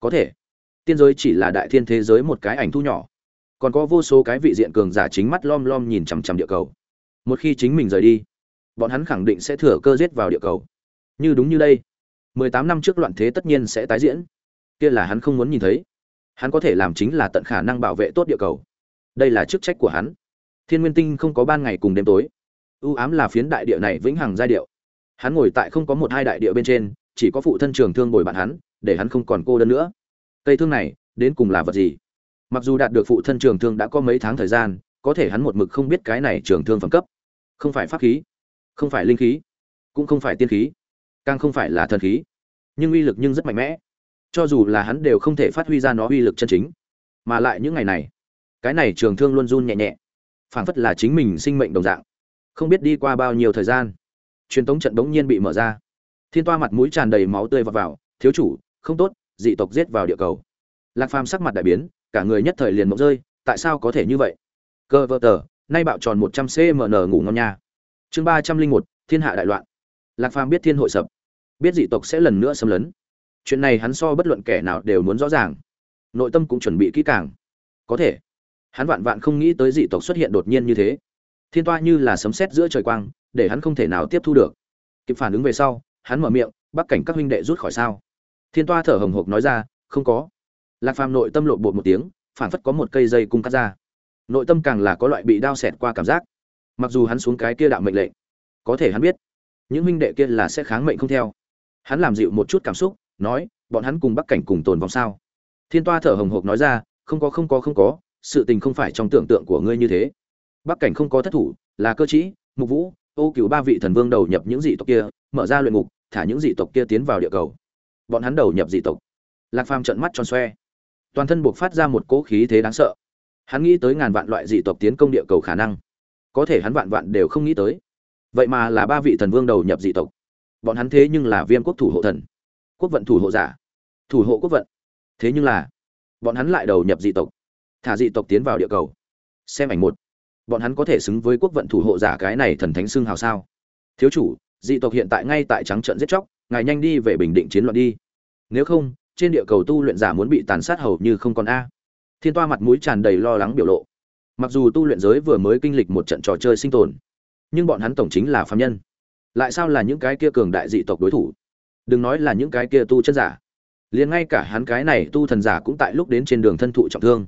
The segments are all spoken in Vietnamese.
có thể. Tiên giới chỉ là đại thiên thế giới một cái ảnh thu nhỏ. Còn có vô số cái vị diện cường giả chính mắt lom lom nhìn chằm chằm địa cầu. Một khi chính mình rời đi, bọn hắn khẳng định sẽ thừa cơ giết vào địa cầu. Như đúng như đây, mười tám năm trước loạn thế tất nhiên sẽ tái diễn. Kia là hắn không muốn nhìn thấy. Hắn có thể làm chính là tận khả năng bảo vệ tốt địa cầu. Đây là chức trách của hắn. Thiên nguyên tinh không có ban ngày cùng đêm tối. Ưu ám là phiến đại địa này vĩnh hằng giai điệu. Hắn ngồi tại không có một hai đại địa bên trên, chỉ có phụ thân trường thương bồi bạn hắn để hắn không còn cô đơn nữa. Cây thương này, đến cùng là vật gì? Mặc dù đạt được phụ thân trường thương đã có mấy tháng thời gian, có thể hắn một mực không biết cái này trường thương phẩm cấp. Không phải pháp khí, không phải linh khí, cũng không phải tiên khí, càng không phải là thần khí. Nhưng uy lực nhưng rất mạnh mẽ. Cho dù là hắn đều không thể phát huy ra nó uy lực chân chính. Mà lại những ngày này, cái này trường thương luôn run nhẹ nhẹ, phảng phất là chính mình sinh mệnh đồng dạng. Không biết đi qua bao nhiêu thời gian, truyền tống trận bỗng nhiên bị mở ra. Thiên toa mặt mũi tràn đầy máu tươi vọt vào, thiếu chủ không tốt, dị tộc giết vào địa cầu. Lạc phàm sắc mặt đại biến, cả người nhất thời liền mộng rơi, tại sao có thể như vậy? Cơ vợ tờ, nay bạo tròn một trăm cmn ngủ ngon nha. Chương ba trăm linh một, thiên hạ đại loạn. Lạc phàm biết thiên hội sập, biết dị tộc sẽ lần nữa xâm lấn. Chuyện này hắn so bất luận kẻ nào đều muốn rõ ràng. Nội tâm cũng chuẩn bị kỹ càng. Có thể, hắn vạn vạn không nghĩ tới dị tộc xuất hiện đột nhiên như thế. Thiên toa như là sấm sét giữa trời quang, để hắn không thể nào tiếp thu được. Kịp phản ứng về sau, hắn mở miệng, bắc cảnh các huynh đệ rút khỏi sao? Thiên toa thở hồng hộc nói ra, không có. Lạc phàm nội tâm lộn bột một tiếng phản phất có một cây dây cung cắt ra. Nội tâm càng là có loại bị đao xẹt qua cảm giác. Mặc dù hắn xuống cái kia đạo mệnh lệnh, có thể hắn biết, những huynh đệ kia là sẽ kháng mệnh không theo. Hắn làm dịu một chút cảm xúc, nói, bọn hắn cùng bắc cảnh cùng tồn vong sao? Thiên toa thở hồng hộc nói ra, không có không có không có, sự tình không phải trong tưởng tượng của ngươi như thế. Bắc cảnh không có thất thủ, là cơ chí mục vũ, ô Cửu ba vị thần vương đầu nhập những dị tộc kia, mở ra luyện ngục, thả những dị tộc kia tiến vào địa cầu bọn hắn đầu nhập dị tộc. Lạc phàm trận mắt tròn xoe. Toàn thân buộc phát ra một cỗ khí thế đáng sợ. Hắn nghĩ tới ngàn vạn loại dị tộc tiến công địa cầu khả năng. Có thể hắn vạn vạn đều không nghĩ tới. Vậy mà là ba vị thần vương đầu nhập dị tộc. Bọn hắn thế nhưng là viêm quốc thủ hộ thần. Quốc vận thủ hộ giả. Thủ hộ quốc vận. Thế nhưng là, bọn hắn lại đầu nhập dị tộc. Thả dị tộc tiến vào địa cầu. Xem ảnh một. Bọn hắn có thể xứng với quốc vận thủ hộ giả cái này thần thánh xưng hào sao? Thiếu chủ, dị tộc hiện tại ngay tại trắng trận giết chóc, ngài nhanh đi về bình định chiến loạn đi nếu không, trên địa cầu tu luyện giả muốn bị tàn sát hầu như không còn a. Thiên toa mặt mũi tràn đầy lo lắng biểu lộ. Mặc dù tu luyện giới vừa mới kinh lịch một trận trò chơi sinh tồn, nhưng bọn hắn tổng chính là phạm nhân. Lại sao là những cái kia cường đại dị tộc đối thủ? Đừng nói là những cái kia tu chân giả. Liền ngay cả hắn cái này tu thần giả cũng tại lúc đến trên đường thân thụ trọng thương.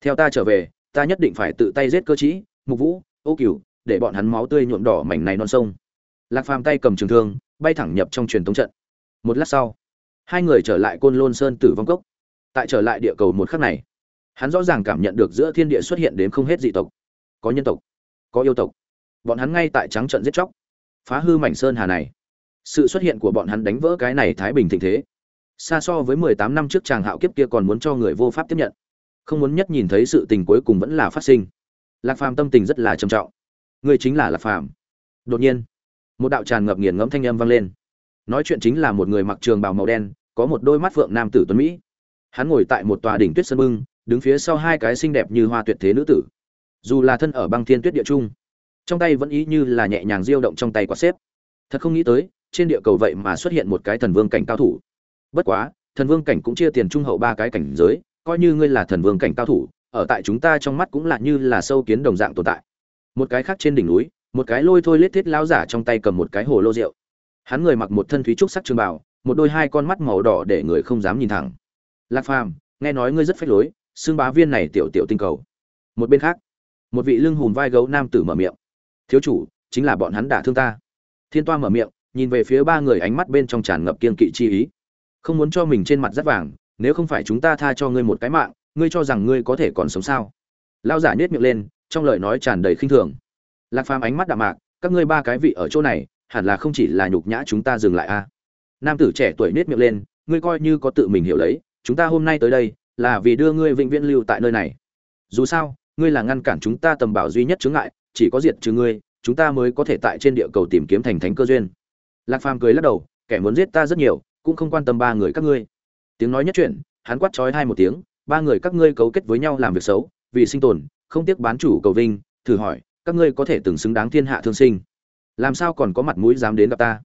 Theo ta trở về, ta nhất định phải tự tay giết cơ chí mục vũ, ô cửu, để bọn hắn máu tươi nhuộm đỏ mảnh này non sông. Lạc phàm tay cầm trường thương, bay thẳng nhập trong truyền thống trận. Một lát sau hai người trở lại côn lôn sơn tử vong cốc. Tại trở lại địa cầu một khắc này, hắn rõ ràng cảm nhận được giữa thiên địa xuất hiện đến không hết dị tộc. Có nhân tộc, có yêu tộc. Bọn hắn ngay tại trắng trận giết chóc. Phá hư mảnh sơn hà này. Sự xuất hiện của bọn hắn đánh vỡ cái này thái bình thịnh thế. Xa so với mười tám năm trước chàng hạo kiếp kia còn muốn cho người vô pháp tiếp nhận. Không muốn nhất nhìn thấy sự tình cuối cùng vẫn là phát sinh. Lạc phàm tâm tình rất là trầm trọng. Người chính là lạc phàm. Đột nhiên, một đạo tràn ngập nghiền ngẫm thanh âm vang lên nói chuyện chính là một người mặc trường bào màu đen, có một đôi mắt phượng nam tử tuấn mỹ. Hắn ngồi tại một tòa đỉnh tuyết sơn bưng, đứng phía sau hai cái xinh đẹp như hoa tuyệt thế nữ tử. Dù là thân ở băng thiên tuyết địa trung, trong tay vẫn ý như là nhẹ nhàng diêu động trong tay quạt xếp. Thật không nghĩ tới, trên địa cầu vậy mà xuất hiện một cái thần vương cảnh cao thủ. Bất quá, thần vương cảnh cũng chia tiền trung hậu ba cái cảnh giới, coi như ngươi là thần vương cảnh cao thủ, ở tại chúng ta trong mắt cũng là như là sâu kiến đồng dạng tồn tại. Một cái khác trên đỉnh núi, một cái lôi thôi lết thiết lao giả trong tay cầm một cái hồ lô rượu hắn người mặc một thân thúy trúc sắc trường bảo một đôi hai con mắt màu đỏ để người không dám nhìn thẳng. Lạc phàm, nghe nói ngươi rất phách lối xương bá viên này tiểu tiểu tinh cầu. Một bên khác, một vị lưng hùm vai gấu nam tử mở miệng. Thiếu chủ, chính là bọn hắn đả thương ta. Thiên toa mở miệng, nhìn về phía ba người ánh mắt bên trong tràn ngập kiên kỵ chi ý. Không muốn cho mình trên mặt rất vàng, nếu không phải chúng ta tha cho ngươi một cái mạng, ngươi cho rằng ngươi có thể còn sống sao? Lao giả nhét miệng lên, trong lời nói tràn đầy khinh thường. Lạc phàm ánh mắt đạm mạc, các ngươi ba cái vị ở chỗ này hẳn là không chỉ là nhục nhã chúng ta dừng lại a. Nam tử trẻ tuổi nết miệng lên, ngươi coi như có tự mình hiểu lấy, chúng ta hôm nay tới đây, là vì đưa ngươi vĩnh viễn lưu tại nơi này. Dù sao, ngươi là ngăn cản chúng ta tầm bảo duy nhất chướng ngại, chỉ có diệt trừ ngươi, chúng ta mới có thể tại trên địa cầu tìm kiếm thành thánh cơ duyên. Lạc phàm cười lắc đầu, kẻ muốn giết ta rất nhiều, cũng không quan tâm ba người các ngươi. Tiếng nói nhất chuyện hắn quát trói hai một tiếng, ba người các ngươi cấu kết với nhau làm việc xấu, vì sinh tồn, không tiếc bán chủ cầu vinh, thử hỏi, các ngươi có thể từng xứng đáng thiên hạ thương sinh? Làm sao còn có mặt mũi dám đến gặp ta?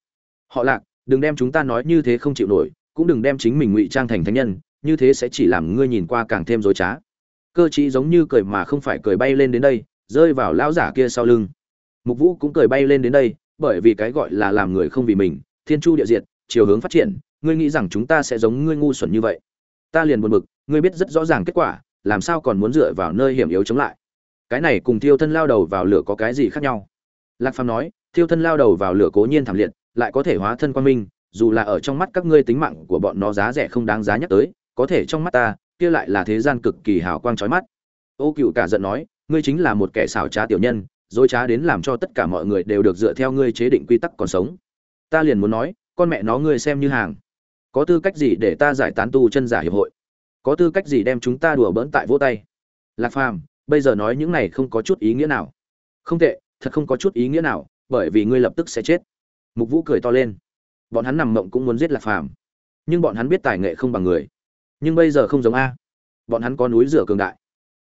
Họ lạc, đừng đem chúng ta nói như thế không chịu nổi, cũng đừng đem chính mình ngụy trang thành thánh nhân, như thế sẽ chỉ làm ngươi nhìn qua càng thêm dối trá. Cơ chí giống như cười mà không phải cười bay lên đến đây, rơi vào lão giả kia sau lưng. Mục vũ cũng cười bay lên đến đây, bởi vì cái gọi là làm người không vì mình, thiên chu địa diệt, chiều hướng phát triển, ngươi nghĩ rằng chúng ta sẽ giống ngươi ngu xuẩn như vậy? Ta liền buồn bực, ngươi biết rất rõ ràng kết quả, làm sao còn muốn dựa vào nơi hiểm yếu chống lại? Cái này cùng thiêu thân lao đầu vào lửa có cái gì khác nhau? Lạc phàm nói thiêu thân lao đầu vào lửa cố nhiên thảm liệt, lại có thể hóa thân quan minh, dù là ở trong mắt các ngươi tính mạng của bọn nó giá rẻ không đáng giá nhắc tới, có thể trong mắt ta, kia lại là thế gian cực kỳ hào quang chói mắt. Ô cựu cả giận nói, ngươi chính là một kẻ xảo trá tiểu nhân, dối trá đến làm cho tất cả mọi người đều được dựa theo ngươi chế định quy tắc còn sống. Ta liền muốn nói, con mẹ nó ngươi xem như hàng. Có tư cách gì để ta giải tán tu chân giả hiệp hội? Có tư cách gì đem chúng ta đùa bỡn tại vỗ tay? Lạc phàm, bây giờ nói những này không có chút ý nghĩa nào. Không tệ, thật không có chút ý nghĩa nào bởi vì ngươi lập tức sẽ chết. Mục vũ cười to lên. Bọn hắn nằm mộng cũng muốn giết lạc phàm, nhưng bọn hắn biết tài nghệ không bằng người. Nhưng bây giờ không giống a. Bọn hắn có núi rửa cường đại.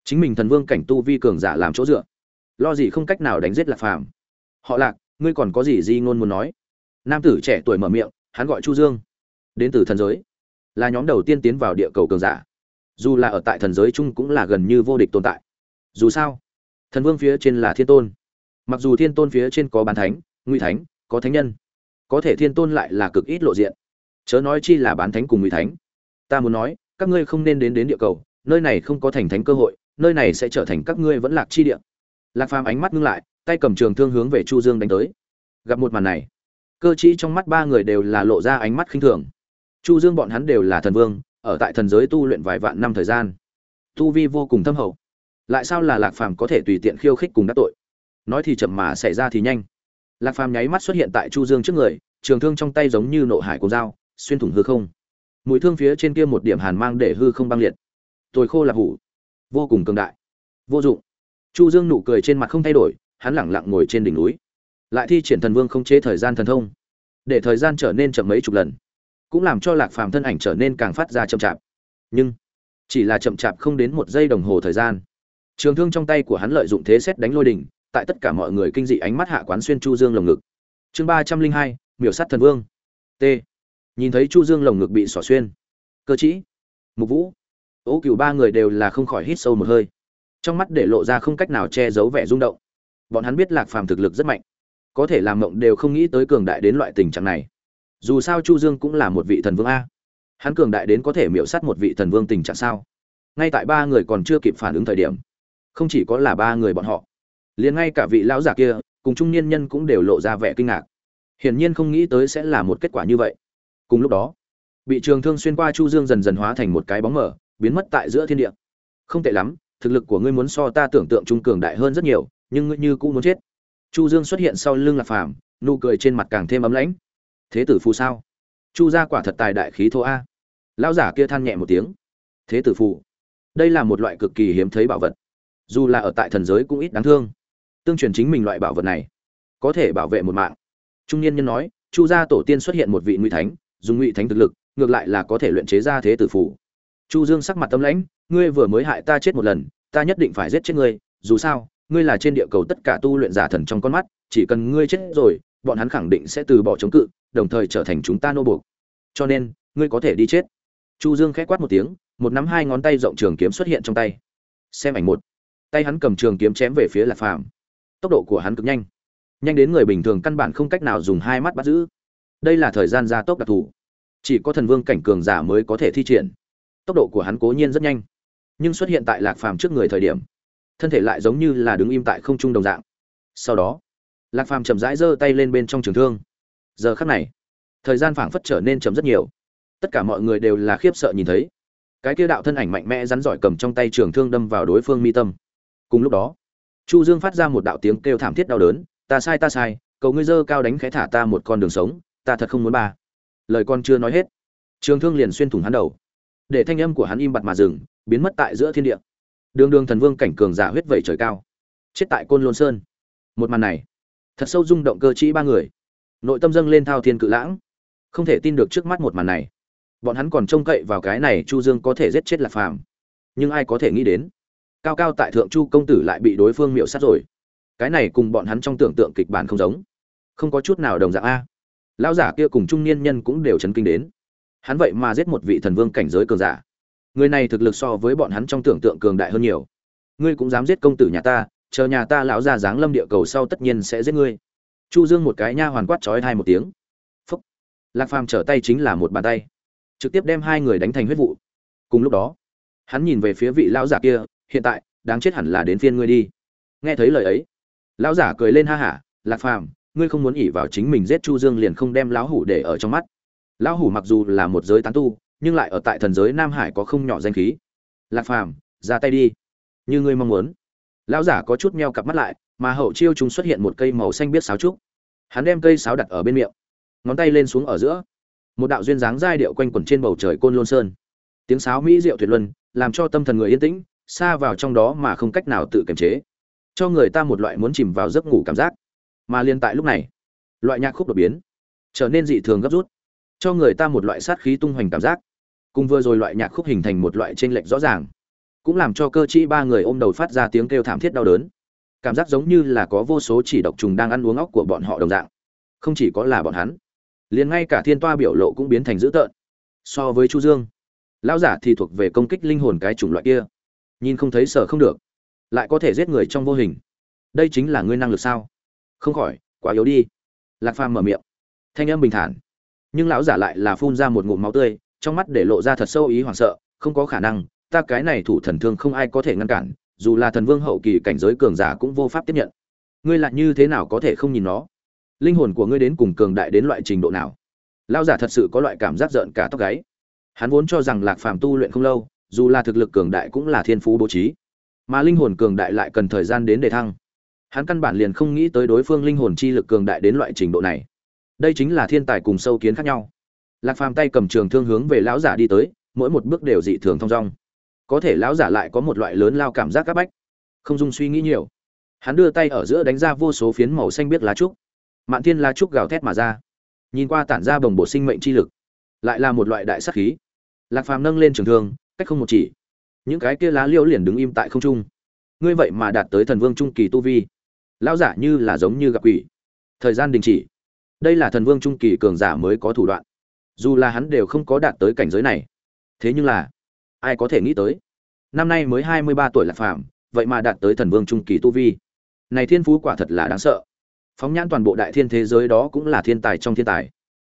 Chính mình thần vương cảnh tu vi cường giả làm chỗ dựa. Lo gì không cách nào đánh giết lạc phàm. Họ lạc, ngươi còn có gì di ngôn muốn nói? Nam tử trẻ tuổi mở miệng, hắn gọi chu dương. Đến từ thần giới. Là nhóm đầu tiên tiến vào địa cầu cường giả. Dù là ở tại thần giới chung cũng là gần như vô địch tồn tại. Dù sao, thần vương phía trên là thiên tôn mặc dù thiên tôn phía trên có bán thánh nguy thánh, có thánh nhân, có thể thiên tôn lại là cực ít lộ diện. Chớ nói chi là bán thánh cùng nguy thánh. Ta muốn nói, các ngươi không nên đến đến địa cầu, nơi này không có thành thánh cơ hội, nơi này sẽ trở thành các ngươi vẫn lạc chi địa. Lạc phàm ánh mắt ngưng lại, tay cầm trường thương hướng về chu dương đánh tới. Gặp một màn này, cơ chí trong mắt ba người đều là lộ ra ánh mắt khinh thường. Chu dương bọn hắn đều là thần vương, ở tại thần giới tu luyện vài vạn năm thời gian. Tu vi vô cùng thâm hậu. Lại sao là lạc phàm có thể tùy tiện khiêu khích cùng đắc tội? Nói thì chậm mà xảy ra thì nhanh. Lạc phàm nháy mắt xuất hiện tại chu dương trước người, trường thương trong tay giống như nộ hải cùng dao, xuyên thủng hư không. Mũi thương phía trên kia một điểm hàn mang để hư không băng liệt. Tồi khô là hủ. Vô cùng cường đại. Vô dụng. Chu dương nụ cười trên mặt không thay đổi, hắn lẳng lặng ngồi trên đỉnh núi. Lại thi triển thần vương không chế thời gian thần thông. Để thời gian trở nên chậm mấy chục lần, cũng làm cho lạc phàm thân ảnh trở nên càng phát ra chậm chạp. Nhưng, chỉ là chậm chạp không đến một giây đồng hồ thời gian. Trường thương trong tay của hắn lợi dụng thế xét đánh lôi đỉnh tại tất cả mọi người kinh dị ánh mắt hạ quán xuyên chu dương lồng ngực. Chương ba trăm linh hai, miểu sát thần vương. T. Nhìn thấy chu dương lồng ngực bị xỏ xuyên. Cơ chỉ, mục vũ, ố Cửu ba người đều là không khỏi hít sâu một hơi. Trong mắt để lộ ra không cách nào che giấu vẻ rung động. Bọn hắn biết lạc phàm thực lực rất mạnh. Có thể làm mộng đều không nghĩ tới cường đại đến loại tình trạng này. Dù sao chu dương cũng là một vị thần vương a. Hắn cường đại đến có thể miểu sát một vị thần vương tình trạng sao? Ngay tại ba người còn chưa kịp phản ứng thời điểm, không chỉ có là ba người bọn họ liền ngay cả vị lão giả kia, cùng trung niên nhân cũng đều lộ ra vẻ kinh ngạc. Hiển nhiên không nghĩ tới sẽ là một kết quả như vậy. Cùng lúc đó, bị trường thương xuyên qua chu dương dần dần hóa thành một cái bóng mờ, biến mất tại giữa thiên địa. Không tệ lắm, thực lực của ngươi muốn so ta tưởng tượng trung cường đại hơn rất nhiều, nhưng ngươi như cũng muốn chết. Chu dương xuất hiện sau lưng lạc phàm, nụ cười trên mặt càng thêm ấm lãnh. Thế tử phù sao? Chu gia quả thật tài đại khí thô a. Lão giả kia than nhẹ một tiếng. Thế tử phù. Đây là một loại cực kỳ hiếm thấy bảo vật. Dù là ở tại thần giới cũng ít đáng thương tương truyền chính mình loại bảo vật này, có thể bảo vệ một mạng. Trung niên nhân nói, chu gia tổ tiên xuất hiện một vị ngụy thánh, dùng ngụy thánh thực lực, ngược lại là có thể luyện chế ra thế tử phủ chu dương sắc mặt tâm lãnh, ngươi vừa mới hại ta chết một lần, ta nhất định phải giết chết ngươi, dù sao, ngươi là trên địa cầu tất cả tu luyện giả thần trong con mắt, chỉ cần ngươi chết rồi, bọn hắn khẳng định sẽ từ bỏ chống cự, đồng thời trở thành chúng ta nô buộc. Cho nên, ngươi có thể đi chết. Chu dương khẽ quát một tiếng, một nắm hai ngón tay rộng trường kiếm xuất hiện trong tay. Xem ảnh một. Tay hắn cầm trường kiếm chém về phía lạc phàm tốc độ của hắn cực nhanh. Nhanh đến người bình thường căn bản không cách nào dùng hai mắt bắt giữ. Đây là thời gian gia tốc đặc thù. Chỉ có thần vương cảnh cường giả mới có thể thi triển. Tốc độ của hắn cố nhiên rất nhanh. Nhưng xuất hiện tại lạc phàm trước người thời điểm, thân thể lại giống như là đứng im tại không trung đồng dạng. Sau đó, lạc phàm chậm rãi giơ tay lên bên trong trường thương. Giờ khắc này, thời gian phảng phất trở nên chậm rất nhiều. Tất cả mọi người đều là khiếp sợ nhìn thấy. Cái kia đạo thân ảnh mạnh mẽ rắn giỏi cầm trong tay trường thương đâm vào đối phương mi tâm. Cùng lúc đó chu dương phát ra một đạo tiếng kêu thảm thiết đau đớn, ta sai ta sai, cầu ngươi dơ cao đánh khẽ thả ta một con đường sống, ta thật không muốn ba. Lời con chưa nói hết, trường thương liền xuyên thủng hắn đầu. Để thanh âm của hắn im bặt mà dừng, biến mất tại giữa thiên địa. Đường đường thần vương cảnh cường giả huyết vẩy trời cao, chết tại côn lôn sơn. Một màn này, thật sâu rung động cơ trí ba người. Nội tâm dâng lên thao thiên cự lãng. Không thể tin được trước mắt một màn này. Bọn hắn còn trông cậy vào cái này chu dương có thể giết chết lạc phàm. Nhưng ai có thể nghĩ đến? Cao cao tại thượng chu công tử lại bị đối phương miệu sát rồi. Cái này cùng bọn hắn trong tưởng tượng kịch bản không giống. Không có chút nào đồng dạng a. Lão giả kia cùng trung niên nhân cũng đều chấn kinh đến. Hắn vậy mà giết một vị thần vương cảnh giới cường giả. Người này thực lực so với bọn hắn trong tưởng tượng cường đại hơn nhiều. Ngươi cũng dám giết công tử nhà ta, chờ nhà ta lão già dáng lâm địa cầu sau tất nhiên sẽ giết ngươi. Chu dương một cái nha hoàn quát chói hai một tiếng. Phúc. Lạc phàm trở tay chính là một bàn tay. Trực tiếp đem hai người đánh thành huyết vụ. Cùng lúc đó, hắn nhìn về phía vị lão giả kia hiện tại, đáng chết hẳn là đến phiên ngươi đi. Nghe thấy lời ấy, lão giả cười lên ha hả, lạc phàm, ngươi không muốn ỉ vào chính mình giết chu dương liền không đem lão hủ để ở trong mắt. Lão hủ mặc dù là một giới tán tu, nhưng lại ở tại thần giới nam hải có không nhỏ danh khí. Lạc phàm, ra tay đi, như ngươi mong muốn. Lão giả có chút meo cặp mắt lại, mà hậu chiêu chúng xuất hiện một cây màu xanh biết sáo trúc. Hắn đem cây sáo đặt ở bên miệng, ngón tay lên xuống ở giữa. Một đạo duyên dáng giai điệu quanh quẩn trên bầu trời côn lôn sơn. Tiếng sáo mỹ diệu tuyệt luân, làm cho tâm thần người yên tĩnh xa vào trong đó mà không cách nào tự kiềm chế. Cho người ta một loại muốn chìm vào giấc ngủ cảm giác. Mà liên tại lúc này, loại nhạc khúc đột biến trở nên dị thường gấp rút. Cho người ta một loại sát khí tung hoành cảm giác. Cùng vừa rồi loại nhạc khúc hình thành một loại tranh lệch rõ ràng. Cũng làm cho cơ chi ba người ôm đầu phát ra tiếng kêu thảm thiết đau đớn. Cảm giác giống như là có vô số chỉ độc trùng đang ăn uống óc của bọn họ đồng dạng. Không chỉ có là bọn hắn, liền ngay cả thiên toa biểu lộ cũng biến thành dữ tợn. So với chu dương, lão giả thì thuộc về công kích linh hồn cái chủng loại kia nhìn không thấy sợ không được, lại có thể giết người trong vô hình. Đây chính là ngươi năng lực sao? Không khỏi, quá yếu đi. Lạc phàm mở miệng. Thanh âm bình thản, nhưng lão giả lại là phun ra một ngụm máu tươi, trong mắt để lộ ra thật sâu ý hoảng sợ, không có khả năng, ta cái này thủ thần thương không ai có thể ngăn cản, dù là thần vương hậu kỳ cảnh giới cường giả cũng vô pháp tiếp nhận. Ngươi lại như thế nào có thể không nhìn nó? Linh hồn của ngươi đến cùng cường đại đến loại trình độ nào? Lão giả thật sự có loại cảm giác giận cả tóc gáy. Hắn vốn cho rằng lạc phàm tu luyện không lâu dù là thực lực cường đại cũng là thiên phú bố trí. Mà linh hồn cường đại lại cần thời gian đến để thăng. Hắn căn bản liền không nghĩ tới đối phương linh hồn chi lực cường đại đến loại trình độ này. Đây chính là thiên tài cùng sâu kiến khác nhau. Lạc phàm tay cầm trường thương hướng về lão giả đi tới, mỗi một bước đều dị thường thong dong. Có thể lão giả lại có một loại lớn lao cảm giác c áp bách. Không dung suy nghĩ nhiều. Hắn đưa tay ở giữa đánh ra vô số phiến màu xanh biết lá trúc. Mạn thiên lá trúc gào thét mà ra. Nhìn qua tản ra bồng bộ sinh mệnh chi lực, lại là một loại đại sắc khí. Lạc phàm nâng lên trường thương cách không một chỉ. Những cái kia lá liễu liền đứng im tại không trung. Ngươi vậy mà đạt tới thần vương trung kỳ tu vi. Lão giả như là giống như gặp quỷ. Thời gian đình chỉ. Đây là thần vương trung kỳ cường giả mới có thủ đoạn. Dù là hắn đều không có đạt tới cảnh giới này. Thế nhưng là, ai có thể nghĩ tới? Năm nay mới hai mươi ba tuổi là phàm, vậy mà đạt tới thần vương trung kỳ tu vi. Này thiên phú quả thật là đáng sợ. Phóng nhãn toàn bộ đại thiên thế giới đó cũng là thiên tài trong thiên tài.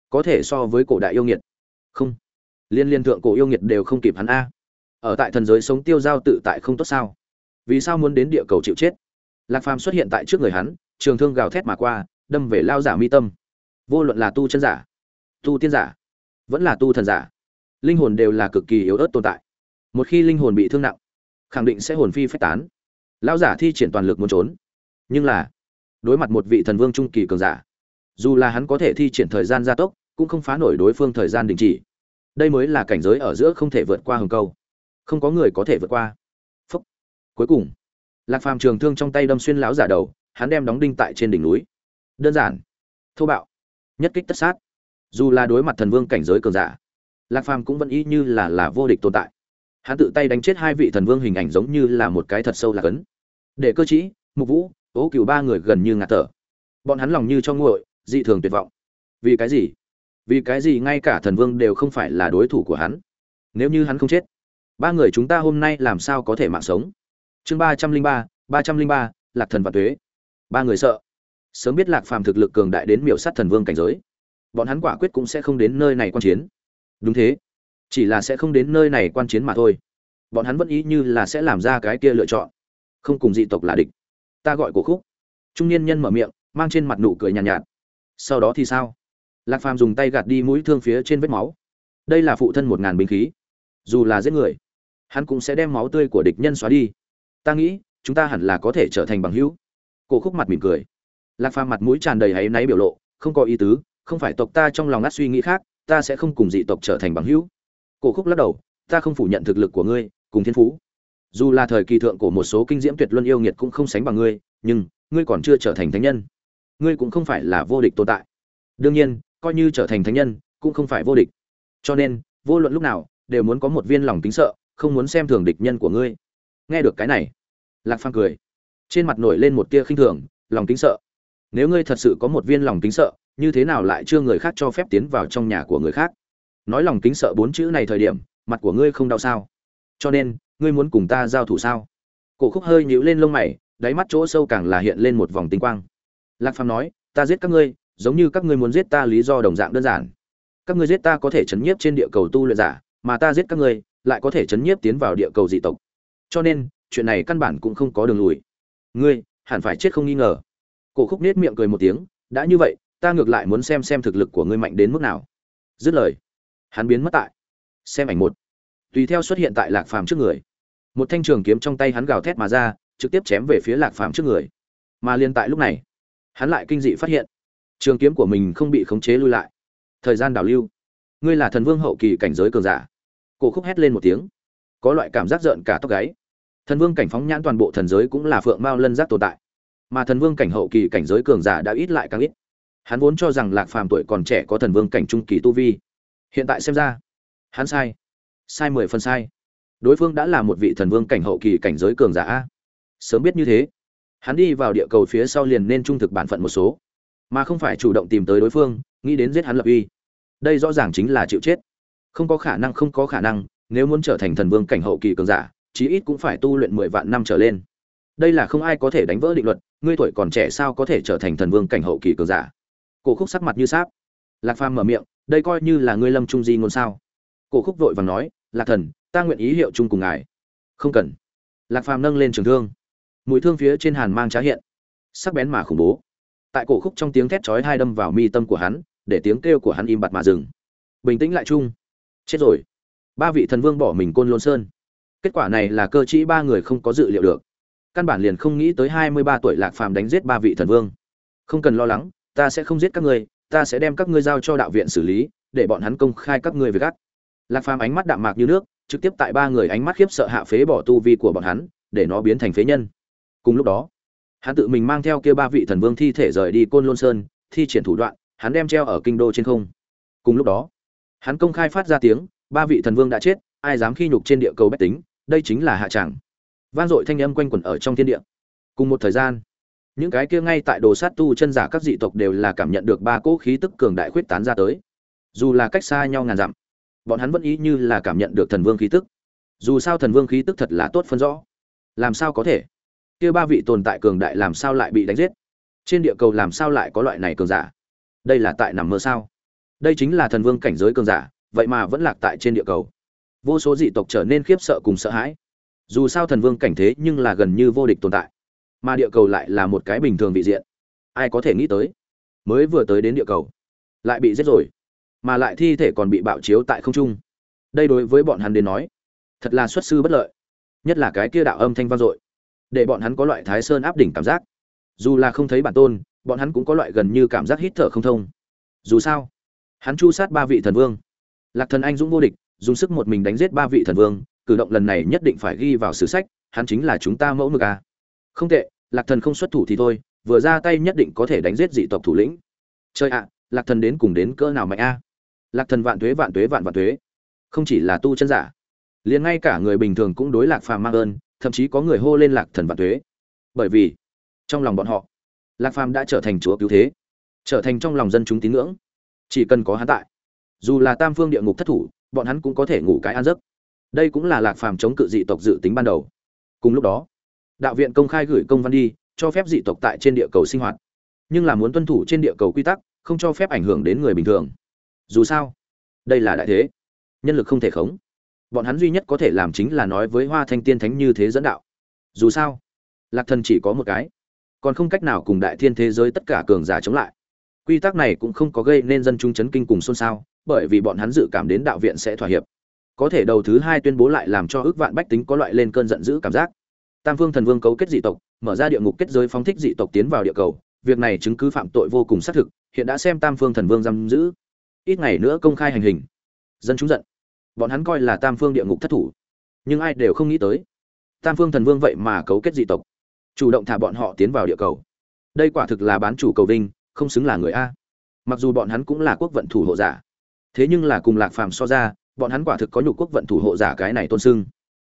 Có thể so với cổ đại yêu nghiệt. Không. Liên liên thượng cổ yêu nghiệt đều không kịp hắn a ở tại thần giới sống tiêu giao tự tại không tốt sao? Vì sao muốn đến địa cầu chịu chết? Lạc phàm xuất hiện tại trước người hắn, trường thương gào thét mà qua, đâm về lao giả mi tâm. Vô luận là tu chân giả, tu tiên giả, vẫn là tu thần giả, linh hồn đều là cực kỳ yếu ớt tồn tại. Một khi linh hồn bị thương nặng, khẳng định sẽ hồn phi phách tán. Lao giả thi triển toàn lực muốn trốn. Nhưng là, đối mặt một vị thần vương trung kỳ cường giả, dù là hắn có thể thi triển thời gian gia tốc, cũng không phá nổi đối phương thời gian đình chỉ. Đây mới là cảnh giới ở giữa không thể vượt qua hừng câu không có người có thể vượt qua. Phúc. Cuối cùng, lạc phàm trường thương trong tay đâm xuyên láo giả đầu, hắn đem đóng đinh tại trên đỉnh núi. Đơn giản. Thô bạo. Nhất kích tất sát. Dù là đối mặt thần vương cảnh giới cường giả, lạc phàm cũng vẫn y như là là vô địch tồn tại. Hắn tự tay đánh chết hai vị thần vương hình ảnh giống như là một cái thật sâu lạc ấn. Để cơ chí mục vũ, ố cựu ba người gần như ngạt thở. Bọn hắn lòng như cho nguội, dị thường tuyệt vọng. Vì cái gì? Vì cái gì ngay cả thần vương đều không phải là đối thủ của hắn? Nếu như hắn không chết ba người chúng ta hôm nay làm sao có thể mạng sống? Chương ba trăm linh ba ba trăm linh ba lạc thần và thuế. ba người sợ. Sớm biết lạc phàm thực lực cường đại đến miểu sát thần vương cảnh giới. Bọn hắn quả quyết cũng sẽ không đến nơi này quan chiến. Đúng thế. Chỉ là sẽ không đến nơi này quan chiến mà thôi. Bọn hắn vẫn ý như là sẽ làm ra cái kia lựa chọn. Không cùng dị tộc là địch. Ta gọi cổ khúc. Trung niên nhân mở miệng mang trên mặt nụ cười nhàn nhạt, nhạt. Sau đó thì sao? Lạc phàm dùng tay gạt đi mũi thương phía trên vết máu. Đây là phụ thân một ngàn binh khí. Dù là giết người hắn cũng sẽ đem máu tươi của địch nhân xóa đi. Ta nghĩ, chúng ta hẳn là có thể trở thành bằng hữu. Cổ khúc mặt mỉm cười. Lạc phàm mặt mũi tràn đầy áy náy biểu lộ, không có ý tứ, không phải tộc ta trong lòng ngắt suy nghĩ khác, ta sẽ không cùng dị tộc trở thành bằng hữu. Cổ khúc lắc đầu, ta không phủ nhận thực lực của ngươi, cùng thiên phú. Dù là thời kỳ thượng của một số kinh diễm tuyệt luân yêu nghiệt cũng không sánh bằng ngươi, nhưng, ngươi còn chưa trở thành thánh nhân. Ngươi cũng không phải là vô địch tồn tại. Đương nhiên, coi như trở thành thánh nhân, cũng không phải vô địch. Cho nên, vô luận lúc nào, đều muốn có một viên lòng kính sợ không muốn xem thường địch nhân của ngươi. Nghe được cái này, lạc phàm cười. Trên mặt nổi lên một tia khinh thường, lòng kính sợ. Nếu ngươi thật sự có một viên lòng kính sợ, như thế nào lại chưa người khác cho phép tiến vào trong nhà của người khác? Nói lòng kính sợ bốn chữ này thời điểm, mặt của ngươi không đau sao? Cho nên, ngươi muốn cùng ta giao thủ sao? Cổ khúc hơi nhíu lên lông mày, đáy mắt chỗ sâu càng là hiện lên một vòng tinh quang. Lạc phàm nói, ta giết các ngươi, giống như các ngươi muốn giết ta lý do đồng dạng đơn giản. Các ngươi giết ta có thể chấn nhiếp trên địa cầu tu luyện giả, mà ta giết các ngươi lại có thể chấn nhiếp tiến vào địa cầu dị tộc. Cho nên, chuyện này căn bản cũng không có đường lùi. Ngươi, hẳn phải chết không nghi ngờ. Cổ khúc nết miệng cười một tiếng, đã như vậy, ta ngược lại muốn xem xem thực lực của ngươi mạnh đến mức nào. Dứt lời, hắn biến mất tại, xem ảnh một. Tùy theo xuất hiện tại lạc phàm trước người. Một thanh trường kiếm trong tay hắn gào thét mà ra, trực tiếp chém về phía lạc phàm trước người. Mà liên tại lúc này, hắn lại kinh dị phát hiện, trường kiếm của mình không bị khống chế lui lại. Thời gian đảo lưu. Ngươi là thần vương hậu kỳ cảnh giới cường giả cổ khúc hét lên một tiếng. Có loại cảm giác rợn cả tóc gáy. Thần vương cảnh phóng nhãn toàn bộ thần giới cũng là phượng mao lân giác tồn tại. Mà thần vương cảnh hậu kỳ cảnh giới cường giả đã ít lại càng ít. Hắn vốn cho rằng lạc phàm tuổi còn trẻ có thần vương cảnh trung kỳ tu vi. Hiện tại xem ra hắn sai. Sai mười phần sai. Đối phương đã là một vị thần vương cảnh hậu kỳ cảnh giới cường giả a, sớm biết như thế hắn đi vào địa cầu phía sau liền nên trung thực bản phận một số. Mà không phải chủ động tìm tới đối phương nghĩ đến giết hắn lập uy. Đây rõ ràng chính là chịu chết không có khả năng, không có khả năng, nếu muốn trở thành thần vương cảnh hậu kỳ cường giả, chí ít cũng phải tu luyện mười vạn năm trở lên. Đây là không ai có thể đánh vỡ định luật, ngươi tuổi còn trẻ sao có thể trở thành thần vương cảnh hậu kỳ cường giả? Cổ khúc sắc mặt như sáp. Lạc phàm mở miệng, đây coi như là ngươi lâm trung di ngôn sao? Cổ khúc vội vàng nói, lạc thần, ta nguyện ý hiệu chung cùng ngài. Không cần. Lạc phàm nâng lên trường thương. Mũi thương phía trên hàn mang trá hiện. Sắc bén mà khủng bố. Tại cổ khúc trong tiếng thét chói hai đâm vào mi tâm của hắn, để tiếng kêu của hắn im bặt mà dừng. Bình tĩnh lại chung chết rồi. Ba vị thần vương bỏ mình côn lôn sơn. Kết quả này là cơ chí ba người không có dự liệu được. Căn bản liền không nghĩ tới hai mươi ba tuổi lạc phàm đánh giết ba vị thần vương. Không cần lo lắng, ta sẽ không giết các ngươi, ta sẽ đem các ngươi giao cho đạo viện xử lý, để bọn hắn công khai các ngươi về gắt. Lạc phàm ánh mắt đạm mạc như nước, trực tiếp tại ba người ánh mắt khiếp sợ hạ phế bỏ tu vi của bọn hắn, để nó biến thành phế nhân. Cùng lúc đó, hắn tự mình mang theo kia ba vị thần vương thi thể rời đi côn lôn sơn, thi triển thủ đoạn, hắn đem treo ở kinh đô trên không. Cùng lúc đó hắn công khai phát ra tiếng, ba vị thần vương đã chết, ai dám khi nhục trên địa cầu bách tính, đây chính là hạ tràng. Vang dội thanh âm quanh quẩn ở trong thiên địa. Cùng một thời gian, những cái kia ngay tại đồ sát tu chân giả các dị tộc đều là cảm nhận được ba cỗ khí tức cường đại khuyết tán ra tới. Dù là cách xa nhau ngàn dặm, bọn hắn vẫn ý như là cảm nhận được thần vương khí tức. Dù sao thần vương khí tức thật là tốt phân rõ. Làm sao có thể? Kia ba vị tồn tại cường đại làm sao lại bị đánh giết? Trên địa cầu làm sao lại có loại này cường giả? Đây là tại nằm mơ sao? Đây chính là thần vương cảnh giới cường giả, vậy mà vẫn lạc tại trên địa cầu. Vô số dị tộc trở nên khiếp sợ cùng sợ hãi. Dù sao thần vương cảnh thế nhưng là gần như vô địch tồn tại, mà địa cầu lại là một cái bình thường vị diện. Ai có thể nghĩ tới, mới vừa tới đến địa cầu, lại bị giết rồi, mà lại thi thể còn bị bạo chiếu tại không trung. Đây đối với bọn hắn đến nói, thật là xuất sư bất lợi. Nhất là cái kia đạo âm thanh vang dội, để bọn hắn có loại thái sơn áp đỉnh cảm giác. Dù là không thấy bản tôn, bọn hắn cũng có loại gần như cảm giác hít thở không thông. Dù sao hắn chu sát ba vị thần vương. Lạc thần anh dũng vô địch, dùng sức một mình đánh giết ba vị thần vương, cử động lần này nhất định phải ghi vào sử sách, hắn chính là chúng ta mẫu mực à. không tệ, lạc thần không xuất thủ thì thôi, vừa ra tay nhất định có thể đánh giết dị tộc thủ lĩnh. Chơi ạ, lạc thần đến cùng đến cỡ nào mạnh a? Lạc thần vạn tuế vạn tuế vạn vạn tuế. Không chỉ là tu chân giả, liền ngay cả người bình thường cũng đối lạc phàm mang ơn, thậm chí có người hô lên lạc thần vạn tuế. Bởi vì, trong lòng bọn họ, lạc phàm đã trở thành chúa cứu thế, trở thành trong lòng dân chúng tín ngưỡng chỉ cần có hắn tại, dù là tam phương địa ngục thất thủ, bọn hắn cũng có thể ngủ cái an giấc. Đây cũng là lạc phàm chống cự dị tộc dự tính ban đầu. Cùng lúc đó, đạo viện công khai gửi công văn đi, cho phép dị tộc tại trên địa cầu sinh hoạt. Nhưng là muốn tuân thủ trên địa cầu quy tắc, không cho phép ảnh hưởng đến người bình thường. Dù sao, đây là đại thế. Nhân lực không thể khống. Bọn hắn duy nhất có thể làm chính là nói với hoa thanh tiên thánh như thế dẫn đạo. Dù sao, lạc thần chỉ có một cái. Còn không cách nào cùng đại thiên thế giới tất cả cường giả chống lại quy tắc này cũng không có gây nên dân chúng chấn kinh cùng xôn xao, bởi vì bọn hắn dự cảm đến đạo viện sẽ thỏa hiệp. Có thể đầu thứ hai tuyên bố lại làm cho ước vạn bách tính có loại lên cơn giận dữ cảm giác. Tam phương thần vương cấu kết dị tộc, mở ra địa ngục kết giới phóng thích dị tộc tiến vào địa cầu, việc này chứng cứ phạm tội vô cùng xác thực, hiện đã xem tam phương thần vương giam giữ. Ít ngày nữa công khai hành hình. Dân chúng giận. Bọn hắn coi là tam phương địa ngục thất thủ. Nhưng ai đều không nghĩ tới, tam phương thần vương vậy mà cấu kết dị tộc, chủ động thả bọn họ tiến vào địa cầu. Đây quả thực là bán chủ cầu vinh không xứng là người a. Mặc dù bọn hắn cũng là quốc vận thủ hộ giả, thế nhưng là cùng lạc phàm so ra, bọn hắn quả thực có nhục quốc vận thủ hộ giả cái này tôn sưng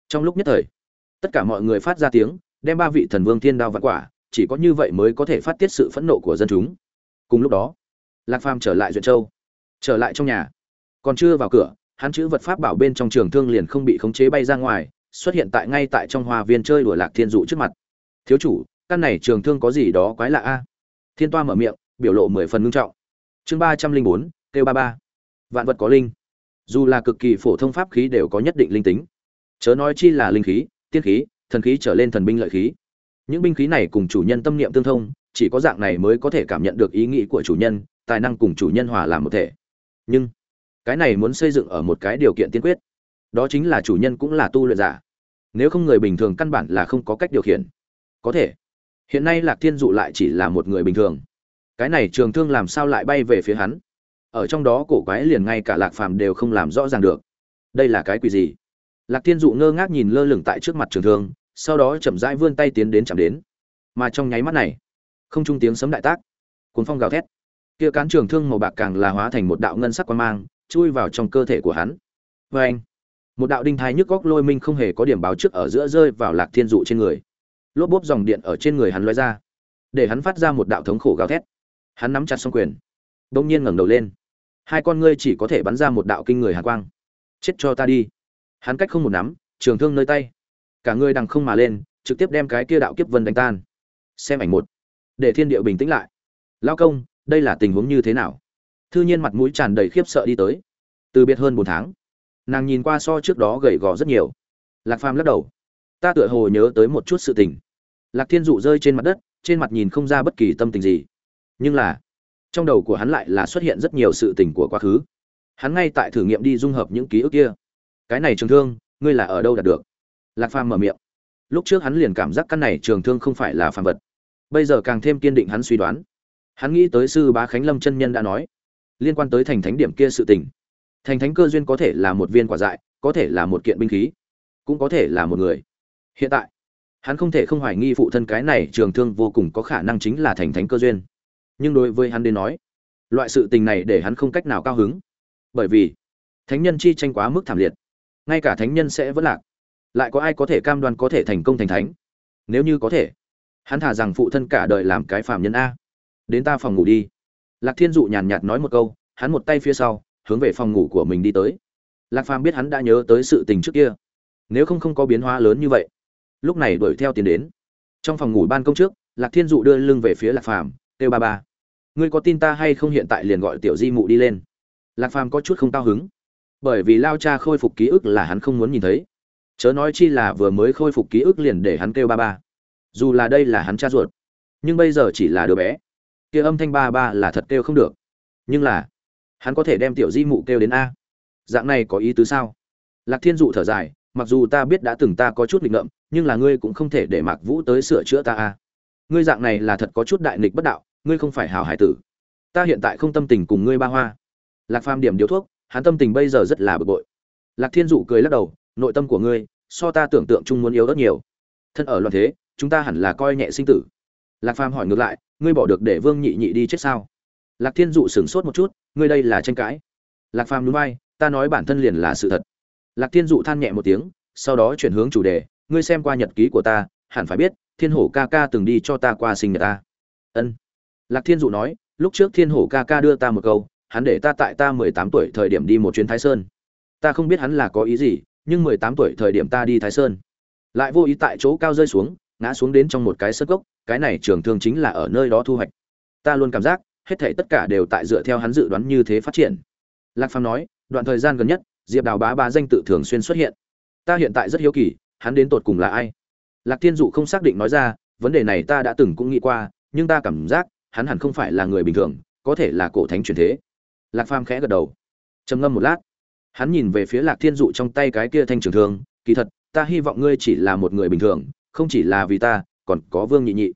trong lúc nhất thời, tất cả mọi người phát ra tiếng, đem ba vị thần vương thiên đao vạn quả, chỉ có như vậy mới có thể phát tiết sự phẫn nộ của dân chúng. Cùng lúc đó, lạc phàm trở lại duyện châu, trở lại trong nhà. Còn chưa vào cửa, hắn chữ vật pháp bảo bên trong trường thương liền không bị khống chế bay ra ngoài, xuất hiện tại ngay tại trong hoa viên chơi đùa lạc thiên dụ trước mặt. Thiếu chủ, căn này trường thương có gì đó quái lạ a? Thiên toa mở miệng biểu lộ mười phần ngưng trọng. Chương ba trăm linh bốn, kêu ba ba. Vạn vật có linh. Dù là cực kỳ phổ thông pháp khí đều có nhất định linh tính. Chớ nói chi là linh khí, tiên khí, thần khí trở lên thần binh lợi khí. Những binh khí này cùng chủ nhân tâm niệm tương thông, chỉ có dạng này mới có thể cảm nhận được ý nghĩ của chủ nhân, tài năng cùng chủ nhân hòa làm một thể. Nhưng, cái này muốn xây dựng ở một cái điều kiện tiên quyết. Đó chính là chủ nhân cũng là tu luyện giả. Nếu không người bình thường căn bản là không có cách điều khiển. Có thể. Hiện nay lạc thiên dụ lại chỉ là một người bình thường cái này trường thương làm sao lại bay về phía hắn? Ở trong đó cổ quái liền ngay cả lạc phàm đều không làm rõ ràng được. Đây là cái quỷ gì? Lạc thiên dụ ngơ ngác nhìn lơ lửng tại trước mặt trường thương, sau đó chậm rãi vươn tay tiến đến chạm đến. Mà trong nháy mắt này, không trung tiếng sấm đại tác cuốn phong gào thét. Kia cán trường thương màu bạc càng là hóa thành một đạo ngân sắc quan mang, chui vào trong cơ thể của hắn. Vê anh một đạo đinh thái nhức góc lôi minh không hề có điểm báo trước ở giữa rơi vào lạc thiên dụ trên người. Lốp bốp dòng điện ở trên người hắn loay ra, để hắn phát ra một đạo thống khổ gào thét hắn nắm chặt xong quyền đông nhiên ngẩng đầu lên. Hai con ngươi chỉ có thể bắn ra một đạo kinh người hạ quang. Chết cho ta đi. Hắn cách không một nắm, trường thương nơi tay. Cả người đằng không mà lên, trực tiếp đem cái kia đạo kiếp vân đánh tan. Xem ảnh một. Để thiên địa bình tĩnh lại. Lao công, đây là tình huống như thế nào? Thư nhiên mặt mũi tràn đầy khiếp sợ đi tới. Từ biệt hơn bốn tháng, nàng nhìn qua so trước đó gầy gò rất nhiều. Lạc phàm lắc đầu. Ta tựa hồ nhớ tới một chút sự tình. Lạc thiên dụ rơi trên mặt đất, trên mặt nhìn không ra bất kỳ tâm tình gì nhưng là, trong đầu của hắn lại là xuất hiện rất nhiều sự tình của quá khứ. Hắn ngay tại thử nghiệm đi dung hợp những ký ức kia. Cái này trường thương, ngươi là ở đâu đạt được? Lạc phàm mở miệng. Lúc trước hắn liền cảm giác căn này trường thương không phải là phàm vật. Bây giờ càng thêm kiên định hắn suy đoán. Hắn nghĩ tới sư bá khánh lâm chân nhân đã nói, liên quan tới thành thánh điểm kia sự tình. Thành thánh cơ duyên có thể là một viên quả dại, có thể là một kiện binh khí, cũng có thể là một người. Hiện tại, hắn không thể không hoài nghi phụ thân cái này trường thương vô cùng có khả năng chính là thành thánh cơ duyên nhưng đối với hắn đến nói, loại sự tình này để hắn không cách nào cao hứng. Bởi vì, thánh nhân chi tranh quá mức thảm liệt. Ngay cả thánh nhân sẽ vẫn lạc. Lại có ai có thể cam đoan có thể thành công thành thánh? Nếu như có thể, hắn thả rằng phụ thân cả đời làm cái phạm nhân a. Đến ta phòng ngủ đi. Lạc thiên dụ nhàn nhạt nói một câu, hắn một tay phía sau, hướng về phòng ngủ của mình đi tới. Lạc phàm biết hắn đã nhớ tới sự tình trước kia. Nếu không không có biến hóa lớn như vậy, lúc này đuổi theo tiến đến. Trong phòng ngủ ban công trước, lạc thiên dụ đưa lưng về phía lạc phàm kêu ba ba. Ngươi có tin ta hay không hiện tại liền gọi tiểu di mụ đi lên? Lạc phàm có chút không cao hứng. Bởi vì lao cha khôi phục ký ức là hắn không muốn nhìn thấy. Chớ nói chi là vừa mới khôi phục ký ức liền để hắn kêu ba ba. Dù là đây là hắn cha ruột, nhưng bây giờ chỉ là đứa bé. Kia âm thanh ba ba là thật kêu không được. Nhưng là, hắn có thể đem tiểu di mụ kêu đến a. Dạng này có ý tứ sao? Lạc thiên dụ thở dài, mặc dù ta biết đã từng ta có chút nghịch ngợm, nhưng là ngươi cũng không thể để mạc vũ tới sửa chữa ta a ngươi dạng này là thật có chút đại nghịch bất đạo, ngươi không phải hảo hải tử. Ta hiện tại không tâm tình cùng ngươi ba hoa. Lạc phàm điểm điếu thuốc, hắn tâm tình bây giờ rất là bực bội. Lạc thiên dụ cười lắc đầu, nội tâm của ngươi, so ta tưởng tượng chung muốn yếu rất nhiều. Thân ở loạn thế, chúng ta hẳn là coi nhẹ sinh tử. Lạc phàm hỏi ngược lại, ngươi bỏ được để vương nhị nhị đi chết sao? Lạc thiên dụ sửng sốt một chút, ngươi đây là tranh cãi. Lạc phàm núi bay ta nói bản thân liền là sự thật. Lạc thiên dụ than nhẹ một tiếng, sau đó chuyển hướng chủ đề, ngươi xem qua nhật ký của ta, hẳn phải biết thiên hổ ca ca từng đi cho ta qua sinh nhật ta. Ân. Lạc thiên dụ nói, lúc trước thiên hổ ca ca đưa ta một câu, hắn để ta tại ta mười tám tuổi thời điểm đi một chuyến thái sơn. Ta không biết hắn là có ý gì, nhưng mười tám tuổi thời điểm ta đi thái sơn. Lại vô ý tại chỗ cao rơi xuống, ngã xuống đến trong một cái sơ cốc, cái này trường thương chính là ở nơi đó thu hoạch. Ta luôn cảm giác, hết thảy tất cả đều tại dựa theo hắn dự đoán như thế phát triển. Lạc phàm nói, đoạn thời gian gần nhất, diệp đào bá Ba danh tự thường xuyên xuất hiện. Ta hiện tại rất hiếu kỳ, hắn đến tột cùng là ai? Lạc thiên dụ không xác định nói ra, vấn đề này ta đã từng cũng nghĩ qua, nhưng ta cảm giác hắn hẳn không phải là người bình thường, có thể là cổ thánh truyền thế. Lạc phàm khẽ gật đầu. Trầm ngâm một lát, hắn nhìn về phía lạc thiên dụ trong tay cái kia thanh trường thương, kỳ thật, ta hy vọng ngươi chỉ là một người bình thường, không chỉ là vì ta, còn có vương nhị nhị.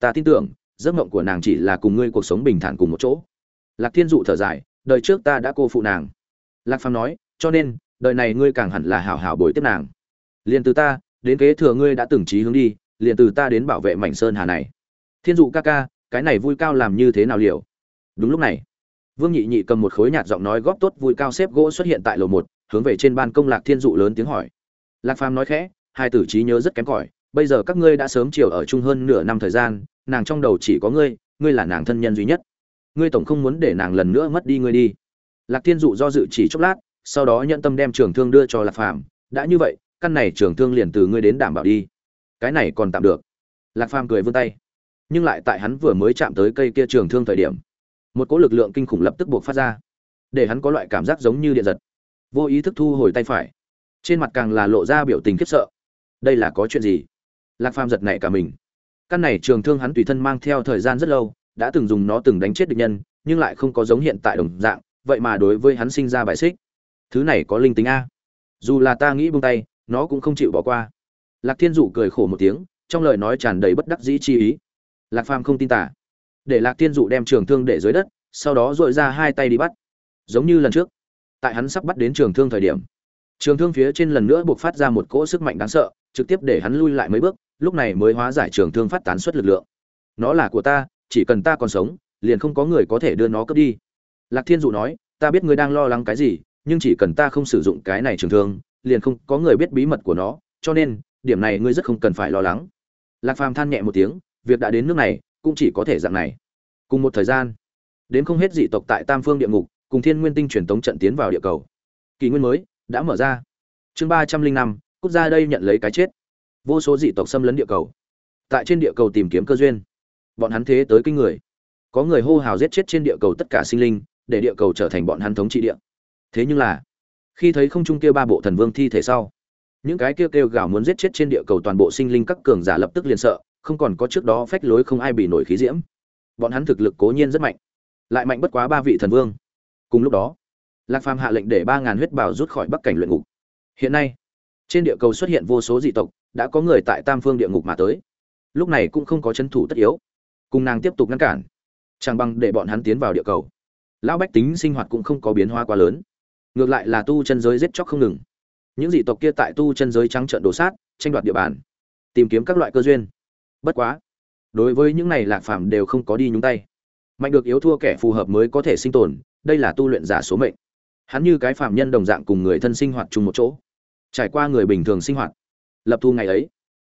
Ta tin tưởng, giấc mộng của nàng chỉ là cùng ngươi cuộc sống bình thản cùng một chỗ. Lạc thiên dụ thở dài, đời trước ta đã cô phụ nàng. Lạc phàm nói, cho nên, đời này ngươi càng hẳn là hảo hảo bồi tiếp nàng. Liền từ ta đến kế thừa ngươi đã từng trí hướng đi, liền từ ta đến bảo vệ mảnh sơn hà này. Thiên dụ ca ca, cái này vui cao làm như thế nào liệu? Đúng lúc này, vương nhị nhị cầm một khối nhạt giọng nói góp tốt vui cao xếp gỗ xuất hiện tại lầu một, hướng về trên ban công lạc thiên dụ lớn tiếng hỏi. Lạc phàm nói khẽ, hai tử trí nhớ rất kém cỏi, bây giờ các ngươi đã sớm chiều ở chung hơn nửa năm thời gian, nàng trong đầu chỉ có ngươi ngươi là nàng thân nhân duy nhất. Ngươi tổng không muốn để nàng lần nữa mất đi ngươi đi. Lạc thiên dụ do dự chỉ chốc lát, sau đó nhận tâm đem trường thương đưa cho lạc phàm. Đã như vậy căn này trường thương liền từ ngươi đến đảm bảo đi. Cái này còn tạm được. Lạc phàm cười vươn tay. Nhưng lại tại hắn vừa mới chạm tới cây kia trường thương thời điểm, một cỗ lực lượng kinh khủng lập tức buộc phát ra, để hắn có loại cảm giác giống như điện giật. Vô ý thức thu hồi tay phải. Trên mặt càng là lộ ra biểu tình khiếp sợ. Đây là có chuyện gì? Lạc phàm giật nảy cả mình. Căn này trường thương hắn tùy thân mang theo thời gian rất lâu, đã từng dùng nó từng đánh chết địch nhân, nhưng lại không có giống hiện tại đồng dạng, vậy mà đối với hắn sinh ra bài xích. Thứ này có linh tính a. Dù là ta nghĩ buông tay nó cũng không chịu bỏ qua. Lạc thiên dụ cười khổ một tiếng, trong lời nói tràn đầy bất đắc dĩ chi ý. Lạc phàm không tin tả. Để lạc thiên dụ đem trường thương để dưới đất, sau đó dội ra hai tay đi bắt. Giống như lần trước, tại hắn sắp bắt đến trường thương thời điểm, trường thương phía trên lần nữa buộc phát ra một cỗ sức mạnh đáng sợ, trực tiếp để hắn lui lại mấy bước, lúc này mới hóa giải trường thương phát tán suất lực lượng. Nó là của ta, chỉ cần ta còn sống, liền không có người có thể đưa nó cướp đi. Lạc thiên dụ nói, ta biết ngươi đang lo lắng cái gì, nhưng chỉ cần ta không sử dụng cái này trường thương liền không có người biết bí mật của nó, cho nên, điểm này ngươi rất không cần phải lo lắng. Lạc phàm than nhẹ một tiếng, việc đã đến nước này, cũng chỉ có thể dạng này. Cùng một thời gian, đến không hết dị tộc tại tam phương địa ngục, cùng thiên nguyên tinh truyền tống trận tiến vào địa cầu. Kỷ nguyên mới, đã mở ra. Chương ba trăm linh năm, quốc gia đây nhận lấy cái chết. Vô số dị tộc xâm lấn địa cầu. Tại trên địa cầu tìm kiếm cơ duyên. Bọn hắn thế tới kinh người. Có người hô hào giết chết trên địa cầu tất cả sinh linh, để địa cầu trở thành bọn hắn thống trị địa. Thế nhưng là khi thấy không trung kia ba bộ thần vương thi thể sau, những cái kêu kêu gào muốn giết chết trên địa cầu toàn bộ sinh linh các cường giả lập tức liền sợ, không còn có trước đó phách lối không ai bị nổi khí diễm. Bọn hắn thực lực cố nhiên rất mạnh, lại mạnh bất quá ba vị thần vương. Cùng lúc đó, lạc phàm hạ lệnh để ba ngàn huyết bảo rút khỏi bắc cảnh luyện ngục. Hiện nay, trên địa cầu xuất hiện vô số dị tộc, đã có người tại tam phương địa ngục mà tới. Lúc này cũng không có c thủ tất yếu. Cùng nàng tiếp tục ngăn cản, chẳng bằng để bọn hắn tiến vào địa cầu. Lão bách tính sinh hoạt cũng không có biến hóa quá lớn ngược lại là tu chân giới giết chóc không ngừng. Những dị tộc kia tại tu chân giới trắng trợn đổ sát, tranh đoạt địa bàn, tìm kiếm các loại cơ duyên. Bất quá, đối với những này lạc phàm đều không có đi nhúng tay. Mạnh được yếu thua kẻ phù hợp mới có thể sinh tồn, đây là tu luyện giả số mệnh. Hắn như cái phạm nhân đồng dạng cùng người thân sinh hoạt chung một chỗ. Trải qua người bình thường sinh hoạt, lập thu ngày ấy,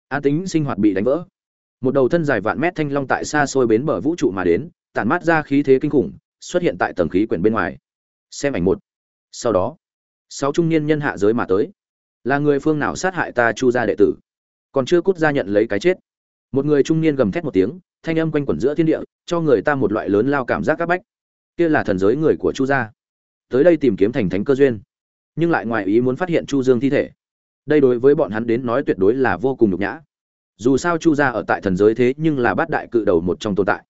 an tính sinh hoạt bị đánh vỡ. Một đầu thân dài vạn mét thanh long tại xa xôi bến bờ vũ trụ mà đến, tản mát ra khí thế kinh khủng, xuất hiện tại tầng khí quyển bên ngoài. Xem ảnh một sau đó, sáu trung niên nhân hạ giới mà tới. Là người phương nào sát hại ta chu gia đệ tử? Còn chưa cút ra nhận lấy cái chết. Một người trung niên gầm thét một tiếng, thanh âm quanh quẩn giữa thiên địa, cho người ta một loại lớn lao cảm giác áp bách. Kia là thần giới người của chu gia. Tới đây tìm kiếm thành thánh cơ duyên. Nhưng lại ngoài ý muốn phát hiện chu dương thi thể. Đây đối với bọn hắn đến nói tuyệt đối là vô cùng nhục nhã. Dù sao chu gia ở tại thần giới thế nhưng là bát đại cự đầu một trong tồn tại.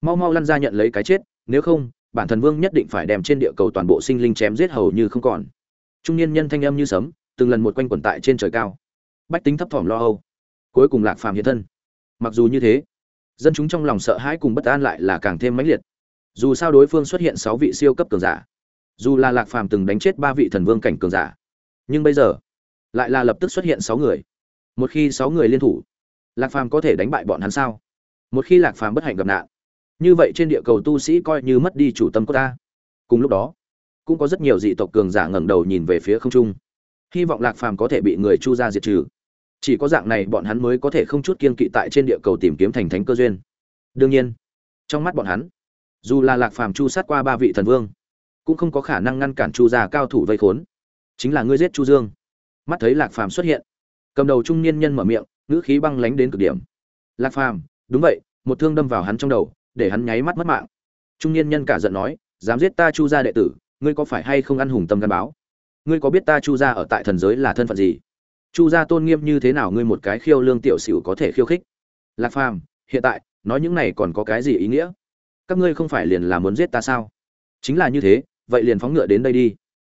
Mau mau lăn ra nhận lấy cái chết, nếu không bản thần vương nhất định phải đem trên địa cầu toàn bộ sinh linh chém giết hầu như không còn. Trung niên nhân thanh âm như sấm, từng lần một quanh quẩn tại trên trời cao. Bách tính thấp thỏm lo âu. Cuối cùng lạc phàm hiện thân. Mặc dù như thế, dân chúng trong lòng sợ hãi cùng bất an lại là càng thêm mãnh liệt. Dù sao đối phương xuất hiện sáu vị siêu cấp cường giả, dù là lạc phàm từng đánh chết ba vị thần vương cảnh cường giả, nhưng bây giờ lại là lập tức xuất hiện sáu người. Một khi sáu người liên thủ, lạc phàm có thể đánh bại bọn hắn sao? Một khi lạc phàm bất hạnh gặp nạn như vậy trên địa cầu tu sĩ coi như mất đi chủ tâm của ta. Cùng lúc đó, cũng có rất nhiều dị tộc cường giả ngẩng đầu nhìn về phía không trung. Hy vọng lạc phàm có thể bị người chu ra diệt trừ. Chỉ có dạng này bọn hắn mới có thể không chút kiên kỵ tại trên địa cầu tìm kiếm thành thánh cơ duyên. Đương nhiên, trong mắt bọn hắn, dù là lạc phàm chu sát qua ba vị thần vương, cũng không có khả năng ngăn cản chu gia cao thủ vây khốn. Chính là ngươi giết chu dương. Mắt thấy lạc phàm xuất hiện, cầm đầu trung niên nhân mở miệng, ngữ khí băng lánh đến cực điểm. Lạc phàm, đúng vậy, một thương đâm vào hắn trong đầu để hắn nháy mắt mất mạng. Trung niên nhân cả giận nói, dám giết ta chu gia đệ tử, ngươi có phải hay không ăn hùng tâm gan báo? Ngươi có biết ta chu gia ở tại thần giới là thân phận gì? Chu gia tôn nghiêm như thế nào ngươi một cái khiêu lương tiểu xỉu có thể khiêu khích? Lạc phàm, hiện tại, nói những này còn có cái gì ý nghĩa? Các ngươi không phải liền là muốn giết ta sao? Chính là như thế, vậy liền phóng ngựa đến đây đi.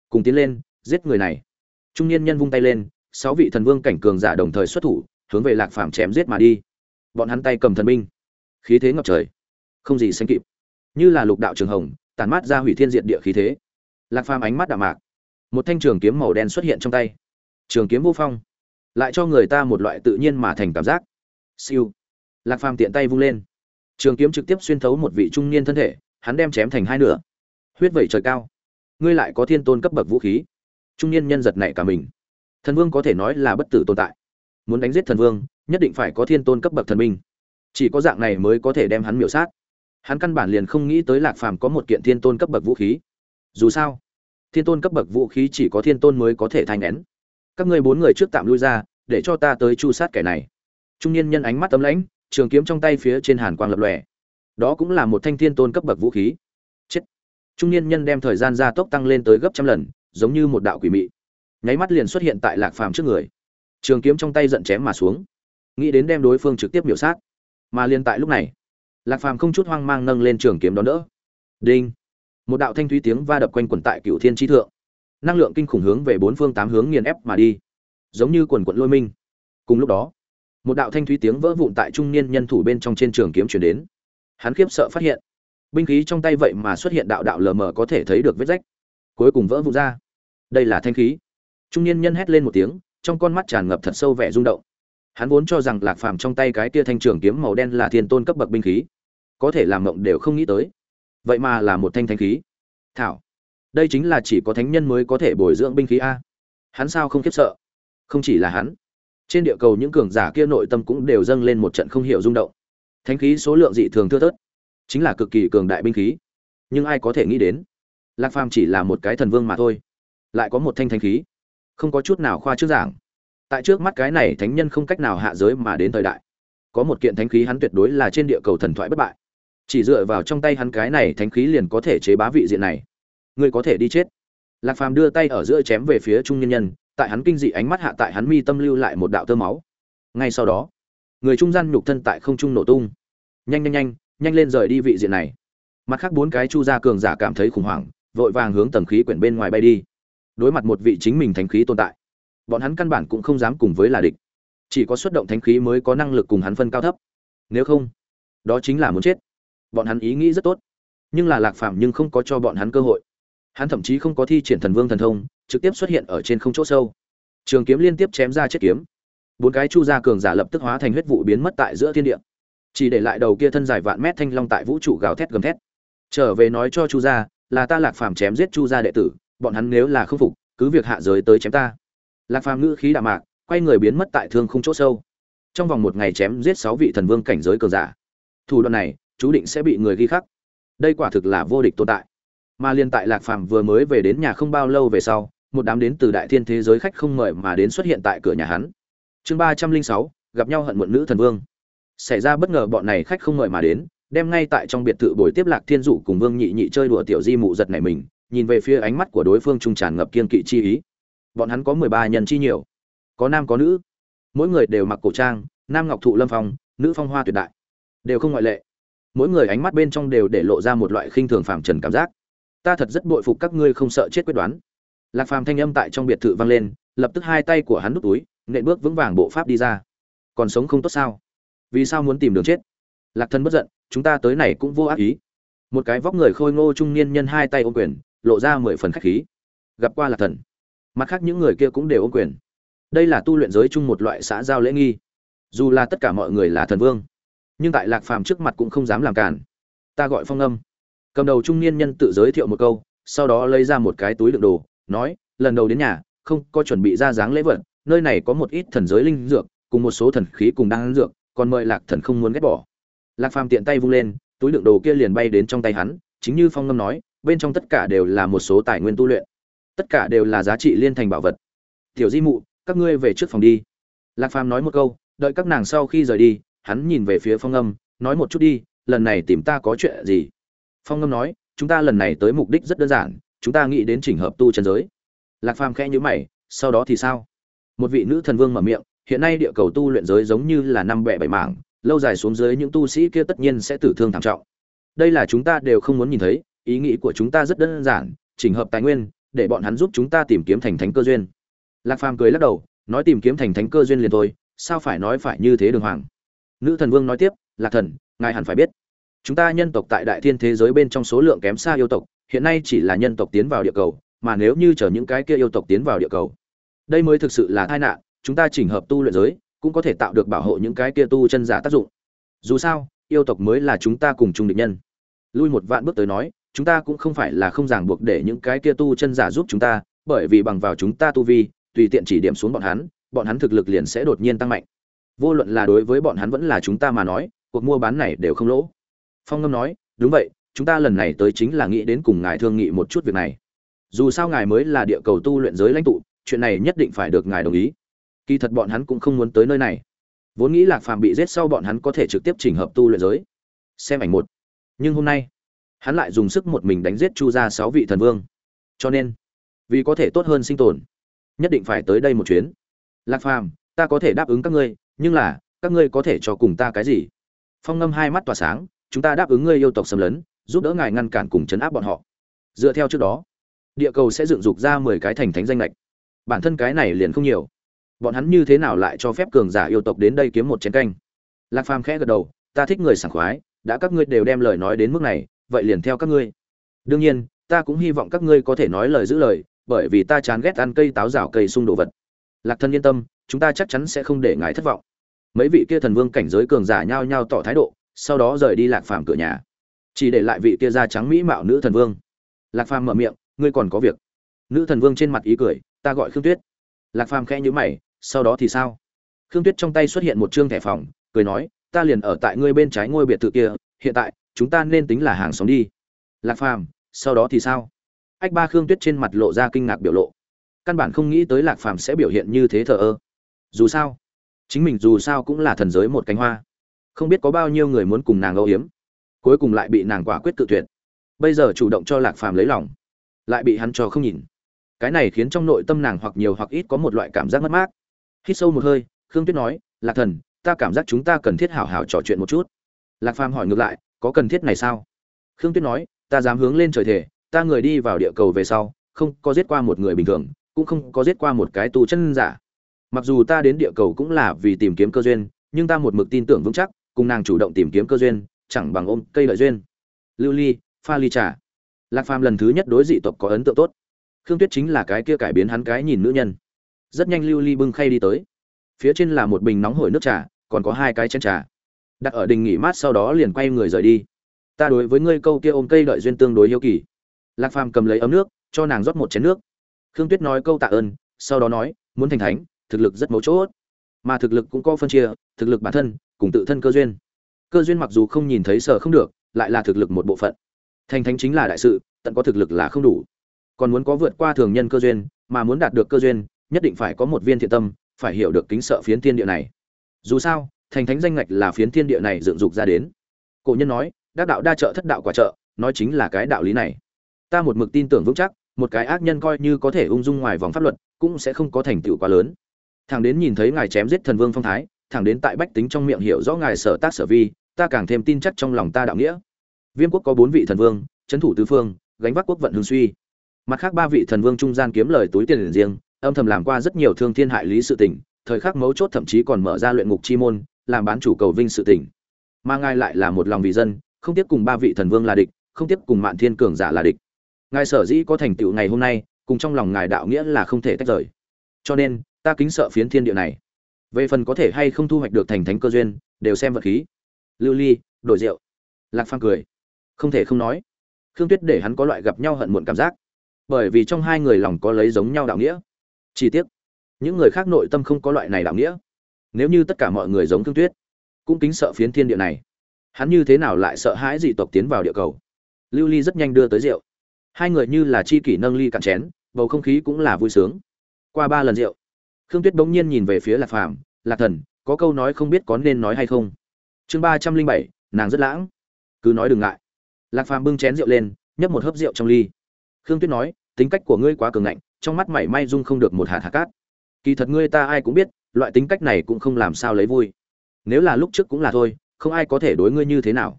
Cùng tiến lên, giết người này. Trung niên nhân vung tay lên, sáu vị thần vương cảnh cường giả đồng thời xuất thủ, hướng về lạc phàm chém giết mà đi. Bọn hắn tay cầm thần binh. Khí thế ngập trời không gì sánh kịp. Như là lục đạo trường hồng tàn mát ra hủy thiên diện địa khí thế. Lạc phàm ánh mắt đạm mạc. Một thanh trường kiếm màu đen xuất hiện trong tay. Trường kiếm vô phong. Lại cho người ta một loại tự nhiên mà thành cảm giác. Siêu. Lạc phàm tiện tay vung lên. Trường kiếm trực tiếp xuyên thấu một vị trung niên thân thể, hắn đem chém thành hai nửa. Huyết vẩy trời cao. Ngươi lại có thiên tôn cấp bậc vũ khí. Trung niên nhân giật nảy cả mình. Thần vương có thể nói là bất tử tồn tại. Muốn đánh giết thần vương, nhất định phải có thiên tôn cấp bậc thần minh. Chỉ có dạng này mới có thể đem hắn miểu sát hắn căn bản liền không nghĩ tới lạc phàm có một kiện thiên tôn cấp bậc vũ khí. Dù sao, thiên tôn cấp bậc vũ khí chỉ có thiên tôn mới có thể thay nén. Các ngươi bốn người trước tạm lui ra, để cho ta tới chu sát kẻ này. Trung niên nhân ánh mắt tấm lãnh, trường kiếm trong tay phía trên hàn quang lập lòe. Đó cũng là một thanh thiên tôn cấp bậc vũ khí. Chết. Trung niên nhân đem thời gian gia tốc tăng lên tới gấp trăm lần, giống như một đạo quỷ mị. Nháy mắt liền xuất hiện tại lạc phàm trước người. Trường kiếm trong tay giận chém mà xuống. Nghĩ đến đem đối phương trực tiếp biểu sát. Mà liền tại lúc này lạc phàm không chút hoang mang nâng lên trường kiếm đón đỡ. Đinh. Một đạo thanh thúy tiếng va đập quanh quẩn tại cựu thiên tri thượng. Năng lượng kinh khủng hướng về bốn phương tám hướng nghiền ép mà đi. Giống như quần quận lôi minh. Cùng lúc đó, một đạo thanh thúy tiếng vỡ vụn tại trung niên nhân thủ bên trong trên trường kiếm chuyển đến. Hắn khiếp sợ phát hiện, binh khí trong tay vậy mà xuất hiện đạo đạo lờ mờ có thể thấy được vết rách. Cuối cùng vỡ vụn ra. Đây là thanh khí. Trung niên nhân hét lên một tiếng, trong con mắt tràn ngập thật sâu vẻ rung động. Hắn vốn cho rằng lạc phàm trong tay cái tia thanh trường kiếm màu đen là thiên tôn cấp bậc binh khí có thể làm mộng đều không nghĩ tới. Vậy mà là một thanh thanh khí. Thảo, đây chính là chỉ có thánh nhân mới có thể bồi dưỡng binh khí a. Hắn sao không khiếp sợ? Không chỉ là hắn, trên địa cầu những cường giả kia nội tâm cũng đều dâng lên một trận không hiểu rung động. Thánh khí số lượng dị thường thưa thớt, chính là cực kỳ cường đại binh khí. Nhưng ai có thể nghĩ đến, lạc phàm chỉ là một cái thần vương mà thôi, lại có một thanh thánh khí. Không có chút nào khoa trước giảng. Tại trước mắt cái này thánh nhân không cách nào hạ giới mà đến thời đại. Có một kiện thánh khí hắn tuyệt đối là trên địa cầu thần thoại bất bại chỉ dựa vào trong tay hắn cái này thánh khí liền có thể chế bá vị diện này. Ngươi có thể đi chết. Lạc phàm đưa tay ở giữa chém về phía trung nhân nhân, tại hắn kinh dị ánh mắt hạ tại hắn mi tâm lưu lại một đạo tơ máu. Ngay sau đó, người trung gian nhục thân tại không trung nổ tung. Nhanh nhanh nhanh nhanh lên rời đi vị diện này. Mặt khác bốn cái chu gia cường giả cảm thấy khủng hoảng, vội vàng hướng tầng khí quyển bên ngoài bay đi. Đối mặt một vị chính mình thánh khí tồn tại, bọn hắn căn bản cũng không dám cùng với là địch. Chỉ có xuất động thánh khí mới có năng lực cùng hắn phân cao thấp. Nếu không, đó chính là muốn chết bọn hắn ý nghĩ rất tốt. Nhưng là lạc phàm nhưng không có cho bọn hắn cơ hội. Hắn thậm chí không có thi triển thần vương thần thông, trực tiếp xuất hiện ở trên không chỗ sâu. Trường kiếm liên tiếp chém ra chết kiếm. Bốn cái chu gia cường giả lập tức hóa thành huyết vụ biến mất tại giữa thiên địa. Chỉ để lại đầu kia thân dài vạn mét thanh long tại vũ trụ gào thét gầm thét. Trở về nói cho chu gia, là ta lạc phàm chém giết chu gia đệ tử, bọn hắn nếu là không phục, cứ việc hạ giới tới chém ta. Lạc phàm ngữ khí đạm mạc, quay người biến mất tại thương không chỗ sâu. Trong vòng một ngày chém giết sáu vị thần vương cảnh giới cường giả. Thủ đoạn này chú định sẽ bị người ghi khắc. Đây quả thực là vô địch tồn tại. Mà liên tại lạc phàm vừa mới về đến nhà không bao lâu về sau, một đám đến từ đại thiên thế giới khách không mời mà đến xuất hiện tại cửa nhà hắn. Chương ba trăm linh sáu, gặp nhau hận muộn nữ thần vương. Xảy ra bất ngờ bọn này khách không mời mà đến, đem ngay tại trong biệt thự buổi tiếp lạc thiên dụ cùng vương nhị nhị chơi đùa tiểu di mụ giật này mình, nhìn về phía ánh mắt của đối phương trung tràn ngập kiên kỵ chi ý. Bọn hắn có mười ba nhân chi nhiều, có nam có nữ. Mỗi người đều mặc cổ trang, nam ngọc thụ lâm phong, nữ phong hoa tuyệt đại. Đều không ngoại lệ mỗi người ánh mắt bên trong đều để lộ ra một loại khinh thường phàm trần cảm giác. Ta thật rất bội phục các ngươi không sợ chết quyết đoán. Lạc phàm thanh âm tại trong biệt thự vang lên, lập tức hai tay của hắn nút túi, nện bước vững vàng bộ pháp đi ra. Còn sống không tốt sao? Vì sao muốn tìm đường chết? Lạc thân bất giận, chúng ta tới này cũng vô ác ý. Một cái vóc người khôi ngô trung niên nhân hai tay ôm quyền, lộ ra mười phần khách khí. Gặp qua lạc thần, mặt khác những người kia cũng đều ôm quyền. Đây là tu luyện giới chung một loại xã giao lễ nghi. Dù là tất cả mọi người là thần vương nhưng tại lạc phàm trước mặt cũng không dám làm cản. Ta gọi phong âm. Cầm đầu trung niên nhân tự giới thiệu một câu, sau đó lấy ra một cái túi đựng đồ, nói, lần đầu đến nhà, không có chuẩn bị ra dáng lễ vật, nơi này có một ít thần giới linh dược, cùng một số thần khí cùng đang dược, còn mời lạc thần không muốn ghét bỏ. Lạc phàm tiện tay vung lên, túi đựng đồ kia liền bay đến trong tay hắn, chính như phong ngâm nói, bên trong tất cả đều là một số tài nguyên tu luyện, tất cả đều là giá trị liên thành bảo vật. Tiểu di mụ, các ngươi về trước phòng đi. Lạc phàm nói một câu, đợi các nàng sau khi rời đi hắn nhìn về phía phong âm, nói một chút đi, lần này tìm ta có chuyện gì? Phong âm nói, chúng ta lần này tới mục đích rất đơn giản, chúng ta nghĩ đến chỉnh hợp tu chân giới. Lạc phàm khẽ nhữ mày, sau đó thì sao? Một vị nữ thần vương mở miệng, hiện nay địa cầu tu luyện giới giống như là năm bẹ bảy mảng, lâu dài xuống dưới những tu sĩ kia tất nhiên sẽ tử thương thảm trọng. Đây là chúng ta đều không muốn nhìn thấy, ý nghĩ của chúng ta rất đơn giản, chỉnh hợp tài nguyên, để bọn hắn giúp chúng ta tìm kiếm thành thánh cơ duyên. Lạc phàm cười lắc đầu, nói tìm kiếm thành thánh cơ duyên liền thôi, sao phải nói phải như thế đường hoàng? Nữ thần vương nói tiếp, lạc thần, ngài hẳn phải biết, chúng ta nhân tộc tại đại thiên thế giới bên trong số lượng kém xa yêu tộc, hiện nay chỉ là nhân tộc tiến vào địa cầu, mà nếu như chở những cái kia yêu tộc tiến vào địa cầu, đây mới thực sự là tai nạn, chúng ta chỉnh hợp tu luyện giới, cũng có thể tạo được bảo hộ những cái kia tu chân giả tác dụng. Dù sao, yêu tộc mới là chúng ta cùng chung địch nhân. Lui một vạn bước tới nói, chúng ta cũng không phải là không ràng buộc để những cái kia tu chân giả giúp chúng ta, bởi vì bằng vào chúng ta tu vi, tùy tiện chỉ điểm xuống bọn hắn bọn hắn thực lực liền sẽ đột nhiên tăng mạnh vô luận là đối với bọn hắn vẫn là chúng ta mà nói, cuộc mua bán này đều không lỗ. Phong ngâm nói, đúng vậy, chúng ta lần này tới chính là nghĩ đến cùng ngài thương nghị một chút việc này. Dù sao ngài mới là địa cầu tu luyện giới lãnh tụ, chuyện này nhất định phải được ngài đồng ý. Kỳ thật bọn hắn cũng không muốn tới nơi này. Vốn nghĩ lạc phàm bị giết sau bọn hắn có thể trực tiếp chỉnh hợp tu luyện giới. Xem ảnh một. Nhưng hôm nay, hắn lại dùng sức một mình đánh giết chu ra sáu vị thần vương. Cho nên, vì có thể tốt hơn sinh tồn, nhất định phải tới đây một chuyến. Lạc phàm, ta có thể đáp ứng các ngươi nhưng là, các ngươi có thể cho cùng ta cái gì? Phong ngâm hai mắt tỏa sáng, chúng ta đáp ứng ngươi yêu tộc xâm lấn, giúp đỡ ngài ngăn cản cùng chấn áp bọn họ. Dựa theo trước đó, địa cầu sẽ dựng dục ra mười cái thành thánh danh lệch. Bản thân cái này liền không nhiều. Bọn hắn như thế nào lại cho phép cường giả yêu tộc đến đây kiếm một chén canh? Lạc phàm khẽ gật đầu, ta thích người sảng khoái, đã các ngươi đều đem lời nói đến mức này, vậy liền theo các ngươi. Đương nhiên, ta cũng hy vọng các ngươi có thể nói lời giữ lời, bởi vì ta chán ghét ăn cây táo rào cây sung đồ vật lạc thân yên tâm, chúng ta chắc chắn sẽ không để ngài thất vọng. Mấy vị kia thần vương cảnh giới cường giả nhao nhao tỏ thái độ, sau đó rời đi lạc phàm cửa nhà. Chỉ để lại vị kia da trắng mỹ mạo nữ thần vương. Lạc phàm mở miệng, ngươi còn có việc. Nữ thần vương trên mặt ý cười, ta gọi khương tuyết. Lạc phàm khẽ nhữ mày, sau đó thì sao? Khương tuyết trong tay xuất hiện một chương thẻ phòng, cười nói, ta liền ở tại ngươi bên trái ngôi biệt thự kia, hiện tại, chúng ta nên tính là hàng xóm đi. Lạc phàm, sau đó thì sao? Ách ba khương tuyết trên mặt lộ ra kinh ngạc biểu lộ căn bản không nghĩ tới lạc phàm sẽ biểu hiện như thế thờ ơ. Dù sao, chính mình dù sao cũng là thần giới một cánh hoa. Không biết có bao nhiêu người muốn cùng nàng âu hiếm cuối cùng lại bị nàng quả quyết tự tuyệt. Bây giờ chủ động cho lạc phàm lấy lòng, lại bị hắn cho không nhìn. Cái này khiến trong nội tâm nàng hoặc nhiều hoặc ít có một loại cảm giác mất mát. Hít sâu một hơi, khương tuyết nói, lạc thần, ta cảm giác chúng ta cần thiết hảo hảo trò chuyện một chút. Lạc phàm hỏi ngược lại, có cần thiết này sao? Khương tuyết nói, ta dám hướng lên trời thể ta người đi vào địa cầu về sau, không có giết qua một người bình thường cũng không có giết qua một cái tu chân giả. Mặc dù ta đến địa cầu cũng là vì tìm kiếm cơ duyên, nhưng ta một mực tin tưởng vững chắc, cùng nàng chủ động tìm kiếm cơ duyên, chẳng bằng ôm cây lợi duyên. Lưu ly, pha ly trà. Lạc phàm lần thứ nhất đối dị tộc có ấn tượng tốt. Khương tuyết chính là cái kia cải biến hắn cái nhìn nữ nhân. Rất nhanh lưu ly bưng khay đi tới. Phía trên là một bình nóng hổi nước trà, còn có hai cái chén trà. Đặt ở đình nghỉ mát sau đó liền quay người rời đi. Ta đối với ngươi câu kia ôm cây đợi duyên tương đối hiếu kỳ. Lạc phàm cầm lấy ấm nước, cho nàng rót một chén nước khương tuyết nói câu tạ ơn, sau đó nói, muốn thành thánh, thực lực rất mấu chốt, mà thực lực cũng có phân chia, thực lực bản thân cùng tự thân cơ duyên. Cơ duyên mặc dù không nhìn thấy sở không được, lại là thực lực một bộ phận. Thành thánh chính là đại sự, tận có thực lực là không đủ. Còn muốn có vượt qua thường nhân cơ duyên, mà muốn đạt được cơ duyên, nhất định phải có một viên thiện tâm, phải hiểu được kính sợ phiến thiên địa này. Dù sao, thành thánh danh ngạch là phiến thiên địa này dựng dục ra đến. Cổ nhân nói, đắc đạo đa trợ thất đạo quả trợ, nói chính là cái đạo lý này. Ta một mực tin tưởng vững chắc một cái ác nhân coi như có thể ung dung ngoài vòng pháp luật, cũng sẽ không có thành tựu quá lớn. Thằng đến nhìn thấy ngài chém giết thần vương phong thái, thẳng đến tại bách tính trong miệng hiểu rõ ngài sở tác sở vi, ta càng thêm tin chắc trong lòng ta đạo nghĩa. Viêm quốc có bốn vị thần vương trấn thủ tứ phương, gánh vác quốc vận hương suy. Mặt khác ba vị thần vương trung gian kiếm lời túi tiền riêng, âm thầm làm qua rất nhiều thương thiên hại lý sự tình, thời khắc mấu chốt thậm chí còn mở ra luyện ngục chi môn, làm bán chủ cầu vinh sự tình. Mà ngài lại là một lòng vì dân, không tiếp cùng ba vị thần vương là địch, không tiếp cùng mạn thiên cường giả là địch ngài sở dĩ có thành tựu ngày hôm nay, cùng trong lòng ngài đạo nghĩa là không thể tách rời. Cho nên, ta kính sợ phiến thiên địa này. Về phần có thể hay không thu hoạch được thành thánh cơ duyên, đều xem vật khí. Lưu ly, đổi rượu. Lạc phang cười. Không thể không nói. Khương tuyết để hắn có loại gặp nhau hận muộn cảm giác. Bởi vì trong hai người lòng có lấy giống nhau đạo nghĩa. Chi tiết những người khác nội tâm không có loại này đạo nghĩa. Nếu như tất cả mọi người giống khương tuyết, cũng kính sợ phiến thiên địa này. Hắn như thế nào lại sợ hãi dị tộc tiến vào địa cầu? Lưu ly rất nhanh đưa tới rượu hai người như là chi kỷ nâng ly cạn chén, bầu không khí cũng là vui sướng. Qua ba lần rượu, khương tuyết bỗng nhiên nhìn về phía lạc phàm, lạc thần, có câu nói không biết có nên nói hay không? Chương ba trăm linh bảy, nàng rất lãng. Cứ nói đừng ngại. Lạc phàm bưng chén rượu lên, nhấp một hớp rượu trong ly. Khương tuyết nói, tính cách của ngươi quá cường ngạnh, trong mắt mảy may dung không được một hạt hạt cát. Kỳ thật ngươi ta ai cũng biết, loại tính cách này cũng không làm sao lấy vui. Nếu là lúc trước cũng là thôi, không ai có thể đối ngươi như thế nào.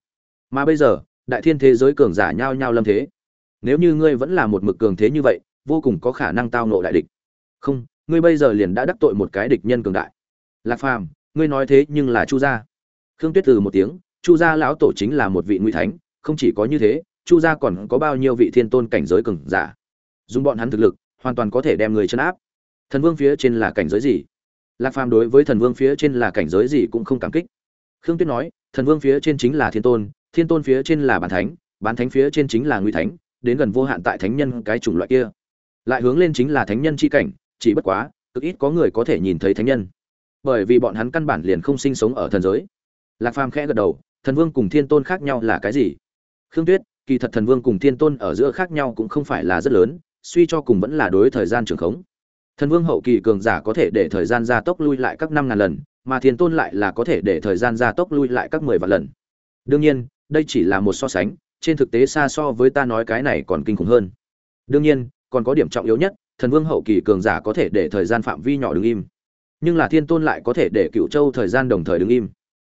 Mà bây giờ, đại thiên thế giới cường giả nhao nhao lâm thế nếu như ngươi vẫn là một mực cường thế như vậy, vô cùng có khả năng tao nộ đại địch. Không, ngươi bây giờ liền đã đắc tội một cái địch nhân cường đại. Lạc phàm, ngươi nói thế nhưng là chu gia. Khương tuyết từ một tiếng, chu gia lão tổ chính là một vị nguy thánh, không chỉ có như thế, chu gia còn có bao nhiêu vị thiên tôn cảnh giới cường giả. Dùng bọn hắn thực lực, hoàn toàn có thể đem người chấn áp. Thần vương phía trên là cảnh giới gì? Lạc phàm đối với thần vương phía trên là cảnh giới gì cũng không cảm kích. Khương tuyết nói, thần vương phía trên chính là thiên tôn thiên tôn phía trên là bản thánh bán thánh phía trên chính là nguy thánh đến gần vô hạn tại thánh nhân cái chủng loại kia. Lại hướng lên chính là thánh nhân chi cảnh, chỉ bất quá, cực ít có người có thể nhìn thấy thánh nhân. Bởi vì bọn hắn căn bản liền không sinh sống ở thần giới. Lạc phàm khẽ gật đầu, thần vương cùng thiên tôn khác nhau là cái gì? Khương tuyết, kỳ thật thần vương cùng thiên tôn ở giữa khác nhau cũng không phải là rất lớn, suy cho cùng vẫn là đối thời gian trường khống. Thần vương hậu kỳ cường giả có thể để thời gian gia tốc lui lại các năm ngàn lần, mà thiên tôn lại là có thể để thời gian gia tốc lui lại các mười vạn lần. Đương nhiên, đây chỉ là một so sánh trên thực tế xa so với ta nói cái này còn kinh khủng hơn. Đương nhiên, còn có điểm trọng yếu nhất, thần vương hậu kỳ cường giả có thể để thời gian phạm vi nhỏ đứng im. Nhưng là thiên tôn lại có thể để cựu châu thời gian đồng thời đứng im.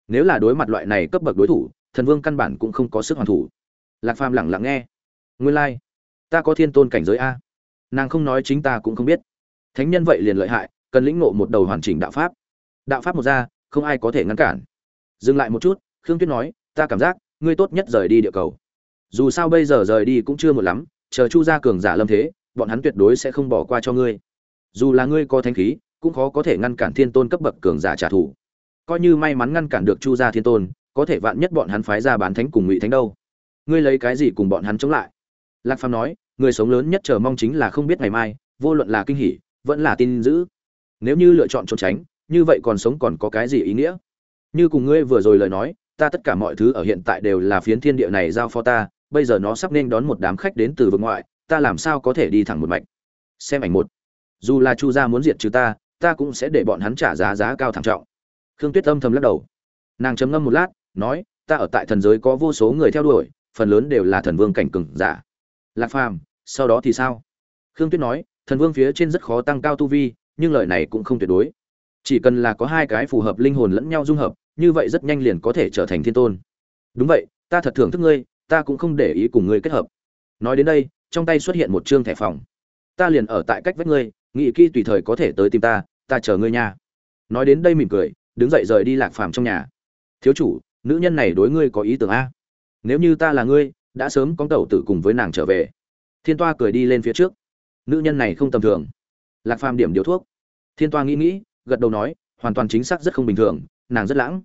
Nếu là đối mặt loại này cấp bậc đối thủ, thần vương căn bản cũng không có sức hoàn thủ. Lạc phàm lẳng lặng nghe. Nguyên lai、like. ta có thiên tôn cảnh giới a. Nàng không nói chính ta cũng không biết. Thánh nhân vậy liền lợi hại, cần lĩnh ngộ một đầu hoàn chỉnh đạo pháp. Đạo pháp một ra, không ai có thể ngăn cản. Dừng lại một chút, khương tuyết nói, ta cảm giác, ngươi tốt nhất rời đi địa cầu dù sao bây giờ rời đi cũng chưa một lắm, chờ chu gia cường giả lâm thế, bọn hắn tuyệt đối sẽ không bỏ qua cho ngươi. Dù là ngươi có thanh khí, cũng khó có thể ngăn cản thiên tôn cấp bậc cường giả trả thù. Coi như may mắn ngăn cản được chu gia thiên tôn, có thể vạn nhất bọn hắn phái ra bán thánh cùng ngụy thánh đâu. Ngươi lấy cái gì cùng bọn hắn chống lại? Lạc phàm nói, người sống lớn nhất chờ mong chính là không biết ngày mai, vô luận là kinh hỉ, vẫn là tin giữ nếu như lựa chọn trốn tránh, như vậy còn sống còn có cái gì ý nghĩa? Như cùng ngươi vừa rồi lời nói, ta tất cả mọi thứ ở hiện tại đều là phiến thiên địa này giao phó ta bây giờ nó sắp nên đón một đám khách đến từ vực ngoại, ta làm sao có thể đi thẳng một mạch? Xem ảnh một. Dù là chu gia muốn diệt trừ ta ta cũng sẽ để bọn hắn trả giá giá cao thảm trọng. Khương tuyết âm thầm lắc đầu. Nàng chấm ngâm một lát, nói, ta ở tại thần giới có vô số người theo đuổi, phần lớn đều là thần vương cảnh cừng giả. Lạc phàm, sau đó thì sao? Khương tuyết nói, thần vương phía trên rất khó tăng cao tu vi, nhưng lời này cũng không tuyệt đối. Chỉ cần là có hai cái phù hợp linh hồn lẫn nhau dung hợp, như vậy rất nhanh liền có thể trở thành thiên tôn. Đúng vậy, ta thật thưởng thức ngươi ta cũng không để ý cùng ngươi kết hợp. Nói đến đây, trong tay xuất hiện một chương thẻ phòng. Ta liền ở tại cách vách ngươi, nghĩ kỹ tùy thời có thể tới tìm ta ta chờ ngươi nha. Nói đến đây mỉm cười, đứng dậy rời đi lạc phàm trong nhà. Thiếu chủ, nữ nhân này đối ngươi có ý tưởng a. Nếu như ta là ngươi, đã sớm có tẩu tử cùng với nàng trở về. Thiên toa cười đi lên phía trước. Nữ nhân này không tầm thường. Lạc phàm điểm điều thuốc. Thiên toa nghĩ nghĩ, gật đầu nói, hoàn toàn chính xác rất không bình thường, nàng rất lãng.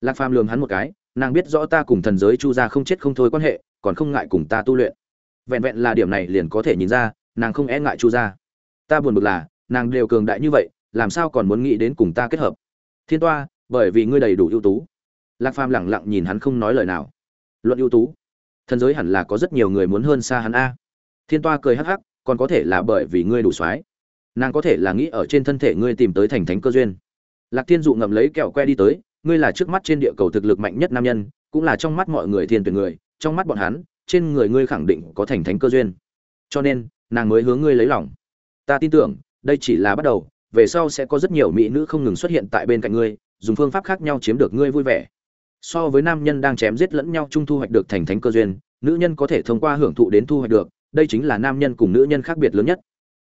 Lạc phàm lường hắn một cái nàng biết rõ ta cùng thần giới chu Gia không chết không thôi quan hệ, còn không ngại cùng ta tu luyện. Vẹn vẹn là điểm này liền có thể nhìn ra, nàng không e ngại chu Gia. ta buồn bực là, nàng đều cường đại như vậy, làm sao còn muốn nghĩ đến cùng ta kết hợp? Thiên toa, bởi vì ngươi đầy đủ ưu tú. Lạc phàm lẳng lặng nhìn hắn không nói lời nào. Luận ưu tú, thần giới hẳn là có rất nhiều người muốn hơn xa hắn a. Thiên toa cười hắc hắc, còn có thể là bởi vì ngươi đủ soái. Nàng có thể là nghĩ ở trên thân thể ngươi tìm tới thành thánh cơ duyên. Lạc thiên dụ ngậm lấy kẹo que đi tới ngươi là trước mắt trên địa cầu thực lực mạnh nhất nam nhân, cũng là trong mắt mọi người thiên tuyển người, trong mắt bọn hắn, trên người ngươi khẳng định có thành thánh cơ duyên. Cho nên, nàng mới hướng ngươi lấy lòng. Ta tin tưởng, đây chỉ là bắt đầu, về sau sẽ có rất nhiều mỹ nữ không ngừng xuất hiện tại bên cạnh ngươi, dùng phương pháp khác nhau chiếm được ngươi vui vẻ. So với nam nhân đang chém giết lẫn nhau chung thu hoạch được thành thánh cơ duyên, nữ nhân có thể thông qua hưởng thụ đến thu hoạch được, đây chính là nam nhân cùng nữ nhân khác biệt lớn nhất.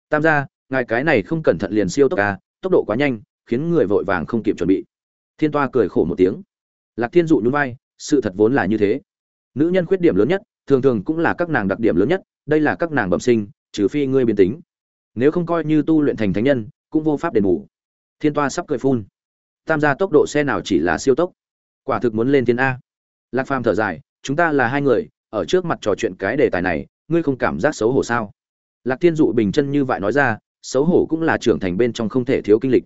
Tam gia, ngài cái này không cẩn thận liền siêu tốc ca tốc độ quá nhanh, khiến người vội vàng không kịp chuẩn bị thiên toa cười khổ một tiếng. Lạc thiên dụ nhún vai, sự thật vốn là như thế. Nữ nhân khuyết điểm lớn nhất, thường thường cũng là các nàng đặc điểm lớn nhất, đây là các nàng bẩm sinh, trừ phi ngươi biến tính. Nếu không coi như tu luyện thành thánh nhân, cũng vô pháp đền bù. Thiên toa sắp cười phun. Tam gia tốc độ xe nào chỉ là siêu tốc? Quả thực muốn lên thiên a. Lạc phàm thở dài, chúng ta là hai người, ở trước mặt trò chuyện cái đề tài này, ngươi không cảm giác xấu hổ sao? Lạc thiên dụ bình chân như vậy nói ra, xấu hổ cũng là trưởng thành bên trong không thể thiếu kinh lịch.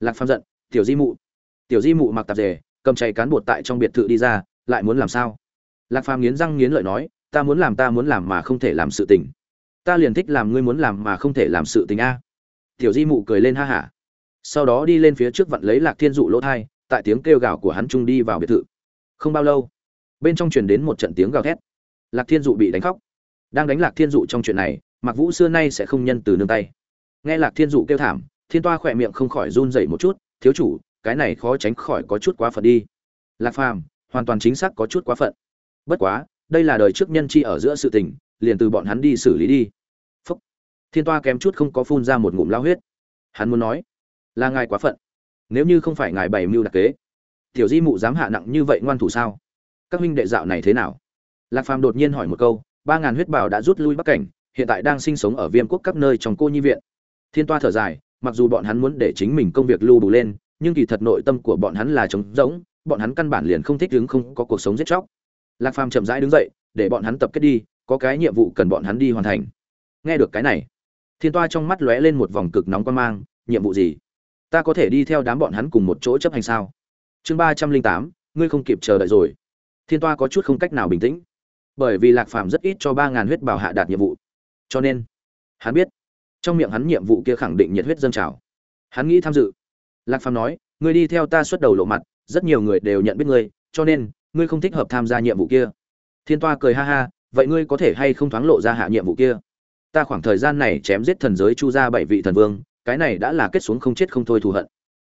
Lạc phàm giận, tiểu di mụ tiểu di mụ mặc tạp dề, cầm chạy cán bột tại trong biệt thự đi ra, lại muốn làm sao? Lạc phàm nghiến răng nghiến lợi nói, ta muốn làm, ta muốn làm mà không thể làm sự tình. Ta liền thích làm, ngươi muốn làm mà không thể làm sự tình a. Tiểu di mụ cười lên ha hả. Sau đó đi lên phía trước vặn lấy lạc thiên dụ lỗ thai, tại tiếng kêu gào của hắn trung đi vào biệt thự. Không bao lâu, bên trong truyền đến một trận tiếng gào thét. Lạc thiên dụ bị đánh khóc. Đang đánh lạc thiên dụ trong chuyện này mặc vũ xưa nay sẽ không nhân từ nương tay. Nghe lạc thiên dụ kêu thảm, thiên toa khỏe miệng không khỏi run dậy một chút, thiếu chủ cái này khó tránh khỏi có chút quá phận đi. Lạc phàm, hoàn toàn chính xác có chút quá phận. Bất quá, đây là đời trước nhân chi ở giữa sự tình, liền từ bọn hắn đi xử lý đi. Phúc. Thiên toa kém chút không có phun ra một ngụm lao huyết. Hắn muốn nói, là ngài quá phận. Nếu như không phải ngài bày mưu đặc kế, tiểu di mụ dám hạ nặng như vậy ngoan thủ sao? Các huynh đệ dạo này thế nào? Lạc phàm đột nhiên hỏi một câu, ba ngàn huyết bảo đã rút lui bắc cảnh, hiện tại đang sinh sống ở viêm quốc các nơi trong cô nhi viện. Thiên toa thở dài, mặc dù bọn hắn muốn để chính mình công việc lưu đủ lên nhưng kỳ thật nội tâm của bọn hắn là trống rỗng, bọn hắn căn bản liền không thích đứng không có cuộc sống giết chóc. Lạc phàm chậm rãi đứng dậy, để bọn hắn tập kết đi, có cái nhiệm vụ cần bọn hắn đi hoàn thành. Nghe được cái này, thiên toa trong mắt lóe lên một vòng cực nóng quan mang, nhiệm vụ gì? Ta có thể đi theo đám bọn hắn cùng một chỗ chấp hành sao? Chương ba trăm linh tám, ngươi không kịp chờ đợi rồi. Thiên toa có chút không cách nào bình tĩnh, bởi vì lạc phàm rất ít cho ba ngàn huyết bảo hạ đạt nhiệm vụ. Cho nên, hắn biết, trong miệng hắn nhiệm vụ kia khẳng định nhiệt huyết dâng trào. Hắn nghĩ tham dự lạc phàm nói, ngươi đi theo ta xuất đầu lộ mặt, rất nhiều người đều nhận biết ngươi, cho nên, ngươi không thích hợp tham gia nhiệm vụ kia. Thiên toa cười ha ha, vậy ngươi có thể hay không thoáng lộ ra hạ nhiệm vụ kia? Ta khoảng thời gian này chém giết thần giới chu gia bảy vị thần vương, cái này đã là kết xuống không chết không thôi thù hận.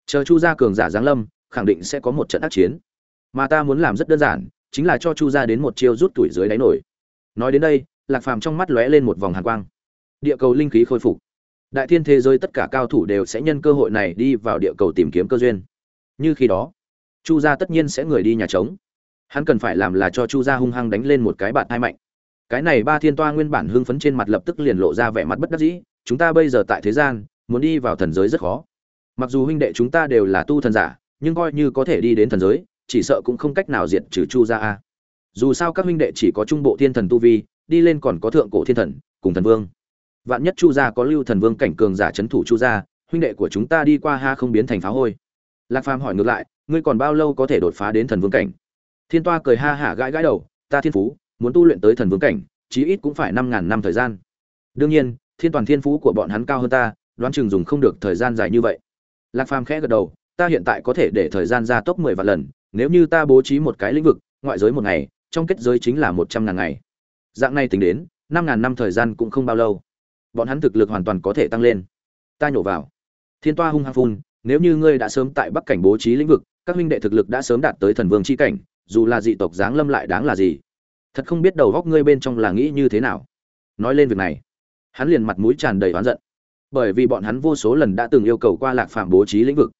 Chờ chu gia cường giả giáng lâm, khẳng định sẽ có một trận ác chiến. Mà ta muốn làm rất đơn giản, chính là cho chu gia đến một chiêu rút tuổi dưới đáy nổi. Nói đến đây, lạc phàm trong mắt lóe lên một vòng hàn quang. Địa cầu linh khí khôi phục đại thiên thế giới tất cả cao thủ đều sẽ nhân cơ hội này đi vào địa cầu tìm kiếm cơ duyên. Như khi đó, chu gia tất nhiên sẽ người đi nhà trống. Hắn cần phải làm là cho chu gia hung hăng đánh lên một cái bạn hai mạnh. Cái này ba thiên toa nguyên bản hưng phấn trên mặt lập tức liền lộ ra vẻ mặt bất đắc dĩ, chúng ta bây giờ tại thế gian, muốn đi vào thần giới rất khó. Mặc dù huynh đệ chúng ta đều là tu thần giả, nhưng coi như có thể đi đến thần giới, chỉ sợ cũng không cách nào diệt trừ chu gia a. Dù sao các huynh đệ chỉ có trung bộ thiên thần tu vi, đi lên còn có thượng cổ thiên thần, cùng thần vương vạn nhất chu gia có lưu thần vương cảnh cường giả c thủ chu gia, huynh đệ của chúng ta đi qua ha không biến thành phá hôi. Lạc phàm hỏi ngược lại, ngươi còn bao lâu có thể đột phá đến thần vương cảnh? Thiên toa cười ha hả gãi gãi đầu, ta thiên phú, muốn tu luyện tới thần vương cảnh, chí ít cũng phải năm ngàn năm thời gian. Đương nhiên, thiên toàn thiên phú của bọn hắn cao hơn ta, đoán chừng dùng không được thời gian dài như vậy. Lạc phàm khẽ gật đầu, ta hiện tại có thể để thời gian gia tốc mười vạn lần, nếu như ta bố trí một cái lĩnh vực, ngoại giới một ngày, trong kết giới chính là một trăm ngàn ngày. Dạng này tính đến, năm ngàn năm thời gian cũng không bao lâu bọn hắn thực lực hoàn toàn có thể tăng lên. Ta nhổ vào. Thiên toa hung hăng phun, nếu như ngươi đã sớm tại bắc cảnh bố trí lĩnh vực, các huynh đệ thực lực đã sớm đạt tới thần vương c h i cảnh, dù là dị tộc giáng lâm lại đáng là gì? Thật không biết đầu góc ngươi bên trong là nghĩ như thế nào. Nói lên việc này, hắn liền mặt mũi tràn đầy oán giận. Bởi vì bọn hắn vô số lần đã từng yêu cầu qua lạc phạm bố trí lĩnh vực.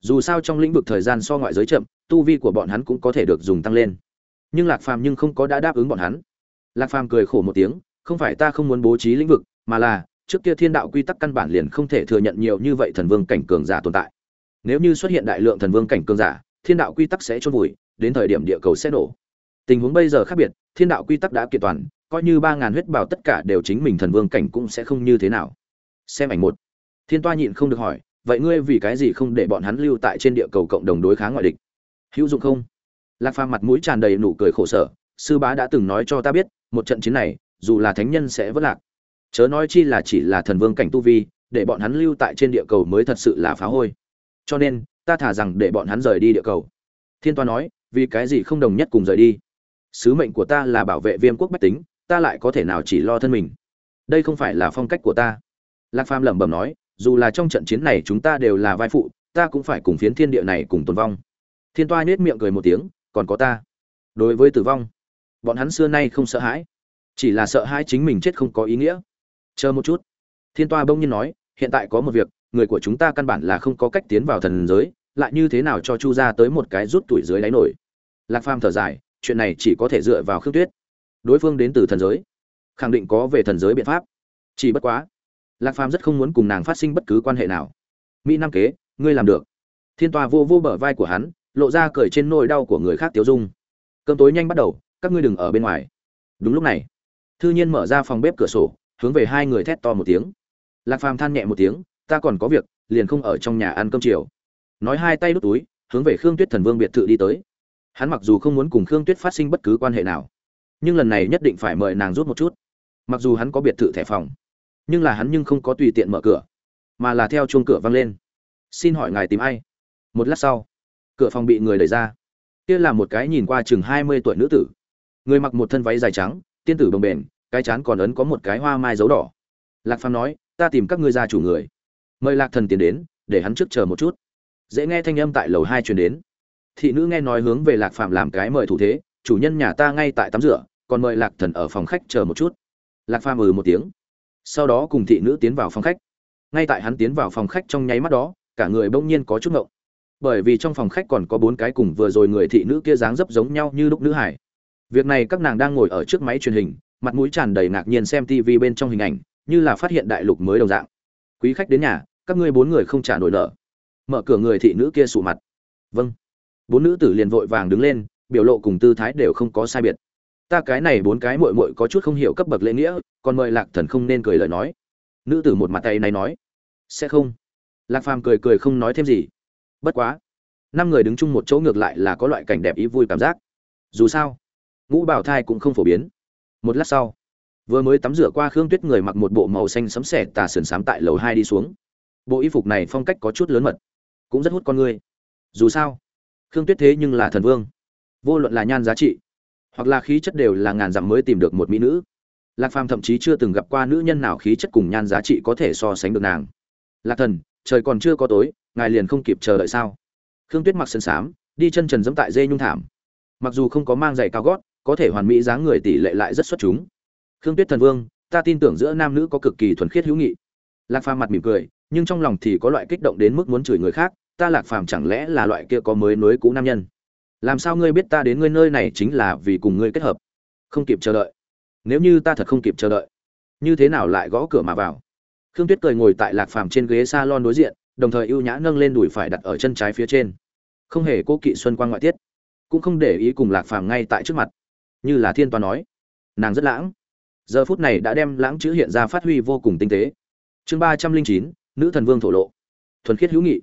Dù sao trong lĩnh vực thời gian so ngoại giới chậm, tu vi của bọn hắn cũng có thể được dùng tăng lên. Nhưng lạc phàm nhưng không có đã đáp ứng bọn hắn. Lạc phàm cười khổ một tiếng, không phải ta không muốn bố trí lĩnh vực mà là, trước kia thiên đạo quy tắc căn bản liền không thể thừa nhận nhiều như vậy thần vương cảnh cường giả tồn tại. Nếu như xuất hiện đại lượng thần vương cảnh cường giả, thiên đạo quy tắc sẽ chôn vùi, đến thời điểm địa cầu sẽ nổ tình huống bây giờ khác biệt, thiên đạo quy tắc đã kiện toàn, coi như ba ngàn huyết bảo tất cả đều chính mình thần vương cảnh cũng sẽ không như thế nào. Xem ảnh một. Thiên toa nhịn không được hỏi, vậy ngươi vì cái gì không để bọn hắn lưu tại trên địa cầu cộng đồng đối kháng ngoại địch? Hữu dụng không. Lạc phàm mặt mũi tràn đầy nụ cười khổ sở, sư bá đã từng nói cho ta biết, một trận chiến này, dù là thánh nhân sẽ vất lạc chớ nói chi là chỉ là thần vương cảnh tu vi, để bọn hắn lưu tại trên địa cầu mới thật sự là phá hôi. Cho nên, ta thả rằng để bọn hắn rời đi địa cầu. Thiên toa nói, vì cái gì không đồng nhất cùng rời đi? Sứ mệnh của ta là bảo vệ viêm quốc bách tính, ta lại có thể nào chỉ lo thân mình? Đây không phải là phong cách của ta. Lạc phàm lẩm bẩm nói, dù là trong trận chiến này chúng ta đều là vai phụ, ta cũng phải cùng phiến thiên địa này cùng tồn vong. Thiên toa nhếch miệng cười một tiếng, còn có ta. Đối với tử vong, bọn hắn xưa nay không sợ hãi. Chỉ là sợ hãi chính mình chết không có ý nghĩa chờ một chút. Thiên toa bỗng nhiên nói, hiện tại có một việc, người của chúng ta căn bản là không có cách tiến vào thần giới, lại như thế nào cho chu ra tới một cái rút tuổi dưới đáy nổi? Lạc phàm thở dài, chuyện này chỉ có thể dựa vào khương tuyết. Đối phương đến từ thần giới, khẳng định có về thần giới biện pháp. Chỉ bất quá, lạc phàm rất không muốn cùng nàng phát sinh bất cứ quan hệ nào. Mỹ nam kế, ngươi làm được. Thiên tòa vô vô bờ vai của hắn, lộ ra cười trên nỗi đau của người khác tiêu dung. Cơm tối nhanh bắt đầu, các ngươi đừng ở bên ngoài. Đúng lúc này, thư nhiên mở ra phòng bếp cửa sổ hướng về hai người thét to một tiếng. Lạc phàm than nhẹ một tiếng, ta còn có việc, liền không ở trong nhà ăn cơm chiều. Nói hai tay đút túi, hướng về khương tuyết thần vương biệt thự đi tới. Hắn mặc dù không muốn cùng khương tuyết phát sinh bất cứ quan hệ nào, nhưng lần này nhất định phải mời nàng rút một chút. Mặc dù hắn có biệt thự thẻ phòng, nhưng là hắn nhưng không có tùy tiện mở cửa, mà là theo chuông cửa vang lên. Xin hỏi ngài tìm ai? Một lát sau, cửa phòng bị người đẩy ra. Kia là một cái nhìn qua chừng hai mươi tuổi nữ tử. Người mặc một thân váy dài trắng, tiên tử bồng bềnh cái chán còn ấn có một cái hoa mai dấu đỏ. Lạc phàm nói, ta tìm các ngươi gia chủ người. Mời lạc thần tiến đến, để hắn trước chờ một chút. Dễ nghe thanh âm tại lầu hai truyền đến. Thị nữ nghe nói hướng về lạc phàm làm cái mời thủ thế, chủ nhân nhà ta ngay tại tắm rửa, còn mời lạc thần ở phòng khách chờ một chút. Lạc phàm ừ một tiếng. Sau đó cùng thị nữ tiến vào phòng khách. Ngay tại hắn tiến vào phòng khách trong nháy mắt đó, cả người bỗng nhiên có chút ngộng. Bởi vì trong phòng khách còn có bốn cái cùng vừa rồi người thị nữ kia dáng dấp giống nhau như lúc nữ hải. Việc này các nàng đang ngồi ở trước máy truyền hình mặt mũi tràn đầy ngạc nhiên xem tv bên trong hình ảnh, như là phát hiện đại lục mới đồng dạng. Quý khách đến nhà, các ngươi bốn người không trả nổi nợ. Mở cửa người thị nữ kia sụ mặt. Vâng. Bốn nữ tử liền vội vàng đứng lên, biểu lộ cùng tư thái đều không có sai biệt. Ta cái này bốn cái muội muội có chút không hiểu cấp bậc lễ nghĩa, còn mời lạc thần không nên cười lời nói. Nữ tử một mặt tay này nói. Sẽ không. Lạc phàm cười cười không nói thêm gì. Bất quá. Năm người đứng chung một chỗ ngược lại là có loại cảnh đẹp ý vui cảm giác. Dù sao, ngũ bảo thai cũng không phổ biến một lát sau, vừa mới tắm rửa qua khương tuyết người mặc một bộ màu xanh sấm sẻ tà sườn sám tại lầu hai đi xuống. Bộ y phục này phong cách có chút lớn mật, cũng rất hút con người. Dù sao, khương tuyết thế nhưng là thần vương. Vô luận là nhan giá trị, hoặc là khí chất đều là ngàn dặm mới tìm được một mỹ nữ. Lạc phàm thậm chí chưa từng gặp qua nữ nhân nào khí chất cùng nhan giá trị có thể so sánh được nàng. Lạc thần, trời còn chưa có tối, ngài liền không kịp chờ đợi sao? Khương tuyết mặc sân xám, đi chân trần dẫm tại dây nhung thảm. Mặc dù không có mang giày cao gót có thể hoàn mỹ dáng người tỷ lệ lại rất xuất chúng. Khương tuyết thần vương, ta tin tưởng giữa nam nữ có cực kỳ thuần khiết hữu nghị. Lạc phàm mặt mỉm cười, nhưng trong lòng thì có loại kích động đến mức muốn chửi người khác, ta lạc phàm chẳng lẽ là loại kia có mới nối cũ nam nhân? Làm sao ngươi biết ta đến ngươi nơi này chính là vì cùng ngươi kết hợp? Không kịp chờ đợi. Nếu như ta thật không kịp chờ đợi, như thế nào lại gõ cửa mà vào? Khương tuyết cười ngồi tại lạc phàm trên ghế s a lon đối diện, đồng thời ưu nhã nâng lên đùi phải đặt ở chân trái phía trên. Không hề cố kỵ xuân quan ngoại tiết, cũng không để ý cùng lạc phàm ngay tại trước mặt như là thiên toa nói. Nàng rất lãng. Giờ phút này đã đem lãng chữ hiện ra phát huy vô cùng tinh tế. Chương ba trăm linh chín, nữ thần vương thổ lộ. Thuần khiết hữu nghị.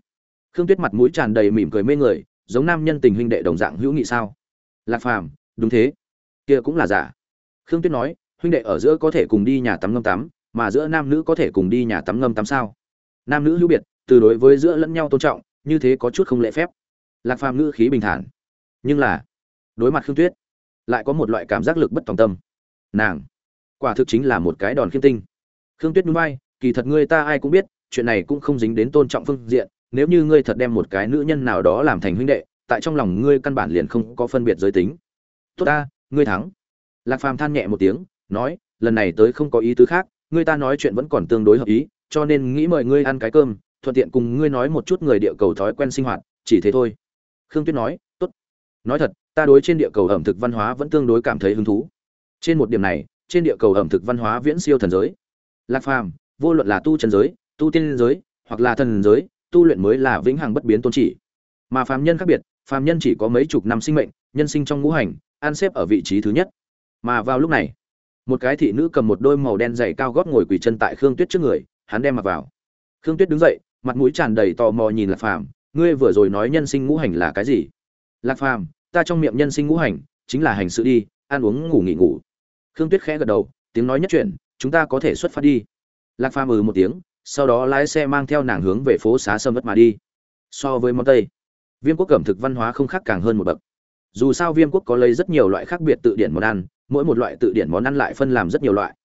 Khương tuyết mặt mũi tràn đầy mỉm cười mê người, giống nam nhân tình huynh đệ đồng dạng hữu nghị sao? Lạc phàm, đúng thế. Kia cũng là giả. Khương tuyết nói, huynh đệ ở giữa có thể cùng đi nhà tắm ngâm tắm, mà giữa nam nữ có thể cùng đi nhà tắm ngâm tắm sao? Nam nữ hữu biệt, từ đối với giữa lẫn nhau tôn trọng, như thế có chút không lễ phép. Lạc phàm ngữ khí bình thản. Nhưng là, đối mặt khương tuyết lại có một loại cảm giác lực bất tòng tâm. Nàng, quả thực chính là một cái đòn khiêm tinh. Khương tuyết núi bay kỳ thật ngươi ta ai cũng biết, chuyện này cũng không dính đến tôn trọng phương diện, nếu như ngươi thật đem một cái nữ nhân nào đó làm thành huynh đệ, tại trong lòng ngươi căn bản liền không có phân biệt giới tính. Tốt ta, ngươi thắng. Lạc phàm than nhẹ một tiếng, nói, lần này tới không có ý tứ khác, ngươi ta nói chuyện vẫn còn tương đối hợp ý, cho nên nghĩ mời ngươi ăn cái cơm, thuận tiện cùng ngươi nói một chút người địa cầu thói quen sinh hoạt, chỉ thế thôi. Khương tuyết nói, tốt. Nói thật ta đối trên địa cầu ẩm thực văn hóa vẫn tương đối cảm thấy hứng thú. Trên một điểm này, trên địa cầu ẩm thực văn hóa viễn siêu thần giới. Lạc phàm, vô luận là tu trần giới, tu tiên giới, hoặc là thần giới, tu luyện mới là vĩnh hằng bất biến tôn chỉ. Mà phàm nhân khác biệt, phàm nhân chỉ có mấy chục năm sinh mệnh, nhân sinh trong ngũ hành an xếp ở vị trí thứ nhất. Mà vào lúc này, một cái thị nữ cầm một đôi màu đen dày cao gót ngồi quỳ chân tại khương tuyết trước người, hắn đem mặc vào. Khương tuyết đứng dậy, mặt mũi tràn đầy tò mò nhìn lạc phàm, ngươi vừa rồi nói nhân sinh ngũ hành là cái gì? Lạc phàm ta trong miệng nhân sinh ngũ hành, chính là hành sự đi, ăn uống, ngủ nghỉ ngủ. Khương tuyết khẽ gật đầu, tiếng nói nhất chuyện chúng ta có thể xuất phát đi. Lạc phàm ừ một tiếng, sau đó lái xe mang theo nàng hướng về phố xá sâm vất mà đi. So với món tây, viêm quốc cẩm thực văn hóa không khác càng hơn một bậc. Dù sao viêm quốc có lấy rất nhiều loại khác biệt tự điển món ăn, mỗi một loại tự điển món ăn lại phân làm rất nhiều loại.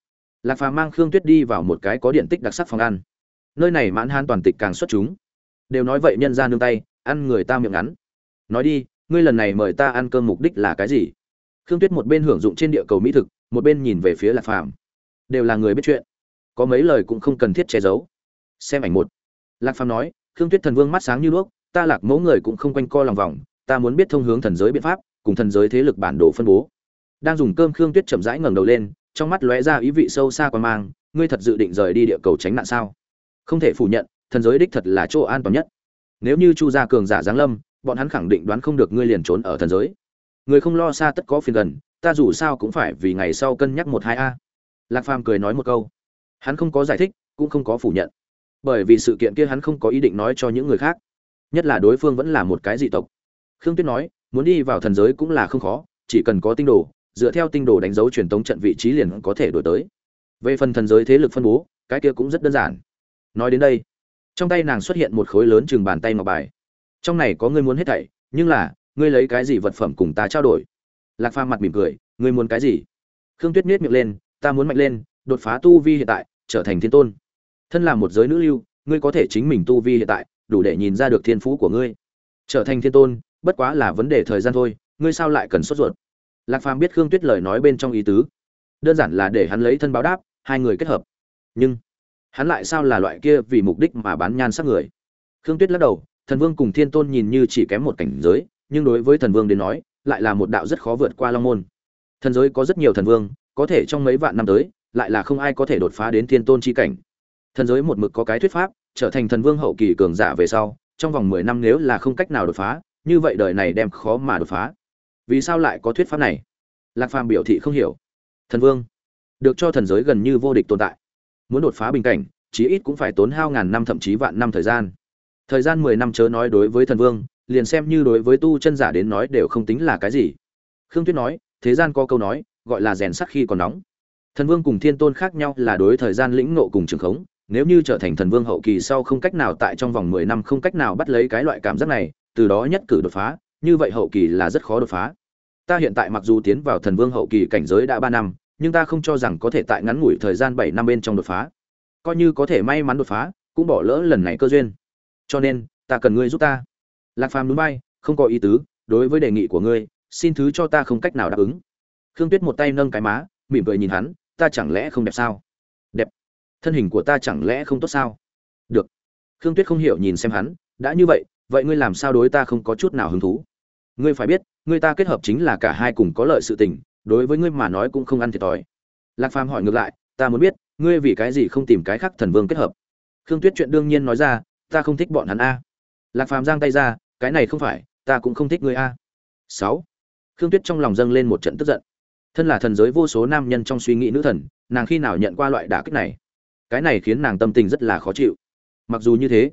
Lạc phàm mang khương tuyết đi vào một cái có điện tích đặc sắc phòng ăn. Nơi này mãn han toàn tịch càng xuất chúng. Đều nói vậy, nhân ra nương tay, ăn người ta miệng ngắn. Nói đi ngươi lần này mời ta ăn cơm mục đích là cái gì? Khương tuyết một bên hưởng dụng trên địa cầu mỹ thực, một bên nhìn về phía lạc phàm. Đều là người biết chuyện. Có mấy lời cũng không cần thiết che giấu. Xem ảnh một. Lạc phàm nói, khương tuyết thần vương mắt sáng như đuốc, ta lạc mẫu người cũng không quanh co lòng vòng, ta muốn biết thông hướng thần giới biện pháp, cùng thần giới thế lực bản đồ phân bố. Đang dùng cơm khương tuyết chậm rãi ngẩng đầu lên, trong mắt lóe ra ý vị sâu xa quan mang, ngươi thật dự định rời đi địa cầu tránh nạn sao? Không thể phủ nhận, thần giới đích thật là chỗ an toàn nhất. Nếu như chu gia cường giả giáng lâm bọn hắn khẳng định đoán không được ngươi liền trốn ở thần giới. Người không lo xa tất có phiền gần, ta dù sao cũng phải vì ngày sau cân nhắc một hai a. Lạc phàm cười nói một câu. Hắn không có giải thích, cũng không có phủ nhận. Bởi vì sự kiện kia hắn không có ý định nói cho những người khác. Nhất là đối phương vẫn là một cái dị tộc. Khương tuyết nói, muốn đi vào thần giới cũng là không khó, chỉ cần có tinh đồ, dựa theo tinh đồ đánh dấu truyền tống trận vị trí liền có thể đổi tới. Về phần thần giới thế lực phân bố, cái kia cũng rất đơn giản. Nói đến đây, trong tay nàng xuất hiện một khối lớn chừng bàn tay ngọc bài trong này có ngươi muốn hết thảy, nhưng là, ngươi lấy cái gì vật phẩm cùng ta trao đổi? Lạc phàm mặt mỉm cười, ngươi muốn cái gì? Khương tuyết miết miệng lên, ta muốn mạnh lên, đột phá tu vi hiện tại, trở thành thiên tôn. Thân là một giới nữ lưu, ngươi có thể chính mình tu vi hiện tại, đủ để nhìn ra được thiên phú của ngươi. Trở thành thiên tôn, bất quá là vấn đề thời gian thôi, ngươi sao lại cần sốt ruột? Lạc phàm biết khương tuyết lời nói bên trong ý tứ. Đơn giản là để hắn lấy thân báo đáp, hai người kết hợp. Nhưng, hắn lại sao là loại kia vì mục đích mà bán nhan sắc người? Khương tuyết lắc đầu thần vương cùng thiên tôn nhìn như chỉ kém một cảnh giới, nhưng đối với thần vương đến nói, lại là một đạo rất khó vượt qua long môn. Thần giới có rất nhiều thần vương, có thể trong mấy vạn năm tới, lại là không ai có thể đột phá đến thiên tôn chi cảnh. Thần giới một mực có cái thuyết pháp, trở thành thần vương hậu kỳ cường giả về sau, trong vòng mười năm nếu là không cách nào đột phá, như vậy đời này đem khó mà đột phá. Vì sao lại có thuyết pháp này? Lạc phàm biểu thị không hiểu. Thần vương, được cho thần giới gần như vô địch tồn tại. Muốn đột phá bình cảnh, chí ít cũng phải tốn hao ngàn năm thậm chí vạn năm thời gian thời gian mười năm chớ nói đối với thần vương, liền xem như đối với tu chân giả đến nói đều không tính là cái gì. Khương tuyết nói, thế gian có câu nói, gọi là rèn sắt khi còn nóng. Thần vương cùng thiên tôn khác nhau là đối thời gian lĩnh nộ cùng trường khống, nếu như trở thành thần vương hậu kỳ sau không cách nào tại trong vòng mười năm không cách nào bắt lấy cái loại cảm giác này, từ đó nhất cử đột phá, như vậy hậu kỳ là rất khó đột phá. Ta hiện tại mặc dù tiến vào thần vương hậu kỳ cảnh giới đã ba năm, nhưng ta không cho rằng có thể tại ngắn ngủi thời gian bảy năm bên trong đột phá. Coi như có thể may mắn đột phá, cũng bỏ lỡ lần này cơ duyên cho nên, ta cần ngươi giúp ta. Lạc phàm núi bay, không có ý tứ, đối với đề nghị của ngươi, xin thứ cho ta không cách nào đáp ứng. Khương tuyết một tay nâng cái má, mỉm cười nhìn hắn, ta chẳng lẽ không đẹp sao? Đẹp. Thân hình của ta chẳng lẽ không tốt sao? Được. Khương tuyết không hiểu nhìn xem hắn, đã như vậy vậy ngươi làm sao đối ta không có chút nào hứng thú? Ngươi phải biết, ngươi ta kết hợp chính là cả hai cùng có lợi sự tình, đối với ngươi mà nói cũng không ăn thiệt thòi. Lạc phàm hỏi ngược lại, ta muốn biết, ngươi vì cái gì không tìm cái khác thần vương kết hợp? Khương tuyết chuyện đương nhiên nói ra ta không thích bọn hắn a. Lạc phàm giang tay ra, cái này không phải, ta cũng không thích ngươi a. Sáu. Khương tuyết trong lòng dâng lên một trận tức giận. Thân là thần giới vô số nam nhân trong suy nghĩ nữ thần, nàng khi nào nhận qua loại đả kích này? Cái này khiến nàng tâm tình rất là khó chịu. Mặc dù như thế,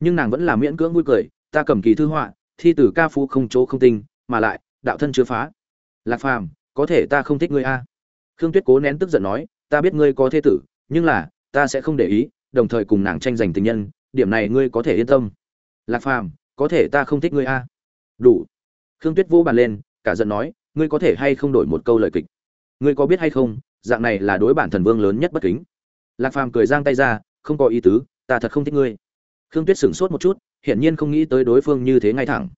nhưng nàng vẫn là miễn cưỡng vui cười, ta cầm kỳ thư họa, thi từ ca phú không chỗ không tinh, mà lại, đạo thân chưa phá. Lạc phàm, có thể ta không thích ngươi a? Khương tuyết cố nén tức giận nói, ta biết ngươi có thế tử, nhưng là, ta sẽ không để ý, đồng thời cùng nàng tranh giành tình nhân điểm này ngươi có thể yên tâm. Lạc phàm, có thể ta không thích ngươi a. Đủ. Khương tuyết vô bàn lên, cả giận nói, ngươi có thể hay không đổi một câu lời kịch? Ngươi có biết hay không, dạng này là đối bản thần vương lớn nhất bất kính. Lạc phàm cười giang tay ra, không có ý tứ, ta thật không thích ngươi. Khương tuyết sửng sốt một chút, hiển nhiên không nghĩ tới đối phương như thế ngay thẳng.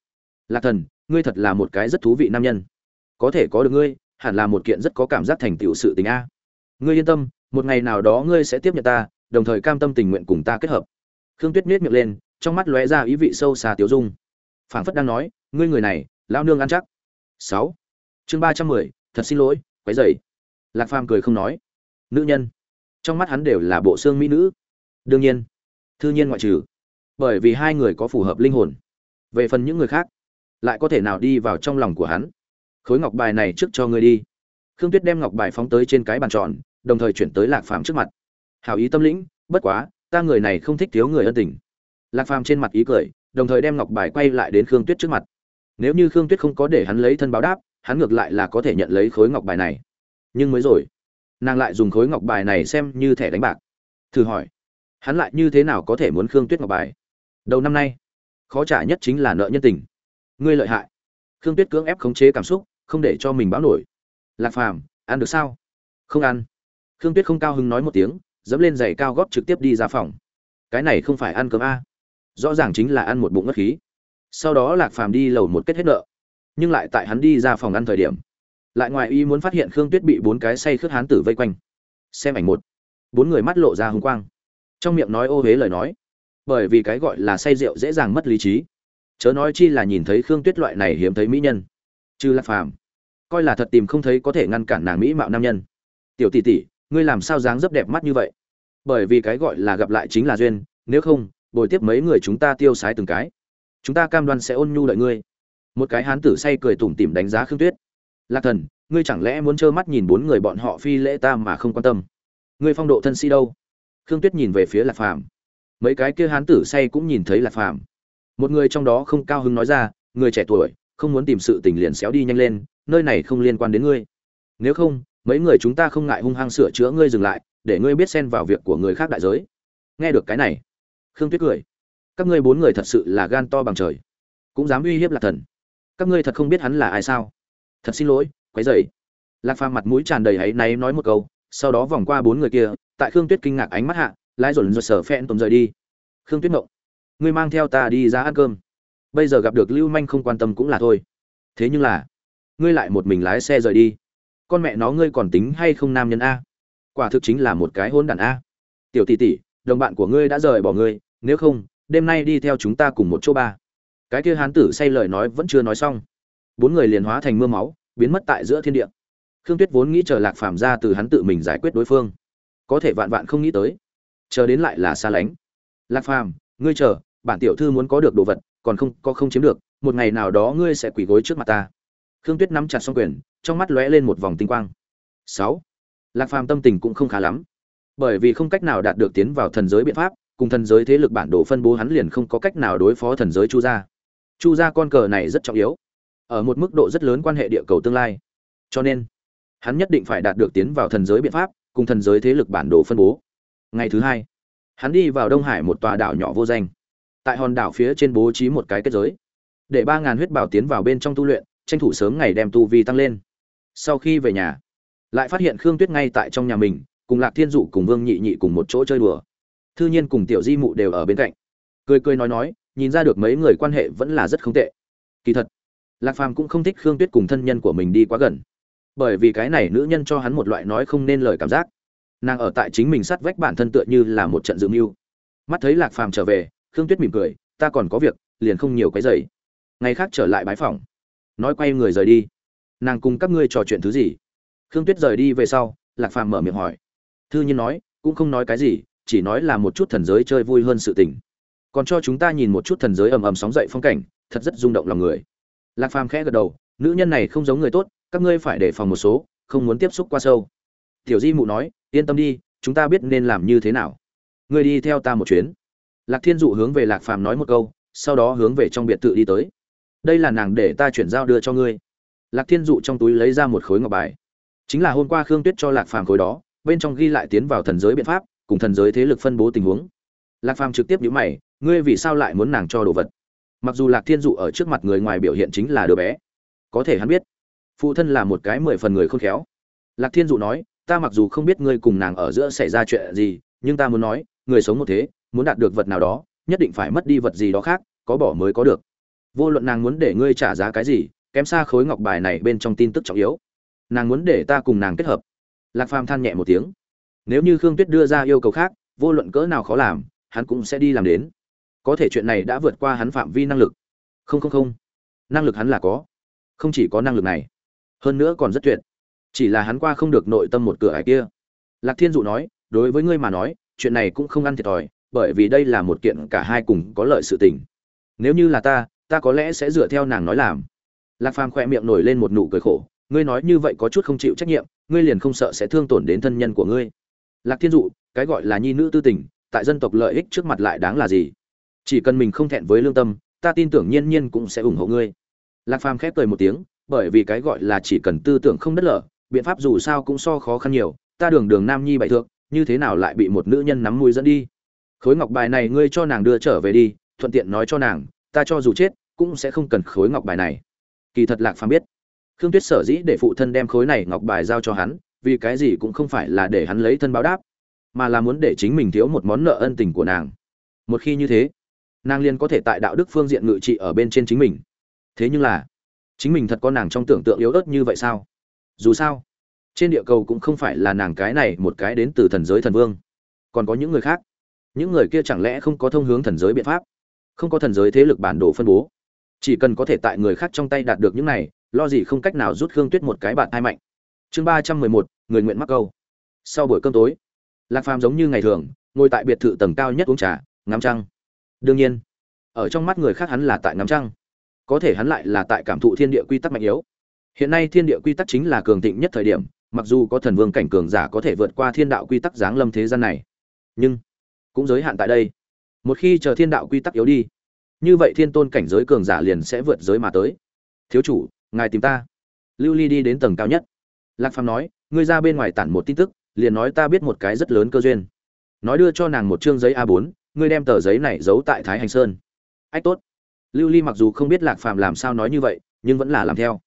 Lạc thần, ngươi thật là một cái rất thú vị nam nhân. Có thể có được ngươi, hẳn là một kiện rất có cảm giác thành tựu sự tình a. Ngươi yên tâm, một ngày nào đó ngươi sẽ tiếp nhận ta, đồng thời cam tâm tình nguyện cùng ta kết hợp khương tuyết miết miệng lên, trong mắt lóe ra ý vị sâu xa tiểu dung. Phảng phất đang nói, ngươi người này lao nương ăn chắc. Sáu. Chương ba trăm mười, thật xin lỗi, quấy dày lạc phàm cười không nói. Nữ nhân. Trong mắt hắn đều là bộ xương mỹ nữ. Đương nhiên, thư nhiên ngoại trừ, bởi vì hai người có phù hợp linh hồn. Về phần những người khác, lại có thể nào đi vào trong lòng của hắn? Khối ngọc bài này trước cho ngươi đi. Khương tuyết đem ngọc bài phóng tới trên cái bàn tròn, đồng thời chuyển tới lạc phàm trước mặt. Hảo ý tâm lĩnh, bất quá ta người này không thích thiếu người ân tình. Lạc phàm trên mặt ý cười, đồng thời đem ngọc bài quay lại đến khương tuyết trước mặt. Nếu như khương tuyết không có để hắn lấy thân báo đáp, hắn ngược lại là có thể nhận lấy khối ngọc bài này. Nhưng mới rồi, nàng lại dùng khối ngọc bài này xem như thẻ đánh bạc. Thử hỏi, hắn lại như thế nào có thể muốn khương tuyết ngọc bài? Đầu năm nay, khó trả nhất chính là nợ nhân tình. Ngươi lợi hại. Khương tuyết cưỡng ép khống chế cảm xúc, không để cho mình báo nổi. Lạc phàm, ăn được sao? Không ăn. Khương tuyết không cao hứng nói một tiếng dẫm lên giày cao góp trực tiếp đi ra phòng. Cái này không phải ăn cơm a. Rõ ràng chính là ăn một bụng ngất khí. Sau đó lạc phàm đi lầu một kết hết nợ. Nhưng lại tại hắn đi ra phòng ăn thời điểm, lại ngoài ý muốn phát hiện khương tuyết bị bốn cái say khướt hán tử vây quanh. Xem ảnh một. Bốn người mắt lộ ra hùng quang. Trong miệng nói ô huế lời nói. Bởi vì cái gọi là say rượu dễ dàng mất lý trí. Chớ nói chi là nhìn thấy khương tuyết loại này hiếm thấy mỹ nhân. Chư lạc phàm, coi là thật tìm không thấy có thể ngăn cản nàng mỹ mạo nam nhân. Tiểu tỷ tỷ ngươi làm sao dáng dấp đẹp mắt như vậy? Bởi vì cái gọi là gặp lại chính là duyên, nếu không, bồi tiếp mấy người chúng ta tiêu sái từng cái. Chúng ta cam đoan sẽ ôn nhu đợi ngươi. Một cái hán tử say cười tủm tỉm đánh giá khương tuyết. Lạc thần, ngươi chẳng lẽ muốn trơ mắt nhìn bốn người bọn họ phi lễ ta mà không quan tâm? Ngươi phong độ thân si đâu? Khương tuyết nhìn về phía lạc phàm. Mấy cái kia hán tử say cũng nhìn thấy lạc phàm. Một người trong đó không cao hứng nói ra, người trẻ tuổi, không muốn tìm sự tình liền xéo đi nhanh lên, nơi này không liên quan đến ngươi. Nếu không mấy người chúng ta không ngại hung hăng sửa chữa ngươi dừng lại, để ngươi biết xen vào việc của người khác đại giới. Nghe được cái này, khương tuyết cười. Các ngươi bốn người thật sự là gan to bằng trời, cũng dám uy hiếp lạc thần. Các ngươi thật không biết hắn là ai sao? Thật xin lỗi, quấy dậy lạc phàm mặt mũi tràn đầy áy náy nói một câu, sau đó vòng qua bốn người kia, tại khương tuyết kinh ngạc ánh mắt hạ, lái dồn dồn sở phen tùng rời đi. Khương tuyết mộng ngươi mang theo ta đi ra ăn cơm. Bây giờ gặp được lưu manh không quan tâm cũng là thôi. Thế nhưng là, ngươi lại một mình lái xe rời đi con mẹ nó ngươi còn tính hay không nam nhân a? Quả thực chính là một cái hôn đàn a. Tiểu tỷ tỷ, đồng bạn của ngươi đã rời bỏ ngươi, nếu không, đêm nay đi theo chúng ta cùng một chỗ ba. Cái kia hán tử say lời nói vẫn chưa nói xong. Bốn người liền hóa thành mưa máu, biến mất tại giữa thiên địa. Khương tuyết vốn nghĩ chờ lạc phàm ra từ hắn tự mình giải quyết đối phương. Có thể vạn vạn không nghĩ tới. Chờ đến lại là xa lánh. Lạc phàm, ngươi chờ, bản tiểu thư muốn có được đồ vật, còn không, có không chiếm được, một ngày nào đó ngươi sẽ quỳ gối trước mặt ta khương tuyết nắm chặt xong quyền, trong mắt lóe lên một vòng tinh quang. Sáu. Lạc phàm tâm tình cũng không khá lắm. Bởi vì không cách nào đạt được tiến vào thần giới biện pháp, cùng thần giới thế lực bản đồ phân bố hắn liền không có cách nào đối phó thần giới chu gia. Chu gia con cờ này rất trọng yếu. Ở một mức độ rất lớn quan hệ địa cầu tương lai. Cho nên, hắn nhất định phải đạt được tiến vào thần giới biện pháp, cùng thần giới thế lực bản đồ phân bố. Ngày thứ hai, hắn đi vào đông hải một tòa đảo nhỏ vô danh. Tại hòn đảo phía trên bố trí một cái kết giới. Để ba ngàn huyết bảo tiến vào bên trong tu luyện tranh thủ sớm ngày đem tu vi tăng lên. Sau khi về nhà, lại phát hiện khương tuyết ngay tại trong nhà mình, cùng lạc thiên dụ, cùng vương nhị nhị cùng một chỗ chơi đùa. Thư nhiên cùng tiểu di mụ đều ở bên cạnh. Cười cười nói nói, nhìn ra được mấy người quan hệ vẫn là rất không tệ. Kỳ thật, lạc phàm cũng không thích khương tuyết cùng thân nhân của mình đi quá gần. Bởi vì cái này nữ nhân cho hắn một loại nói không nên lời cảm giác. Nàng ở tại chính mình sát vách bản thân tựa như là một trận dự mưu. Mắt thấy lạc phàm trở về, khương tuyết mỉm cười, ta còn có việc, liền không nhiều cái giày ngày khác trở lại bái phòng nói quay người rời đi. Nàng cùng các ngươi trò chuyện thứ gì? Khương tuyết rời đi về sau, lạc phàm mở miệng hỏi. Thư nhiên nói, cũng không nói cái gì, chỉ nói là một chút thần giới chơi vui hơn sự tình. Còn cho chúng ta nhìn một chút thần giới ầm ầm sóng dậy phong cảnh, thật rất rung động lòng người. Lạc phàm khẽ gật đầu, nữ nhân này không giống người tốt, các ngươi phải đề phòng một số, không muốn tiếp xúc qua sâu. Tiểu di mụ nói, yên tâm đi, chúng ta biết nên làm như thế nào. Ngươi đi theo ta một chuyến. Lạc thiên dụ hướng về lạc phàm nói một câu, sau đó hướng về trong biệt thự đi tới đây là nàng để ta chuyển giao đưa cho ngươi. Lạc thiên dụ trong túi lấy ra một khối ngọc bài. Chính là hôm qua khương tuyết cho lạc phàm khối đó, bên trong ghi lại tiến vào thần giới biện pháp, cùng thần giới thế lực phân bố tình huống. Lạc phàm trực tiếp nhữ mày, ngươi vì sao lại muốn nàng cho đồ vật? Mặc dù lạc thiên dụ ở trước mặt người ngoài biểu hiện chính là đứa bé, có thể hắn biết, phụ thân là một cái mười phần người khôn khéo. Lạc thiên dụ nói, ta mặc dù không biết ngươi cùng nàng ở giữa xảy ra chuyện gì, nhưng ta muốn nói, người sống một thế, muốn đạt được vật nào đó, nhất định phải mất đi vật gì đó khác, có bỏ mới có được vô luận nàng muốn để ngươi trả giá cái gì, kém xa khối ngọc bài này bên trong tin tức trọng yếu. Nàng muốn để ta cùng nàng kết hợp. Lạc phàm than nhẹ một tiếng. Nếu như khương tuyết đưa ra yêu cầu khác, vô luận cỡ nào khó làm, hắn cũng sẽ đi làm đến. Có thể chuyện này đã vượt qua hắn phạm vi năng lực. Không không không. Năng lực hắn là có. Không chỉ có năng lực này. Hơn nữa còn rất tuyệt. Chỉ là hắn qua không được nội tâm một cửa ải kia. Lạc thiên dụ nói, đối với ngươi mà nói, chuyện này cũng không ăn thiệt thòi, bởi vì đây là một kiện cả hai cùng có lợi sự tình. Nếu như là ta ta có lẽ sẽ dựa theo nàng nói làm. Lạc phàm khỏe miệng nổi lên một nụ cười khổ, ngươi nói như vậy có chút không chịu trách nhiệm, ngươi liền không sợ sẽ thương tổn đến thân nhân của ngươi. Lạc thiên dụ, cái gọi là nhi nữ tư tình, tại dân tộc lợi ích trước mặt lại đáng là gì? Chỉ cần mình không thẹn với lương tâm, ta tin tưởng nhiên nhiên cũng sẽ ủng hộ ngươi. Lạc phàm khép cười một tiếng, bởi vì cái gọi là chỉ cần tư tưởng không đất lở, biện pháp dù sao cũng so khó khăn nhiều, ta đường đường nam nhi bại thượng, như thế nào lại bị một nữ nhân nắm mũi dẫn đi? Khối ngọc bài này ngươi cho nàng đưa trở về đi, thuận tiện nói cho nàng, ta cho dù chết cũng sẽ không cần khối ngọc bài này. Kỳ thật lạc phàm biết, khương tuyết sở dĩ để phụ thân đem khối này ngọc bài giao cho hắn, vì cái gì cũng không phải là để hắn lấy thân báo đáp, mà là muốn để chính mình thiếu một món nợ ân tình của nàng. Một khi như thế, nàng liền có thể tại đạo đức phương diện ngự trị ở bên trên chính mình. Thế nhưng là, chính mình thật có nàng trong tưởng tượng yếu ớt như vậy sao? Dù sao, trên địa cầu cũng không phải là nàng cái này một cái đến từ thần giới thần vương. Còn có những người khác. Những người kia chẳng lẽ không có thông hướng thần giới biện pháp? Không có thần giới thế lực bản đồ phân bố? Chỉ cần có thể tại người khác trong tay đạt được những này, lo gì không cách nào rút khương tuyết một cái bạn hai mạnh. Chương ba trăm mười một, người nguyện mắc câu. Sau buổi cơm tối, lạc phàm giống như ngày thường, ngồi tại biệt thự tầng cao nhất uống trà, ngắm trăng. Đương nhiên, ở trong mắt người khác hắn là tại ngắm trăng. Có thể hắn lại là tại cảm thụ thiên địa quy tắc mạnh yếu. Hiện nay thiên địa quy tắc chính là cường thịnh nhất thời điểm, mặc dù có thần vương cảnh cường giả có thể vượt qua thiên đạo quy tắc giáng lâm thế gian này, nhưng cũng giới hạn tại đây. Một khi chờ thiên đạo quy tắc yếu đi như vậy thiên tôn cảnh giới cường giả liền sẽ vượt giới mà tới. Thiếu chủ, ngài tìm ta. Lưu ly đi đến tầng cao nhất. Lạc phàm nói, ngươi ra bên ngoài tản một tin tức, liền nói ta biết một cái rất lớn cơ duyên. Nói đưa cho nàng một chương giấy a 4 ngươi đem tờ giấy này giấu tại thái hành sơn. Ách, tốt. Lưu ly mặc dù không biết lạc phàm làm sao nói như vậy, nhưng vẫn là làm theo.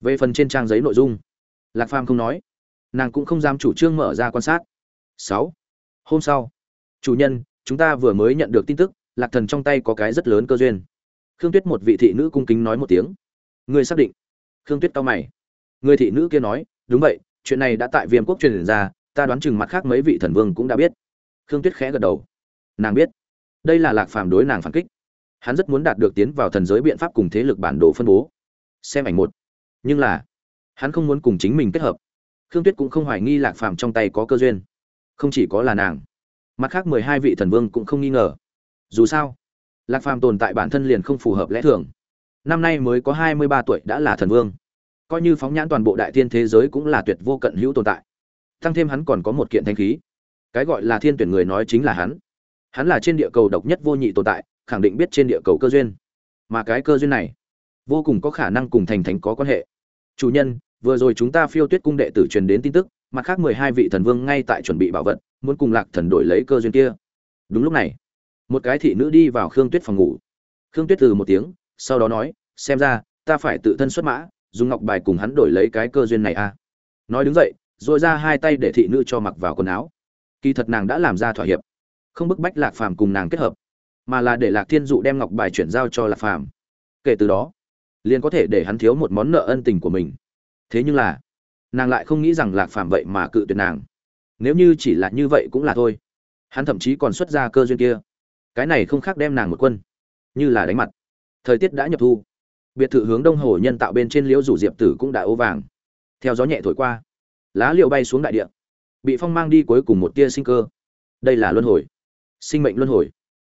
Về phần trên trang giấy nội dung, lạc phàm không nói. Nàng cũng không dám chủ trương mở ra quan sát. Sáu. Hôm sau, chủ nhân, chúng ta vừa mới nhận được tin tức lạc thần trong tay có cái rất lớn cơ duyên. Khương tuyết một vị thị nữ cung kính nói một tiếng. Ngươi xác định? Khương tuyết cao mày. Người thị nữ kia nói, đúng vậy, chuyện này đã tại viêm quốc truyền ra, ta đoán chừng mặt khác mấy vị thần vương cũng đã biết. Khương tuyết khẽ gật đầu. Nàng biết. Đây là lạc phàm đối nàng phản kích. Hắn rất muốn đạt được tiến vào thần giới biện pháp cùng thế lực bản đồ phân bố. Xem ảnh một. Nhưng là, hắn không muốn cùng chính mình kết hợp. Khương tuyết cũng không hoài nghi lạc phàm trong tay có cơ duyên. Không chỉ có là nàng. Mặt khác mười hai vị thần vương cũng không nghi ngờ dù sao, lạc phàm tồn tại bản thân liền không phù hợp lẽ thường. Năm nay mới có hai mươi ba tuổi đã là thần vương. Coi như phóng nhãn toàn bộ đại thiên thế giới cũng là tuyệt vô cận hữu tồn tại. Tăng thêm hắn còn có một kiện thanh khí. Cái gọi là thiên tuyển người nói chính là hắn. Hắn là trên địa cầu độc nhất vô nhị tồn tại, khẳng định biết trên địa cầu cơ duyên. Mà cái cơ duyên này, vô cùng có khả năng cùng thành thánh có quan hệ. Chủ nhân, vừa rồi chúng ta phiêu tuyết cung đệ tử truyền đến tin tức, mặt khác mười hai vị thần vương ngay tại chuẩn bị bảo vật, muốn cùng lạc thần đổi lấy cơ duyên kia. Đúng lúc này một cái thị nữ đi vào khương tuyết phòng ngủ. Khương tuyết từ một tiếng, sau đó nói, xem ra, ta phải tự thân xuất mã, dùng ngọc bài cùng hắn đổi lấy cái cơ duyên này a à. nói đứng dậy, rồi ra hai tay để thị nữ cho mặc vào quần áo. Kỳ thật nàng đã làm ra thỏa hiệp. Không bức bách lạc phàm cùng nàng kết hợp, mà là để lạc thiên dụ đem ngọc bài chuyển giao cho lạc phàm. Kể từ đó, liền có thể để hắn thiếu một món nợ ân tình của mình. Thế nhưng là, nàng lại không nghĩ rằng lạc phàm vậy mà cự tuyệt nàng. Nếu như chỉ là như vậy cũng là thôi. Hắn thậm chí còn xuất ra cơ duyên kia cái này không khác đem nàng một quân. Như là đánh mặt. Thời tiết đã nhập thu. Biệt thự hướng đông hồ nhân tạo bên trên liễu rủ diệp tử cũng đã ô vàng. Theo gió nhẹ thổi qua, lá liệu bay xuống đại địa. Bị phong mang đi cuối cùng một tia sinh cơ. Đây là luân hồi. Sinh mệnh luân hồi.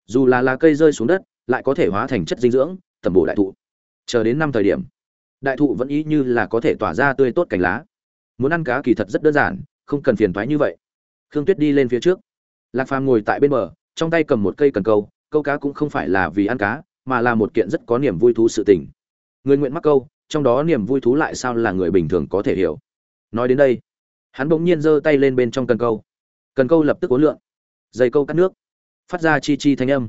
Dù là lá cây rơi xuống đất, lại có thể hóa thành chất dinh dưỡng, tẩm bổ đại thụ. Chờ đến năm thời điểm, đại thụ vẫn ý như là có thể tỏa ra tươi tốt cành lá. Muốn ăn cá kỳ thật rất đơn giản, không cần phiền thoái như vậy. Khương tuyết đi lên phía trước. Lạc phàm ngồi tại bên bờ trong tay cầm một cây cần câu câu cá cũng không phải là vì ăn cá, mà là một kiện rất có niềm vui thú sự tình. Người nguyện mắc câu, trong đó niềm vui thú lại sao là người bình thường có thể hiểu. Nói đến đây, hắn bỗng nhiên giơ tay lên bên trong cần câu. Cần câu lập tức uốn lượn dây câu cắt nước, phát ra chi chi thanh âm.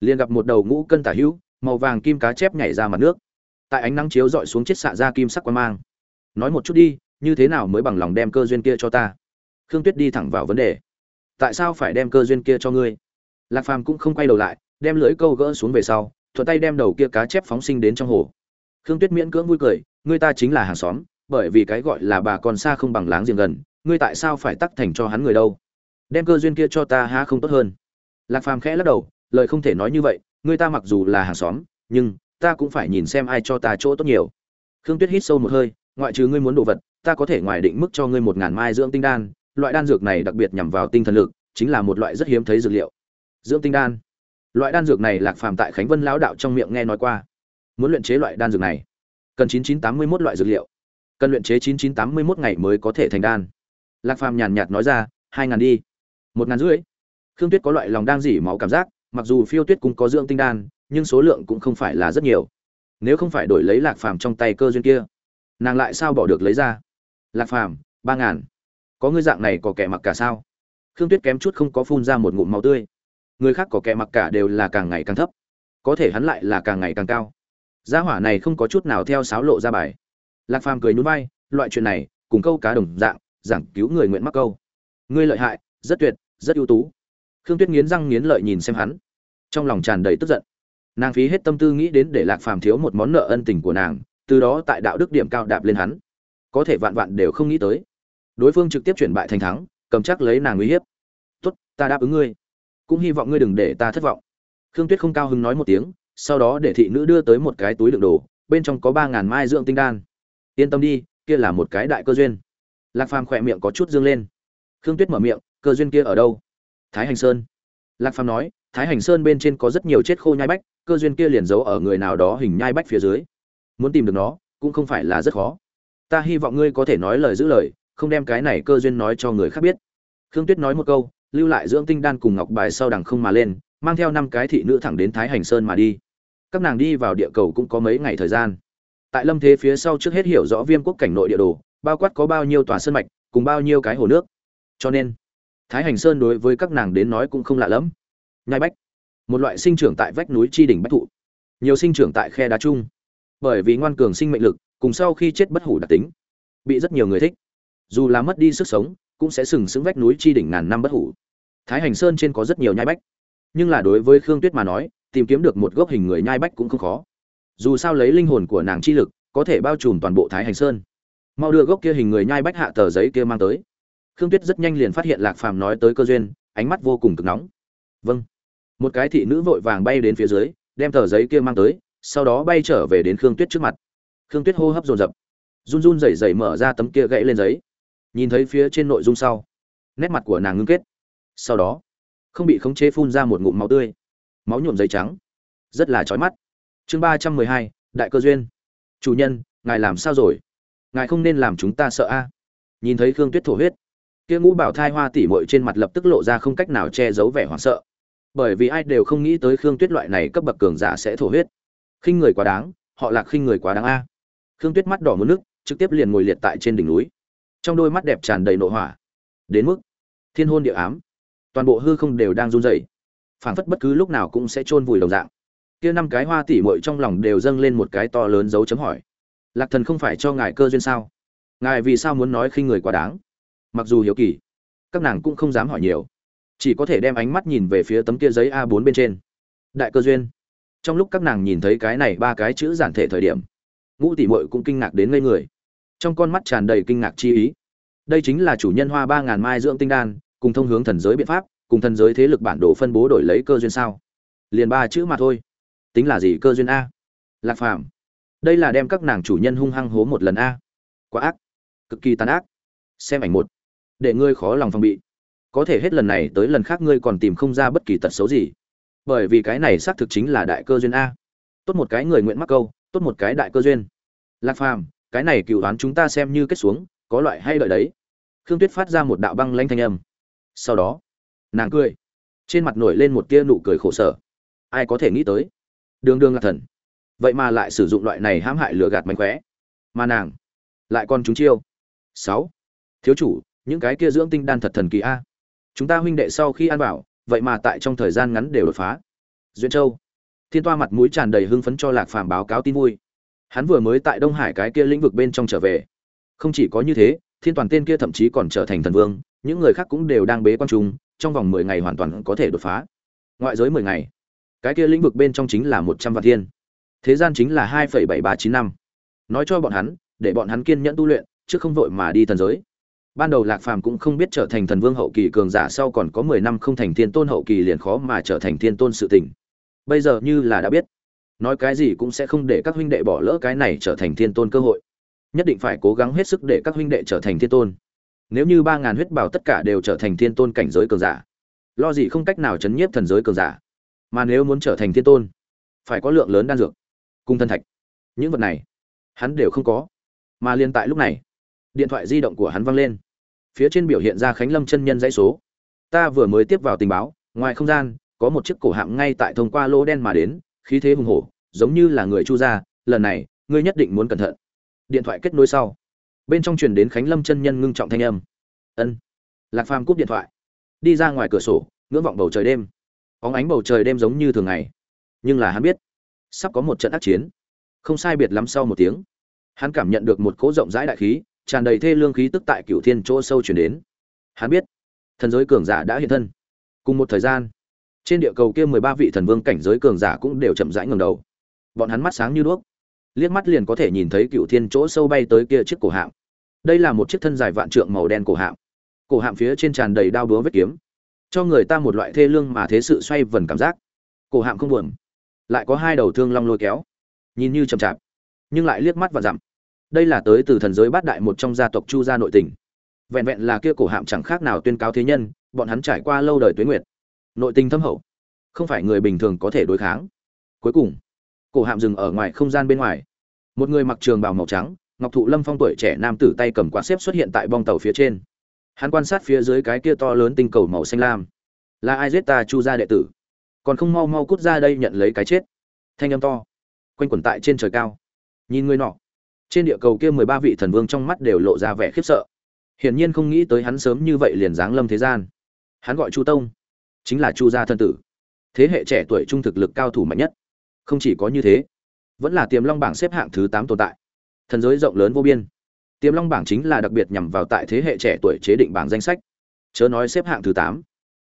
Liền gặp một đầu ngũ cân tả hữu, màu vàng kim cá chép nhảy ra mặt nước. Tại ánh nắng chiếu dọi xuống chiếc xạ ra kim sắc quan mang. Nói một chút đi, như thế nào mới bằng lòng đem cơ duyên kia cho ta? Khương tuyết đi thẳng vào vấn đề. Tại sao phải đem cơ duyên kia cho ngươi? Lạc phàm cũng không quay đầu lại, đem lưỡi câu gỡ xuống về sau, thuận tay đem đầu kia cá chép phóng sinh đến trong hồ. Khương tuyết miễn cưỡng vui cười, ngươi ta chính là hàng xóm, bởi vì cái gọi là bà còn xa không bằng láng giềng gần, ngươi tại sao phải tắc thành cho hắn người đâu? Đem cơ duyên kia cho ta há không tốt hơn? Lạc phàm khẽ lắc đầu, lời không thể nói như vậy, ngươi ta mặc dù là hàng xóm, nhưng ta cũng phải nhìn xem ai cho ta chỗ tốt nhiều. Khương tuyết hít sâu một hơi, ngoại trừ ngươi muốn đồ vật, ta có thể ngoài định mức cho ngươi một ngàn mai dưỡng tinh đan, loại đan dược này đặc biệt nhằm vào tinh thần lực, chính là một loại rất hiếm thấy dược liệu dưỡng tinh đan. Loại đan dược này lạc phàm tại khánh vân lão đạo trong miệng nghe nói qua. Muốn luyện chế loại đan dược này, cần chín chín tám mươi một loại dược liệu. Cần luyện chế chín chín tám mươi một ngày mới có thể thành đan. Lạc phàm nhàn nhạt nói ra, hai ngàn đi. Một ngàn rưỡi. Khương tuyết có loại lòng đang dỉ máu cảm giác, mặc dù phiêu tuyết cũng có dưỡng tinh đan, nhưng số lượng cũng không phải là rất nhiều. Nếu không phải đổi lấy lạc phàm trong tay cơ duyên kia, nàng lại sao bỏ được lấy ra? Lạc phàm, ba ngàn. Có ngươi dạng này có kẻ mặc cả sao? Khương tuyết kém chút không có phun ra một ngụm máu tươi người khác có kẻ mặc cả đều là càng ngày càng thấp. Có thể hắn lại là càng ngày càng cao. Gia hỏa này không có chút nào theo sáo lộ ra bài. Lạc phàm cười nhún vai, loại chuyện này, cùng câu cá đồng dạng, giảng cứu người nguyện mắc câu. Ngươi lợi hại, rất tuyệt, rất ưu tú. Khương tuyết nghiến răng nghiến lợi nhìn xem hắn. Trong lòng tràn đầy tức giận. Nàng phí hết tâm tư nghĩ đến để lạc phàm thiếu một món nợ ân tình của nàng, từ đó tại đạo đức điểm cao đạp lên hắn. Có thể vạn vạn đều không nghĩ tới. Đối phương trực tiếp chuyển bại thành thắng, cầm chắc lấy nàng uy hiếp. Tốt, ta đáp ứng ngươi cũng hy vọng ngươi đừng để ta thất vọng. Khương tuyết không cao hứng nói một tiếng, sau đó để thị nữ đưa tới một cái túi đựng đồ, bên trong có ba ngàn mai dưỡng tinh đan. Yên tâm đi, kia là một cái đại cơ duyên. Lạc phàm khỏe miệng có chút dương lên. Khương tuyết mở miệng, cơ duyên kia ở đâu? Thái hành sơn. Lạc phàm nói, thái hành sơn bên trên có rất nhiều chết khô nhai bách, cơ duyên kia liền giấu ở người nào đó hình nhai bách phía dưới. Muốn tìm được nó, cũng không phải là rất khó. Ta hy vọng ngươi có thể nói lời giữ lời, không đem cái này cơ duyên nói cho người khác biết. Khương tuyết nói một câu lưu lại dưỡng tinh đan cùng ngọc bài sau đằng không mà lên, mang theo năm cái thị nữ thẳng đến thái hành sơn mà đi. Các nàng đi vào địa cầu cũng có mấy ngày thời gian. Tại lâm thế phía sau trước hết hiểu rõ viêm quốc cảnh nội địa đồ, bao quát có bao nhiêu tòa sân mạch, cùng bao nhiêu cái hồ nước. Cho nên, thái hành sơn đối với các nàng đến nói cũng không lạ lẫm. Nhai bách, một loại sinh trưởng tại vách núi tri đỉnh bách thụ. Nhiều sinh trưởng tại khe đá chung. Bởi vì ngoan cường sinh mệnh lực, cùng sau khi chết bất hủ đặc tính, bị rất nhiều người thích. Dù là mất đi sức sống cũng sẽ sừng sững vách núi chi đỉnh ngàn năm bất hủ. Thái hành sơn trên có rất nhiều nhai bách. Nhưng là đối với khương tuyết mà nói, tìm kiếm được một gốc hình người nhai bách cũng không khó. Dù sao lấy linh hồn của nàng chi lực, có thể bao trùm toàn bộ thái hành sơn. Mau đưa gốc kia hình người nhai bách hạ tờ giấy kia mang tới. Khương tuyết rất nhanh liền phát hiện lạc phàm nói tới cơ duyên, ánh mắt vô cùng cực nóng. Vâng. Một cái thị nữ vội vàng bay đến phía dưới, đem tờ giấy kia mang tới, sau đó bay trở về đến khương tuyết trước mặt. Khương tuyết hô hấp dồn dập, run run rẩy rẩy mở ra tấm kia gãy lên giấy nhìn thấy phía trên nội dung sau, nét mặt của nàng ngưng kết. Sau đó, không bị khống chế phun ra một ngụm máu tươi. Máu nhuộm giấy trắng. Rất là chói mắt. Chương ba trăm mười hai, đại cơ duyên. Chủ nhân, ngài làm sao rồi? Ngài không nên làm chúng ta sợ a. Nhìn thấy khương tuyết thổ huyết, kia ngũ bảo thai hoa tỉ mội trên mặt lập tức lộ ra không cách nào che giấu vẻ hoảng sợ. Bởi vì ai đều không nghĩ tới khương tuyết loại này cấp bậc cường giả sẽ thổ huyết. Khinh người quá đáng, họ lạc khinh người quá đáng a. Khương tuyết mắt đỏ muốn nước, trực tiếp liền ngồi liệt tại trên đỉnh núi trong đôi mắt đẹp tràn đầy nội hỏa. Đến mức, thiên hôn địa ám. Toàn bộ hư không đều đang run rẩy. Phảng phất bất cứ lúc nào cũng sẽ chôn vùi đồng dạng. Kia năm cái hoa tỉ muội trong lòng đều dâng lên một cái to lớn dấu chấm hỏi. Lạc thần không phải cho ngài cơ duyên sao? Ngài vì sao muốn nói khi người quá đáng? Mặc dù hiếu kỳ, các nàng cũng không dám hỏi nhiều. Chỉ có thể đem ánh mắt nhìn về phía tấm kia giấy a 4 bên trên. Đại cơ duyên. Trong lúc các nàng nhìn thấy cái này ba cái chữ giản thể thời điểm, ngũ tỷ muội cũng kinh ngạc đến ngây người trong con mắt tràn đầy kinh ngạc chi ý. Đây chính là chủ nhân hoa ba ngàn mai dưỡng tinh đan, cùng thông hướng thần giới biện pháp, cùng thần giới thế lực bản đồ phân bố đổi lấy cơ duyên sao? Liền ba chữ mà thôi. Tính là gì cơ duyên a? Lạc phàm. Đây là đem các nàng chủ nhân hung hăng hố một lần a. Quá ác. Cực kỳ tàn ác. Xem ảnh một. Để ngươi khó lòng phòng bị. Có thể hết lần này tới lần khác ngươi còn tìm không ra bất kỳ tật xấu gì. Bởi vì cái này xác thực chính là đại cơ duyên a. Tốt một cái người nguyện mắc câu, tốt một cái đại cơ duyên. Lạc phàm cái này cựu đoán chúng ta xem như kết xuống, có loại hay đợi đấy. Khương tuyết phát ra một đạo băng lanh thanh âm. Sau đó, nàng cười. Trên mặt nổi lên một tia nụ cười khổ sở. Ai có thể nghĩ tới? Đường đường là thần. Vậy mà lại sử dụng loại này hãm hại lừa gạt mánh khóe. Mà nàng lại còn chúng chiêu. Sáu. Thiếu chủ, những cái kia dưỡng tinh đan thật thần kỳ a. Chúng ta huynh đệ sau khi ăn bảo, vậy mà tại trong thời gian ngắn đều đột phá. Duyên châu. Thiên toa mặt mũi tràn đầy hưng phấn cho lạc phàm báo cáo tin vui hắn vừa mới tại đông hải cái kia lĩnh vực bên trong trở về. Không chỉ có như thế, thiên toàn tên kia thậm chí còn trở thành thần vương, những người khác cũng đều đang bế quan trung trong vòng mười ngày hoàn toàn có thể đột phá. Ngoại giới mười ngày. Cái kia lĩnh vực bên trong chính là một trăm vạn thiên. Thế gian chính là hai phẩy bảy ba chín năm. Nói cho bọn hắn, để bọn hắn kiên nhẫn tu luyện, chứ không vội mà đi thần giới. Ban đầu lạc phàm cũng không biết trở thành thần vương hậu kỳ cường giả sau còn có mười năm không thành thiên tôn hậu kỳ liền khó mà trở thành thiên tôn sự tình. Bây giờ như là đã biết nói cái gì cũng sẽ không để các huynh đệ bỏ lỡ cái này trở thành thiên tôn cơ hội. Nhất định phải cố gắng hết sức để các huynh đệ trở thành thiên tôn. Nếu như ba ngàn huyết bảo tất cả đều trở thành thiên tôn cảnh giới cường giả, lo gì không cách nào chấn nhiếp thần giới cường giả? Mà nếu muốn trở thành thiên tôn, phải có lượng lớn đan dược, cung thân thạch. Những vật này, hắn đều không có. Mà liên tại lúc này, điện thoại di động của hắn văng lên. Phía trên biểu hiện ra khánh lâm chân nhân dãy số. Ta vừa mới tiếp vào tình báo, ngoài không gian, có một chiếc cổ hạm ngay tại thông qua lỗ đen mà đến khí thế hùng hổ, giống như là người chu gia, lần này, ngươi nhất định muốn cẩn thận. Điện thoại kết nối sau. Bên trong truyền đến khánh lâm chân nhân ngưng trọng thanh âm. Ân. Lạc phàm cúp điện thoại. Đi ra ngoài cửa sổ, ngưỡng vọng bầu trời đêm. Óng ánh bầu trời đêm giống như thường ngày. Nhưng là hắn biết, sắp có một trận ác chiến. Không sai biệt lắm sau một tiếng, hắn cảm nhận được một cỗ rộng rãi đại khí, tràn đầy thê lương khí tức tại cửu thiên chỗ sâu chuyển đến. Hắn biết, thần giới cường giả đã hiện thân. Cùng một thời gian trên địa cầu kia mười ba vị thần vương cảnh giới cường giả cũng đều chậm rãi ngẩng đầu. Bọn hắn mắt sáng như đuốc, liếc mắt liền có thể nhìn thấy cựu thiên chỗ sâu bay tới kia chiếc cổ hạm. Đây là một chiếc thân dài vạn trượng màu đen cổ hạm. Cổ hạm phía trên tràn đầy đao búa vết kiếm, cho người ta một loại thê lương mà thế sự xoay vần cảm giác. Cổ hạm không buồn, lại có hai đầu thương long lôi kéo, nhìn như chậm chạp, nhưng lại liếc mắt và dặm. Đây là tới từ thần giới bát đại một trong gia tộc chu gia nội tình. Vẹn vẹn là kia cổ hạm chẳng khác nào tuyên cáo thế nhân, bọn hắn trải qua lâu đời tuế nguyệt nội tình thâm hậu, không phải người bình thường có thể đối kháng. Cuối cùng, cổ hạm dừng ở ngoài không gian bên ngoài. Một người mặc trường bào màu trắng, ngọc thụ lâm phong tuổi trẻ nam tử tay cầm quạt xếp xuất hiện tại bong tàu phía trên. Hắn quan sát phía dưới cái kia to lớn tinh cầu màu xanh lam. Là ai giết ta, chu gia đệ tử? Còn không mau mau cút ra đây nhận lấy cái chết. Thanh âm to, quanh quẩn tại trên trời cao. Nhìn người nọ, trên địa cầu kia mười ba vị thần vương trong mắt đều lộ ra vẻ khiếp sợ. Hiển nhiên không nghĩ tới hắn sớm như vậy liền giáng lâm thế gian. Hắn gọi chu tông chính là chu gia thân tử. Thế hệ trẻ tuổi trung thực lực cao thủ mạnh nhất. Không chỉ có như thế, vẫn là tiềm long bảng xếp hạng thứ tám tồn tại. Thần giới rộng lớn vô biên. Tiềm long bảng chính là đặc biệt nhằm vào tại thế hệ trẻ tuổi chế định bảng danh sách. Chớ nói xếp hạng thứ tám,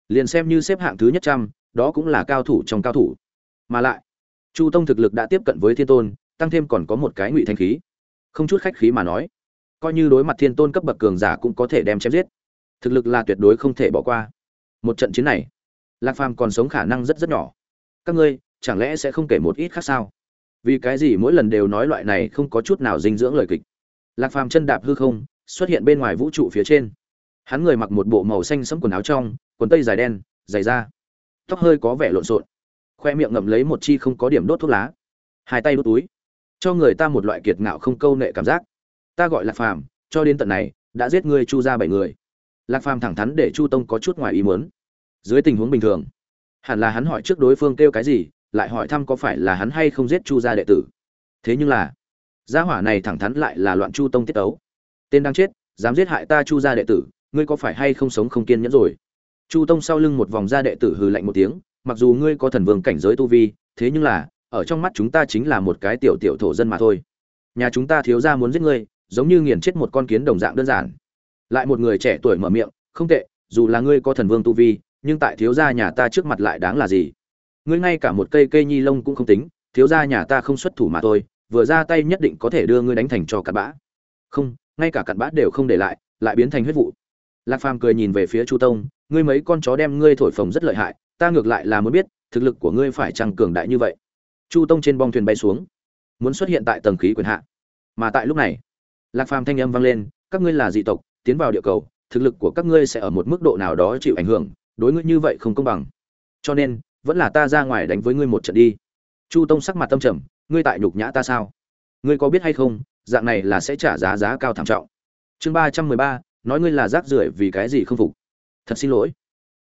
liền xem như xếp hạng thứ nhất trăm, đó cũng là cao thủ trong cao thủ. Mà lại, chu tông thực lực đã tiếp cận với thiên tôn, tăng thêm còn có một cái ngụy thanh khí. Không chút khách khí mà nói, coi như đối mặt thiên tôn cấp bậc cường giả cũng có thể đem chém giết. Thực lực là tuyệt đối không thể bỏ qua. Một trận chiến này lạc phàm còn sống khả năng rất rất nhỏ. Các ngươi, chẳng lẽ sẽ không kể một ít khác sao? Vì cái gì mỗi lần đều nói loại này không có chút nào dinh dưỡng lời kịch? Lạc phàm chân đạp hư không, xuất hiện bên ngoài vũ trụ phía trên. Hắn người mặc một bộ màu xanh sẫm quần áo trong, quần tây dài đen, dày da, tóc hơi có vẻ lộn xộn. Khoe miệng ngậm lấy một chi không có điểm đốt thuốc lá. Hai tay đốt túi. Cho người ta một loại kiệt ngạo không câu nệ cảm giác. Ta gọi lạc phàm, cho đến tận này, đã giết ngươi chu ra bảy người. Lạc phàm thẳng thắn để chu tông có chút ngoài ý muốn dưới tình huống bình thường. Hẳn là hắn hỏi trước đối phương kêu cái gì, lại hỏi thăm có phải là hắn hay không giết chu gia đệ tử. Thế nhưng là, gia hỏa này thẳng thắn lại là loạn chu tông tiết tấu. Tên đang chết, dám giết hại ta chu gia đệ tử, ngươi có phải hay không sống không kiên nhẫn rồi? Chu tông sau lưng một vòng gia đệ tử hừ lạnh một tiếng, mặc dù ngươi có thần vương cảnh giới tu vi, thế nhưng là, ở trong mắt chúng ta chính là một cái tiểu tiểu thổ dân mà thôi. Nhà chúng ta thiếu gia muốn giết ngươi, giống như nghiền chết một con kiến đồng dạng đơn giản. Lại một người trẻ tuổi mở miệng, không tệ, dù là ngươi có thần vương tu vi nhưng tại thiếu gia nhà ta trước mặt lại đáng là gì? Ngươi ngay cả một cây cây nhi lông cũng không tính, thiếu gia nhà ta không xuất thủ mà thôi, vừa ra tay nhất định có thể đưa ngươi đánh thành cho cặn bã. Không, ngay cả cặn bã đều không để lại lại biến thành huyết vụ. Lạc phàm cười nhìn về phía chu tông, ngươi mấy con chó đem ngươi thổi phồng rất lợi hại, ta ngược lại là muốn biết, thực lực của ngươi phải chăng cường đại như vậy? Chu tông trên bong thuyền bay xuống, muốn xuất hiện tại tầng khí quyền hạ. Mà tại lúc này, lạc phàm thanh âm vang lên, các ngươi là dị tộc, tiến vào địa cầu, thực lực của các ngươi sẽ ở một mức độ nào đó chịu ảnh hưởng đối ngươi như vậy không công bằng. Cho nên, vẫn là ta ra ngoài đánh với ngươi một trận đi. Chu tông sắc mặt tâm trầm, ngươi tại nhục nhã ta sao? Ngươi có biết hay không, dạng này là sẽ trả giá giá cao thảm trọng. Chương ba trăm mười ba, nói ngươi là rác rưởi vì cái gì không phục? Thật xin lỗi.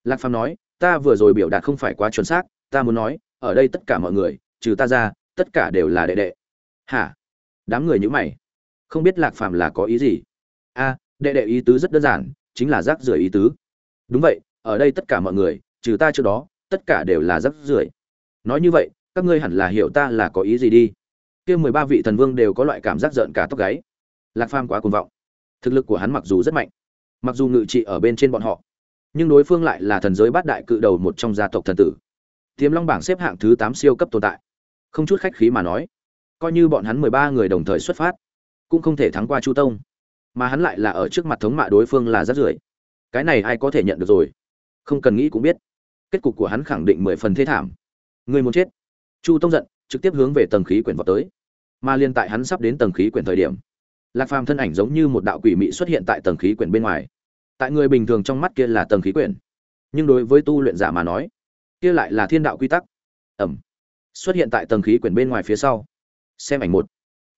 Lạc phàm nói, ta vừa rồi biểu đạt không phải quá chuẩn xác, ta muốn nói, ở đây tất cả mọi người, trừ ta ra, tất cả đều là đệ đệ. Hả? Đám người như mày. Không biết lạc phàm là có ý gì? A, đệ đệ ý tứ rất đơn giản, chính là rác rưởi ý tứ. Đúng vậy ở đây tất cả mọi người, trừ ta trước đó, tất cả đều là rắc rưởi. Nói như vậy, các ngươi hẳn là hiểu ta là có ý gì đi. Kia mười ba vị thần vương đều có loại cảm giác giận cả tóc gáy. Lạc phàm quá cuồng vọng. Thực lực của hắn mặc dù rất mạnh, mặc dù ngự trị ở bên trên bọn họ, nhưng đối phương lại là thần giới bát đại cự đầu một trong gia tộc thần tử. Tiềm long bảng xếp hạng thứ tám siêu cấp tồn tại. Không chút khách khí mà nói, coi như bọn hắn mười ba người đồng thời xuất phát, cũng không thể thắng qua chu tông. Mà hắn lại là ở trước mặt thống mạ đối phương là rất rưởi. Cái này ai có thể nhận được rồi? Không cần nghĩ cũng biết. Kết cục của hắn khẳng định mười phần thế thảm. Người muốn chết. Chu tông giận, trực tiếp hướng về tầng khí quyển vào tới. Mà liên tại hắn sắp đến tầng khí quyển thời điểm, lạc phàm thân ảnh giống như một đạo quỷ mị xuất hiện tại tầng khí quyển bên ngoài. Tại người bình thường trong mắt kia là tầng khí quyển, nhưng đối với tu luyện giả mà nói, kia lại là thiên đạo quy tắc. Ẩm. Xuất hiện tại tầng khí quyển bên ngoài phía sau. Xem ảnh một.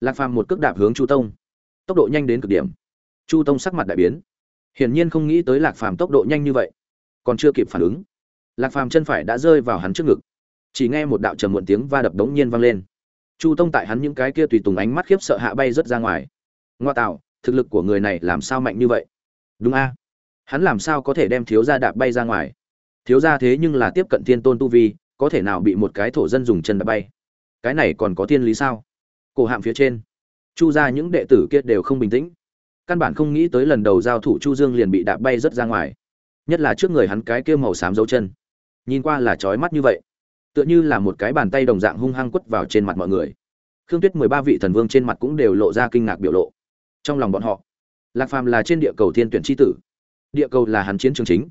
Lạc phàm một cước đạp hướng chu tông. Tốc độ nhanh đến cực điểm. Chu tông sắc mặt đại biến. Hiển nhiên không nghĩ tới lạc phàm tốc độ nhanh như vậy còn chưa kịp phản ứng. Lạc phàm chân phải đã rơi vào hắn trước ngực. Chỉ nghe một đạo trầm muộn tiếng va đập đống nhiên vang lên. Chu tông tại hắn những cái kia tùy tùng ánh mắt khiếp sợ hạ bay rớt ra ngoài. Ngoa tạo, thực lực của người này làm sao mạnh như vậy? Đúng a. Hắn làm sao có thể đem thiếu gia đạp bay ra ngoài? Thiếu gia thế nhưng là tiếp cận thiên tôn tu vi, có thể nào bị một cái thổ dân dùng chân đạp bay? Cái này còn có thiên lý sao? Cổ hạm phía trên, chu ra những đệ tử kia đều không bình tĩnh. Căn bản không nghĩ tới lần đầu giao thủ chu dương liền bị đạp bay rất ra ngoài nhất là trước người hắn cái kia màu xám dấu chân. Nhìn qua là trói mắt như vậy, tựa như là một cái bàn tay đồng dạng hung hăng quất vào trên mặt mọi người. Khương tuyết mười ba vị thần vương trên mặt cũng đều lộ ra kinh ngạc biểu lộ. Trong lòng bọn họ, lạc phàm là trên địa cầu thiên tuyển tri tử, địa cầu là hắn chiến trường chính.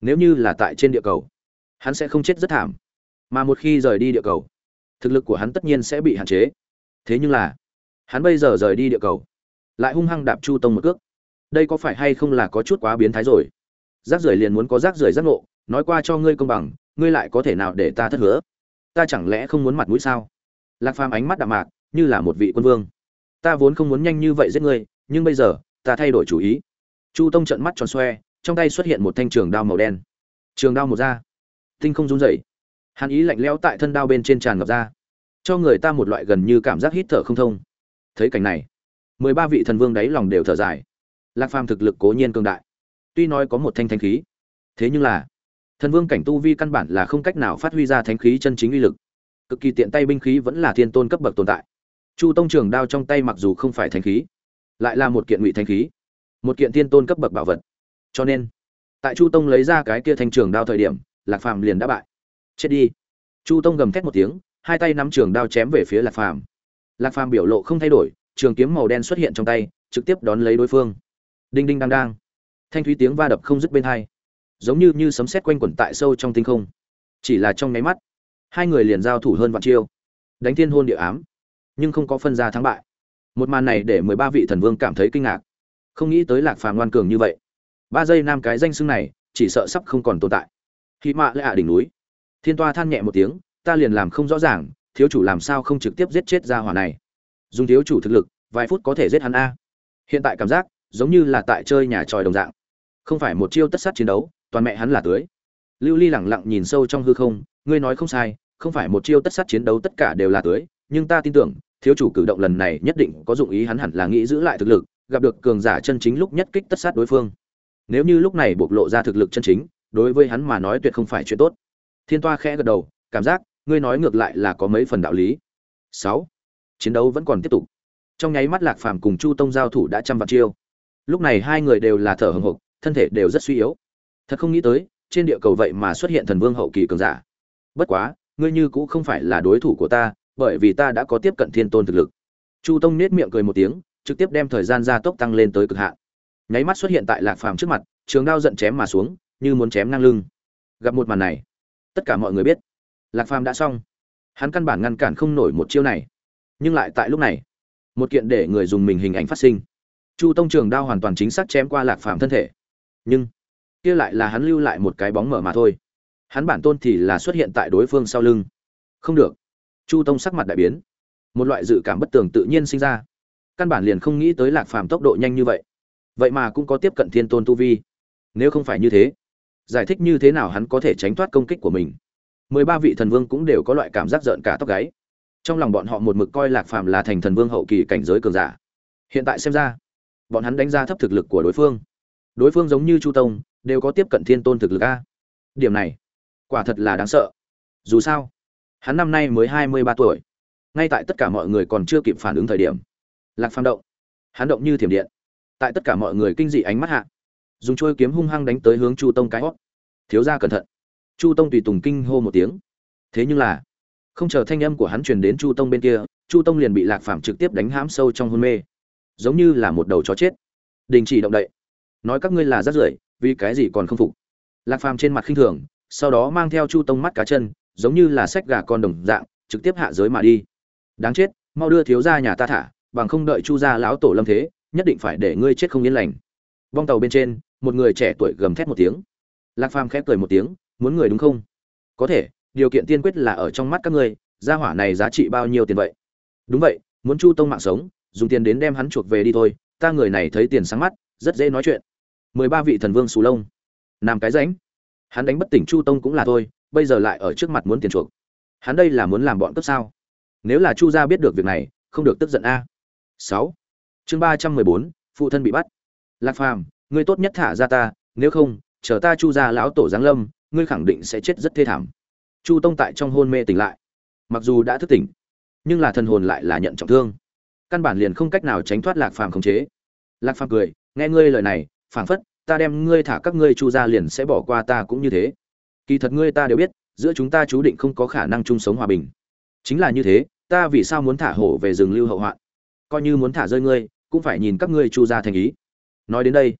Nếu như là tại trên địa cầu, hắn sẽ không chết rất thảm. Mà một khi rời đi địa cầu, thực lực của hắn tất nhiên sẽ bị hạn chế. Thế nhưng là, hắn bây giờ rời đi địa cầu, lại hung hăng đạp chu tông một cước. Đây có phải hay không là có chút quá biến thái rồi? Rác rưởi liền muốn có rác rưởi giác ngộ, nói qua cho ngươi công bằng, ngươi lại có thể nào để ta thất hứa? Ta chẳng lẽ không muốn mặt mũi sao? Lạc phàm ánh mắt đạm mạc, như là một vị quân vương. Ta vốn không muốn nhanh như vậy giết ngươi, nhưng bây giờ, ta thay đổi chủ ý. Chu tông trận mắt tròn xoe, trong tay xuất hiện một thanh trường đao màu đen. Trường đao một da tinh không run rẩy. Hàn ý lạnh lẽo tại thân đao bên trên tràn ngập ra. Cho người ta một loại gần như cảm giác hít thở không thông. Thấy cảnh này, mười ba vị thần vương đáy lòng đều thở dài. Lạc phàm thực lực cố nhiên cường đại tuy nói có một thanh thanh khí, thế nhưng là, thần vương cảnh tu vi căn bản là không cách nào phát huy ra thánh khí chân chính uy lực. Cực kỳ tiện tay binh khí vẫn là thiên tôn cấp bậc tồn tại. Chu tông trường đao trong tay mặc dù không phải thánh khí, lại là một kiện ngụy thánh khí, một kiện thiên tôn cấp bậc bảo vật. Cho nên, tại chu tông lấy ra cái kia thanh trường đao thời điểm, lạc phàm liền đã bại. Chết đi. Chu tông gầm thét một tiếng, hai tay nắm trường đao chém về phía lạc phàm. Lạc phàm biểu lộ không thay đổi, trường kiếm màu đen xuất hiện trong tay, trực tiếp đón lấy đối phương. Đinh đinh đang đang thanh thúy tiếng va đập không dứt bên hai, giống như như sấm sét quanh quẩn tại sâu trong tinh không. Chỉ là trong nháy mắt, hai người liền giao thủ hơn vạn chiêu, đánh thiên hôn địa ám, nhưng không có phân ra thắng bại. Một màn này để mười ba vị thần vương cảm thấy kinh ngạc. Không nghĩ tới lạc phàm ngoan cường như vậy. Ba giây nam cái danh xưng này, chỉ sợ sắp không còn tồn tại. Khi mạ lại ạ đỉnh núi, thiên toa than nhẹ một tiếng, ta liền làm không rõ ràng, thiếu chủ làm sao không trực tiếp giết chết ra hỏa này? Dùng thiếu chủ thực lực, vài phút có thể giết hắn a. Hiện tại cảm giác, giống như là tại chơi nhà tròi đồng dạng không phải một chiêu tất sát chiến đấu, toàn mẹ hắn là tưới. Lưu ly lẳng lặng nhìn sâu trong hư không, ngươi nói không sai, không phải một chiêu tất sát chiến đấu tất cả đều là tưới, nhưng ta tin tưởng, thiếu chủ cử động lần này nhất định có dụng ý hắn hẳn là nghĩ giữ lại thực lực, gặp được cường giả chân chính lúc nhất kích tất sát đối phương. Nếu như lúc này bộc lộ ra thực lực chân chính, đối với hắn mà nói tuyệt không phải chuyện tốt. Thiên toa khẽ gật đầu, cảm giác, ngươi nói ngược lại là có mấy phần đạo lý. Sáu. Chiến đấu vẫn còn tiếp tục. Trong nháy mắt lạc phàm cùng chu tông giao thủ đã trăm vạn chiêu. Lúc này hai người đều là thở hồng hộc thân thể đều rất suy yếu. Thật không nghĩ tới, trên địa cầu vậy mà xuất hiện thần vương hậu kỳ cường giả. Bất quá, ngươi như cũng không phải là đối thủ của ta, bởi vì ta đã có tiếp cận thiên tôn thực lực. Chu tông nết miệng cười một tiếng, trực tiếp đem thời gian gia tốc tăng lên tới cực hạn. Nháy mắt xuất hiện tại lạc phàm trước mặt, trường đao giận chém mà xuống, như muốn chém ngang lưng. Gặp một màn này, tất cả mọi người biết, lạc phàm đã xong. Hắn căn bản ngăn cản không nổi một chiêu này. Nhưng lại tại lúc này, một kiện để người dùng mình hình ảnh phát sinh. Chu tông trường đao hoàn toàn chính xác chém qua lạc phàm thân thể nhưng kia lại là hắn lưu lại một cái bóng mở mà thôi. Hắn bản tôn thì là xuất hiện tại đối phương sau lưng. Không được. Chu tông sắc mặt đại biến. Một loại dự cảm bất tường tự nhiên sinh ra. Căn bản liền không nghĩ tới lạc phàm tốc độ nhanh như vậy. Vậy mà cũng có tiếp cận thiên tôn tu vi. Nếu không phải như thế, giải thích như thế nào hắn có thể tránh thoát công kích của mình? Mười ba vị thần vương cũng đều có loại cảm giác rợn cả tóc gáy. Trong lòng bọn họ một mực coi lạc phàm là thành thần vương hậu kỳ cảnh giới cường giả. Hiện tại xem ra, bọn hắn đánh giá thấp thực lực của đối phương đối phương giống như chu tông, đều có tiếp cận thiên tôn thực lực a. Điểm này, quả thật là đáng sợ. Dù sao, hắn năm nay mới hai mươi ba tuổi. Ngay tại tất cả mọi người còn chưa kịp phản ứng thời điểm, lạc phàm động. Hắn động như thiểm điện. Tại tất cả mọi người kinh dị ánh mắt hạ, dùng trôi kiếm hung hăng đánh tới hướng chu tông cái hót. Thiếu ra cẩn thận. Chu tông tùy tùng kinh hô một tiếng. Thế nhưng là, không chờ thanh âm của hắn truyền đến chu tông bên kia, chu tông liền bị lạc phàm trực tiếp đánh hãm sâu trong hôn mê. Giống như là một đầu chó chết. Đình chỉ động đậy nói các ngươi là rất rưởi, vì cái gì còn không phục? Lạc phàm trên mặt khinh thường, sau đó mang theo chu tông mắt cá chân, giống như là sách gà con đồng dạng, trực tiếp hạ giới mà đi. Đáng chết, mau đưa thiếu ra nhà ta thả, bằng không đợi chu gia lão tổ lâm thế, nhất định phải để ngươi chết không yên lành. Vong tàu bên trên, một người trẻ tuổi gầm thét một tiếng. Lạc phàm khép cười một tiếng, muốn người đúng không? Có thể, điều kiện tiên quyết là ở trong mắt các ngươi, gia hỏa này giá trị bao nhiêu tiền vậy? Đúng vậy, muốn chu tông mạng sống, dùng tiền đến đem hắn chuộc về đi thôi, ta người này thấy tiền sáng mắt rất dễ nói chuyện. Mười ba vị thần vương xù lông. Nằm cái ránh hắn đánh bất tỉnh chu tông cũng là thôi, bây giờ lại ở trước mặt muốn tiền chuộc. Hắn đây là muốn làm bọn cấp sao? Nếu là chu gia biết được việc này, không được tức giận a. Sáu. Chương ba trăm mười bốn, phụ thân bị bắt. Lạc phàm, ngươi tốt nhất thả ra ta, nếu không, chờ ta chu gia lão tổ giáng lâm, ngươi khẳng định sẽ chết rất thê thảm. Chu tông tại trong hôn mê tỉnh lại. Mặc dù đã thức tỉnh, nhưng là thần hồn lại là nhận trọng thương. Căn bản liền không cách nào tránh thoát lạc phàm khống chế. Lạc phàm cười nghe ngươi lời này, phảng phất, ta đem ngươi thả các ngươi chu gia liền sẽ bỏ qua ta cũng như thế. Kỳ thật ngươi ta đều biết, giữa chúng ta chú định không có khả năng chung sống hòa bình. Chính là như thế, ta vì sao muốn thả hổ về rừng lưu hậu hoạn? Coi như muốn thả rơi ngươi, cũng phải nhìn các ngươi chu gia thành ý. Nói đến đây,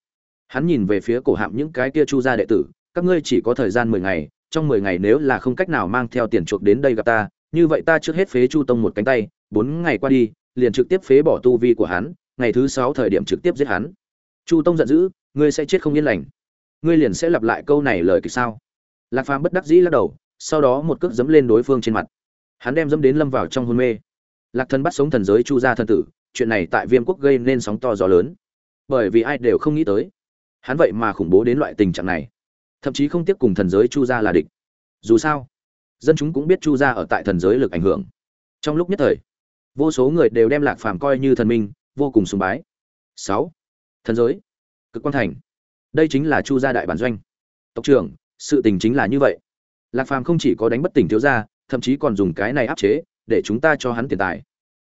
hắn nhìn về phía cổ hạm những cái kia chu gia đệ tử, các ngươi chỉ có thời gian mười ngày, trong mười ngày nếu là không cách nào mang theo tiền chuộc đến đây gặp ta, như vậy ta trước hết phế chu tông một cánh tay, bốn ngày qua đi, liền trực tiếp phế bỏ tu vi của hắn, ngày thứ sáu thời điểm trực tiếp giết hắn chu tông giận dữ, ngươi sẽ chết không yên lành. Ngươi liền sẽ lặp lại câu này lời kịch sao? Lạc phàm bất đắc dĩ lắc đầu, sau đó một cước dẫm lên đối phương trên mặt. Hắn đem dẫm đến lâm vào trong hôn mê. Lạc thần bắt sống thần giới chu gia thần tử, chuyện này tại viêm quốc gây nên sóng to gió lớn. Bởi vì ai đều không nghĩ tới, hắn vậy mà khủng bố đến loại tình trạng này. Thậm chí không tiếp cùng thần giới chu gia là địch. Dù sao, dân chúng cũng biết chu gia ở tại thần giới lực ảnh hưởng. Trong lúc nhất thời, vô số người đều đem lạc phàm coi như thần minh, vô cùng sùng bái. Sáu thần giới. Cực quan thành. Đây chính là chu gia đại bản doanh. Tộc trưởng, sự tình chính là như vậy. Lạc phàm không chỉ có đánh bất tỉnh thiếu gia, thậm chí còn dùng cái này áp chế, để chúng ta cho hắn tiền tài.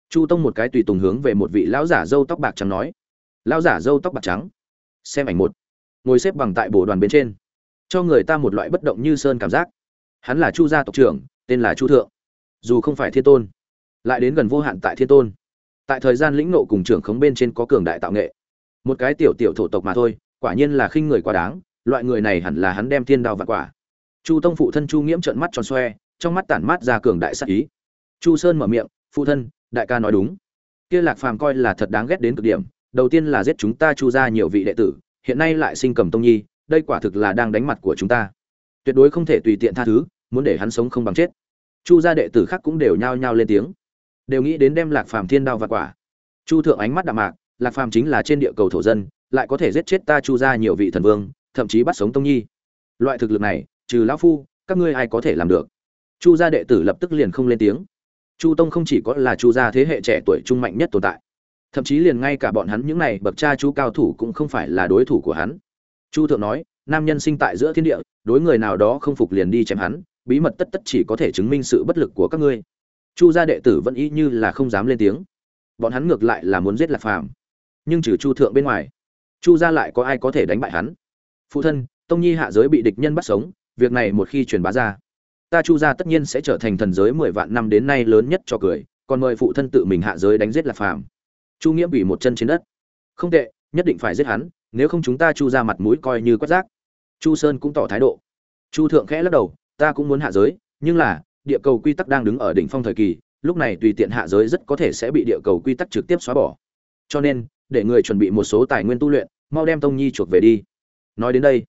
Chu tông một cái tùy tùng hướng về một vị lão giả râu tóc bạc trắng nói. Lão giả râu tóc bạc trắng. Xem ảnh một. Ngồi xếp bằng tại bồ đoàn bên trên. Cho người ta một loại bất động như sơn cảm giác. Hắn là chu gia tộc trưởng, tên là chu thượng. Dù không phải thiên tôn, lại đến gần vô hạn tại thiên tôn. Tại thời gian lĩnh nộ cùng trưởng khống bên trên có cường đại tạo nghệ một cái tiểu tiểu thổ tộc mà thôi, quả nhiên là khinh người quá đáng, loại người này hẳn là hắn đem thiên đao vạn quả. Chu tông phụ thân chu nghiễm trợn mắt tròn xoe, trong mắt tản mát ra cường đại sắc ý. Chu sơn mở miệng, phụ thân, đại ca nói đúng. Kia lạc phàm coi là thật đáng ghét đến cực điểm, đầu tiên là giết chúng ta chu ra nhiều vị đệ tử, hiện nay lại sinh cầm tông nhi, đây quả thực là đang đánh mặt của chúng ta. Tuyệt đối không thể tùy tiện tha thứ, muốn để hắn sống không bằng chết. Chu gia đệ tử khác cũng đều nhao nhao lên tiếng. Đều nghĩ đến đem lạc phàm thiên đao và quả. Chu thượng ánh mắt đạm mạc lạc phàm chính là trên địa cầu thổ dân, lại có thể giết chết ta chu ra nhiều vị thần vương, thậm chí bắt sống tông nhi. Loại thực lực này, trừ lão phu, các ngươi ai có thể làm được? Chu gia đệ tử lập tức liền không lên tiếng. Chu tông không chỉ có là chu gia thế hệ trẻ tuổi trung mạnh nhất tồn tại, thậm chí liền ngay cả bọn hắn những này bậc cha chú cao thủ cũng không phải là đối thủ của hắn. Chu thượng nói, nam nhân sinh tại giữa thiên địa, đối người nào đó không phục liền đi chém hắn, bí mật tất tất chỉ có thể chứng minh sự bất lực của các ngươi. Chu gia đệ tử vẫn y như là không dám lên tiếng. Bọn hắn ngược lại là muốn giết lạc phàm nhưng trừ chu thượng bên ngoài, chu gia lại có ai có thể đánh bại hắn? Phụ thân, tông nhi hạ giới bị địch nhân bắt sống, việc này một khi truyền bá ra, ta chu gia tất nhiên sẽ trở thành thần giới mười vạn năm đến nay lớn nhất cho cười, còn mời phụ thân tự mình hạ giới đánh giết lạc phàm. Chu nghĩa bị một chân trên đất. Không tệ, nhất định phải giết hắn, nếu không chúng ta chu ra mặt mũi coi như quát giác chu sơn cũng tỏ thái độ. Chu thượng khẽ lắc đầu, ta cũng muốn hạ giới, nhưng là, địa cầu quy tắc đang đứng ở đỉnh phong thời kỳ, lúc này tùy tiện hạ giới rất có thể sẽ bị địa cầu quy tắc trực tiếp xóa bỏ cho nên, để người chuẩn bị một số tài nguyên tu luyện, mau đem tông nhi chuộc về đi. Nói đến đây,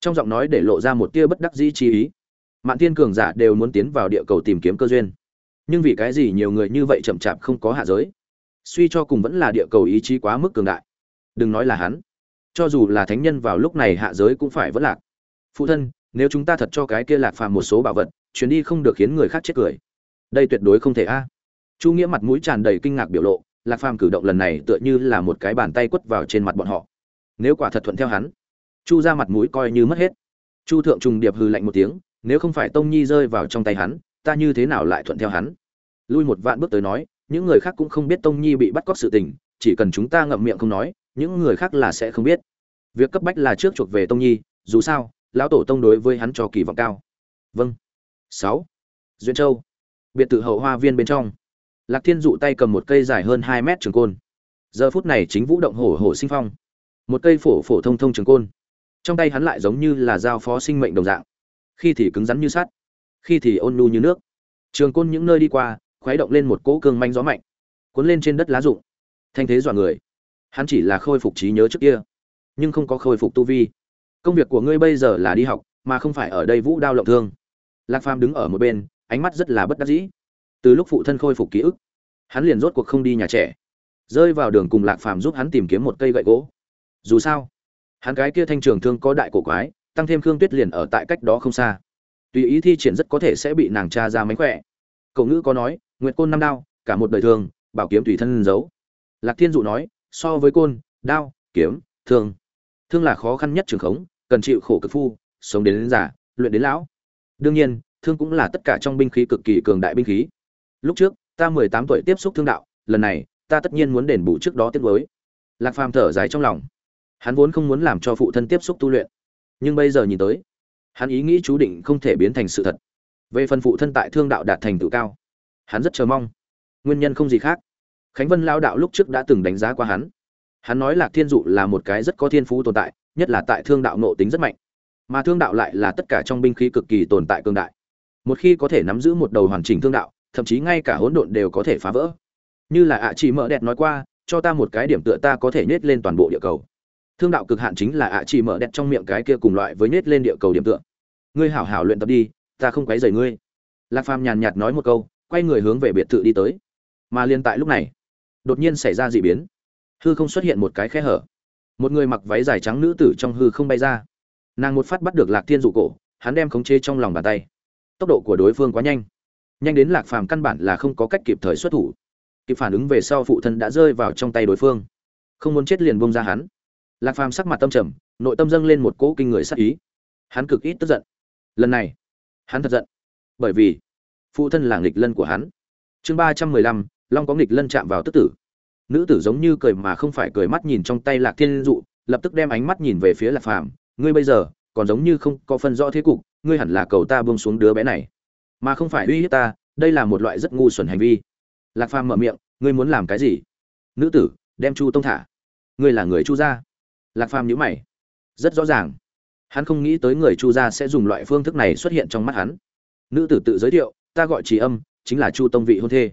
trong giọng nói để lộ ra một tia bất đắc dĩ chi ý. Mạn thiên cường giả đều muốn tiến vào địa cầu tìm kiếm cơ duyên. Nhưng vì cái gì nhiều người như vậy chậm chạp không có hạ giới? Suy cho cùng vẫn là địa cầu ý chí quá mức cường đại. Đừng nói là hắn. Cho dù là thánh nhân vào lúc này hạ giới cũng phải vẫn lạc. Phụ thân, nếu chúng ta thật cho cái kia lạc phàm một số bảo vật, chuyến đi không được khiến người khác chết cười. Đây tuyệt đối không thể a. Chu nghĩa mặt mũi tràn đầy kinh ngạc biểu lộ lạc phàm cử động lần này tựa như là một cái bàn tay quất vào trên mặt bọn họ. Nếu quả thật thuận theo hắn, chu ra mặt mũi coi như mất hết. Chu thượng trùng điệp hư lạnh một tiếng, nếu không phải tông nhi rơi vào trong tay hắn, ta như thế nào lại thuận theo hắn? Lui một vạn bước tới nói, những người khác cũng không biết tông nhi bị bắt cóc sự tình, chỉ cần chúng ta ngậm miệng không nói, những người khác là sẽ không biết. Việc cấp bách là trước chuộc về tông nhi, dù sao, lão tổ tông đối với hắn cho kỳ vọng cao. Vâng. Sáu. Duyên châu. Biệt thự hậu hoa viên bên trong lạc thiên dụ tay cầm một cây dài hơn hai mét trường côn. Giờ phút này chính vũ động hổ hổ sinh phong. Một cây phổ phổ thông thông trường côn. Trong tay hắn lại giống như là dao phó sinh mệnh đồng dạng. Khi thì cứng rắn như sắt, khi thì ôn nhu như nước. Trường côn những nơi đi qua, khuấy động lên một cỗ cương manh gió mạnh, cuốn lên trên đất lá rụng. Thanh thế dọa người. Hắn chỉ là khôi phục trí nhớ trước kia, nhưng không có khôi phục tu vi. Công việc của ngươi bây giờ là đi học, mà không phải ở đây vũ đao lộng thương. Lạc phàm đứng ở một bên, ánh mắt rất là bất đắc dĩ từ lúc phụ thân khôi phục ký ức hắn liền rốt cuộc không đi nhà trẻ rơi vào đường cùng lạc phàm giúp hắn tìm kiếm một cây gậy gỗ. Dù sao hắn gái kia thanh trường thương có đại cổ quái tăng thêm khương tuyết liền ở tại cách đó không xa. Tùy ý thi triển rất có thể sẽ bị nàng cha ra mánh khỏe. Cậu ngữ có nói nguyệt côn năm đao cả một đời thường bảo kiếm tùy thân giấu. Lạc thiên dụ nói so với côn đao kiếm thương thương là khó khăn nhất trường khống cần chịu khổ cực phu sống đến, đến già luyện đến lão. Đương nhiên thương cũng là tất cả trong binh khí cực kỳ cường đại binh khí lúc trước, ta mười tám tuổi tiếp xúc thương đạo, lần này, ta tất nhiên muốn đền bù trước đó tiết với lạc phàm thở dài trong lòng. Hắn vốn không muốn làm cho phụ thân tiếp xúc tu luyện. Nhưng bây giờ nhìn tới, hắn ý nghĩ chú định không thể biến thành sự thật. Về phần phụ thân tại thương đạo đạt thành tựu cao, hắn rất chờ mong. Nguyên nhân không gì khác. Khánh vân lao đạo lúc trước đã từng đánh giá qua hắn. Hắn nói lạc thiên dụ là một cái rất có thiên phú tồn tại, nhất là tại thương đạo nộ tính rất mạnh. Mà thương đạo lại là tất cả trong binh khí cực kỳ tồn tại cương đại. Một khi có thể nắm giữ một đầu hoàn chỉnh thương đạo thậm chí ngay cả hỗn độn đều có thể phá vỡ. Như là ạ chỉ mỡ đẹp nói qua, cho ta một cái điểm tựa ta có thể nhét lên toàn bộ địa cầu. Thương đạo cực hạn chính là ạ chỉ mỡ đẹp trong miệng cái kia cùng loại với nhét lên địa cầu điểm tựa. Ngươi hảo hảo luyện tập đi, ta không quấy rầy ngươi. Lạc phàm nhàn nhạt nói một câu, quay người hướng về biệt thự đi tới. Mà liên tại lúc này, đột nhiên xảy ra dị biến. Hư không xuất hiện một cái khe hở. Một người mặc váy dài trắng nữ tử trong hư không bay ra. Nàng một phát bắt được lạc thiên dụ cổ, hắn đem khống chế trong lòng bàn tay. Tốc độ của đối phương quá nhanh nhanh đến lạc phàm căn bản là không có cách kịp thời xuất thủ. Kịp phản ứng về sau phụ thân đã rơi vào trong tay đối phương. Không muốn chết liền bông ra hắn. Lạc phàm sắc mặt tâm trầm, nội tâm dâng lên một cỗ kinh người sắc ý. Hắn cực ít tức giận. Lần này, hắn thật giận. Bởi vì, phụ thân là nghịch lân của hắn. Chương ba trăm mười lăm, long có nghịch lân chạm vào tức tử. Nữ tử giống như cười mà không phải cười mắt nhìn trong tay lạc thiên dụ, lập tức đem ánh mắt nhìn về phía lạc phàm. Ngươi bây giờ, còn giống như không có phân rõ thế cục, ngươi hẳn là cầu ta buông xuống đứa bé này mà không phải uy hiếp ta, đây là một loại rất ngu xuẩn hành vi. Lạc phàm mở miệng, ngươi muốn làm cái gì? Nữ tử, đem chu tông thả. Ngươi là người chu gia? Lạc phàm nhíu mày. Rất rõ ràng. Hắn không nghĩ tới người chu gia sẽ dùng loại phương thức này xuất hiện trong mắt hắn. Nữ tử tự giới thiệu, ta gọi chỉ âm, chính là chu tông vị hôn thê.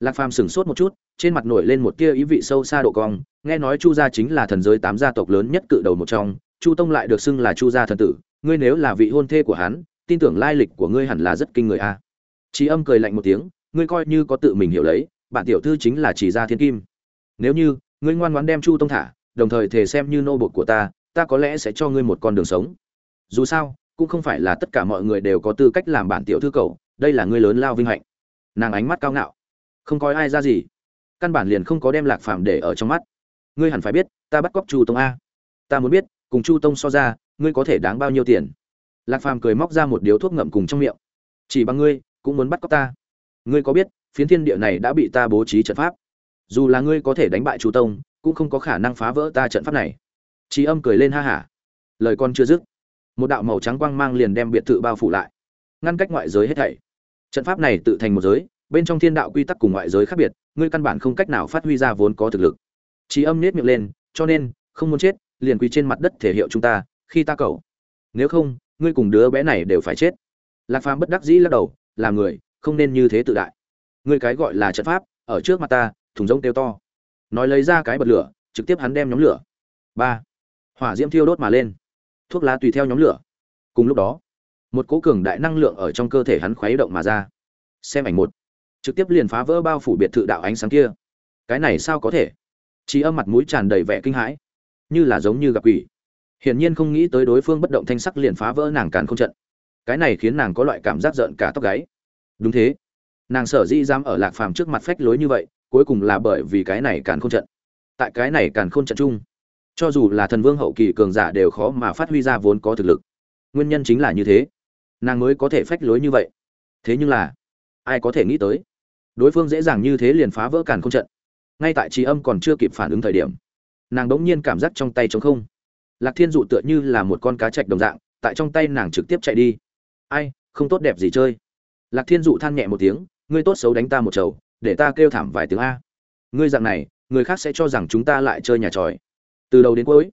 Lạc phàm sửng sốt một chút, trên mặt nổi lên một tia ý vị sâu xa độ cong, nghe nói chu gia chính là thần giới tám gia tộc lớn nhất cự đầu một trong, chu tông lại được xưng là chu gia thần tử, ngươi nếu là vị hôn thê của hắn tin tưởng lai lịch của ngươi hẳn là rất kinh người a. Chỉ âm cười lạnh một tiếng, ngươi coi như có tự mình hiểu lấy, bản tiểu thư chính là chỉ gia thiên kim. Nếu như, ngươi ngoan ngoãn đem chu tông thả, đồng thời thể xem như nô bột của ta ta có lẽ sẽ cho ngươi một con đường sống. Dù sao, cũng không phải là tất cả mọi người đều có tư cách làm bản tiểu thư cầu đây là ngươi lớn lao vinh hạnh. Nàng ánh mắt cao ngạo. Không coi ai ra gì. Căn bản liền không có đem lạc phàm để ở trong mắt. Ngươi hẳn phải biết, ta bắt cóc chu tông a. Ta muốn biết, cùng chu tông so ra, ngươi có thể đáng bao nhiêu tiền? Lạc phàm cười móc ra một điếu thuốc ngậm cùng trong miệng. Chỉ bằng ngươi, cũng muốn bắt cóc ta. Ngươi có biết, phiến thiên địa này đã bị ta bố trí trận pháp. Dù là ngươi có thể đánh bại chu tông, cũng không có khả năng phá vỡ ta trận pháp này. Trí âm cười lên ha hả. Lời con chưa dứt, một đạo màu trắng quang mang liền đem biệt thự bao phủ lại. Ngăn cách ngoại giới hết thảy. Trận pháp này tự thành một giới, bên trong thiên đạo quy tắc cùng ngoại giới khác biệt, ngươi căn bản không cách nào phát huy ra vốn có thực lực. Trí âm nết miệng lên, cho nên, không muốn chết, liền quỳ trên mặt đất thể hiệu chúng ta, khi ta cầu. Nếu không ngươi cùng đứa bé này đều phải chết. Lạc phàm bất đắc dĩ lắc đầu làm người, không nên như thế tự đại. Ngươi cái gọi là trận pháp, ở trước mặt ta, thùng rông tiêu to. Nói lấy ra cái bật lửa, trực tiếp hắn đem nhóm lửa. Ba. Hỏa diễm thiêu đốt mà lên. Thuốc lá tùy theo nhóm lửa. Cùng lúc đó, một cố cường đại năng lượng ở trong cơ thể hắn khuấy động mà ra. Xem ảnh một. Trực tiếp liền phá vỡ bao phủ biệt thự đạo ánh sáng kia. Cái này sao có thể? Chỉ âm mặt mũi tràn đầy vẻ kinh hãi. Như là giống như gặp quỷ hiển nhiên không nghĩ tới đối phương bất động thanh sắc liền phá vỡ nàng càn không trận. Cái này khiến nàng có loại cảm giác giận cả tóc gáy. Đúng thế. Nàng sở dĩ dám ở lạc phàm trước mặt phách lối như vậy, cuối cùng là bởi vì cái này càn không trận. Tại cái này càn không trận chung, cho dù là thần vương hậu kỳ cường giả đều khó mà phát huy ra vốn có thực lực. Nguyên nhân chính là như thế. Nàng mới có thể phách lối như vậy. Thế nhưng là, ai có thể nghĩ tới? Đối phương dễ dàng như thế liền phá vỡ càn không trận. Ngay tại trí âm còn chưa kịp phản ứng thời điểm, nàng đ ỗ n g nhiên cảm giác trong tay trống không lạc thiên dụ tựa như là một con cá chạch đồng dạng, tại trong tay nàng trực tiếp chạy đi. Ai, không tốt đẹp gì chơi. Lạc thiên dụ than nhẹ một tiếng, ngươi tốt xấu đánh ta một chầu, để ta kêu thảm vài tiếng a. Ngươi dạng này, người khác sẽ cho rằng chúng ta lại chơi nhà tròi. Từ đầu đến cuối,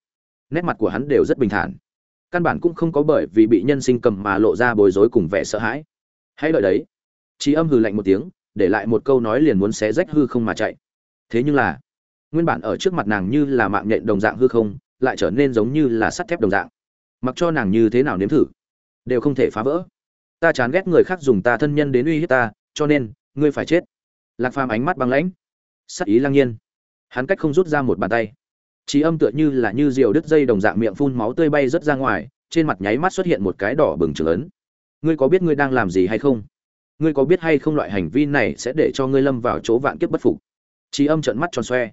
nét mặt của hắn đều rất bình thản. Căn bản cũng không có bởi vì bị nhân sinh cầm mà lộ ra bối rối cùng vẻ sợ hãi. Hãy đợi đấy. Trí âm hừ lạnh một tiếng, để lại một câu nói liền muốn xé rách hư không mà chạy. Thế nhưng là, nguyên bản ở trước mặt nàng như là mạng nhện đồng dạng hư không lại trở nên giống như là sắt thép đồng dạng. Mặc cho nàng như thế nào nếm thử, đều không thể phá vỡ. Ta chán ghét người khác dùng ta thân nhân đến uy hiếp ta, cho nên, ngươi phải chết. Lạc phàm ánh mắt băng lãnh. Sắc ý lăng nhiên. Hắn cách không rút ra một bàn tay. Trí âm tựa như là như diều đứt dây đồng dạng miệng phun máu tươi bay rớt ra ngoài, trên mặt nháy mắt xuất hiện một cái đỏ bừng trừng lớn ngươi có biết ngươi đang làm gì hay không? Ngươi có biết hay không loại hành vi này sẽ để cho ngươi lâm vào chỗ vạn kiếp bất phục? Trí âm trợn mắt tròn xoe.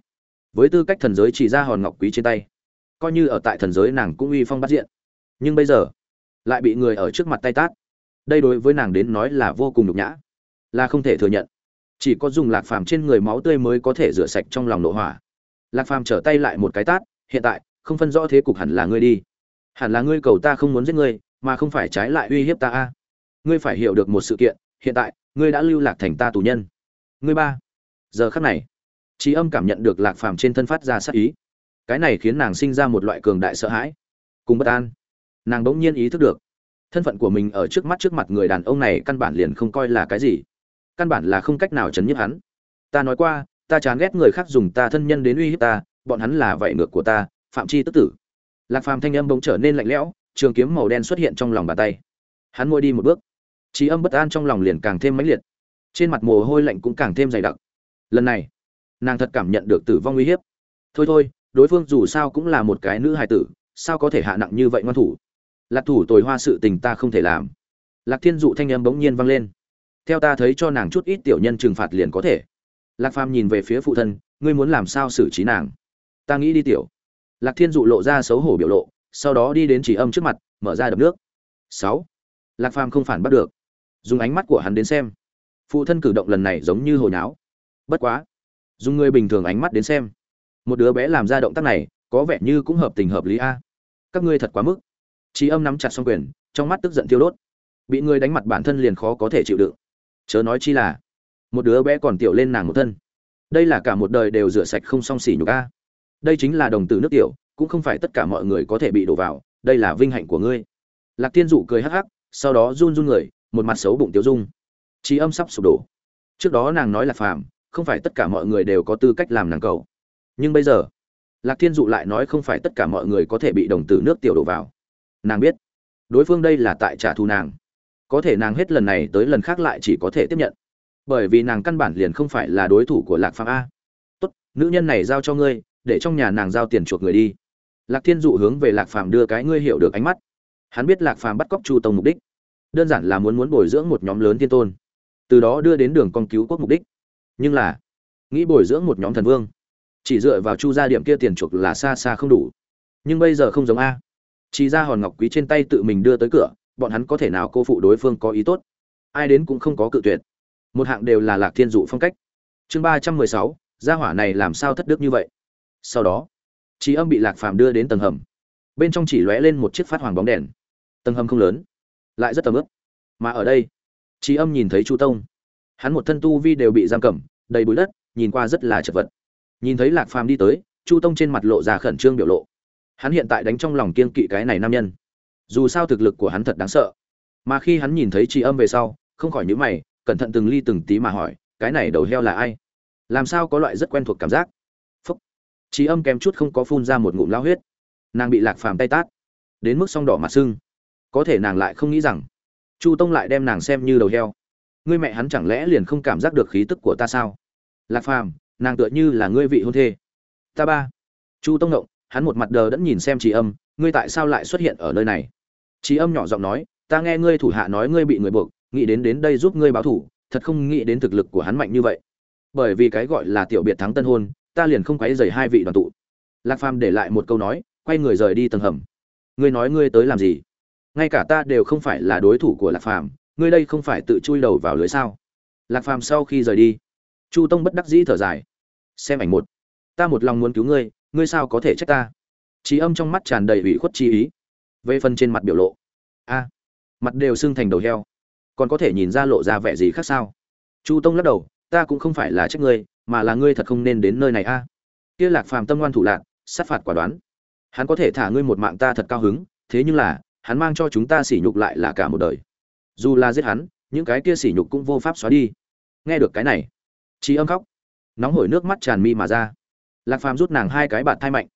Với tư cách thần giới chỉ ra hòn ngọc quý trên tay coi như ở tại thần giới nàng cũng uy phong bắt diện. Nhưng bây giờ, lại bị người ở trước mặt tay tát. Đây đối với nàng đến nói là vô cùng nhục nhã, là không thể thừa nhận. Chỉ có dùng lạc phàm trên người máu tươi mới có thể rửa sạch trong lòng nội hỏa. Lạc phàm trở tay lại một cái tát, hiện tại, không phân rõ thế cục hẳn là ngươi đi. Hẳn là ngươi cầu ta không muốn giết ngươi, mà không phải trái lại uy hiếp ta a. Ngươi phải hiểu được một sự kiện, hiện tại, ngươi đã lưu lạc thành ta tù nhân. Ngươi ba, giờ khắc này trí âm cảm nhận được lạc phàm trên thân phát ra sát ý cái này khiến nàng sinh ra một loại cường đại sợ hãi. Cùng bất an. Nàng bỗng nhiên ý thức được, thân phận của mình ở trước mắt trước mặt người đàn ông này căn bản liền không coi là cái gì. Căn bản là không cách nào chấn nhức hắn. Ta nói qua, ta chán ghét người khác dùng ta thân nhân đến uy hiếp ta, bọn hắn là vậy ngược của ta, phạm chi tức tử. Lạc phàm thanh âm bỗng trở nên lạnh lẽo, trường kiếm màu đen xuất hiện trong lòng bàn tay. Hắn môi đi một bước. Trí âm bất an trong lòng liền càng thêm mãnh liệt. Trên mặt mồ hôi lạnh cũng càng thêm dày đặc. Lần này, nàng thật cảm nhận được tử vong uy hiếp. Thôi thôi đối phương dù sao cũng là một cái nữ hài tử, sao có thể hạ nặng như vậy ngoan thủ? Lạc thủ tồi hoa sự tình ta không thể làm. Lạc thiên dụ thanh âm bỗng nhiên vang lên. Theo ta thấy cho nàng chút ít tiểu nhân trừng phạt liền có thể. Lạc phàm nhìn về phía phụ thân, ngươi muốn làm sao xử trí nàng? Ta nghĩ đi tiểu. Lạc thiên dụ lộ ra xấu hổ biểu lộ, sau đó đi đến chỉ âm trước mặt, mở ra đập nước. Sáu. Lạc phàm không phản bắt được. Dùng ánh mắt của hắn đến xem. Phụ thân cử động lần này giống như hồi náo. Bất quá. Dùng người bình thường ánh mắt đến xem một đứa bé làm ra động tác này, có vẻ như cũng hợp tình hợp lý a. Các ngươi thật quá mức. Trí âm nắm chặt xong quyền, trong mắt tức giận tiêu đốt. Bị người đánh mặt bản thân liền khó có thể chịu đựng. Chớ nói chi là, một đứa bé còn tiểu lên nàng một thân. Đây là cả một đời đều rửa sạch không song xỉ nhục a. Đây chính là đồng tử nước tiểu, cũng không phải tất cả mọi người có thể bị đổ vào, đây là vinh hạnh của ngươi. Lạc tiên dụ cười hắc hắc, sau đó run run người, một mặt xấu bụng tiêu dung. Trí âm sắp sụp đổ. Trước đó nàng nói là phàm, không phải tất cả mọi người đều có tư cách làm nàng cầu nhưng bây giờ, lạc thiên dụ lại nói không phải tất cả mọi người có thể bị đồng tử nước tiểu đổ vào. Nàng biết, đối phương đây là tại trả thù nàng. Có thể nàng hết lần này tới lần khác lại chỉ có thể tiếp nhận. Bởi vì nàng căn bản liền không phải là đối thủ của lạc phàm a. Tốt, nữ nhân này giao cho ngươi, để trong nhà nàng giao tiền chuộc người đi. Lạc thiên dụ hướng về lạc phàm đưa cái ngươi hiểu được ánh mắt. Hắn biết lạc phàm bắt cóc chu tông mục đích. Đơn giản là muốn muốn bồi dưỡng một nhóm lớn thiên tôn. Từ đó đưa đến đường con cứu quốc mục đích. Nhưng là, nghĩ bồi dưỡng một nhóm thần vương chỉ dựa vào chu gia điểm kia tiền chuộc là xa xa không đủ. Nhưng bây giờ không giống a. Chỉ ra hòn ngọc quý trên tay tự mình đưa tới cửa, bọn hắn có thể nào cô phụ đối phương có ý tốt? Ai đến cũng không có cự tuyệt. Một hạng đều là lạc thiên dụ phong cách. Chương ba trăm mười sáu, gia hỏa này làm sao thất đức như vậy? Sau đó trí âm bị lạc phàm đưa đến tầng hầm. Bên trong chỉ lóe lên một chiếc phát hoàng bóng đèn. Tầng hầm không lớn, lại rất tầm ướp mà ở đây trí âm nhìn thấy chu tông. Hắn một thân tu vi đều bị giam cầm, đầy bụi đất, nhìn qua rất là chật vật nhìn thấy lạc phàm đi tới, chu tông trên mặt lộ ra khẩn trương biểu lộ. Hắn hiện tại đánh trong lòng kiên kỵ cái này nam nhân. Dù sao thực lực của hắn thật đáng sợ. Mà khi hắn nhìn thấy tri âm về sau, không khỏi nhữ mày, cẩn thận từng ly từng tí mà hỏi, cái này đầu heo là ai? Làm sao có loại rất quen thuộc cảm giác? Phúc. Chị âm kém chút không có phun ra một ngụm lao huyết. Nàng bị lạc phàm tay tát, đến mức song đỏ mặt sưng. Có thể nàng lại không nghĩ rằng, chu tông lại đem nàng xem như đầu heo. Ngươi mẹ hắn chẳng lẽ liền không cảm giác được khí tức của ta sao? Lạc phàm nàng tựa như là ngươi vị hôn thê. Ta ba. Chu tông động hắn một mặt đờ đẫn nhìn xem trí âm, ngươi tại sao lại xuất hiện ở nơi này? Trí âm nhỏ giọng nói, ta nghe ngươi thủ hạ nói ngươi bị người buộc, nghĩ đến đến đây giúp ngươi báo thủ, thật không nghĩ đến thực lực của hắn mạnh như vậy. Bởi vì cái gọi là tiểu biệt thắng tân hôn, ta liền không quấy dày hai vị đoàn tụ. Lạc phàm để lại một câu nói, quay người rời đi tầng hầm. Ngươi nói ngươi tới làm gì? Ngay cả ta đều không phải là đối thủ của lạc phàm, ngươi đây không phải tự chui đầu vào lưới sao? Lạc phàm sau khi rời đi chu tông bất đắc dĩ thở dài. Xem ảnh một. Ta một lòng muốn cứu ngươi ngươi sao có thể trách ta? Trí âm trong mắt tràn đầy ủy khuất chi ý. Về phần trên mặt biểu lộ. A. Mặt đều sưng thành đầu heo. Còn có thể nhìn ra lộ ra vẻ gì khác sao? Chu tông lắc đầu, ta cũng không phải là trách ngươi, mà là ngươi thật không nên đến nơi này a. Kia lạc phàm tâm ngoan thủ lạc, sát phạt quả đoán. Hắn có thể thả ngươi một mạng ta thật cao hứng, thế nhưng là, hắn mang cho chúng ta sỉ nhục lại là cả một đời. Dù là giết hắn, những cái kia sỉ nhục cũng vô pháp xóa đi. Nghe được cái này trí âm khóc. Nóng hổi nước mắt tràn mi mà ra. Lạc phàm rút nàng hai cái bạt thai mạnh.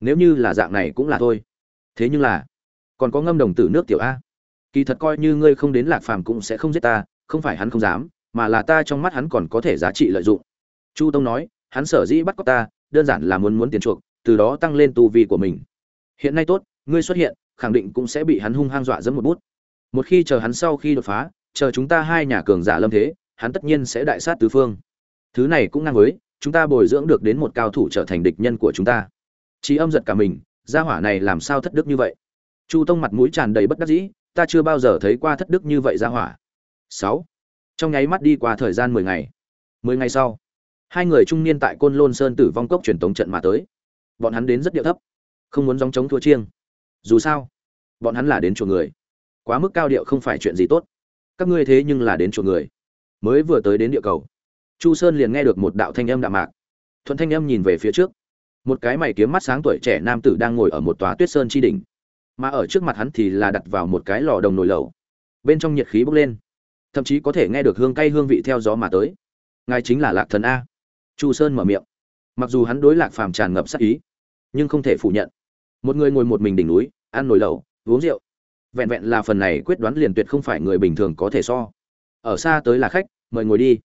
Nếu như là dạng này cũng là thôi. Thế nhưng là, còn có ngâm đồng tử nước tiểu a. Kỳ thật coi như ngươi không đến lạc phàm cũng sẽ không giết ta, không phải hắn không dám, mà là ta trong mắt hắn còn có thể giá trị lợi dụng. Chu tông nói, hắn sở dĩ bắt cóc ta, đơn giản là muốn muốn tiền chuộc, từ đó tăng lên tu vi của mình. Hiện nay tốt, ngươi xuất hiện, khẳng định cũng sẽ bị hắn hung hăng dọa dẫm một bút. Một khi chờ hắn sau khi đột phá, chờ chúng ta hai nhà cường giả lâm thế, hắn tất nhiên sẽ đại sát tứ phương thứ này cũng ngang với, chúng ta bồi dưỡng được đến một cao thủ trở thành địch nhân của chúng ta. Trí âm giật cả mình, gia hỏa này làm sao thất đức như vậy? Chu tông mặt mũi tràn đầy bất đắc dĩ, ta chưa bao giờ thấy qua thất đức như vậy gia hỏa. Sáu. Trong nháy mắt đi qua thời gian mười ngày. Mười ngày sau, hai người trung niên tại côn lôn sơn tử vong cốc truyền tống trận mà tới. Bọn hắn đến rất điệu thấp, không muốn dòng chống thua chiêng. Dù sao, bọn hắn là đến chùa người. Quá mức cao điệu không phải chuyện gì tốt. Các ngươi thế nhưng là đến chùa người. Mới vừa tới đến địa cầu chu sơn liền nghe được một đạo thanh âm đạm mạc. Thuận thanh âm nhìn về phía trước. Một cái mày kiếm mắt sáng tuổi trẻ nam tử đang ngồi ở một tòa tuyết sơn chi đỉnh. Mà ở trước mặt hắn thì là đặt vào một cái lò đồng nồi lẩu. Bên trong nhiệt khí bốc lên. Thậm chí có thể nghe được hương cay hương vị theo gió mà tới. Ngài chính là lạc thần a. Chu sơn mở miệng. Mặc dù hắn đối lạc phàm tràn ngập sắc ý, nhưng không thể phủ nhận. Một người ngồi một mình đỉnh núi, ăn nồi lẩu, uống rượu. Vẹn vẹn là phần này quyết đoán liền tuyệt không phải người bình thường có thể so. Ở xa tới là khách, mời ngồi đi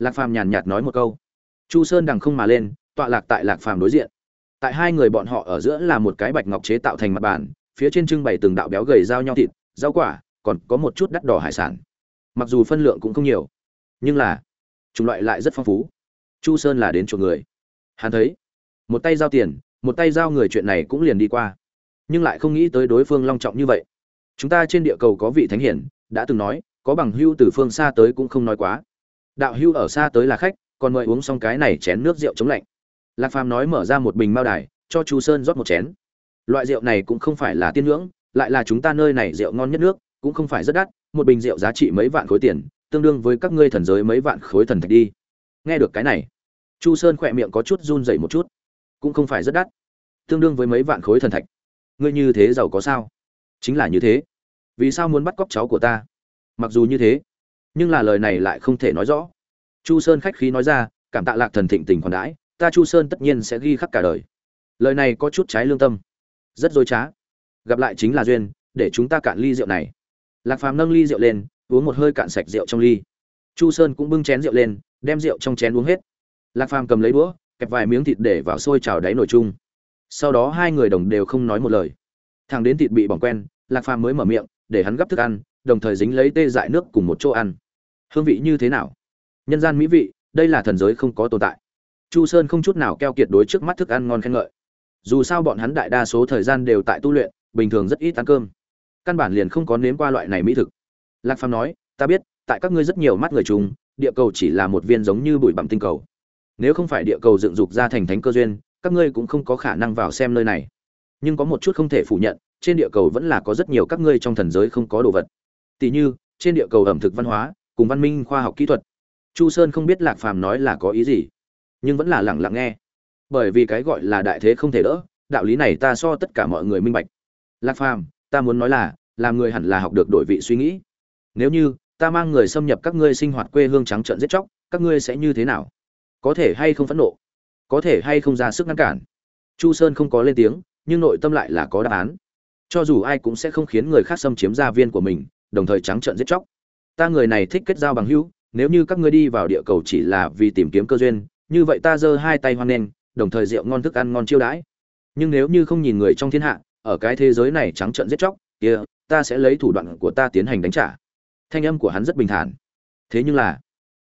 lạc phàm nhàn nhạt nói một câu. Chu sơn đằng không mà lên, tọa lạc tại lạc phàm đối diện. Tại hai người bọn họ ở giữa là một cái bạch ngọc chế tạo thành mặt bàn, phía trên trưng bày từng đạo béo gầy dao nhau thịt, rau quả, còn có một chút đắt đỏ hải sản. Mặc dù phân lượng cũng không nhiều, nhưng là chủng loại lại rất phong phú. Chu sơn là đến chuộc người. Hắn thấy, một tay giao tiền, một tay giao người chuyện này cũng liền đi qua. Nhưng lại không nghĩ tới đối phương long trọng như vậy. Chúng ta trên địa cầu có vị thánh hiển, đã từng nói, có bằng hưu từ phương xa tới cũng không nói quá đạo hưu ở xa tới là khách, còn mời uống xong cái này chén nước rượu chống lạnh. Lạc phàm nói mở ra một bình mao đài, cho chu sơn rót một chén. Loại rượu này cũng không phải là tiên ngưỡng, lại là chúng ta nơi này rượu ngon nhất nước, cũng không phải rất đắt, một bình rượu giá trị mấy vạn khối tiền, tương đương với các ngươi thần giới mấy vạn khối thần thạch đi. Nghe được cái này, chu sơn khỏe miệng có chút run dậy một chút. Cũng không phải rất đắt, tương đương với mấy vạn khối thần thạch. Ngươi như thế giàu có sao? Chính là như thế. Vì sao muốn bắt cóc cháu của ta? Mặc dù như thế nhưng là lời này lại không thể nói rõ. Chu sơn khách khí nói ra, cảm tạ lạc thần thịnh tình còn đãi, ta chu sơn tất nhiên sẽ ghi khắc cả đời. Lời này có chút trái lương tâm. Rất dối trá. Gặp lại chính là duyên, để chúng ta cạn ly rượu này. Lạc phàm nâng ly rượu lên, uống một hơi cạn sạch rượu trong ly. Chu sơn cũng bưng chén rượu lên, đem rượu trong chén uống hết. Lạc phàm cầm lấy đũa, kẹp vài miếng thịt để vào sôi trào đáy nồi chung. Sau đó hai người đồng đều không nói một lời. Thằng đến thịt bị bỏng quen, lạc phàm mới mở miệng, để hắn gấp thức ăn đồng thời dính lấy tê dại nước cùng một chỗ ăn. Hương vị như thế nào? Nhân gian mỹ vị, đây là thần giới không có tồn tại. Chu sơn không chút nào keo kiệt đối trước mắt thức ăn ngon khen ngợi. Dù sao bọn hắn đại đa số thời gian đều tại tu luyện, bình thường rất ít ăn cơm. Căn bản liền không có nếm qua loại này mỹ thực. Lạc phàm nói, ta biết, tại các ngươi rất nhiều mắt người chúng địa cầu chỉ là một viên giống như bụi bặm tinh cầu. Nếu không phải địa cầu dựng dục ra thành thánh cơ duyên, các ngươi cũng không có khả năng vào xem nơi này. Nhưng có một chút không thể phủ nhận, trên địa cầu vẫn là có rất nhiều các ngươi trong thần giới không có đồ vật. Tỉ như, trên địa cầu ẩm thực văn hóa, cùng văn minh khoa học kỹ thuật. Chu sơn không biết lạc phàm nói là có ý gì, nhưng vẫn là lẳng lặng nghe. Bởi vì cái gọi là đại thế không thể đỡ, đạo lý này ta so tất cả mọi người minh bạch. Lạc phàm, ta muốn nói là, làm người hẳn là học được đổi vị suy nghĩ. Nếu như, ta mang người xâm nhập các ngươi sinh hoạt quê hương trắng trợn giết chóc, các ngươi sẽ như thế nào? Có thể hay không phẫn nộ? Có thể hay không ra sức ngăn cản? Chu sơn không có lên tiếng, nhưng nội tâm lại là có đáp án. Cho dù ai cũng sẽ không khiến người khác xâm chiếm gia viên của mình đồng thời trắng trợn giết chóc. Ta người này thích kết giao bằng hữu, nếu như các ngươi đi vào địa cầu chỉ là vì tìm kiếm cơ duyên, như vậy ta giơ hai tay hoan nghênh, đồng thời rượu ngon thức ăn ngon chiêu đãi. Nhưng nếu như không nhìn người trong thiên hạ, ở cái thế giới này trắng trợn giết chóc, kia, ta sẽ lấy thủ đoạn của ta tiến hành đánh trả. Thanh âm của hắn rất bình thản. Thế nhưng là,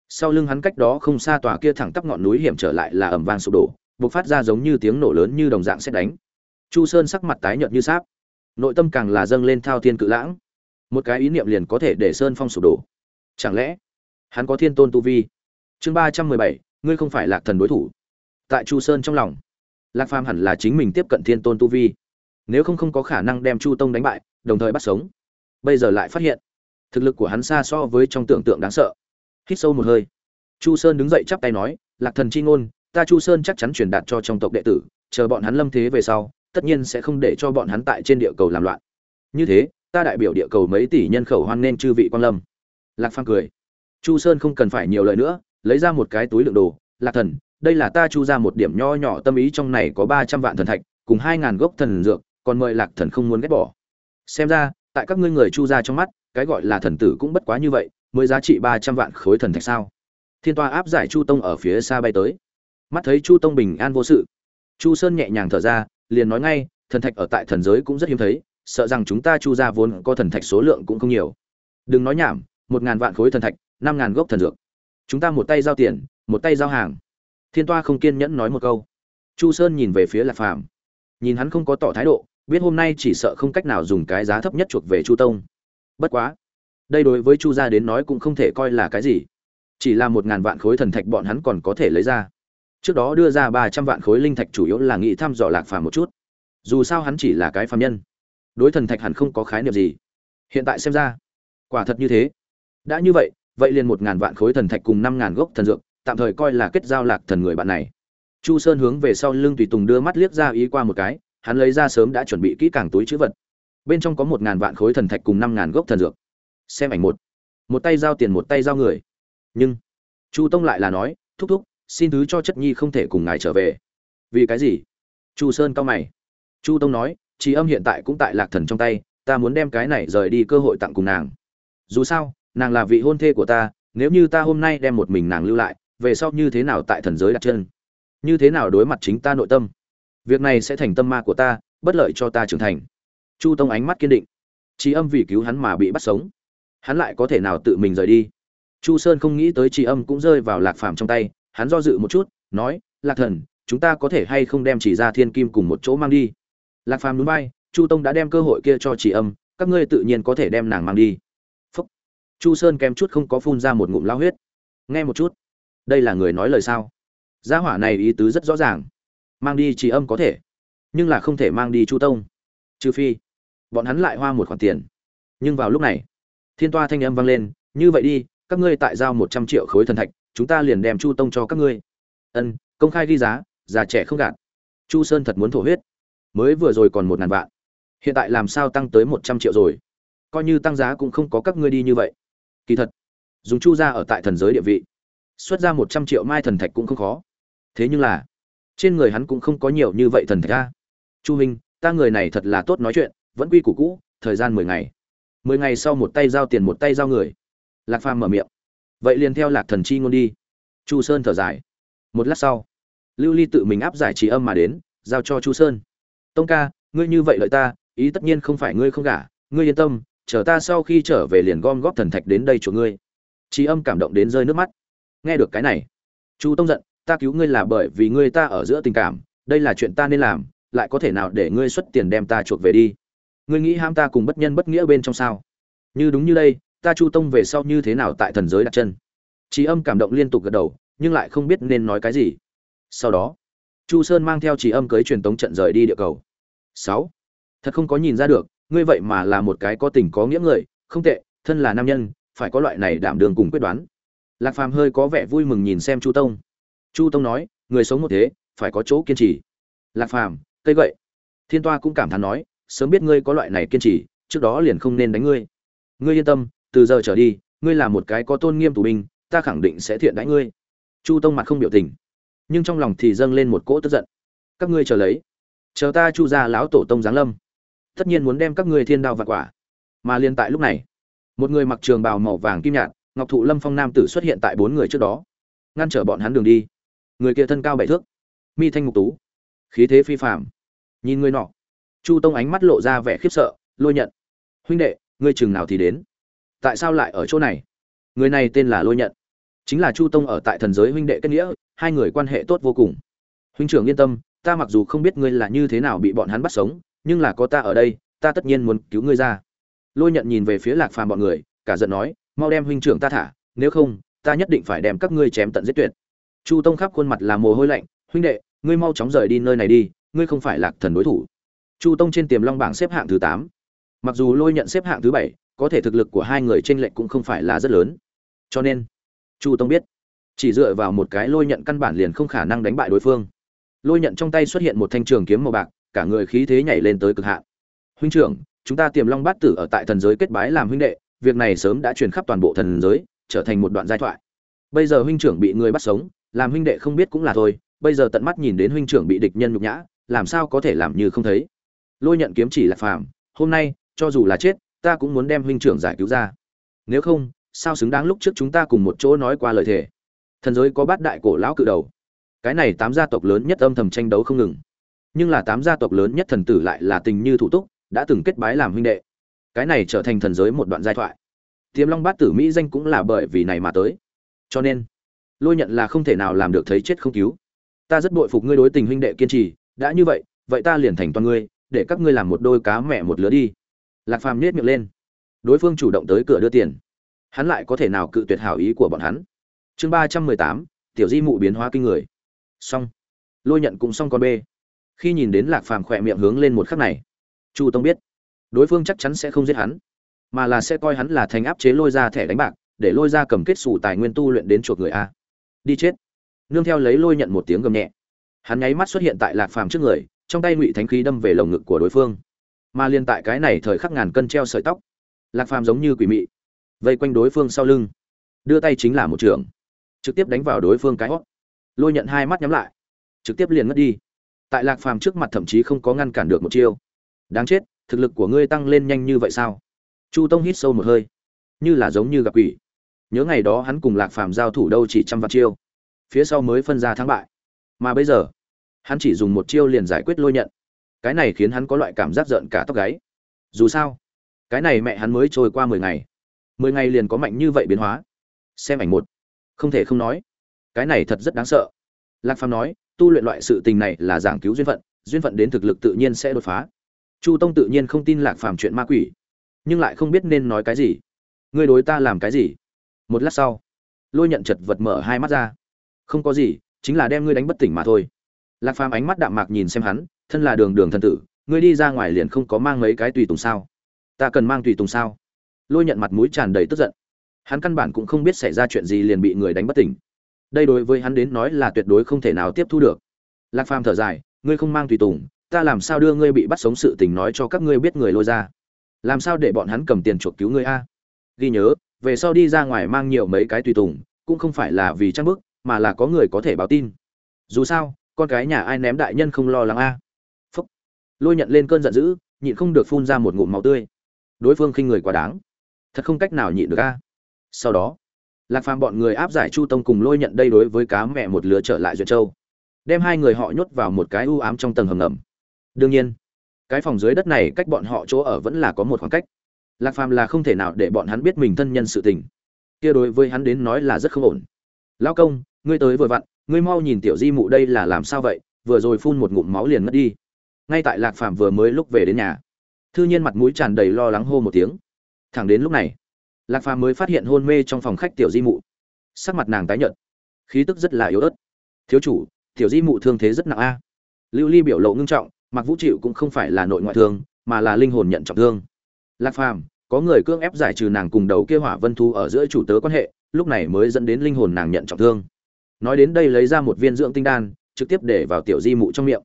sau lưng hắn cách đó không xa tòa kia thẳng tắp ngọn núi hiểm trở lại là ẩm vang sụp đổ, bộc phát ra giống như tiếng nổ lớn như đồng dạng xét đánh. Chu sơn sắc mặt tái nhợt như sáp. Nội tâm càng là dâng lên thao thiên cự lãng một cái ý niệm liền có thể để sơn phong sụp đổ. Chẳng lẽ, hắn có thiên tôn tu vi? Chương ba trăm mười bảy, ngươi không phải lạc thần đối thủ. Tại chu sơn trong lòng, lạc phàm hẳn là chính mình tiếp cận thiên tôn tu vi. Nếu không không có khả năng đem chu tông đánh bại, đồng thời bắt sống. Bây giờ lại phát hiện, thực lực của hắn xa so với trong tưởng tượng đáng sợ. Hít sâu một hơi, chu sơn đứng dậy chắp tay nói, lạc thần c h i ngôn, ta chu sơn chắc chắn truyền đạt cho trong tộc đệ tử, chờ bọn hắn lâm thế về sau, tất nhiên sẽ không để cho bọn hắn tại trên địa cầu làm loạn. Như thế ta đại biểu địa cầu mấy tỷ nhân khẩu hoan nên chư vị quan lâm. Lạc phàm cười. Chu sơn không cần phải nhiều lời nữa, lấy ra một cái túi lượng đồ. Lạc thần, đây là ta chu ra một điểm nho nhỏ tâm ý trong này có ba trăm vạn thần thạch, cùng hai ngàn gốc thần dược, còn mời lạc thần không muốn ghét bỏ. Xem ra, tại các ngươi người chu ra trong mắt, cái gọi là thần tử cũng bất quá như vậy, mới giá trị ba trăm vạn khối thần thạch sao? Thiên toa áp giải chu tông ở phía xa bay tới. Mắt thấy chu tông bình an vô sự, chu sơn nhẹ nhàng thở ra, liền nói ngay, thần thạch ở tại thần giới cũng rất hiếm thấy sợ rằng chúng ta chu ra vốn có thần thạch số lượng cũng không nhiều. Đừng nói nhảm, một ngàn vạn khối thần thạch, năm ngàn gốc thần dược. Chúng ta một tay giao tiền, một tay giao hàng. Thiên toa không kiên nhẫn nói một câu. Chu sơn nhìn về phía lạc phàm. Nhìn hắn không có tỏ thái độ, biết hôm nay chỉ sợ không cách nào dùng cái giá thấp nhất chuộc về chu tông. Bất quá, đây đối với chu gia đến nói cũng không thể coi là cái gì. Chỉ là một ngàn vạn khối thần thạch bọn hắn còn có thể lấy ra. Trước đó đưa ra ba trăm vạn khối linh thạch chủ yếu là nghĩ thăm dò lạc phàm một chút. Dù sao hắn chỉ là cái phàm nhân đối thần thạch hẳn không có khái niệm gì. Hiện tại xem ra, quả thật như thế. Đã như vậy vậy liền một ngàn vạn khối thần thạch cùng năm ngàn gốc thần dược, tạm thời coi là kết giao lạc thần người bạn này. Chu sơn hướng về sau lưng tùy tùng đưa mắt liếc ra ý qua một cái, hắn lấy ra sớm đã chuẩn bị kỹ càng túi chữ vật. Bên trong có một ngàn vạn khối thần thạch cùng năm ngàn gốc thần dược. Xem ảnh một. Một tay giao tiền, một tay giao người. Nhưng, chu tông lại là nói, thúc thúc, xin thứ cho chất nhi không thể cùng ngài trở về. Vì cái gì? Chu sơn cao mày. Chu tông nói trí âm hiện tại cũng tại lạc thần trong tay, ta muốn đem cái này rời đi cơ hội tặng cùng nàng. Dù sao, nàng là vị hôn thê của ta, nếu như ta hôm nay đem một mình nàng lưu lại, về sau như thế nào tại thần giới đặt chân? Như thế nào đối mặt chính ta nội tâm? Việc này sẽ thành tâm ma của ta, bất lợi cho ta trưởng thành. Chu tông ánh mắt kiên định. Trí âm vì cứu hắn mà bị bắt sống. Hắn lại có thể nào tự mình rời đi? Chu sơn không nghĩ tới trí âm cũng rơi vào lạc phàm trong tay, hắn do dự một chút, nói, lạc thần, chúng ta có thể hay không đem chỉ ra thiên kim cùng một chỗ mang đi? Lạc phàm núi bay chu tông đã đem cơ hội kia cho chỉ âm, các ngươi tự nhiên có thể đem nàng mang đi. Phúc. Chu sơn kém chút không có phun ra một ngụm lao huyết. Nghe một chút, đây là người nói lời sao? Gia hỏa này ý tứ rất rõ ràng. Mang đi chỉ âm có thể, nhưng là không thể mang đi chu tông. Trừ phi, bọn hắn lại hoa một khoản tiền. Nhưng vào lúc này, thiên toa thanh âm vang lên, như vậy đi, các ngươi tại giao một trăm triệu khối thần thạch, chúng ta liền đem chu tông cho các ngươi. Ân, công khai ghi giá, già trẻ không gạt. Chu sơn thật muốn thổ huyết mới vừa rồi còn một ngàn vạn. Hiện tại làm sao tăng tới một trăm triệu rồi? Coi như tăng giá cũng không có các ngươi đi như vậy. Kỳ thật, dùng chu ra ở tại thần giới địa vị, xuất ra một trăm triệu mai thần thạch cũng không khó. Thế nhưng là, trên người hắn cũng không có nhiều như vậy thần thạch ra chu minh ta người này thật là tốt nói chuyện, vẫn quy củ cũ, thời gian mười ngày. Mười ngày sau một tay giao tiền một tay giao người. Lạc phàm mở miệng. Vậy liền theo lạc thần chi ngôn đi. Chu sơn thở dài. Một lát sau, lưu ly tự mình áp giải trí âm mà đến, giao cho chu sơn tông ca, ngươi như vậy lợi ta, ý tất nhiên không phải ngươi không gả, ngươi yên tâm, chờ ta sau khi trở về liền gom góp thần thạch đến đây chỗ ngươi. Trí âm cảm động đến rơi nước mắt. Nghe được cái này, chu tông giận, ta cứu ngươi là bởi vì ngươi ta ở giữa tình cảm, đây là chuyện ta nên làm, lại có thể nào để ngươi xuất tiền đem ta chuộc về đi? Ngươi nghĩ ham ta cùng bất nhân bất nghĩa bên trong sao? Như đúng như đây, ta chu tông về sau như thế nào tại thần giới đặt chân? Trí âm cảm động liên tục gật đầu, nhưng lại không biết nên nói cái gì. Sau đó, chu sơn mang theo trí âm cưới truyền tống trận rời đi địa cầu sáu. Thật không có nhìn ra được, ngươi vậy mà là một cái có tình có nghĩa người, không tệ, thân là nam nhân, phải có loại này đảm đường cùng quyết đoán. Lạc phàm hơi có vẻ vui mừng nhìn xem chu tông. Chu tông nói, người sống một thế, phải có chỗ kiên trì. Lạc phàm, cây gậy. Thiên toa cũng cảm thán nói, sớm biết ngươi có loại này kiên trì, trước đó liền không nên đánh ngươi. Ngươi yên tâm, từ giờ trở đi, ngươi là một cái có tôn nghiêm tù binh, ta khẳng định sẽ thiện đãi ngươi. Chu tông mặt không biểu tình, nhưng trong lòng thì dâng lên một cỗ tức giận. Các ngươi chờ lấy chờ ta chu ra lão tổ tông giáng lâm. Tất nhiên muốn đem các ngươi thiên đao vặt quả. Mà liên tại lúc này, một người mặc trường bào màu vàng kim nhạt, ngọc thụ lâm phong nam tử xuất hiện tại bốn người trước đó. Ngăn trở bọn hắn đường đi. Người kia thân cao bảy thước, mi thanh ngục tú, khí thế phi phạm nhìn người nọ, chu tông ánh mắt lộ ra vẻ khiếp sợ, lôi nhận. Huynh đệ, ngươi chừng nào thì đến? Tại sao lại ở chỗ này? Người này tên là lôi nhận. Chính là chu tông ở tại thần giới huynh đệ kết nghĩa, hai người quan hệ tốt vô cùng. Huynh trưởng yên tâm ta mặc dù không biết ngươi là như thế nào bị bọn hắn bắt sống, nhưng là có ta ở đây, ta tất nhiên muốn cứu ngươi ra. Lôi nhận nhìn về phía lạc phàm bọn người, cả giận nói, mau đem huynh trưởng ta thả, nếu không, ta nhất định phải đem các ngươi chém tận giết tuyệt. Chu tông khắp khuôn mặt là mồ hôi lạnh, huynh đệ, ngươi mau chóng rời đi nơi này đi, ngươi không phải lạc thần đối thủ. Chu tông trên tiềm long bảng xếp hạng thứ tám. Mặc dù lôi nhận xếp hạng thứ bảy, có thể thực lực của hai người trên lệnh cũng không phải là rất lớn. Cho nên, chu tông biết, chỉ dựa vào một cái lôi nhận căn bản liền không khả năng đánh bại đối phương lôi nhận trong tay xuất hiện một thanh trường kiếm màu bạc, cả người khí thế nhảy lên tới cực hạn. Huynh trưởng, chúng ta tiềm long bát tử ở tại thần giới kết bái làm huynh đệ, việc này sớm đã truyền khắp toàn bộ thần giới, trở thành một đoạn giai thoại. Bây giờ huynh trưởng bị người bắt sống, làm huynh đệ không biết cũng là thôi, bây giờ tận mắt nhìn đến huynh trưởng bị địch nhân nhục nhã, làm sao có thể làm như không thấy? Lôi nhận kiếm chỉ là phàm, hôm nay, cho dù là chết, ta cũng muốn đem huynh trưởng giải cứu ra. Nếu không, sao xứng đáng lúc trước chúng ta cùng một chỗ nói qua lời thề? Thần giới có bát đại cổ lão cự đầu cái này tám gia tộc lớn nhất âm thầm tranh đấu không ngừng. Nhưng là tám gia tộc lớn nhất thần tử lại là tình như thủ túc, đã từng kết bái làm huynh đệ. Cái này trở thành thần giới một đoạn giai thoại. Tiềm long bát tử mỹ danh cũng là bởi vì này mà tới. Cho nên, lôi nhận là không thể nào làm được thấy chết không cứu. Ta rất bội phục ngươi đối tình huynh đệ kiên trì, đã như vậy vậy ta liền thành toàn ngươi, để các ngươi làm một đôi cá mẹ một lứa đi. Lạc phàm nhếch miệng lên. Đối phương chủ động tới cửa đưa tiền. Hắn lại có thể nào cự tuyệt hảo ý của bọn hắn? Chương ba trăm mười tám, tiểu di mụ biến hóa kinh người xong. Lôi nhận cũng xong con bê khi nhìn đến lạc phàm khỏe miệng hướng lên một khắc này, chu tông biết, đối phương chắc chắn sẽ không giết hắn, mà là sẽ coi hắn là thành áp chế lôi ra thẻ đánh bạc, để lôi ra cầm kết xù tài nguyên tu luyện đến chuột người a. Đi chết. Nương theo lấy lôi nhận một tiếng gầm nhẹ. Hắn nháy mắt xuất hiện tại lạc phàm trước người, trong tay ngụy thánh khí đâm về lồng ngực của đối phương. Mà liên tại cái này thời khắc ngàn cân treo sợi tóc, lạc phàm giống như quỷ mị, vây quanh đối phương sau lưng, đưa tay chính là một trường, trực tiếp đánh vào đối phương cái hót lôi nhận hai mắt nhắm lại, trực tiếp liền mất đi. Tại lạc phàm trước mặt thậm chí không có ngăn cản được một chiêu. Đáng chết, thực lực của ngươi tăng lên nhanh như vậy sao? Chu tông hít sâu một hơi, như là giống như gặp quỷ. Nhớ ngày đó hắn cùng lạc phàm giao thủ đâu chỉ trăm vạn chiêu, phía sau mới phân ra thắng bại. Mà bây giờ, hắn chỉ dùng một chiêu liền giải quyết lôi nhận. Cái này khiến hắn có loại cảm giác giận cả tóc gáy. Dù sao, cái này mẹ hắn mới trôi qua mười ngày. Mười ngày liền có mạnh như vậy biến hóa. Xem ảnh một. Không thể không nói cái này thật rất đáng sợ. Lạc phàm nói, tu luyện loại sự tình này là giảng cứu duyên phận duyên phận đến thực lực tự nhiên sẽ đột phá. Chu tông tự nhiên không tin lạc phàm chuyện ma quỷ, nhưng lại không biết nên nói cái gì. Ngươi đối ta làm cái gì? Một lát sau, lôi nhận chật vật mở hai mắt ra. Không có gì, chính là đem ngươi đánh bất tỉnh mà thôi. Lạc phàm ánh mắt đạm mạc nhìn xem hắn, thân là đường đường thần tử, ngươi đi ra ngoài liền không có mang mấy cái tùy tùng sao? Ta cần mang tùy tùng sao? Lôi nhận mặt mũi tràn đầy tức giận. Hắn căn bản cũng không biết xảy ra chuyện gì liền bị người đánh bất tỉnh đây đối với hắn đến nói là tuyệt đối không thể nào tiếp thu được. Lạc phàm thở dài, ngươi không mang tùy tùng, ta làm sao đưa ngươi bị bắt sống sự tình nói cho các ngươi biết người lôi ra? Làm sao để bọn hắn cầm tiền chuộc cứu ngươi a? Ghi nhớ, về sau đi ra ngoài mang nhiều mấy cái tùy tùng, cũng không phải là vì trang bức, mà là có người có thể báo tin. Dù sao, con cái nhà ai ném đại nhân không lo lắng a? Phúc. Lôi nhận lên cơn giận dữ, nhịn không được phun ra một ngụm máu tươi. Đối phương khinh người quá đáng. Thật không cách nào nhịn được a. Sau đó lạc phàm bọn người áp giải chu tông cùng lôi nhận đây đối với cá mẹ một lứa trở lại duyệt châu, đem hai người họ nhốt vào một cái u ám trong tầng hầm ngầm. Đương nhiên, cái phòng dưới đất này cách bọn họ chỗ ở vẫn là có một khoảng cách. Lạc phàm là không thể nào để bọn hắn biết mình thân nhân sự tình. Kia đối với hắn đến nói là rất không ổn. Lao công, ngươi tới vừa vặn, ngươi mau nhìn tiểu di mụ đây là làm sao vậy, vừa rồi phun một ngụm máu liền mất đi. Ngay tại lạc phàm vừa mới lúc về đến nhà, thư nhiên mặt mũi tràn đầy lo lắng hô một tiếng. Thẳng đến lúc này lạc phàm mới phát hiện hôn mê trong phòng khách tiểu di mụ. Sắc mặt nàng tái nhợt. Khí tức rất là yếu ớt. Thiếu chủ, tiểu di mụ thương thế rất nặng a. Lưu ly biểu lộ ngưng trọng, mặc vũ chịu cũng không phải là nội ngoại thương, mà là linh hồn nhận trọng thương. Lạc phàm, có người cưỡng ép giải trừ nàng cùng đầu kia hỏa vân thu ở giữa chủ tớ quan hệ, lúc này mới dẫn đến linh hồn nàng nhận trọng thương. Nói đến đây lấy ra một viên dưỡng tinh đan, trực tiếp để vào tiểu di mụ trong miệng.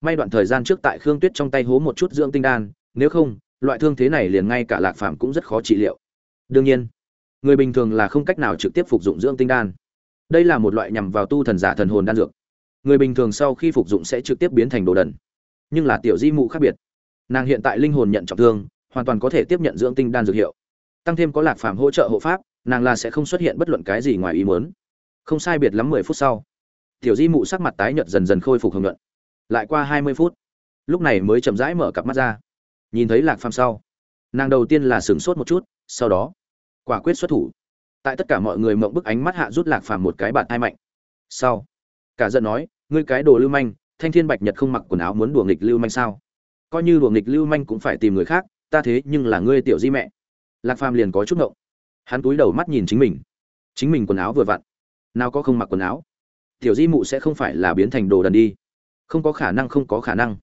May đoạn thời gian trước tại khương tuyết trong tay hố một chút dưỡng tinh đan, nếu không, loại thương thế này liền ngay cả lạc phàm cũng rất khó trị liệu đương nhiên, người bình thường là không cách nào trực tiếp phục dụng dưỡng tinh đan. Đây là một loại nhằm vào tu thần giả thần hồn đan dược. Người bình thường sau khi phục dụng sẽ trực tiếp biến thành đồ đần. Nhưng là tiểu di mụ khác biệt. Nàng hiện tại linh hồn nhận trọng thương, hoàn toàn có thể tiếp nhận dưỡng tinh đan dược hiệu. Tăng thêm có lạc phàm hỗ trợ hộ pháp, nàng là sẽ không xuất hiện bất luận cái gì ngoài ý muốn. Không sai biệt lắm mười phút sau, tiểu di mụ sắc mặt tái nhợt dần dần khôi phục hồng nhuận. Lại qua hai mươi phút, lúc này mới chậm rãi mở cặp mắt ra. Nhìn thấy lạc phàm sau, nàng đầu tiên là sửng sốt một chút, sau đó quả quyết xuất thủ. Tại tất cả mọi người mộng bức ánh mắt hạ rút lạc phàm một cái bạn hai mạnh. Sau cả giận nói, ngươi cái đồ lưu manh, thanh thiên bạch nhật không mặc quần áo muốn đùa nghịch lưu manh sao? Coi như đùa nghịch lưu manh cũng phải tìm người khác, ta thế nhưng là ngươi tiểu di mẹ. Lạc phàm liền có chút ngộng. Hắn cúi đầu mắt nhìn chính mình. Chính mình quần áo vừa vặn. Nào có không mặc quần áo? Tiểu di mụ sẽ không phải là biến thành đồ đần đi. Không có khả năng, không có khả năng.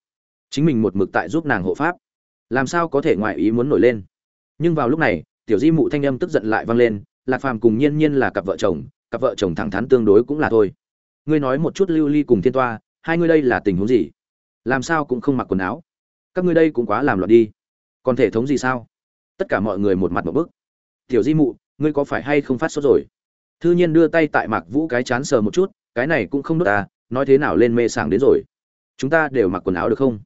Chính mình một mực tại giúp nàng hộ pháp. Làm sao có thể ngoại ý muốn nổi lên? Nhưng vào lúc này tiểu di mụ thanh âm tức giận lại vang lên, lạc phàm cùng nhiên nhiên là cặp vợ chồng, cặp vợ chồng thẳng thắn tương đối cũng là thôi. Ngươi nói một chút lưu ly cùng thiên toa, hai ngươi đây là tình huống gì? Làm sao cũng không mặc quần áo. Các ngươi đây cũng quá làm loạn đi. Còn thể thống gì sao? Tất cả mọi người một mặt một bức. Tiểu di mụ, ngươi có phải hay không phát sốt rồi? Thư nhiên đưa tay tại mạc vũ cái chán sờ một chút, cái này cũng không đốt ta nói thế nào lên mê sảng đến rồi. Chúng ta đều mặc quần áo được không?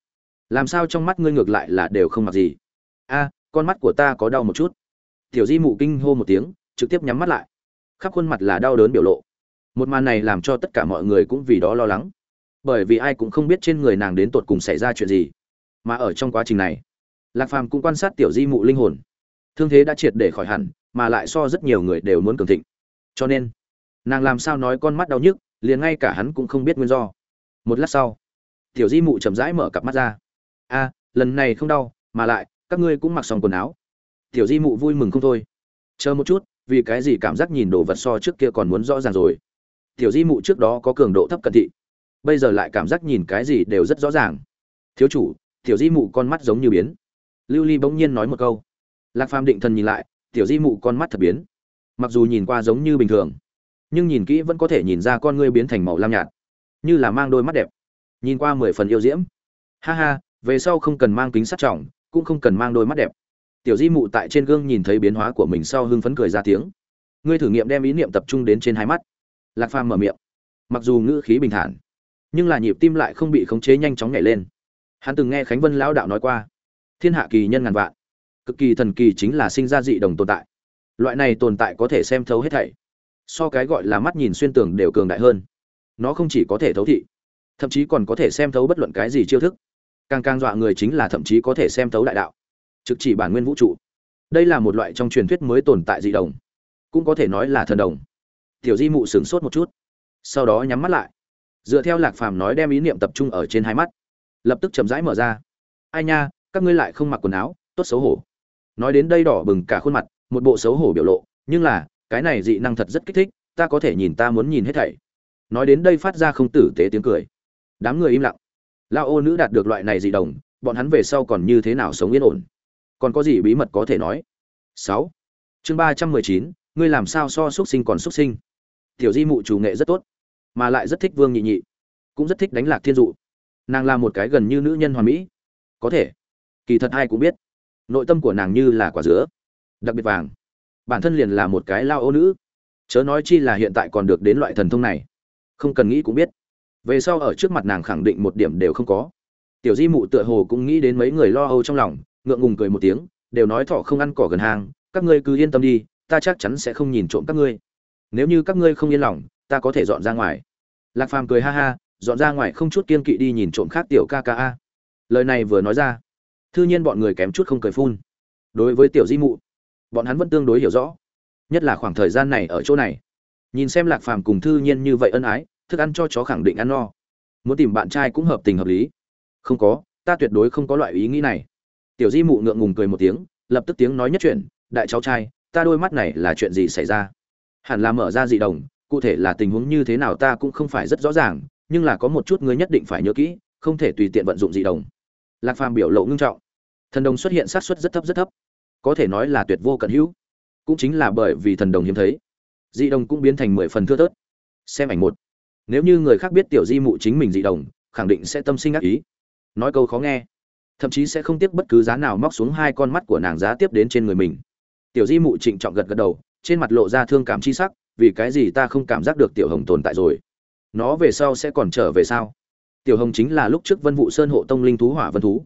Làm sao trong mắt ngươi ngược lại là đều không mặc gì? A, con mắt của ta có đau một chút tiểu di mụ kinh hô một tiếng, trực tiếp nhắm mắt lại. Khắp khuôn mặt là đau đớn biểu lộ. Một màn này làm cho tất cả mọi người cũng vì đó lo lắng. Bởi vì ai cũng không biết trên người nàng đến tột cùng xảy ra chuyện gì. Mà ở trong quá trình này, lạc phàm cũng quan sát tiểu di mụ linh hồn. Thương thế đã triệt để khỏi hẳn, mà lại so rất nhiều người đều muốn cường thịnh. Cho nên, nàng làm sao nói con mắt đau nhức, liền ngay cả hắn cũng không biết nguyên do. Một lát sau, tiểu di mụ chậm rãi mở cặp mắt ra. A, lần này không đau, mà lại, các ngươi cũng mặc xong quần áo tiểu di mụ vui mừng không thôi. Chờ một chút, vì cái gì cảm giác nhìn đồ vật so trước kia còn muốn rõ ràng rồi? Tiểu di mụ trước đó có cường độ thấp cận thị, bây giờ lại cảm giác nhìn cái gì đều rất rõ ràng. Thiếu chủ, tiểu di mụ con mắt giống như biến. Lưu ly bỗng nhiên nói một câu. Lạc phàm định thần nhìn lại, tiểu di mụ con mắt thật biến. Mặc dù nhìn qua giống như bình thường, nhưng nhìn kỹ vẫn có thể nhìn ra con ngươi biến thành màu lam nhạt, như là mang đôi mắt đẹp. Nhìn qua mười phần yêu diễm. Ha ha, về sau không cần mang kính sắt trọng, cũng không cần mang đôi mắt đẹp tiểu di mụ tại trên gương nhìn thấy biến hóa của mình sau hưng phấn cười ra tiếng. Ngươi thử nghiệm đem ý niệm tập trung đến trên hai mắt. Lạc phàm mở miệng. Mặc dù ngữ khí bình thản, nhưng là nhịp tim lại không bị khống chế nhanh chóng nhảy lên. Hắn từng nghe khánh vân lão đạo nói qua, thiên hạ kỳ nhân ngàn vạn, cực kỳ thần kỳ chính là sinh ra dị đồng tồn tại. Loại này tồn tại có thể xem thấu hết thảy, so cái gọi là mắt nhìn xuyên tường đều cường đại hơn. Nó không chỉ có thể thấu thị, thậm chí còn có thể xem thấu bất luận cái gì chiêu thức. Càng càng dọa người chính là thậm chí có thể xem thấu đại đạo trực chỉ bản nguyên vũ trụ. Đây là một loại trong truyền thuyết mới tồn tại dị đồng. Cũng có thể nói là thần đồng. Tiểu di mụ sửng sốt một chút, sau đó nhắm mắt lại. Dựa theo lạc phàm nói đem ý niệm tập trung ở trên hai mắt, lập tức chậm rãi mở ra. Ai nha, các ngươi lại không mặc quần áo, tốt xấu hổ. Nói đến đây đỏ bừng cả khuôn mặt, một bộ xấu hổ biểu lộ, nhưng là, cái này dị năng thật rất kích thích, ta có thể nhìn ta muốn nhìn hết thảy. Nói đến đây phát ra không tử tế tiếng cười. Đám người im lặng. Lao ô nữ đạt được loại này dị đồng, bọn hắn về sau còn như thế nào sống yên ổn? Còn có gì bí mật có thể nói? Sáu. Chương ba trăm mười chín, ngươi làm sao so xuất sinh còn xuất sinh? Tiểu di mụ chủ nghệ rất tốt, mà lại rất thích vương nhị nhị, cũng rất thích đánh lạc thiên dụ. Nàng là một cái gần như nữ nhân hoàn mỹ. Có thể, kỳ thật ai cũng biết, nội tâm của nàng như là quả dứa, đặc biệt vàng. Bản thân liền là một cái lao ô nữ. Chớ nói chi là hiện tại còn được đến loại thần thông này, không cần nghĩ cũng biết. Về sau ở trước mặt nàng khẳng định một điểm đều không có. Tiểu di mụ tựa hồ cũng nghĩ đến mấy người lo âu trong lòng ngượng ngùng cười một tiếng, đều nói thọ không ăn cỏ gần hàng các ngươi cứ yên tâm đi, ta chắc chắn sẽ không nhìn trộm các ngươi. Nếu như các ngươi không yên lòng, ta có thể dọn ra ngoài. Lạc phàm cười ha ha, dọn ra ngoài không chút kiên kỵ đi nhìn trộm khác tiểu ca ca a. Lời này vừa nói ra, thư nhiên bọn người kém chút không cười phun. Đối với tiểu di mụ, bọn hắn vẫn tương đối hiểu rõ, nhất là khoảng thời gian này ở chỗ này. Nhìn xem lạc phàm cùng thư nhiên như vậy ân ái, thức ăn cho chó khẳng định ăn no. Muốn tìm bạn trai cũng hợp tình hợp lý. Không có, ta tuyệt đối không có loại ý nghĩ này tiểu di mụ ngượng ngùng cười một tiếng, lập tức tiếng nói nhất chuyện đại cháu trai, ta đôi mắt này là chuyện gì xảy ra? Hẳn là mở ra dị đồng, cụ thể là tình huống như thế nào ta cũng không phải rất rõ ràng, nhưng là có một chút ngươi nhất định phải nhớ kỹ, không thể tùy tiện vận dụng dị đồng. Lạc phàm biểu lộ ngưng trọng. Thần đồng xuất hiện sát suất rất thấp rất thấp. Có thể nói là tuyệt vô cận hữu. Cũng chính là bởi vì thần đồng hiếm thấy. Dị đồng cũng biến thành mười phần thưa thớt. Xem ảnh một. Nếu như người khác biết tiểu di mụ chính mình dị đồng, khẳng định sẽ tâm sinh ác ý. Nói câu khó nghe thậm chí sẽ không tiếc bất cứ giá nào móc xuống hai con mắt của nàng giá tiếp đến trên người mình. Tiểu di mụ trịnh trọng gật gật đầu, trên mặt lộ ra thương cảm chi sắc, vì cái gì ta không cảm giác được tiểu hồng tồn tại rồi? Nó về sau sẽ còn trở về sao? Tiểu hồng chính là lúc trước vân vụ sơn hộ tông linh thú hỏa vân thú.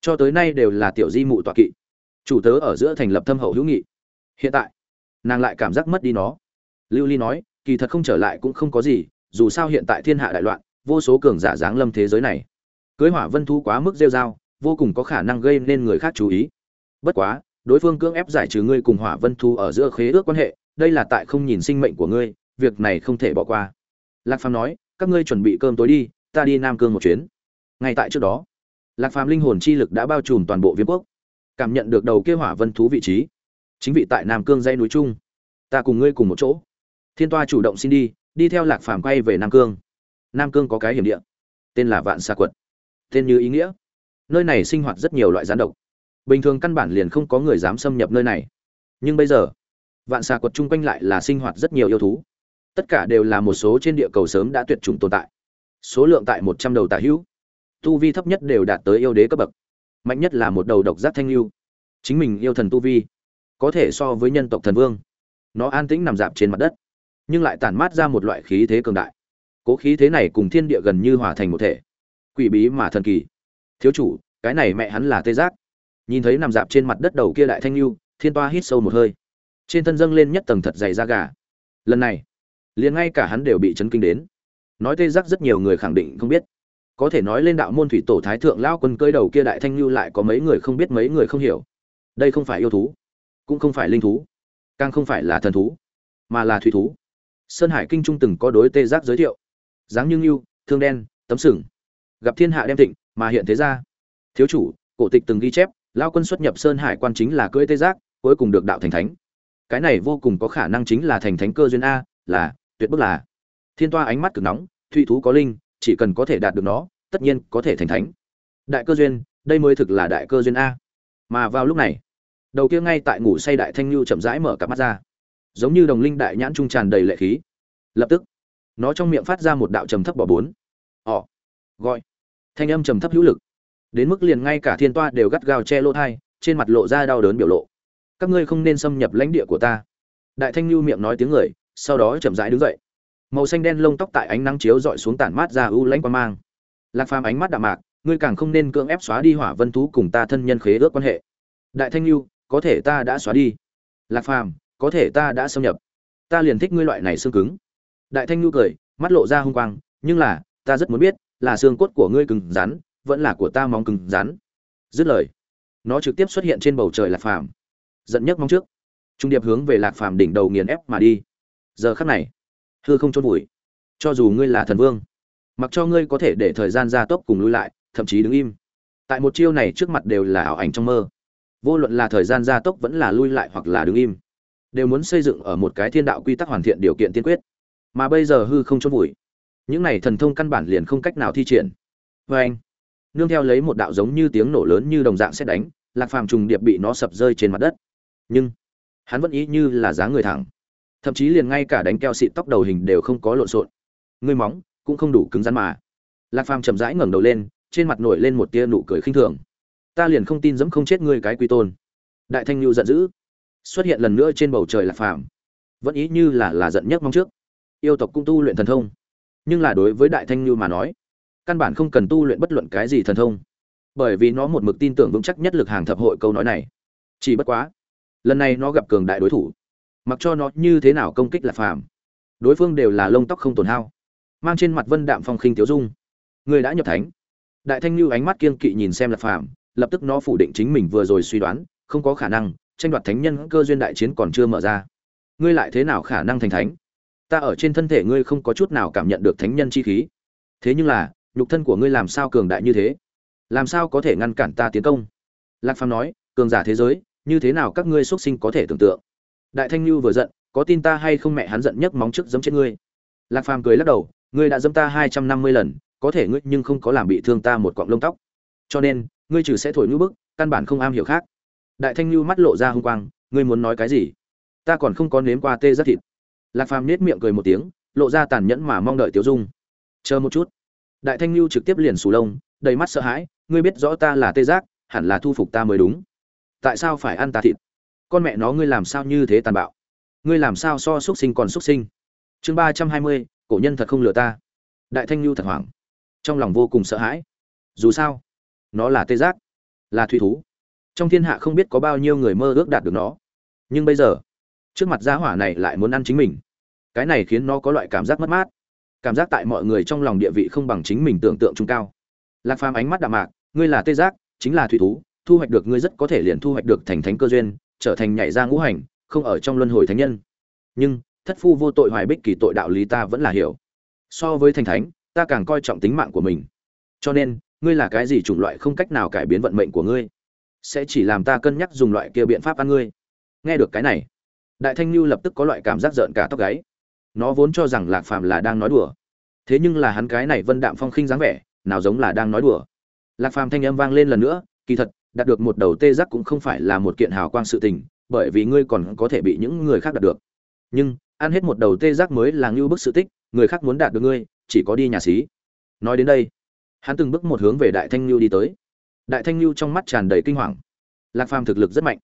Cho tới nay đều là tiểu di mụ tọa kỵ. Chủ tớ ở giữa thành lập thâm hậu hữu nghị. Hiện tại, nàng lại cảm giác mất đi nó. Lưu ly nói, kỳ thật không trở lại cũng không có gì, dù sao hiện tại thiên hạ đại loạn, vô số cường giả giáng lâm thế giới này. Cưới hỏa vân thú quá mức rêu dao vô cùng có khả năng gây nên người khác chú ý. Bất quá, đối phương cưỡng ép giải trừ ngươi cùng hỏa vân thu ở giữa khế ước quan hệ, đây là tại không nhìn sinh mệnh của ngươi, việc này không thể bỏ qua. Lạc phàm nói, các ngươi chuẩn bị cơm tối đi, ta đi nam cương một chuyến. Ngay tại trước đó, lạc phàm linh hồn chi lực đã bao trùm toàn bộ viêm quốc, cảm nhận được đầu kia hỏa vân thú vị trí. Chính vị tại nam cương dây núi trung ta cùng ngươi cùng một chỗ. Thiên toa chủ động xin đi đi theo lạc phàm quay về nam cương. Nam cương có cái hiểm địa, tên là vạn xa quật. Tên như ý nghĩa nơi này sinh hoạt rất nhiều loại gián độc. Bình thường căn bản liền không có người dám xâm nhập nơi này. Nhưng bây giờ, vạn xà quật chung quanh lại là sinh hoạt rất nhiều yêu thú. Tất cả đều là một số trên địa cầu sớm đã tuyệt chủng tồn tại. Số lượng tại một trăm đầu tả hữu. Tu vi thấp nhất đều đạt tới yêu đế cấp bậc. Mạnh nhất là một đầu độc giác thanh lưu. Chính mình yêu thần tu vi, có thể so với nhân tộc thần vương, nó an tĩnh nằm dạp trên mặt đất, nhưng lại tản mát ra một loại khí thế cường đại. Cố khí thế này cùng thiên địa gần như hòa thành một thể. Quỷ bí mà thần kỳ thiếu chủ, cái này mẹ hắn là tê giác. Nhìn thấy nằm dạp trên mặt đất đầu kia đại thanh lưu, thiên toa hít sâu một hơi. Trên thân dâng lên nhất tầng thật dày da gà. Lần này, liền ngay cả hắn đều bị chấn kinh đến. Nói tê giác rất nhiều người khẳng định không biết. Có thể nói lên đạo môn thủy tổ thái thượng lao quân cơi đầu kia đại thanh lưu lại có mấy người không biết mấy người không hiểu. Đây không phải yêu thú, cũng không phải linh thú, càng không phải là thần thú, mà là thủy thú. Sơn hải kinh trung từng có đối tê giác giới thiệu. Dáng như ngưu, thương đen, tấm sừng. Gặp thiên hạ đem thịnh mà hiện thế ra. Thiếu chủ, cổ tịch từng ghi chép lao quân xuất nhập sơn hải quan chính là cưỡi tê giác, cuối cùng được đạo thành thánh. Cái này vô cùng có khả năng chính là thành thánh cơ duyên a, là, tuyệt bức là. Thiên toa ánh mắt cực nóng, thụy thú có linh, chỉ cần có thể đạt được nó, tất nhiên có thể thành thánh. Đại cơ duyên, đây mới thực là đại cơ duyên a. Mà vào lúc này, đầu kia ngay tại ngủ say đại thanh lưu chậm rãi mở cặp mắt ra. Giống như đồng linh đại nhãn trung tràn đầy lệ khí. Lập tức, nó trong miệng phát ra một đạo trầm thấp bỏ bốn. Ỏ gọi thanh âm trầm thấp hữu lực. Đến mức liền ngay cả thiên toa đều gắt gao che lỗ thai, trên mặt lộ ra đau đớn biểu lộ. Các ngươi không nên xâm nhập lãnh địa của ta. Đại thanh lưu miệng nói tiếng người, sau đó chậm rãi đứng dậy. Màu xanh đen lông tóc tại ánh nắng chiếu dọi xuống tản mát ra ưu lãnh quan mang. Lạc phàm ánh mắt đạm mạc, ngươi càng không nên cưỡng ép xóa đi hỏa vân thú cùng ta thân nhân khế ước quan hệ. Đại thanh lưu có thể ta đã xóa đi. Lạc phàm, có thể ta đã xâm nhập. Ta liền thích ngươi loại này xương cứng. Đại thanh lưu cười, mắt lộ ra hung quang, nhưng là, ta rất muốn biết là xương cốt của ngươi cứng rắn, vẫn là của ta mong cứng rắn. Dứt lời, nó trực tiếp xuất hiện trên bầu trời lạc phàm. Giận nhất mong trước. Trung điệp hướng về lạc phàm đỉnh đầu nghiền ép mà đi. Giờ khắc này, hư không chôn vùi. Cho dù ngươi là thần vương, mặc cho ngươi có thể để thời gian gia tốc cùng lui lại, thậm chí đứng im. Tại một chiêu này trước mặt đều là ảo ảnh trong mơ. Vô luận là thời gian gia tốc vẫn là lui lại hoặc là đứng im, đều muốn xây dựng ở một cái thiên đạo quy tắc hoàn thiện điều kiện tiên quyết. Mà bây giờ hư không chôn vùi những này thần thông căn bản liền không cách nào thi triển. Vê anh, nương theo lấy một đạo giống như tiếng nổ lớn như đồng dạng xét đánh, lạc phàm trùng điệp bị nó sập rơi trên mặt đất. Nhưng, hắn vẫn ý như là giá người thẳng. Thậm chí liền ngay cả đánh keo xịt tóc đầu hình đều không có lộn xộn. Ngươi móng, cũng không đủ cứng rắn mà. Lạc phàm chậm rãi ngẩng đầu lên, trên mặt nổi lên một tia nụ cười khinh thường. Ta liền không tin dẫm không chết ngươi cái quy tôn. Đại thanh lưu giận dữ. Xuất hiện lần nữa trên bầu trời lạc phàm. Vẫn ý như là là giận nhất mong trước. Yêu tộc cũng tu luyện thần thông nhưng là đối với đại thanh lưu mà nói, căn bản không cần tu luyện bất luận cái gì thần thông. Bởi vì nó một mực tin tưởng vững chắc nhất lực hàng thập hội câu nói này. Chỉ bất quá, lần này nó gặp cường đại đối thủ. Mặc cho nó như thế nào công kích là phàm. Đối phương đều là lông tóc không tổn hao. Mang trên mặt vân đạm phong khinh tiếu dung. Người đã nhập thánh. Đại thanh lưu ánh mắt kiên kỵ nhìn xem là phàm, lập tức nó phủ định chính mình vừa rồi suy đoán, không có khả năng, tranh đoạt thánh nhân cơ duyên đại chiến còn chưa mở ra. Ngươi lại thế nào khả năng thành thánh? Ta ở trên thân thể ngươi không có chút nào cảm nhận được thánh nhân chi khí. Thế nhưng là, nhục thân của ngươi làm sao cường đại như thế? Làm sao có thể ngăn cản ta tiến công? Lạc phàm nói, cường giả thế giới, như thế nào các ngươi xuất sinh có thể tưởng tượng? Đại thanh lưu vừa giận, có tin ta hay không mẹ hắn giận nhấc móng trước giấm chết ngươi? Lạc phàm cười lắc đầu, ngươi đã giấm ta hai trăm năm mươi lần, có thể ngươi nhưng không có làm bị thương ta một cọng lông tóc. Cho nên, ngươi trừ sẽ thổi ngữ bức, căn bản không am hiểu khác. Đại thanh lưu mắt lộ ra hung quang, ngươi muốn nói cái gì? Ta còn không có nếm qua tê rất thịt lạc phàm nết miệng cười một tiếng, lộ ra tàn nhẫn mà mong đợi tiểu dung. Chờ một chút. Đại thanh lưu trực tiếp liền sù lông, đầy mắt sợ hãi, ngươi biết rõ ta là tê giác, hẳn là thu phục ta mới đúng. Tại sao phải ăn ta thịt? Con mẹ nó ngươi làm sao như thế tàn bạo? Ngươi làm sao so xuất sinh còn xuất sinh? Chương ba trăm hai mươi, cổ nhân thật không lừa ta. Đại thanh lưu thật hoảng. Trong lòng vô cùng sợ hãi. Dù sao, nó là tê giác, là thủy thú. Trong thiên hạ không biết có bao nhiêu người mơ ước đạt được nó. Nhưng bây giờ trước mặt gia hỏa này lại muốn ăn chính mình. Cái này khiến nó có loại cảm giác mất mát. Cảm giác tại mọi người trong lòng địa vị không bằng chính mình tưởng tượng trung cao. Lạc phàm ánh mắt đạm mạc, ngươi là tê giác, chính là thủy thú, thu hoạch được ngươi rất có thể liền thu hoạch được thành thánh cơ duyên, trở thành nhảy ra ngũ hành, không ở trong luân hồi thánh nhân. Nhưng, thất phu vô tội hoài bích kỳ tội đạo lý ta vẫn là hiểu. So với thành thánh, ta càng coi trọng tính mạng của mình. Cho nên, ngươi là cái gì chủng loại không cách nào cải biến vận mệnh của ngươi. Sẽ chỉ làm ta cân nhắc dùng loại kia biện pháp ăn ngươi. Nghe được cái này đại thanh lưu lập tức có loại cảm giác giận cả tóc gáy. Nó vốn cho rằng lạc phàm là đang nói đùa. Thế nhưng là hắn cái này vân đạm phong khinh dáng vẻ, nào giống là đang nói đùa. Lạc phàm thanh âm vang lên lần nữa, kỳ thật, đạt được một đầu tê giác cũng không phải là một kiện hào quang sự tình, bởi vì ngươi còn có thể bị những người khác đạt được. Nhưng, ăn hết một đầu tê giác mới là ngưu bức sự tích, người khác muốn đạt được ngươi, chỉ có đi nhà xí. Nói đến đây, hắn từng bước một hướng về đại thanh lưu đi tới. Đại thanh lưu trong mắt tràn đầy kinh hoàng. Lạc phàm thực lực rất mạnh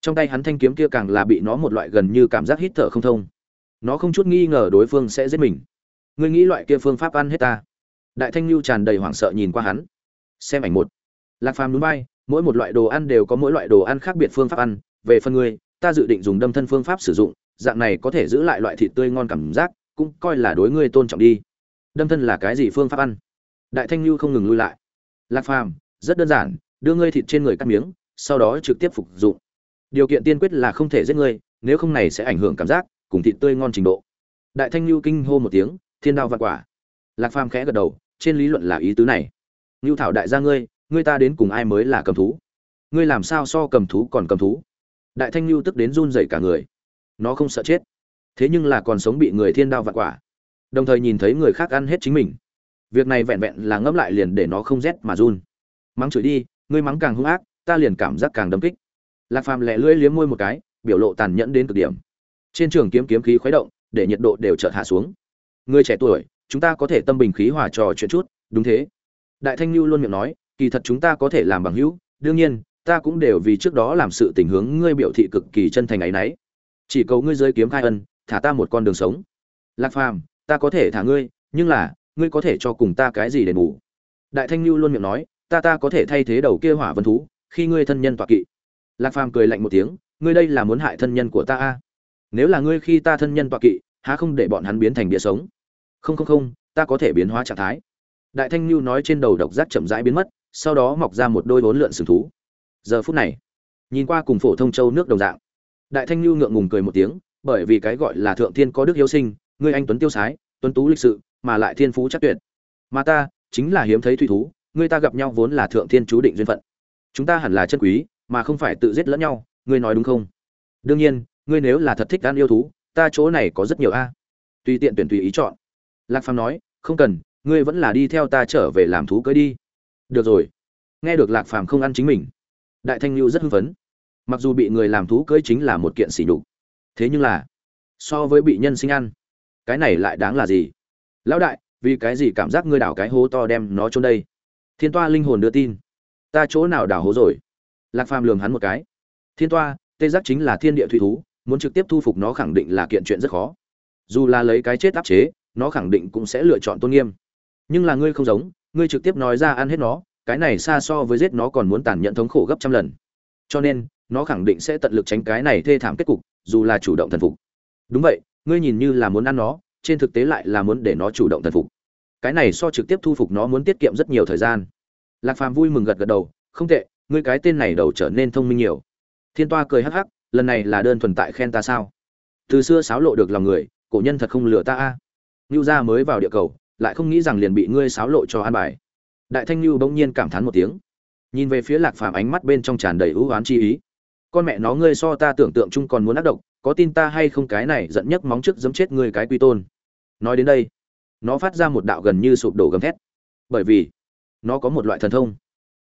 trong tay hắn thanh kiếm kia càng là bị nó một loại gần như cảm giác hít thở không thông. Nó không chút nghi ngờ đối phương sẽ giết mình. Ngươi nghĩ loại kia phương pháp ăn hết ta? Đại thanh lưu tràn đầy hoảng sợ nhìn qua hắn. Xem ảnh một. Lạc phàm núi bay, mỗi một loại đồ ăn đều có mỗi loại đồ ăn khác biệt phương pháp ăn. Về phần ngươi, ta dự định dùng đâm thân phương pháp sử dụng, dạng này có thể giữ lại loại thịt tươi ngon cảm giác, cũng coi là đối ngươi tôn trọng đi. Đâm thân là cái gì phương pháp ăn? Đại thanh lưu không ngừng lui lại. Lạc phàm, rất đơn giản, đưa ngươi thịt trên người cắt miếng, sau đó trực tiếp phục dụng điều kiện tiên quyết là không thể giết ngươi, nếu không này sẽ ảnh hưởng cảm giác, cùng thịt tươi ngon trình độ. Đại thanh lưu kinh hô một tiếng, thiên đao vạn quả. Lạc phàm khẽ gật đầu, trên lý luận là ý tứ này. Lưu thảo đại gia ngươi ngươi ta đến cùng ai mới là cầm thú? Ngươi làm sao so cầm thú còn cầm thú? Đại thanh lưu tức đến run rẩy cả người. Nó không sợ chết. Thế nhưng là còn sống bị người thiên đao vạn quả. Đồng thời nhìn thấy người khác ăn hết chính mình. Việc này vẹn vẹn là ngẫm lại liền để nó không rét mà run. Mắng chửi đi, ngươi mắng càng hung ác, ta liền cảm giác càng đấm kích lạc phàm lẹ lưỡi liếm môi một cái, biểu lộ tàn nhẫn đến cực điểm. Trên trường kiếm kiếm khí khuấy động, để nhiệt độ đều chợt hạ xuống. Người trẻ tuổi, chúng ta có thể tâm bình khí hòa trò chuyện chút, đúng thế. Đại thanh lưu luôn miệng nói, kỳ thật chúng ta có thể làm bằng hữu, đương nhiên, ta cũng đều vì trước đó làm sự tình hướng ngươi biểu thị cực kỳ chân thành ấy nấy. Chỉ cầu ngươi rơi kiếm khai ân, thả ta một con đường sống. Lạc phàm, ta có thể thả ngươi, nhưng là, ngươi có thể cho cùng ta cái gì để ngủ đại thanh lưu luôn miệng nói, ta ta có thể thay thế đầu kia hỏa vân thú, khi ngươi thân nhân tọa kỵ lạc phàm cười lạnh một tiếng, ngươi đây là muốn hại thân nhân của ta a? À? nếu là ngươi khi ta thân nhân tọa kỵ, há không để bọn hắn biến thành địa sống? Không không không, ta có thể biến hóa trạng thái. Đại thanh lưu nói trên đầu độc giác chậm rãi biến mất, sau đó mọc ra một đôi vốn lượn sừng thú. Giờ phút này, nhìn qua cùng phổ thông châu nước đồng dạng, đại thanh lưu ngượng ngùng cười một tiếng, bởi vì cái gọi là thượng thiên có đức hiếu sinh, ngươi anh tuấn tiêu sái, tuấn tú lịch sự, mà lại thiên phú chắc tuyệt. Mà ta, chính là hiếm thấy thủy thú, ngươi ta gặp nhau vốn là thượng thiên chú định duyên phận. Chúng ta hẳn là chân quý mà không phải tự giết lẫn nhau, ngươi nói đúng không? Đương nhiên, ngươi nếu là thật thích ăn yêu thú, ta chỗ này có rất nhiều a. Tùy tiện tuyển tùy ý chọn. Lạc phàm nói, không cần, ngươi vẫn là đi theo ta trở về làm thú cưới đi. Được rồi. Nghe được lạc phàm không ăn chính mình, đại thanh lưu rất hưng phấn. Mặc dù bị người làm thú cưới chính là một kiện sỉ nhục, thế nhưng là, so với bị nhân sinh ăn, cái này lại đáng là gì? Lão đại, vì cái gì cảm giác ngươi đảo cái hố to đem nó trôn đây? Thiên toa linh hồn đưa tin. Ta chỗ nào đảo hố rồi? Lạc phàm lường hắn một cái. Thiên toa, tê giác chính là thiên địa thủy thú, muốn trực tiếp thu phục nó khẳng định là kiện chuyện rất khó. Dù là lấy cái chết áp chế, nó khẳng định cũng sẽ lựa chọn tôn nghiêm. Nhưng là ngươi không giống, ngươi trực tiếp nói ra ăn hết nó, cái này xa so với giết nó còn muốn tàn nhẫn thống khổ gấp trăm lần. Cho nên, nó khẳng định sẽ tận lực tránh cái này thê thảm kết cục, dù là chủ động thần phục. Đúng vậy, ngươi nhìn như là muốn ăn nó, trên thực tế lại là muốn để nó chủ động thần phục. Cái này so trực tiếp thu phục nó muốn tiết kiệm rất nhiều thời gian. Lạc phàm vui mừng gật gật đầu, không tệ ngươi cái tên này đầu trở nên thông minh nhiều. Thiên toa cười hắc hắc, lần này là đơn thuần tại khen ta sao? Từ xưa sáo lộ được lòng người, cổ nhân thật không lừa ta a. Ngưu gia mới vào địa cầu, lại không nghĩ rằng liền bị ngươi sáo lộ cho an bài. Đại thanh lưu bỗng nhiên cảm thán một tiếng. Nhìn về phía lạc phàm ánh mắt bên trong tràn đầy ưu oán chi ý. Con mẹ nó ngươi so ta tưởng tượng chung còn muốn ác độc, có tin ta hay không cái này giận nhấc móng trước giấm chết ngươi cái quy tôn. Nói đến đây, nó phát ra một đạo gần như sụp đổ gầm thét. Bởi vì, nó có một loại thần thông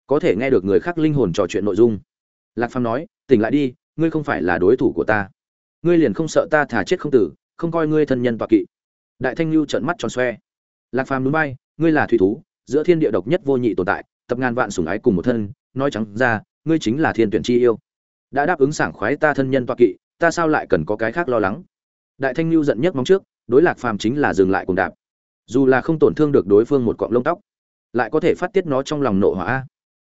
có thể nghe được người khác linh hồn trò chuyện nội dung. Lạc phàm nói, tỉnh lại đi, ngươi không phải là đối thủ của ta. Ngươi liền không sợ ta thả chết không tử, không coi ngươi thân nhân toạc kỵ. Đại thanh lưu trợn mắt tròn xoe. Lạc phàm núi bay, ngươi là thủy thú, giữa thiên địa độc nhất vô nhị tồn tại, tập ngàn vạn sủng ái cùng một thân, nói trắng ra, ngươi chính là thiên tuyển chi yêu. Đã đáp ứng sảng khoái ta thân nhân toạc kỵ, ta sao lại cần có cái khác lo lắng? Đại thanh lưu giận nhất móng trước, đối lạc phàm chính là dừng lại cùng đạp. Dù là không tổn thương được đối phương một cọng lông tóc, lại có thể phát tiết nó trong lòng nộ hỏa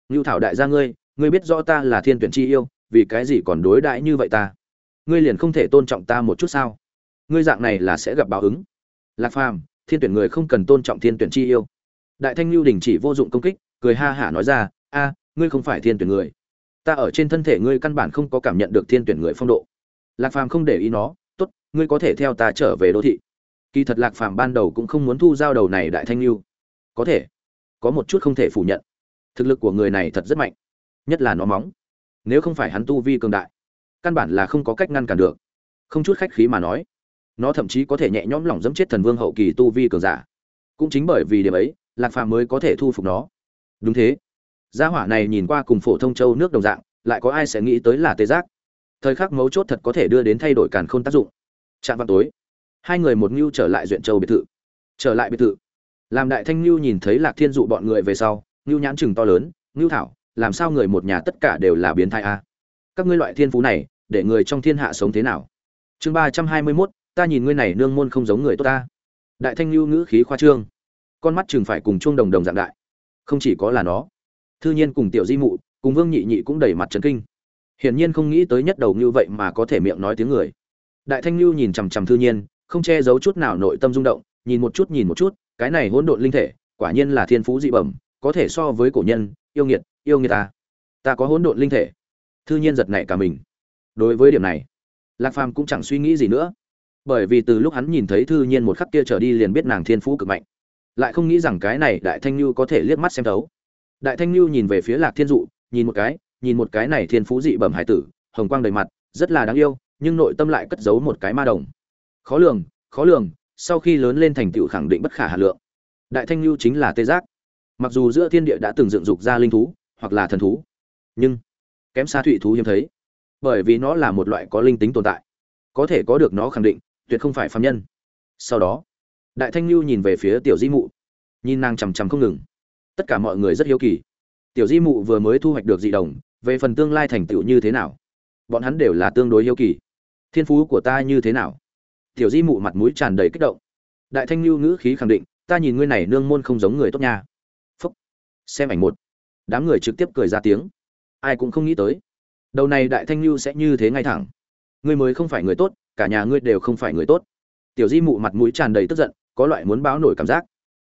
ngưu thảo đại gia ngươi ngươi biết rõ ta là thiên tuyển chi yêu, vì cái gì còn đối đãi như vậy ta? Ngươi liền không thể tôn trọng ta một chút sao? Ngươi dạng này là sẽ gặp báo ứng. Lạc phàm, thiên tuyển người không cần tôn trọng thiên tuyển chi yêu. Đại thanh lưu đình chỉ vô dụng công kích, cười ha hả nói ra, a, ngươi không phải thiên tuyển người. Ta ở trên thân thể ngươi căn bản không có cảm nhận được thiên tuyển người phong độ. Lạc phàm không để ý nó, tốt, ngươi có thể theo ta trở về đô thị. Kỳ thật lạc phàm ban đầu cũng không muốn thu giao đầu này đại thanh lưu có thể. Có một chút không thể phủ nhận thực lực của người này thật rất mạnh, nhất là nó móng. Nếu không phải hắn tu vi cường đại, căn bản là không có cách ngăn cản được. Không chút khách khí mà nói, nó thậm chí có thể nhẹ nhõm lỏng dẫm chết thần vương hậu kỳ tu vi cường giả. Cũng chính bởi vì điểm ấy, lạc phàm mới có thể thu phục nó. Đúng thế. Gia hỏa này nhìn qua cùng phổ thông châu nước đồng dạng, lại có ai sẽ nghĩ tới là tê giác? Thời khắc mấu chốt thật có thể đưa đến thay đổi càn khôn tác dụng. Chạm vào tối, hai người một ngưu trở lại duyện châu biệt thự. Trở lại biệt thự làm đại thanh ngưu nhìn thấy lạc thiên dụ bọn người về sau ngưu nhãn chừng to lớn, ngưu thảo, làm sao người một nhà tất cả đều là biến thai a? Các ngươi loại thiên phú này, để người trong thiên hạ sống thế nào? Chương ba trăm hai mươi mốt, ta nhìn ngươi này nương môn không giống người tốt ta. Đại thanh lưu ngữ khí khoa trương, con mắt chừng phải cùng chuông đồng đồng dạng đại. Không chỉ có là nó, thư nhiên cùng tiểu di mụ, cùng vương nhị nhị cũng đầy mặt trấn kinh. Hiển nhiên không nghĩ tới nhất đầu như vậy mà có thể miệng nói tiếng người. Đại thanh lưu nhìn chằm chằm thư nhiên, không che giấu chút nào nội tâm rung động, nhìn một chút, nhìn một chút, cái này hỗn độn linh thể, quả nhiên là thiên phú dị bẩm có thể so với cổ nhân, yêu nghiệt yêu nghiệt ta. Ta có hỗn độn linh thể. Thư nhiên giật nảy cả mình. Đối với điểm này, lạc phàm cũng chẳng suy nghĩ gì nữa. Bởi vì từ lúc hắn nhìn thấy thư nhiên một khắc kia trở đi liền biết nàng thiên phú cực mạnh. Lại không nghĩ rằng cái này đại thanh lưu có thể liếc mắt xem thấu. Đại thanh lưu nhìn về phía lạc thiên dụ, nhìn một cái, nhìn một cái này thiên phú dị bẩm hải tử, hồng quang đầy mặt, rất là đáng yêu, nhưng nội tâm lại cất giấu một cái ma đồng. Khó lường khó lường, sau khi lớn lên thành tựu khẳng định bất khả hà lượng. Đại thanh lưu chính là tê giác mặc dù giữa thiên địa đã từng dựng dục ra linh thú hoặc là thần thú, nhưng kém xa thụy thú hiếm thấy, bởi vì nó là một loại có linh tính tồn tại, có thể có được nó khẳng định, tuyệt không phải phạm nhân. Sau đó, đại thanh lưu nhìn về phía tiểu di mụ, nhìn nàng chằm chằm không ngừng. Tất cả mọi người rất hiếu kỳ. Tiểu di mụ vừa mới thu hoạch được dị đồng, về phần tương lai thành tựu như thế nào? Bọn hắn đều là tương đối hiếu kỳ. Thiên phú của ta như thế nào? Tiểu di mụ mặt mũi tràn đầy kích động. Đại thanh lưu ngữ khí khẳng định, ta nhìn ngươi này nương môn không giống người tốt nha xem ảnh một. Đám người trực tiếp cười ra tiếng. Ai cũng không nghĩ tới. Đầu này đại thanh lưu sẽ như thế ngay thẳng. Ngươi mới không phải người tốt, cả nhà ngươi đều không phải người tốt. Tiểu di mụ mặt mũi tràn đầy tức giận, có loại muốn báo nổi cảm giác.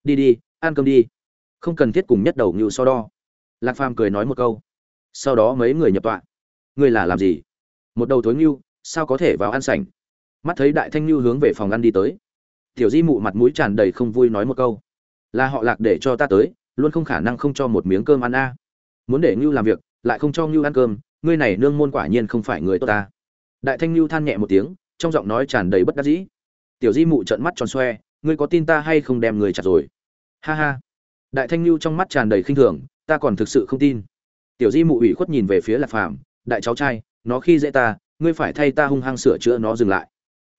Đi đi, ăn cơm đi. Không cần thiết cùng nhất đầu ngưu so đo. Lạc phàm cười nói một câu. Sau đó mấy người nhập tọa. Ngươi là làm gì? Một đầu thối ngưu, sao có thể vào ăn sảnh? Mắt thấy đại thanh ngưu hướng về phòng ăn đi tới. Tiểu di mụ mặt mũi tràn đầy không vui nói một câu. Là họ lạc để cho ta tới luôn không khả năng không cho một miếng cơm ăn a. Muốn để ngưu làm việc, lại không cho ngưu ăn cơm, ngươi này nương môn quả nhiên không phải người tốt ta. Đại thanh ngưu than nhẹ một tiếng, trong giọng nói tràn đầy bất đắc dĩ. Tiểu di mụ trợn mắt tròn xoe, ngươi có tin ta hay không đem người chặt rồi? Ha ha. Đại thanh lưu trong mắt tràn đầy khinh thường, ta còn thực sự không tin. Tiểu di mụ ủy khuất nhìn về phía lạc phàm, đại cháu trai, nó khi dễ ta, ngươi phải thay ta hung hăng sửa chữa nó dừng lại.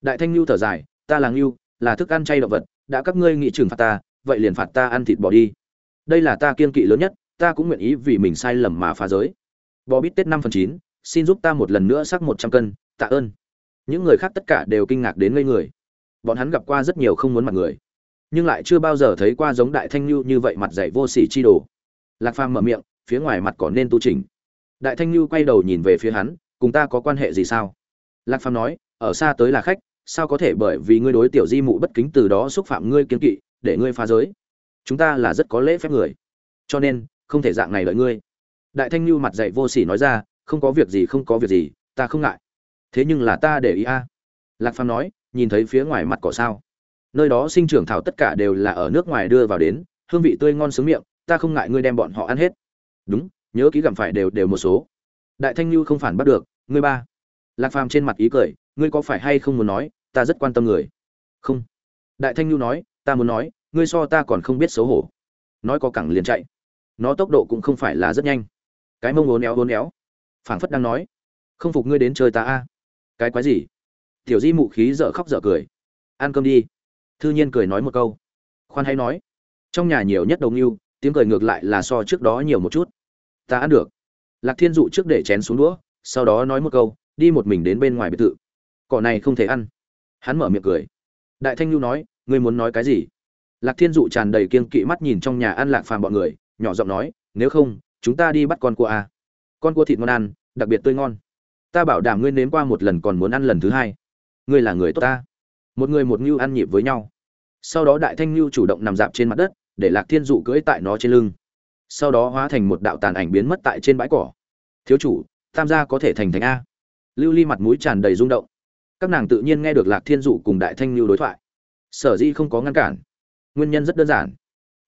Đại thanh lưu thở dài, ta là ngưu, là thức ăn chay động vật, đã các ngươi nghĩ trừng phạt ta, vậy liền phạt ta ăn thịt bò đi đây là ta kiên kỵ lớn nhất, ta cũng nguyện ý vì mình sai lầm mà phá giới. Bò bít tết năm phần chín, xin giúp ta một lần nữa sắc một trăm cân, tạ ơn. Những người khác tất cả đều kinh ngạc đến ngây người. Bọn hắn gặp qua rất nhiều không muốn mặt người, nhưng lại chưa bao giờ thấy qua giống đại thanh lưu như vậy mặt dày vô sỉ chi đồ. Lạc phàm mở miệng, phía ngoài mặt có nên tu trình đại thanh lưu quay đầu nhìn về phía hắn, cùng ta có quan hệ gì sao? Lạc phàm nói, ở xa tới là khách, sao có thể bởi vì ngươi đối tiểu di mụ bất kính từ đó xúc phạm ngươi kiên kỵ, để ngươi phá giới? Chúng ta là rất có lễ phép người. Cho nên, không thể dạng này lợi ngươi. Đại thanh lưu mặt dạy vô sỉ nói ra, không có việc gì, không có việc gì, ta không ngại. Thế nhưng là ta để ý a. Lạc phàm nói, nhìn thấy phía ngoài mặt cỏ sao? Nơi đó sinh trưởng thảo tất cả đều là ở nước ngoài đưa vào đến, hương vị tươi ngon sướng miệng, ta không ngại ngươi đem bọn họ ăn hết. Đúng, nhớ kỹ gặm phải đều đều một số. Đại thanh lưu không phản bắt được, ngươi ba. Lạc phàm trên mặt ý cười, ngươi có phải hay không muốn nói, ta rất quan tâm người? Không. Đại thanh lưu nói, ta muốn nói ngươi so ta còn không biết xấu hổ. Nói có cẳng liền chạy. Nó tốc độ cũng không phải là rất nhanh. Cái mông ố éo ố éo. Phảng phất đang nói. Không phục ngươi đến chơi ta a. Cái quái gì? Tiểu di mụ khí dở khóc dở cười. Ăn cơm đi. Thư nhiên cười nói một câu. Khoan hay nói. Trong nhà nhiều nhất đồng yêu, tiếng cười ngược lại là so trước đó nhiều một chút. Ta ăn được. Lạc thiên dụ trước để chén xuống đũa, sau đó nói một câu, đi một mình đến bên ngoài biệt thự. Cỏ này không thể ăn. Hắn mở miệng cười. Đại thanh lưu nói, ngươi muốn nói cái gì? Lạc thiên dụ tràn đầy kiên kỵ mắt nhìn trong nhà ăn lạc phàm bọn người, nhỏ giọng nói, nếu không, chúng ta đi bắt con cua à. con cua thịt ngon ăn, đặc biệt tươi ngon. Ta bảo đảm ngươi nếm qua một lần còn muốn ăn lần thứ hai. Ngươi là người tốt ta. Một người một ngưu ăn nhịp với nhau. Sau đó đại thanh ngưu chủ động nằm dạp trên mặt đất, để lạc thiên dụ cưỡi tại nó trên lưng. Sau đó hóa thành một đạo tàn ảnh biến mất tại trên bãi cỏ. Thiếu chủ tham gia có thể thành thành a. Lưu ly mặt mũi tràn đầy rung động. Các nàng tự nhiên nghe được lạc thiên dụ cùng đại thanh ngưu đối thoại. Sở dĩ không có ngăn cản nguyên nhân rất đơn giản.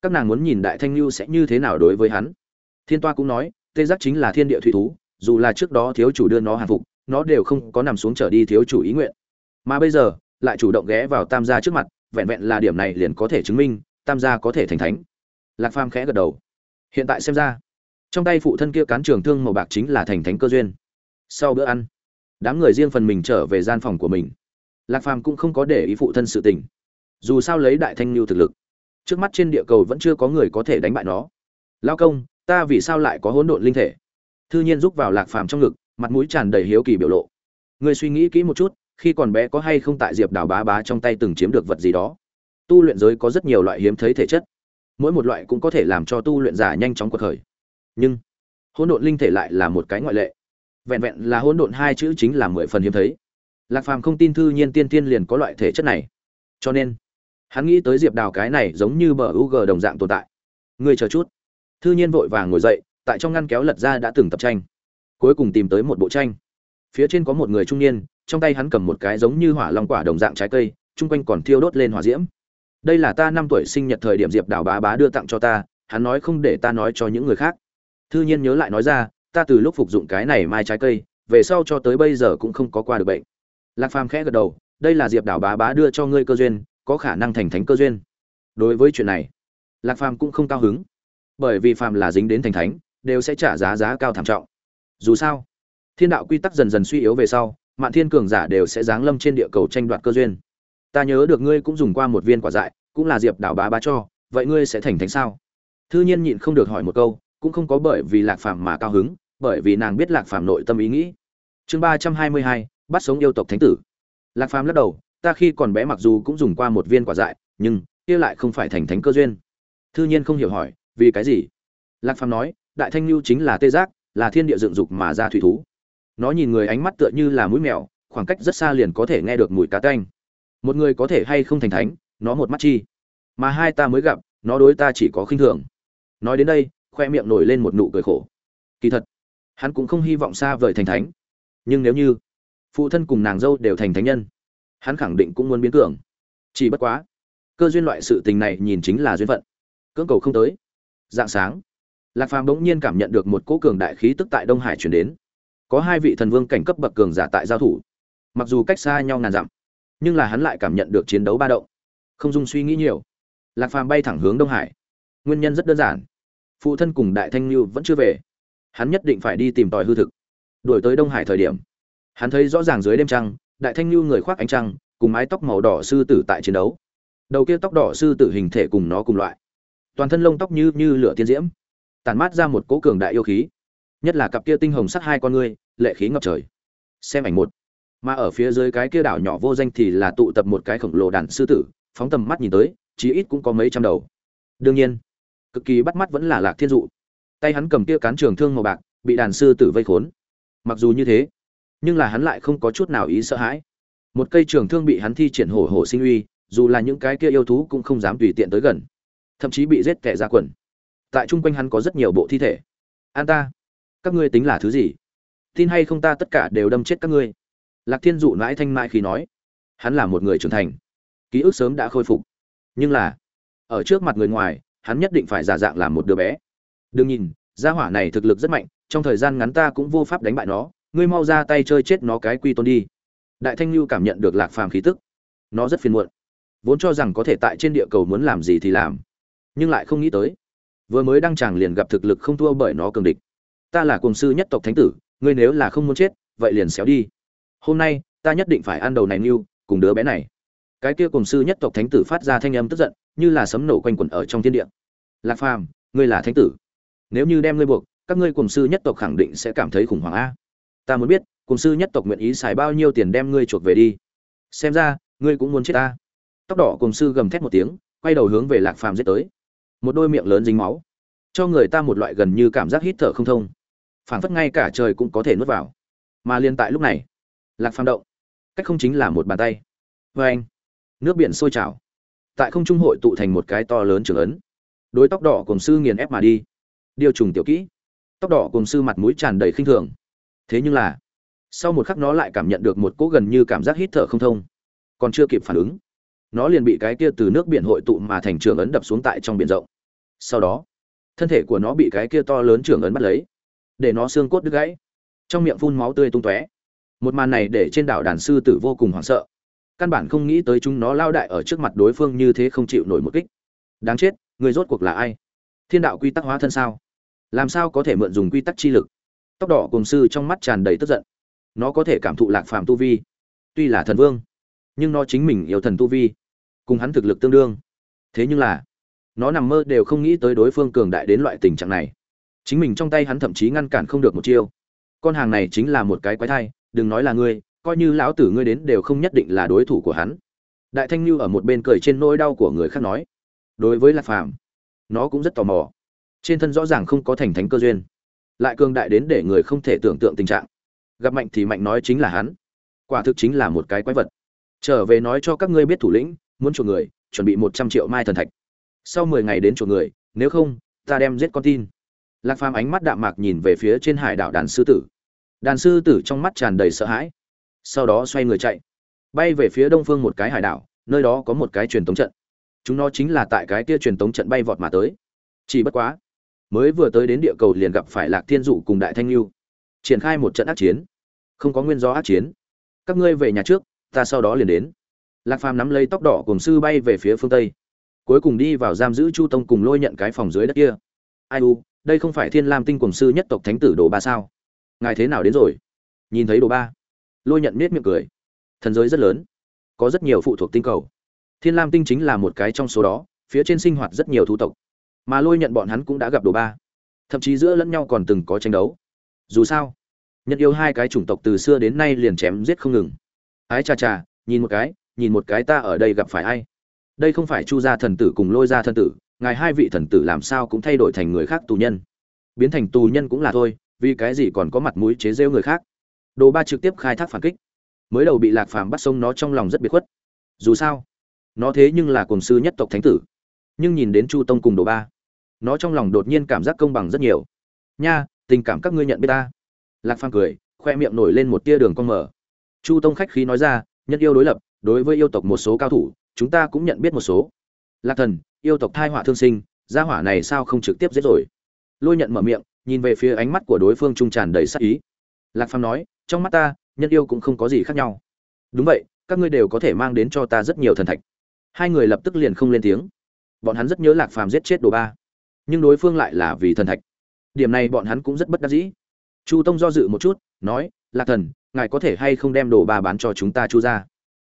Các nàng muốn nhìn đại thanh lưu sẽ như thế nào đối với hắn. Thiên toa cũng nói, tê giác chính là thiên địa thủy thú, dù là trước đó thiếu chủ đưa nó hàng phục, nó đều không có nằm xuống trở đi thiếu chủ ý nguyện. Mà bây giờ, lại chủ động ghé vào tam gia trước mặt, vẹn vẹn là điểm này liền có thể chứng minh, tam gia có thể thành thánh. Lạc phàm khẽ gật đầu. Hiện tại xem ra, trong tay phụ thân kia cán trường thương màu bạc chính là thành thánh cơ duyên. Sau bữa ăn, đám người riêng phần mình trở về gian phòng của mình. Lạc phàm cũng không có để ý phụ thân sự tình dù sao lấy đại thanh lưu thực lực, trước mắt trên địa cầu vẫn chưa có người có thể đánh bại nó. Lao công, ta vì sao lại có hỗn độn linh thể? Thư nhiên rúc vào lạc phàm trong ngực, mặt mũi tràn đầy hiếu kỳ biểu lộ. Người suy nghĩ kỹ một chút, khi còn bé có hay không tại diệp đào bá bá trong tay từng chiếm được vật gì đó? Tu luyện giới có rất nhiều loại hiếm thấy thể chất. Mỗi một loại cũng có thể làm cho tu luyện giả nhanh chóng cuộc khởi. Nhưng, hỗn độn linh thể lại là một cái ngoại lệ. Vẹn vẹn là hỗn độn hai chữ chính là mười phần hiếm thấy. Lạc phàm không tin thư nhiên tiên tiên liền có loại thể chất này. Cho nên hắn nghĩ tới diệp đào cái này giống như bờ u g đồng dạng tồn tại. Ngươi chờ chút. Thư nhiên vội vàng ngồi dậy, tại trong ngăn kéo lật ra đã từng tập tranh. Cuối cùng tìm tới một bộ tranh. Phía trên có một người trung niên, trong tay hắn cầm một cái giống như hỏa long quả đồng dạng trái cây, chung quanh còn thiêu đốt lên hỏa diễm. Đây là ta năm tuổi sinh nhật thời điểm diệp đào bá bá đưa tặng cho ta, hắn nói không để ta nói cho những người khác. Thư nhiên nhớ lại nói ra, ta từ lúc phục dụng cái này mai trái cây, về sau cho tới bây giờ cũng không có qua được bệnh. Lạc phàm khẽ gật đầu, đây là diệp đào bá bá đưa cho ngươi cơ duyên có khả năng thành thánh cơ duyên. Đối với chuyện này, lạc phàm cũng không cao hứng. Bởi vì phàm là dính đến thành thánh, đều sẽ trả giá giá cao thảm trọng. Dù sao, thiên đạo quy tắc dần dần suy yếu về sau, mạn thiên cường giả đều sẽ giáng lâm trên địa cầu tranh đoạt cơ duyên. Ta nhớ được ngươi cũng dùng qua một viên quả dại, cũng là diệp đảo bá bá cho, vậy ngươi sẽ thành thánh sao? Thư nhiên nhịn không được hỏi một câu, cũng không có bởi vì lạc phàm mà cao hứng, bởi vì nàng biết lạc phàm nội tâm ý nghĩ. Chương ba trăm hai mươi hai, bắt sống yêu tộc thánh tử. Lạc phàm lắc đầu ta khi còn bé mặc dù cũng dùng qua một viên quả dại, nhưng kia lại không phải thành thánh cơ duyên. Thư nhiên không hiểu hỏi, vì cái gì? Lạc phàm nói, đại thanh lưu chính là tê giác, là thiên địa dựng dục mà ra thủy thú. Nó nhìn người ánh mắt tựa như là mũi mèo, khoảng cách rất xa liền có thể nghe được mùi cá tanh. Một người có thể hay không thành thánh, nó một mắt chi. Mà hai ta mới gặp, nó đối ta chỉ có khinh thường. Nói đến đây, khoe miệng nổi lên một nụ cười khổ. Kỳ thật, hắn cũng không hy vọng xa vời thành thánh. Nhưng nếu như phụ thân cùng nàng dâu đều thành thánh nhân hắn khẳng định cũng muốn biến cường. Chỉ bất quá, cơ duyên loại sự tình này nhìn chính là duyên phận. Cưỡng cầu không tới. Dạng sáng, lạc phàm bỗng nhiên cảm nhận được một cỗ cường đại khí tức tại đông hải chuyển đến. Có hai vị thần vương cảnh cấp bậc cường giả tại giao thủ. Mặc dù cách xa nhau ngàn dặm, nhưng là hắn lại cảm nhận được chiến đấu ba động. Không dung suy nghĩ nhiều, lạc phàm bay thẳng hướng đông hải. Nguyên nhân rất đơn giản. Phụ thân cùng đại thanh lưu vẫn chưa về. Hắn nhất định phải đi tìm tòi hư thực. Đuổi tới đông hải thời điểm, hắn thấy rõ ràng dưới đêm trăng đại thanh lưu người khoác ánh trăng, cùng mái tóc màu đỏ sư tử tại chiến đấu. Đầu kia tóc đỏ sư tử hình thể cùng nó cùng loại. Toàn thân lông tóc như như lửa tiên diễm tàn mát ra một cỗ cường đại yêu khí. Nhất là cặp kia tinh hồng sắc hai con ngươi, lệ khí ngập trời. Xem ảnh một. Mà ở phía dưới cái kia đảo nhỏ vô danh thì là tụ tập một cái khổng lồ đàn sư tử, phóng tầm mắt nhìn tới, chí ít cũng có mấy trăm đầu. Đương nhiên, cực kỳ bắt mắt vẫn là lạc thiên dụ. Tay hắn cầm kia cán trường thương màu bạc, bị đàn sư tử vây khốn. Mặc dù như thế nhưng là hắn lại không có chút nào ý sợ hãi. Một cây trường thương bị hắn thi triển hổ hổ sinh uy, dù là những cái kia yêu thú cũng không dám tùy tiện tới gần, thậm chí bị giết kẻ ra quần. Tại chung quanh hắn có rất nhiều bộ thi thể. An ta, các ngươi tính là thứ gì? Tin hay không ta tất cả đều đâm chết các ngươi? Lạc thiên dụ nãi thanh mai khi nói, hắn là một người trưởng thành, ký ức sớm đã khôi phục. Nhưng là, ở trước mặt người ngoài, hắn nhất định phải giả dạng làm một đứa bé. Đừng nhìn, gia hỏa này thực lực rất mạnh, trong thời gian ngắn ta cũng vô pháp đánh bại nó ngươi mau ra tay chơi chết nó cái quy tôn đi. Đại thanh lưu cảm nhận được lạc phàm khí tức. Nó rất phiền muộn. Vốn cho rằng có thể tại trên địa cầu muốn làm gì thì làm. Nhưng lại không nghĩ tới. Vừa mới đăng tràng liền gặp thực lực không thua bởi nó cường địch. Ta là cùng sư nhất tộc thánh tử, ngươi nếu là không muốn chết, vậy liền xéo đi. Hôm nay, ta nhất định phải ăn đầu này mưu cùng đứa bé này. Cái kia cùng sư nhất tộc thánh tử phát ra thanh âm tức giận, như là sấm nổ quanh quẩn ở trong thiên địa. Lạc phàm, ngươi là thánh tử. Nếu như đem ngươi buộc, các ngươi cùng sư nhất tộc khẳng định sẽ cảm thấy khủng hoảng a ta muốn biết, cùng sư nhất tộc nguyện ý xài bao nhiêu tiền đem ngươi chuộc về đi. Xem ra, ngươi cũng muốn chết ta. Tóc đỏ cùng sư gầm thét một tiếng, quay đầu hướng về lạc phàm giết tới. Một đôi miệng lớn dính máu. Cho người ta một loại gần như cảm giác hít thở không thông. Phảng phất ngay cả trời cũng có thể nuốt vào. Mà liên tại lúc này, lạc phàm động. Cách không chính là một bàn tay. Vê anh, nước biển sôi trào. Tại không trung hội tụ thành một cái to lớn trường ấn. Đối tóc đỏ cùng sư nghiền ép mà đi. Điều trùng tiểu kỹ. Tóc đỏ cùng sư mặt mũi tràn đầy khinh thường thế nhưng là, sau một khắc nó lại cảm nhận được một cỗ gần như cảm giác hít thở không thông. Còn chưa kịp phản ứng, nó liền bị cái kia từ nước biển hội tụ mà thành trường ấn đập xuống tại trong biển rộng. Sau đó, thân thể của nó bị cái kia to lớn trường ấn bắt lấy, để nó xương cốt đứt gãy, trong miệng phun máu tươi tung tóe. Một màn này để trên đảo đàn sư tử vô cùng hoảng sợ. Căn bản không nghĩ tới chúng nó lao đại ở trước mặt đối phương như thế không chịu nổi một kích. Đáng chết, người rốt cuộc là ai? Thiên đạo quy tắc hóa thân sao? Làm sao có thể mượn dùng quy tắc chi lực? Tóc đỏ cùng sư trong mắt tràn đầy tức giận. Nó có thể cảm thụ lạc phàm tu vi, tuy là thần vương, nhưng nó chính mình yêu thần tu vi, cùng hắn thực lực tương đương. Thế nhưng là, nó nằm mơ đều không nghĩ tới đối phương cường đại đến loại tình trạng này. Chính mình trong tay hắn thậm chí ngăn cản không được một chiêu. Con hàng này chính là một cái quái thai, đừng nói là ngươi, coi như lão tử ngươi đến đều không nhất định là đối thủ của hắn. Đại thanh lưu ở một bên cười trên nỗi đau của người khác nói, đối với lạc phàm, nó cũng rất tò mò. Trên thân rõ ràng không có thành thánh cơ duyên lại cường đại đến để người không thể tưởng tượng tình trạng. Gặp mạnh thì mạnh nói chính là hắn. Quả thực chính là một cái quái vật. Trở về nói cho các ngươi biết thủ lĩnh, muốn chuộc người, chuẩn bị một trăm triệu mai thần thạch. Sau mười ngày đến chuộc người, nếu không, ta đem giết con tin. Lạc phàm ánh mắt đạm mạc nhìn về phía trên hải đảo đàn sư tử. Đàn sư tử trong mắt tràn đầy sợ hãi. Sau đó xoay người chạy. Bay về phía đông phương một cái hải đảo, nơi đó có một cái truyền tống trận. Chúng nó chính là tại cái kia truyền tống trận bay vọt mà tới. Chỉ bất quá mới vừa tới đến địa cầu liền gặp phải lạc thiên dụ cùng đại thanh lưu triển khai một trận ác chiến. Không có nguyên do ác chiến. Các ngươi về nhà trước, ta sau đó liền đến. Lạc phàm nắm lấy tóc đỏ cùng sư bay về phía phương tây. Cuối cùng đi vào giam giữ chu tông cùng lôi nhận cái phòng dưới đất kia. Ai u, đây không phải thiên lam tinh cùng sư nhất tộc thánh tử đồ ba sao? Ngài thế nào đến rồi? Nhìn thấy đồ ba. Lôi nhận miết miệng cười. Thần giới rất lớn. Có rất nhiều phụ thuộc tinh cầu. Thiên lam tinh chính là một cái trong số đó, phía trên sinh hoạt rất nhiều thu tộc mà lôi nhận bọn hắn cũng đã gặp đồ ba. Thậm chí giữa lẫn nhau còn từng có tranh đấu. Dù sao nhận yêu hai cái chủng tộc từ xưa đến nay liền chém giết không ngừng. Ái cha cha, nhìn một cái, nhìn một cái ta ở đây gặp phải ai? Đây không phải chu gia thần tử cùng lôi gia thần tử, ngài hai vị thần tử làm sao cũng thay đổi thành người khác tù nhân. Biến thành tù nhân cũng là thôi, vì cái gì còn có mặt mũi chế rêu người khác? Đồ ba trực tiếp khai thác phản kích. Mới đầu bị lạc phàm bắt sông nó trong lòng rất biệt khuất. Dù sao, nó thế nhưng là cồn sư nhất tộc thánh tử. Nhưng nhìn đến chu tông cùng đồ ba nó trong lòng đột nhiên cảm giác công bằng rất nhiều. Nha, tình cảm các ngươi nhận biết ta. Lạc phàm cười, khoe miệng nổi lên một tia đường con mở. Chu tông khách khí nói ra, nhân yêu đối lập, đối với yêu tộc một số cao thủ, chúng ta cũng nhận biết một số. Lạc thần, yêu tộc thai họa thương sinh, gia hỏa này sao không trực tiếp giết rồi? Lôi nhận mở miệng, nhìn về phía ánh mắt của đối phương trung tràn đầy sắc ý. Lạc phàm nói, trong mắt ta, nhân yêu cũng không có gì khác nhau. Đúng vậy, các ngươi đều có thể mang đến cho ta rất nhiều thần thạch. Hai người lập tức liền không lên tiếng. Bọn hắn rất nhớ lạc phàm giết chết đồ ba nhưng đối phương lại là vì thần thạch. Điểm này bọn hắn cũng rất bất đắc dĩ. Chu tông do dự một chút, nói, lạc thần, ngài có thể hay không đem đồ ba bán cho chúng ta chu ra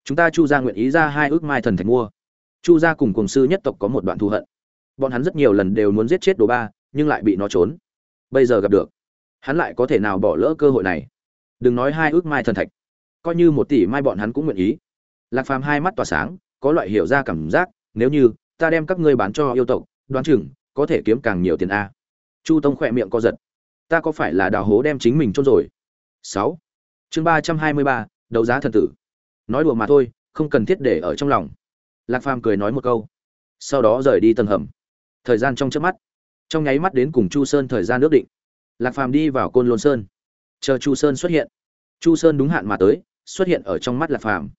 chúng ta chu ra nguyện ý ra hai ước mai thần thạch mua. Chu gia cùng cùng sư nhất tộc có một đoạn thù hận. Bọn hắn rất nhiều lần đều muốn giết chết đồ ba, nhưng lại bị nó trốn. Bây giờ gặp được, hắn lại có thể nào bỏ lỡ cơ hội này? Đừng nói hai ước mai thần thạch, coi như một tỷ mai bọn hắn cũng nguyện ý. Lạc phàm hai mắt tỏa sáng, có loại hiểu ra cảm giác, nếu như ta đem các ngươi bán cho yêu tộc, đoán chừng có thể kiếm càng nhiều tiền a. Chu tông khỏe miệng co giật. Ta có phải là đào hố đem chính mình chôn rồi? Sáu. Chương ba trăm hai mươi ba, đấu giá thần tử. Nói đùa mà thôi, không cần thiết để ở trong lòng. Lạc phàm cười nói một câu. Sau đó rời đi tầng hầm. Thời gian trong trước mắt. Trong nháy mắt đến cùng chu sơn thời gian ước định. Lạc phàm đi vào côn lôn sơn. Chờ chu sơn xuất hiện. Chu sơn đúng hạn mà tới, xuất hiện ở trong mắt lạc phàm.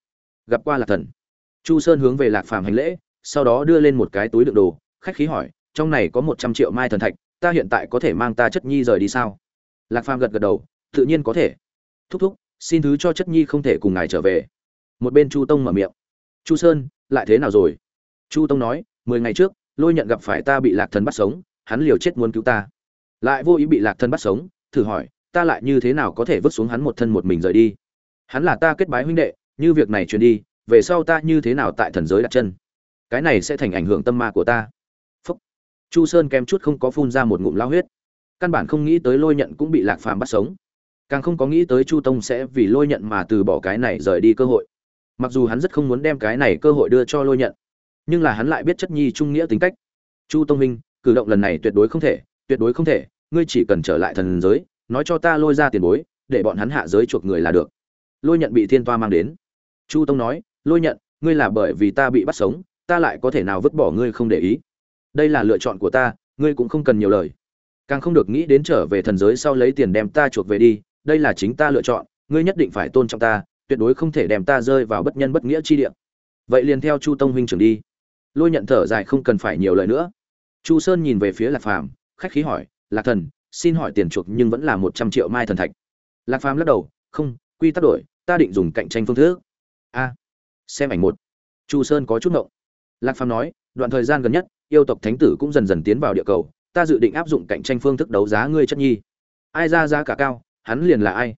Gặp qua lạc thần. Chu sơn hướng về lạc phàm hành lễ, sau đó đưa lên một cái túi đựng đồ, khách khí hỏi trong này có một trăm triệu mai thần thạch, ta hiện tại có thể mang ta chất nhi rời đi sao? Lạc phàm gật gật đầu, tự nhiên có thể. Thúc thúc, xin thứ cho chất nhi không thể cùng ngài trở về. Một bên chu tông mở miệng. Chu sơn, lại thế nào rồi? Chu tông nói, mười ngày trước, lôi nhận gặp phải ta bị lạc thần bắt sống, hắn liều chết muốn cứu ta. Lại vô ý bị lạc thần bắt sống, thử hỏi, ta lại như thế nào có thể vứt xuống hắn một thân một mình rời đi? Hắn là ta kết bái huynh đệ, như việc này truyền đi, về sau ta như thế nào tại thần giới đặt chân? Cái này sẽ thành ảnh hưởng tâm ma của ta chu sơn kém chút không có phun ra một ngụm lao huyết. Căn bản không nghĩ tới lôi nhận cũng bị lạc phàm bắt sống. Càng không có nghĩ tới chu tông sẽ vì lôi nhận mà từ bỏ cái này rời đi cơ hội. Mặc dù hắn rất không muốn đem cái này cơ hội đưa cho lôi nhận, nhưng là hắn lại biết chất nhi trung nghĩa tính cách. Chu tông minh cử động lần này tuyệt đối không thể, tuyệt đối không thể, ngươi chỉ cần trở lại thần giới, nói cho ta lôi ra tiền bối, để bọn hắn hạ giới chuộc người là được. Lôi nhận bị thiên toa mang đến. Chu tông nói, lôi nhận, ngươi là bởi vì ta bị bắt sống, ta lại có thể nào vứt bỏ ngươi không để ý? Đây là lựa chọn của ta, ngươi cũng không cần nhiều lời. Càng không được nghĩ đến trở về thần giới sau lấy tiền đem ta chuộc về đi, đây là chính ta lựa chọn, ngươi nhất định phải tôn trọng ta, tuyệt đối không thể đem ta rơi vào bất nhân bất nghĩa chi địa. Vậy liền theo chu tông huynh trưởng đi. Lôi nhận thở dài không cần phải nhiều lời nữa. Chu sơn nhìn về phía lạc phàm, khách khí hỏi, lạc thần, xin hỏi tiền chuộc nhưng vẫn là một trăm triệu mai thần thạch. Lạc phàm lắc đầu, không, quy tắc đổi, ta định dùng cạnh tranh phương thức. A, xem ảnh một. Chu sơn có chút ngộng. Lạc phàm nói, đoạn thời gian gần nhất yêu tộc thánh tử cũng dần dần tiến vào địa cầu, ta dự định áp dụng cạnh tranh phương thức đấu giá ngươi chất nhi. Ai ra giá cả cao, hắn liền là ai.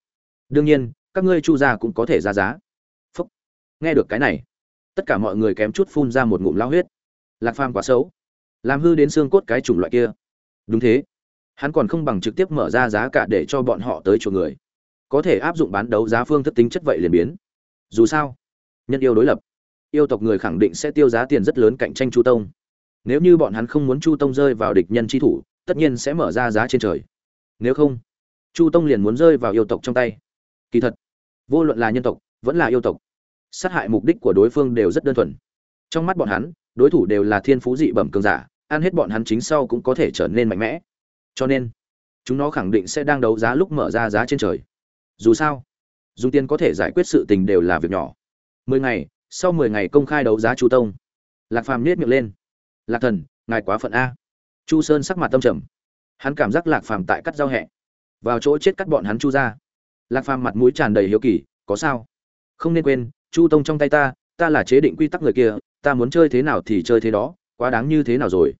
Đương nhiên, các ngươi chu gia cũng có thể ra giá. Phúc. Nghe được cái này, tất cả mọi người kém chút phun ra một ngụm lao huyết. Lạc phàm quá xấu. Làm hư đến xương cốt cái chủng loại kia. Đúng thế. Hắn còn không bằng trực tiếp mở ra giá cả để cho bọn họ tới chỗ người. Có thể áp dụng bán đấu giá phương thức tính chất vậy liền biến. Dù sao, nhân yêu đối lập. Yêu tộc người khẳng định sẽ tiêu giá tiền rất lớn cạnh tranh chu tông nếu như bọn hắn không muốn chu tông rơi vào địch nhân chi thủ, tất nhiên sẽ mở ra giá trên trời. Nếu không, chu tông liền muốn rơi vào yêu tộc trong tay. Kỳ thật, vô luận là nhân tộc, vẫn là yêu tộc, sát hại mục đích của đối phương đều rất đơn thuần. Trong mắt bọn hắn, đối thủ đều là thiên phú dị bẩm cường giả, ăn hết bọn hắn chính sau cũng có thể trở nên mạnh mẽ. Cho nên, chúng nó khẳng định sẽ đang đấu giá lúc mở ra giá trên trời. Dù sao, dùng tiền có thể giải quyết sự tình đều là việc nhỏ. Mười ngày, sau mười ngày công khai đấu giá chu tông, lạc phàm nết miệng lên lạc thần, ngài quá phận a. Chu sơn sắc mặt tâm trầm. Hắn cảm giác lạc phàm tại cắt giao hẹ. Vào chỗ chết cắt bọn hắn chu ra. Lạc phàm mặt mũi tràn đầy hiếu kỳ, có sao? Không nên quên, chu tông trong tay ta ta là chế định quy tắc người kia, ta muốn chơi thế nào thì chơi thế đó, quá đáng như thế nào rồi?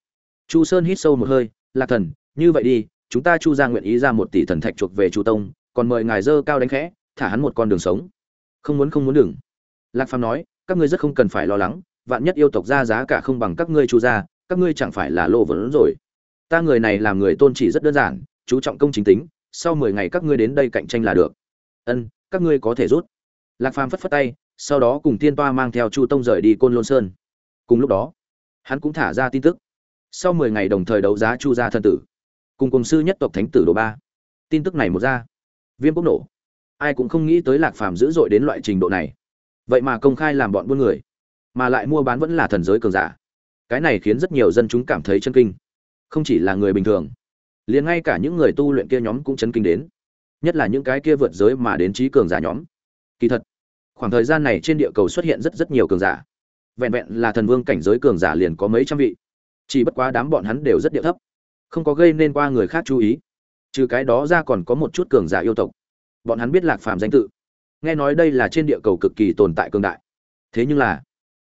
Chu sơn hít sâu một hơi, lạc thần, như vậy đi, chúng ta chu ra nguyện ý ra một tỷ thần thạch chuộc về chu tông, còn mời ngài dơ cao đánh khẽ, thả hắn một con đường sống. Không muốn không muốn đừng. Lạc phàm nói, các ngươi rất không cần phải lo lắng vạn nhất yêu tộc ra giá cả không bằng các ngươi chu gia, các ngươi chẳng phải là lô vốn rồi. Ta người này làm người tôn chỉ rất đơn giản chú trọng công chính tính sau mười ngày các ngươi đến đây cạnh tranh là được. Ân các ngươi có thể rút. Lạc phàm phất phất tay sau đó cùng tiên toa mang theo chu tông rời đi côn lôn sơn. Cùng lúc đó hắn cũng thả ra tin tức. Sau mười ngày đồng thời đấu giá chu gia thân tử. Cùng cùng sư nhất tộc thánh tử đồ ba. Tin tức này một ra viêm bốc nổ. Ai cũng không nghĩ tới lạc phàm dữ dội đến loại trình độ này. Vậy mà công khai làm bọn buôn người mà lại mua bán vẫn là thần giới cường giả. Cái này khiến rất nhiều dân chúng cảm thấy chân kinh. Không chỉ là người bình thường, liền ngay cả những người tu luyện kia nhóm cũng chấn kinh đến. Nhất là những cái kia vượt giới mà đến trí cường giả nhóm. Kỳ thật, khoảng thời gian này trên địa cầu xuất hiện rất rất nhiều cường giả. Vẹn vẹn là thần vương cảnh giới cường giả liền có mấy trăm vị. Chỉ bất quá đám bọn hắn đều rất địa thấp. Không có gây nên qua người khác chú ý. Trừ cái đó ra còn có một chút cường giả yêu tộc. Bọn hắn biết lạc phàm danh tự. Nghe nói đây là trên địa cầu cực kỳ tồn tại cường đại. Thế nhưng là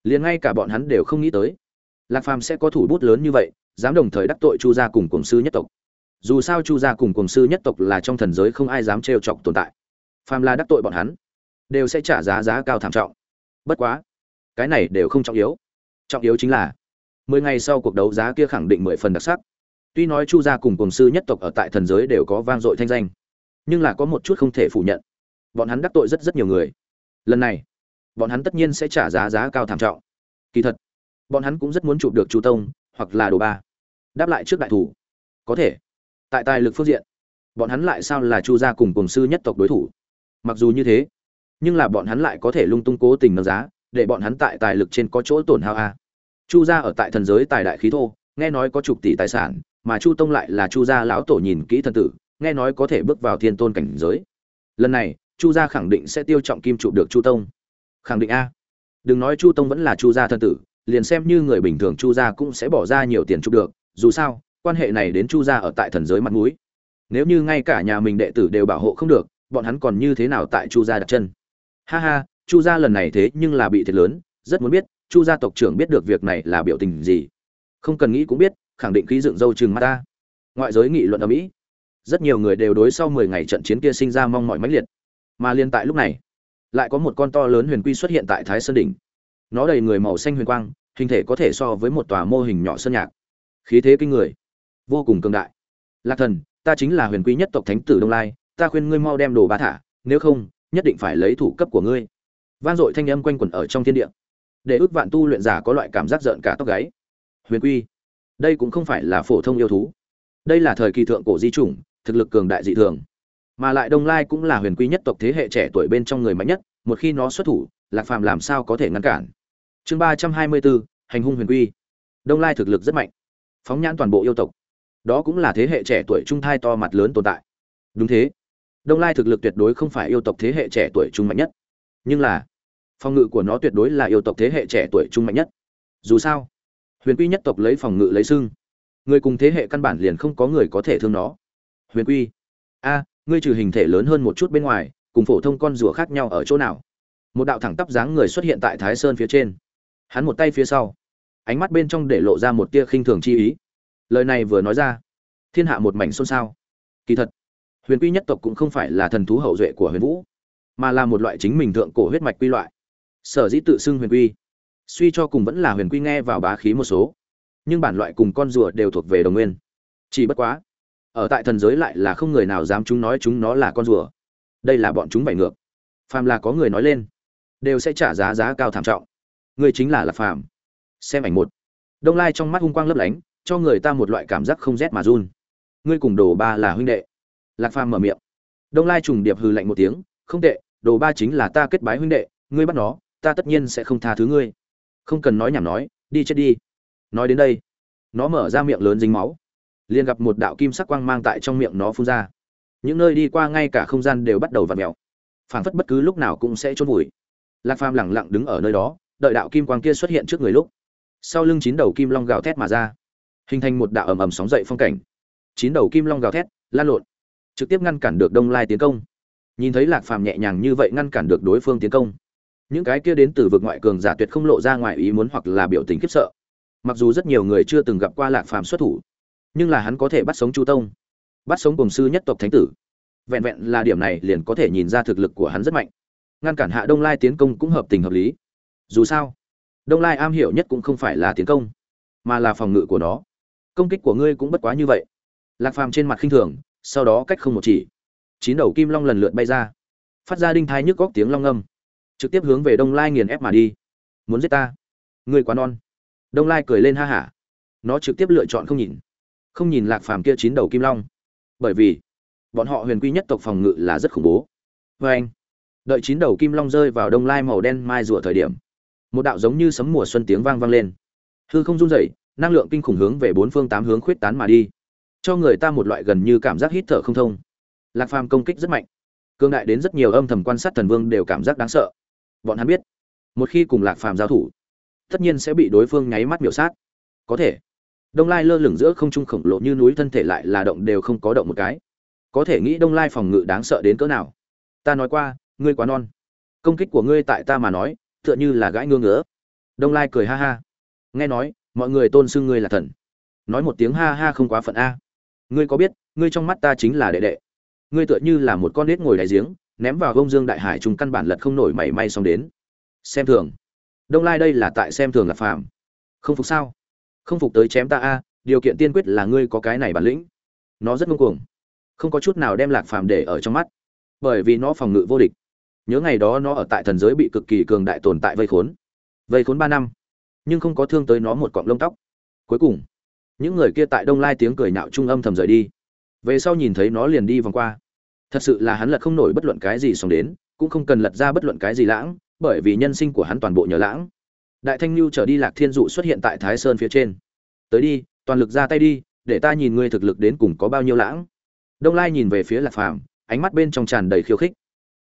liền ngay cả bọn hắn đều không nghĩ tới. Lạc phàm sẽ có thủ bút lớn như vậy, dám đồng thời đắc tội chu gia cùng cổng sư nhất tộc. Dù sao chu gia cùng cổng sư nhất tộc là trong thần giới không ai dám trêu chọc tồn tại. Phàm là đắc tội bọn hắn, đều sẽ trả giá giá cao thảm trọng. Bất quá, cái này đều không trọng yếu. Trọng yếu chính là, mười ngày sau cuộc đấu giá kia khẳng định mười phần đặc sắc. Tuy nói chu gia cùng cổng sư nhất tộc ở tại thần giới đều có vang dội thanh danh, nhưng là có một chút không thể phủ nhận. Bọn hắn đắc tội rất rất nhiều người. Lần này bọn hắn tất nhiên sẽ trả giá giá cao thảm trọng. Kỳ thật, bọn hắn cũng rất muốn chụp được chu tông, hoặc là đồ ba. Đáp lại trước đại thủ. Có thể. Tại tài lực phương diện, bọn hắn lại sao là chu gia cùng cùng sư nhất tộc đối thủ? Mặc dù như thế, nhưng là bọn hắn lại có thể lung tung cố tình nâng giá, để bọn hắn tại tài lực trên có chỗ tổn hao a. Chu gia ở tại thần giới tài đại khí thô, nghe nói có chục tỷ tài sản, mà chu tông lại là chu gia lão tổ nhìn kỹ thần tử, nghe nói có thể bước vào thiên tôn cảnh giới. Lần này, chu gia khẳng định sẽ tiêu trọng kim trụ được chu tông khẳng định a. Đừng nói chu tông vẫn là chu gia thân tử, liền xem như người bình thường chu gia cũng sẽ bỏ ra nhiều tiền chụp được, dù sao, quan hệ này đến chu gia ở tại thần giới mặt mũi. Nếu như ngay cả nhà mình đệ tử đều bảo hộ không được, bọn hắn còn như thế nào tại chu gia đặt chân? Ha ha, chu gia lần này thế nhưng là bị thiệt lớn, rất muốn biết, chu gia tộc trưởng biết được việc này là biểu tình gì. Không cần nghĩ cũng biết, khẳng định khí dựng dâu chừng mắt ta. Ngoại giới nghị luận ở mỹ. Rất nhiều người đều đối sau mười ngày trận chiến kia sinh ra mong mỏi mãnh liệt. Mà liên tại lúc này lại có một con to lớn huyền quy xuất hiện tại thái sơn đỉnh. Nó đầy người màu xanh huyền quang, hình thể có thể so với một tòa mô hình nhỏ sơn nhạc. Khí thế kinh người, vô cùng cường đại. Lạc thần, ta chính là huyền quy nhất tộc thánh tử đông lai, ta khuyên ngươi mau đem đồ bá thả, nếu không, nhất định phải lấy thủ cấp của ngươi. Vang dội thanh âm quanh quẩn ở trong thiên địa. Để ước vạn tu luyện giả có loại cảm giác giận cả tóc gáy. Huyền quy, đây cũng không phải là phổ thông yêu thú. Đây là thời kỳ thượng cổ di chủng, thực lực cường đại dị thường mà lại đông lai cũng là huyền quy nhất tộc thế hệ trẻ tuổi bên trong người mạnh nhất, một khi nó xuất thủ, lạc phàm làm sao có thể ngăn cản? Chương ba trăm hai mươi bốn, hành hung huyền quy. Đông lai thực lực rất mạnh, phóng nhãn toàn bộ yêu tộc. Đó cũng là thế hệ trẻ tuổi trung thai to mặt lớn tồn tại. Đúng thế, đông lai thực lực tuyệt đối không phải yêu tộc thế hệ trẻ tuổi trung mạnh nhất. Nhưng là, phòng ngự của nó tuyệt đối là yêu tộc thế hệ trẻ tuổi trung mạnh nhất. Dù sao, huyền quy nhất tộc lấy phòng ngự lấy xưng người cùng thế hệ căn bản liền không có người có thể thương nó. Huyền quy. A ngươi trừ hình thể lớn hơn một chút bên ngoài, cùng phổ thông con rùa khác nhau ở chỗ nào? Một đạo thẳng tắp dáng người xuất hiện tại thái sơn phía trên. Hắn một tay phía sau, ánh mắt bên trong để lộ ra một tia khinh thường chi ý. Lời này vừa nói ra, thiên hạ một mảnh xôn xao. Kỳ thật, huyền quy nhất tộc cũng không phải là thần thú hậu duệ của huyền vũ, mà là một loại chính mình thượng cổ huyết mạch quy loại. Sở dĩ tự xưng huyền quy, suy cho cùng vẫn là huyền quy nghe vào bá khí một số, nhưng bản loại cùng con rùa đều thuộc về đồng nguyên. Chỉ bất quá ở tại thần giới lại là không người nào dám chúng nói chúng nó là con rùa. Đây là bọn chúng bày ngược. Phàm là có người nói lên, đều sẽ trả giá giá cao thảm trọng. Người chính là lạc phàm. Xem ảnh một. Đông lai trong mắt hung quang lấp lánh, cho người ta một loại cảm giác không rét mà run. Ngươi cùng đồ ba là huynh đệ. Lạc phàm mở miệng. Đông lai trùng điệp hừ lạnh một tiếng, không tệ, đồ ba chính là ta kết bái huynh đệ, ngươi bắt nó, ta tất nhiên sẽ không tha thứ ngươi. Không cần nói nhảm nói, đi chết đi. Nói đến đây, nó mở ra miệng lớn dính máu liền gặp một đạo kim sắc quang mang tại trong miệng nó phun ra. Những nơi đi qua ngay cả không gian đều bắt đầu v ặ mẹo phảng phất bất cứ lúc nào cũng sẽ trốn vùi. Lạc phàm lẳng lặng đứng ở nơi đó, đợi đạo kim quang kia xuất hiện trước người lúc. Sau lưng chín đầu kim long gào thét mà ra. Hình thành một đạo ầm ầm sóng dậy phong cảnh. Chín đầu kim long gào thét, lan lộn. Trực tiếp ngăn cản được đông lai tiến công. Nhìn thấy lạc phàm nhẹ nhàng như vậy ngăn cản được đối phương tiến công. Những cái kia đến từ vực ngoại cường giả tuyệt không lộ ra ngoài ý muốn hoặc là biểu tình khiếp sợ. Mặc dù rất nhiều người chưa từng gặp qua lạc phàm xuất thủ nhưng là hắn có thể bắt sống chu tông, bắt sống cùng sư nhất tộc thánh tử. Vẹn vẹn là điểm này liền có thể nhìn ra thực lực của hắn rất mạnh. Ngăn cản hạ đông lai tiến công cũng hợp tình hợp lý. Dù sao, đông lai am hiểu nhất cũng không phải là tiến công, mà là phòng ngự của nó. Công kích của ngươi cũng bất quá như vậy. Lạc phàm trên mặt khinh thường, sau đó cách không một chỉ. Chín đầu kim long lần lượt bay ra. Phát ra đinh thai nhức góc tiếng long âm. Trực tiếp hướng về đông lai nghiền ép mà đi. Muốn giết ta? Ngươi quá non. Đông lai cười lên ha hả. Nó trực tiếp lựa chọn không nhìn không nhìn lạc phàm kia chín đầu kim long. Bởi vì, bọn họ huyền quy nhất tộc phòng ngự là rất khủng bố. Vê anh, đợi chín đầu kim long rơi vào đông lai màu đen mai rùa thời điểm, một đạo giống như sấm mùa xuân tiếng vang vang lên. Hư không run rẩy, năng lượng kinh khủng hướng về bốn phương tám hướng khuyết tán mà đi. Cho người ta một loại gần như cảm giác hít thở không thông. Lạc phàm công kích rất mạnh. Cương đại đến rất nhiều âm thầm quan sát thần vương đều cảm giác đáng sợ. Bọn hắn biết, một khi cùng lạc phàm giao thủ, tất nhiên sẽ bị đối phương nháy mắt miểu sát. Có thể đông lai lơ lửng giữa không trung khổng lồ như núi thân thể lại là động đều không có động một cái. Có thể nghĩ đông lai phòng ngự đáng sợ đến cỡ nào. Ta nói qua, ngươi quá non. Công kích của ngươi tại ta mà nói, tựa như là gãi ngương ngứa. Đông lai cười ha ha. Nghe nói, mọi người tôn xưng ngươi là thần. Nói một tiếng ha ha không quá phận a. Ngươi có biết, ngươi trong mắt ta chính là đệ đệ. Ngươi tựa như là một con nết ngồi đáy giếng, ném vào gông dương đại hải trùng căn bản lật không nổi mảy may xong đến. Xem thường. Đông lai đây là tại xem thường là phàm. Không phục sao? Không phục tới chém ta a, điều kiện tiên quyết là ngươi có cái này bản lĩnh. Nó rất ngông cuồng. Không có chút nào đem lạc phàm để ở trong mắt. Bởi vì nó phòng ngự vô địch. Nhớ ngày đó nó ở tại thần giới bị cực kỳ cường đại tồn tại vây khốn. Vây khốn ba năm. Nhưng không có thương tới nó một cọng lông tóc. Cuối cùng, những người kia tại đông lai tiếng cười nạo trung âm thầm rời đi. Về sau nhìn thấy nó liền đi vòng qua. Thật sự là hắn lật không nổi bất luận cái gì xong đến, cũng không cần lật ra bất luận cái gì lãng, bởi vì nhân sinh của hắn toàn bộ nhờ lãng đại thanh lưu trở đi lạc thiên dụ xuất hiện tại thái sơn phía trên. Tới đi, toàn lực ra tay đi, để ta nhìn ngươi thực lực đến cùng có bao nhiêu lãng. Đông lai nhìn về phía lạc phàm, ánh mắt bên trong tràn đầy khiêu khích.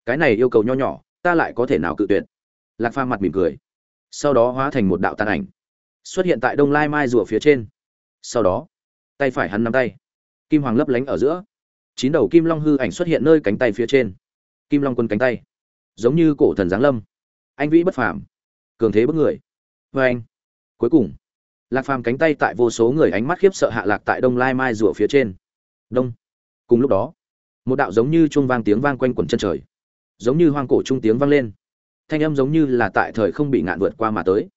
Cái này yêu cầu nho nhỏ, ta lại có thể nào cự tuyệt? Lạc phàm mặt mỉm cười. Sau đó hóa thành một đạo tàn ảnh, xuất hiện tại đông lai mai rùa phía trên. Sau đó, tay phải hắn nắm tay. Kim hoàng lấp lánh ở giữa. Chín đầu kim long hư ảnh xuất hiện nơi cánh tay phía trên. Kim long quân cánh tay, giống như cổ thần giáng lâm. Anh vĩ bất phàm, cường thế bất người vê anh. Cuối cùng, lạc phàm cánh tay tại vô số người ánh mắt khiếp sợ hạ lạc tại đông lai mai rùa phía trên. Đông. Cùng lúc đó, một đạo giống như chuông vang tiếng vang quanh quẩn chân trời. Giống như hoang cổ trung tiếng vang lên. Thanh âm giống như là tại thời không bị ngạn vượt qua mà tới.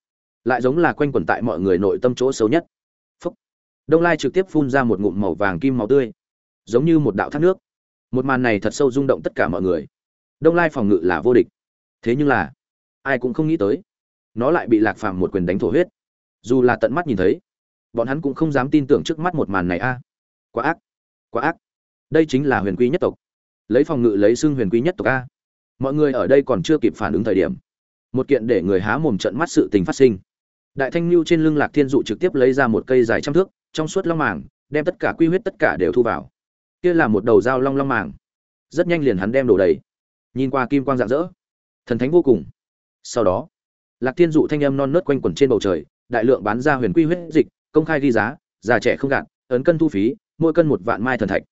Lại giống là quanh quẩn tại mọi người nội tâm chỗ xấu nhất. Phúc. Đông lai trực tiếp phun ra một ngụm màu vàng kim màu tươi. Giống như một đạo thác nước. Một màn này thật sâu rung động tất cả mọi người. Đông lai phòng ngự là vô địch. Thế nhưng là, ai cũng không nghĩ tới nó lại bị lạc phàm một quyền đánh thổ huyết. Dù là tận mắt nhìn thấy, bọn hắn cũng không dám tin tưởng trước mắt một màn này a. Quá ác quá ác. Đây chính là huyền quy nhất tộc. Lấy phòng ngự lấy xưng huyền quy nhất tộc a. Mọi người ở đây còn chưa kịp phản ứng thời điểm, một kiện để người há mồm trận mắt sự tình phát sinh. Đại thanh lưu trên lưng lạc thiên dụ trực tiếp lấy ra một cây dài trăm thước, trong suốt long màng, đem tất cả quy huyết tất cả đều thu vào. Kia là một đầu dao long long màng. Rất nhanh liền hắn đem đổ đầy. Nhìn qua kim quang rạng rỡ, thần thánh vô cùng. Sau đó lạc thiên dụ thanh âm non nớt quanh quẩn trên bầu trời, đại lượng bán ra huyền quy huyết dịch, công khai ghi giá, già trẻ không gạt, ấn cân thu phí, mỗi cân một vạn mai thần thạch.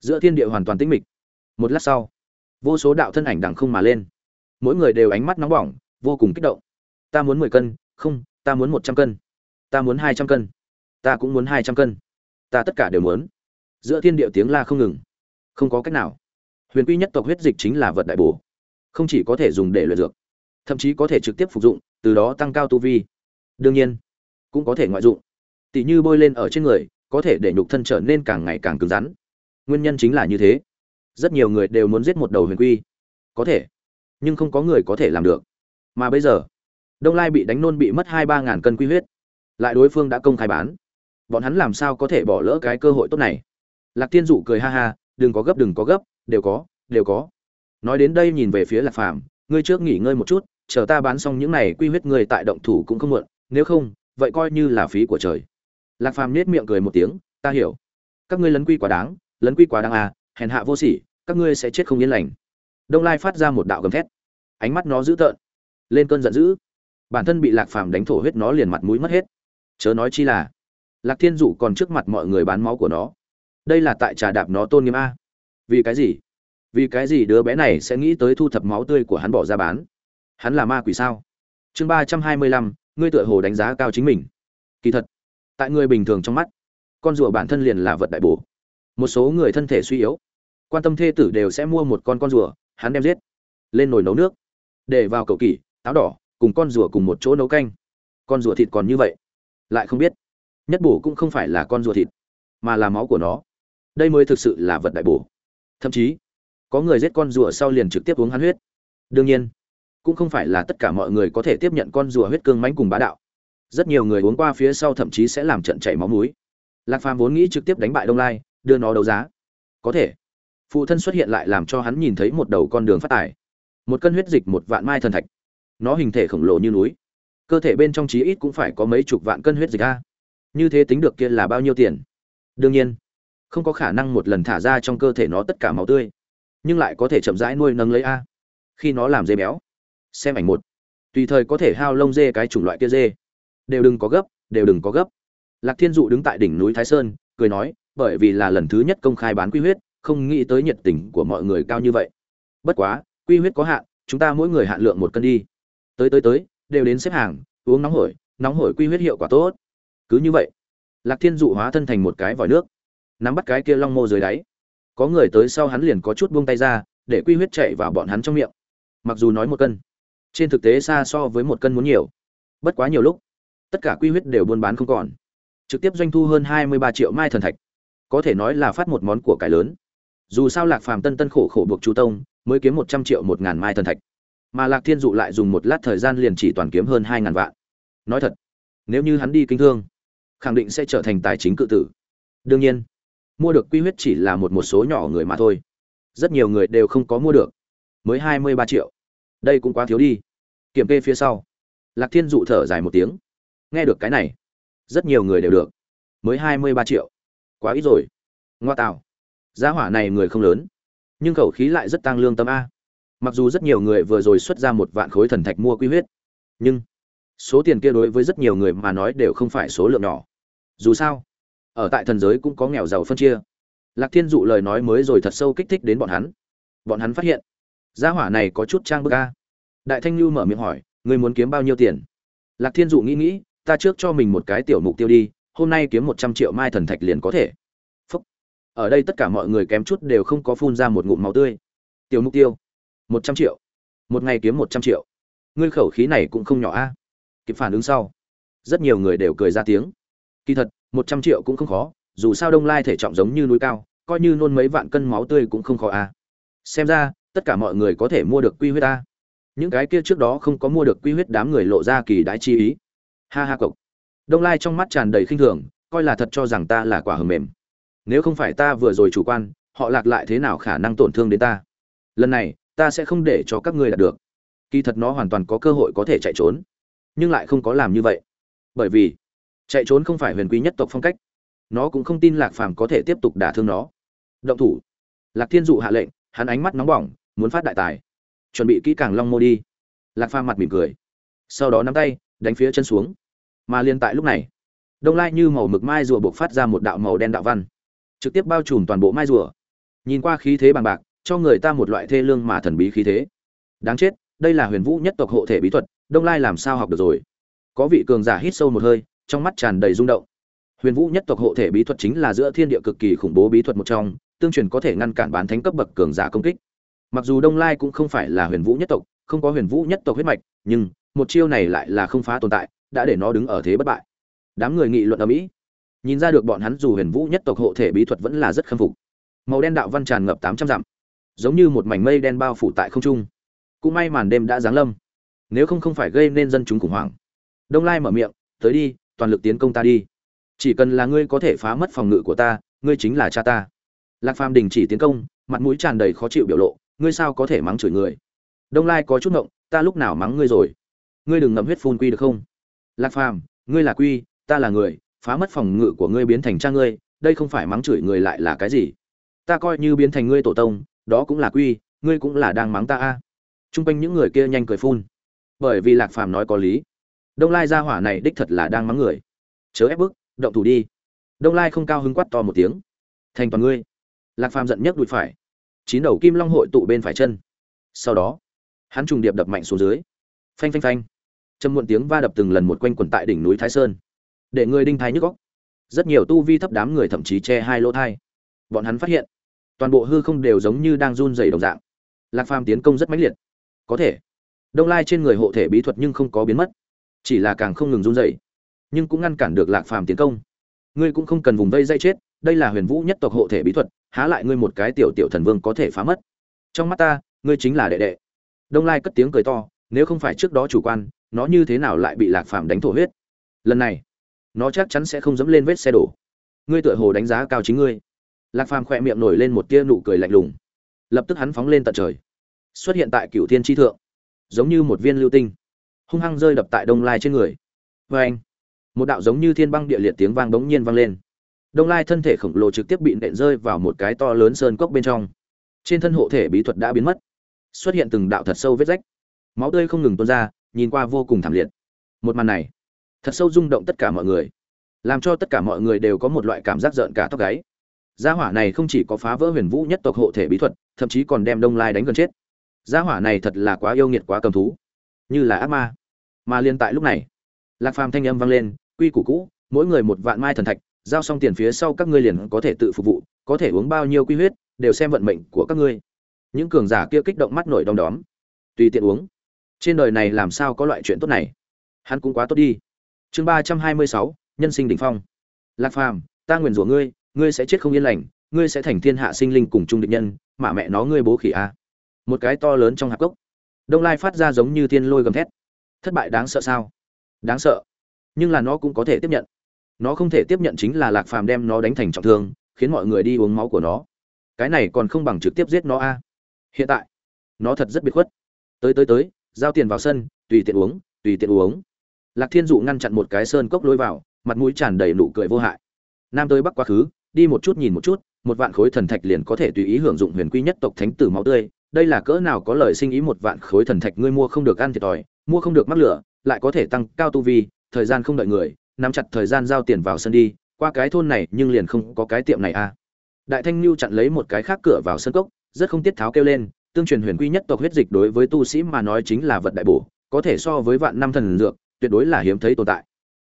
Giữa thiên địa hoàn toàn tĩnh mịch. Một lát sau, vô số đạo thân ảnh đằng không mà lên. Mỗi người đều ánh mắt nóng bỏng, vô cùng kích động. Ta muốn mười cân, không, ta muốn một trăm cân. Ta muốn hai trăm cân. Ta cũng muốn hai trăm cân. Ta tất cả đều muốn. Giữa thiên địa tiếng la không ngừng. Không có cách nào. Huyền quy nhất tộc huyết dịch chính là vật đại bổ. Không chỉ có thể dùng để luyện dược, thậm chí có thể trực tiếp phục dụng từ đó tăng cao tu vi. Đương nhiên, cũng có thể ngoại dụng. Tỷ như bôi lên ở trên người, có thể để nhục thân trở nên càng ngày càng cứng rắn. Nguyên nhân chính là như thế. Rất nhiều người đều muốn giết một đầu huyền quy. Có thể, nhưng không có người có thể làm được. Mà bây giờ, đông lai bị đánh nôn bị mất hai ba ngàn cân quy huyết. Lại đối phương đã công khai bán. Bọn hắn làm sao có thể bỏ lỡ cái cơ hội tốt này? Lạc tiên dụ cười ha ha, đừng có gấp, đừng có gấp, đều có đều có. Nói đến đây nhìn về phía lạc phàm, ngươi trước nghỉ ngơi một chút chờ ta bán xong những này quy huyết người tại động thủ cũng không muộn, nếu không, vậy coi như là phí của trời. Lạc phàm nết miệng cười một tiếng, ta hiểu. Các ngươi lấn quy quá đáng, lấn quy quá đáng à hèn hạ vô sỉ, các ngươi sẽ chết không yên lành. Đông lai phát ra một đạo gầm thét. Ánh mắt nó dữ tợn. Lên cơn giận dữ. Bản thân bị lạc phàm đánh thổ huyết nó liền mặt mũi mất hết. Chớ nói chi là, lạc thiên dụ còn trước mặt mọi người bán máu của nó. Đây là tại trà đạp nó tôn nghiêm a. Vì cái gì? Vì cái gì đứa bé này sẽ nghĩ tới thu thập máu tươi của hắn bỏ ra bán? Hắn là ma quỷ sao? Chương ba trăm hai mươi lăm, ngươi tựa hồ đánh giá cao chính mình. Kỳ thật, tại người bình thường trong mắt, con rùa bản thân liền là vật đại bổ. Một số người thân thể suy yếu, quan tâm thê tử đều sẽ mua một con con rùa, hắn đem giết, lên nồi nấu nước, để vào cầu kỳ, táo đỏ, cùng con rùa cùng một chỗ nấu canh. Con rùa thịt còn như vậy, lại không biết. Nhất bổ cũng không phải là con rùa thịt, mà là máu của nó. Đây mới thực sự là vật đại bổ. Thậm chí, có người giết con rùa sau liền trực tiếp uống hắn huyết. Đương nhiên cũng không phải là tất cả mọi người có thể tiếp nhận con rùa huyết cương mãnh cùng bá đạo. Rất nhiều người uống qua phía sau thậm chí sẽ làm trận chảy máu mũi. Lạc phàm vốn nghĩ trực tiếp đánh bại đông lai, đưa nó đấu giá. Có thể. Phụ thân xuất hiện lại làm cho hắn nhìn thấy một đầu con đường phát tài. Một cân huyết dịch một vạn mai thần thạch. Nó hình thể khổng lồ như núi. Cơ thể bên trong chí ít cũng phải có mấy chục vạn cân huyết dịch a. Như thế tính được kia là bao nhiêu tiền? Đương nhiên, không có khả năng một lần thả ra trong cơ thể nó tất cả máu tươi. Nhưng lại có thể chậm rãi nuôi nâng lấy a. Khi nó làm dê béo xem ảnh một. Tùy thời có thể hao lông dê cái chủng loại kia dê. Đều đừng có gấp, đều đừng có gấp. Lạc thiên dụ đứng tại đỉnh núi thái sơn, cười nói, bởi vì là lần thứ nhất công khai bán quy huyết, không nghĩ tới nhiệt tình của mọi người cao như vậy. Bất quá, quy huyết có hạn, chúng ta mỗi người hạn lượng một cân đi. Tới tới tới, đều đến xếp hàng, uống nóng hổi nóng hổi quy huyết hiệu quả tốt. Cứ như vậy, lạc thiên dụ hóa thân thành một cái vòi nước, nắm bắt cái kia long mô dưới đáy. Có người tới sau hắn liền có chút buông tay ra, để quy huyết chạy vào bọn hắn trong miệng. Mặc dù nói một cân trên thực tế xa so với một cân muốn nhiều. Bất quá nhiều lúc, tất cả quy huyết đều buôn bán không còn. Trực tiếp doanh thu hơn hai mươi ba triệu mai thần thạch. Có thể nói là phát một món của cải lớn. Dù sao lạc phàm tân tân khổ khổ buộc chú tông, mới kiếm một trăm triệu một ngàn mai thần thạch. Mà lạc thiên dụ lại dùng một lát thời gian liền chỉ toàn kiếm hơn hai ngàn vạn. Nói thật, nếu như hắn đi kinh thương, khẳng định sẽ trở thành tài chính cự tử. Đương nhiên, mua được quy huyết chỉ là một một số nhỏ người mà thôi. Rất nhiều người đều không có mua được. Mới hai mươi ba triệu đây cũng quá thiếu đi. Kiểm kê phía sau. Lạc thiên dụ thở dài một tiếng. Nghe được cái này, rất nhiều người đều được. Mới hai mươi ba triệu. Quá ít rồi. Ngoa tạo. Giá hỏa này người không lớn. Nhưng khẩu khí lại rất tăng lương tâm a. Mặc dù rất nhiều người vừa rồi xuất ra một vạn khối thần thạch mua quy huyết, nhưng số tiền kia đối với rất nhiều người mà nói đều không phải số lượng nhỏ. Dù sao, ở tại thần giới cũng có nghèo giàu phân chia. Lạc thiên dụ lời nói mới rồi thật sâu kích thích đến bọn hắn. Bọn hắn phát hiện gia hỏa này có chút trang bức a. Đại thanh lưu mở miệng hỏi người muốn kiếm bao nhiêu tiền? Lạc thiên dụ nghĩ nghĩ, ta trước cho mình một cái tiểu mục tiêu đi, hôm nay kiếm một trăm triệu mai thần thạch liền có thể. Phúc. ở đây tất cả mọi người kém chút đều không có phun ra một ngụm máu tươi. Tiểu mục tiêu, một trăm triệu. Một ngày kiếm một trăm triệu. Ngươi khẩu khí này cũng không nhỏ a. Kịp phản ứng sau, rất nhiều người đều cười ra tiếng. Kỳ thật, một trăm triệu cũng không khó, dù sao đông lai thể trọng giống như núi cao, coi như nôn mấy vạn cân máu tươi cũng không khó a. Xem ra tất cả mọi người có thể mua được quy huyết ta. những cái kia trước đó không có mua được quy huyết đám người lộ ra kỳ đái chi ý. Ha ha cộc. Đông lai trong mắt tràn đầy khinh thường, coi là thật cho rằng ta là quả hầm mềm. Nếu không phải ta vừa rồi chủ quan, họ lạc lại thế nào khả năng tổn thương đến ta? Lần này, ta sẽ không để cho các ngươi đạt được. Kỳ thật nó hoàn toàn có cơ hội có thể chạy trốn. Nhưng lại không có làm như vậy. Bởi vì, chạy trốn không phải huyền quý nhất tộc phong cách. Nó cũng không tin lạc phàm có thể tiếp tục đả thương nó. Động thủ. Lạc thiên dụ hạ lệnh, hắn ánh mắt nóng bỏng muốn phát đại tài. Chuẩn bị kỹ càng long mô đi. Lạc phàm mặt mỉm cười. Sau đó nắm tay, đánh phía chân xuống. Mà liên tại lúc này, đông lai như màu mực mai rùa buộc phát ra một đạo màu đen đạo văn. Trực tiếp bao trùm toàn bộ mai rùa. Nhìn qua khí thế bằng bạc, cho người ta một loại thê lương mà thần bí khí thế. Đáng chết, đây là huyền vũ nhất tộc hộ thể bí thuật, đông lai làm sao học được rồi? Có vị cường giả hít sâu một hơi, trong mắt tràn đầy rung động. Huyền vũ nhất tộc hộ thể bí thuật chính là giữa thiên địa cực kỳ khủng bố bí thuật một trong, tương truyền có thể ngăn cản bán thánh cấp bậc cường giả công kích mặc dù đông lai cũng không phải là huyền vũ nhất tộc, không có huyền vũ nhất tộc huyết mạch, nhưng một chiêu này lại là không phá tồn tại, đã để nó đứng ở thế bất bại. Đám người nghị luận ở mỹ, nhìn ra được bọn hắn dù huyền vũ nhất tộc hộ thể bí thuật vẫn là rất khâm phục. Màu đen đạo văn tràn ngập tám trăm dặm, giống như một mảnh mây đen bao phủ tại không trung. Cũng may màn đêm đã giáng lâm, nếu không không phải gây nên dân chúng khủng hoảng. Đông lai mở miệng, tới đi, toàn lực tiến công ta đi. Chỉ cần là ngươi có thể phá mất phòng ngự của ta, ngươi chính là cha ta. Lạc phàm đình chỉ tiến công, mặt mũi tràn đầy khó chịu biểu lộ ngươi sao có thể mắng chửi người? Đông lai có chút ngộng, ta lúc nào mắng ngươi rồi? Ngươi đừng ngậm huyết phun quy được không? Lạc phàm, ngươi là quy, ta là người, phá mất phòng ngự của ngươi biến thành cha ngươi, đây không phải mắng chửi người lại là cái gì? Ta coi như biến thành ngươi tổ tông, đó cũng là quy, ngươi cũng là đang mắng ta a. T r u n g quanh những người kia nhanh cười phun. Bởi vì lạc phàm nói có lý. Đông lai gia hỏa này đích thật là đang mắng người. Chớ ép bức, động thủ đi. Đông lai không cao hứng quát to một tiếng. Thành toàn ngươi. Lạc phàm giận nhất đùi phải chín đầu kim long hội tụ bên phải chân. Sau đó, hắn trùng điệp đập mạnh xuống dưới. Phanh phanh phanh. Châm muộn tiếng va đập từng lần một quanh quần tại đỉnh núi thái sơn. Để người đinh thái nhức góc rất nhiều tu vi thấp đám người thậm chí che hai lỗ thai. Bọn hắn phát hiện, toàn bộ hư không đều giống như đang run rẩy đồng dạng. Lạc phàm tiến công rất mãnh liệt. Có thể, đông lai trên người hộ thể bí thuật nhưng không có biến mất. Chỉ là càng không ngừng run rẩy. Nhưng cũng ngăn cản được lạc phàm tiến công. Ngươi cũng không cần vùng vây dây chết, đây là huyền vũ nhất tộc hộ thể bí thuật há lại ngươi một cái tiểu tiểu thần vương có thể phá mất. Trong mắt ta, ngươi chính là đệ đệ. Đông lai cất tiếng cười to, nếu không phải trước đó chủ quan, nó như thế nào lại bị lạc phàm đánh thổ huyết? Lần này, nó chắc chắn sẽ không dẫm lên vết xe đổ. Ngươi tựa hồ đánh giá cao chính ngươi. Lạc phàm khỏe miệng nổi lên một tia nụ cười lạnh lùng. Lập tức hắn phóng lên tận trời. Xuất hiện tại cựu thiên tri thượng, giống như một viên lưu tinh, hung hăng rơi đập tại đông lai trên người. Vê anh, một đạo giống như thiên băng địa liệt tiếng vang bỗng nhiên vang lên đông lai thân thể khổng lồ trực tiếp bị nện rơi vào một cái to lớn sơn cốc bên trong. Trên thân hộ thể bí thuật đã biến mất. Xuất hiện từng đạo thật sâu vết rách. Máu tươi không ngừng tuôn ra, nhìn qua vô cùng thảm liệt. Một màn này, thật sâu rung động tất cả mọi người. Làm cho tất cả mọi người đều có một loại cảm giác rợn cả tóc gáy. Gia hỏa này không chỉ có phá vỡ huyền vũ nhất tộc hộ thể bí thuật, thậm chí còn đem đông lai đánh gần chết. Gia hỏa này thật là quá yêu nghiệt, quá cầm thú. Như là ác ma. Mà liên tại lúc này, lạc phàm thanh âm vang lên, quy củ cũ, mỗi người một vạn mai thần thạch giao xong tiền phía sau các ngươi liền có thể tự phục vụ, có thể uống bao nhiêu quy huyết, đều xem vận mệnh của các ngươi. Những cường giả kia kích động mắt nổi đom đóm. Tùy tiện uống. Trên đời này làm sao có loại chuyện tốt này? Hắn cũng quá tốt đi. Chương ba trăm hai mươi sáu, nhân sinh đỉnh phong. Lạc phàm, ta nguyền rủa ngươi ngươi sẽ chết không yên lành, ngươi sẽ thành thiên hạ sinh linh cùng chung địch nhân, mà mẹ nó ngươi bố khỉ a. Một cái to lớn trong hạp cốc. Đông lai phát ra giống như thiên lôi gầm thét. Thất bại đáng sợ sao? Đáng sợ. Nhưng là nó cũng có thể tiếp nhận nó không thể tiếp nhận chính là lạc phàm đem nó đánh thành trọng thương, khiến mọi người đi uống máu của nó. Cái này còn không bằng trực tiếp giết nó a. Hiện tại, nó thật rất biệt khuất. Tới tới tới, giao tiền vào sân, tùy tiện uống, tùy tiện uống. Lạc thiên dụ ngăn chặn một cái sơn cốc lôi vào, mặt mũi tràn đầy nụ cười vô hại. Nam tới bắc quá khứ, đi một chút nhìn một chút, một vạn khối thần thạch liền có thể tùy ý hưởng dụng huyền quy nhất tộc thánh tử máu tươi. Đây là cỡ nào có lời sinh ý một vạn khối thần thạch ngươi mua không được ăn thiệt thòi, mua không được mắc lửa, lại có thể tăng cao tu vi, thời gian không đợi người nắm chặt thời gian giao tiền vào sân đi, qua cái thôn này nhưng liền không có cái tiệm này à. Đại thanh lưu chặn lấy một cái khác cửa vào sân cốc, rất không tiết tháo kêu lên, tương truyền huyền quy nhất tộc huyết dịch đối với tu sĩ mà nói chính là vật đại bổ, có thể so với vạn năm thần dược, tuyệt đối là hiếm thấy tồn tại.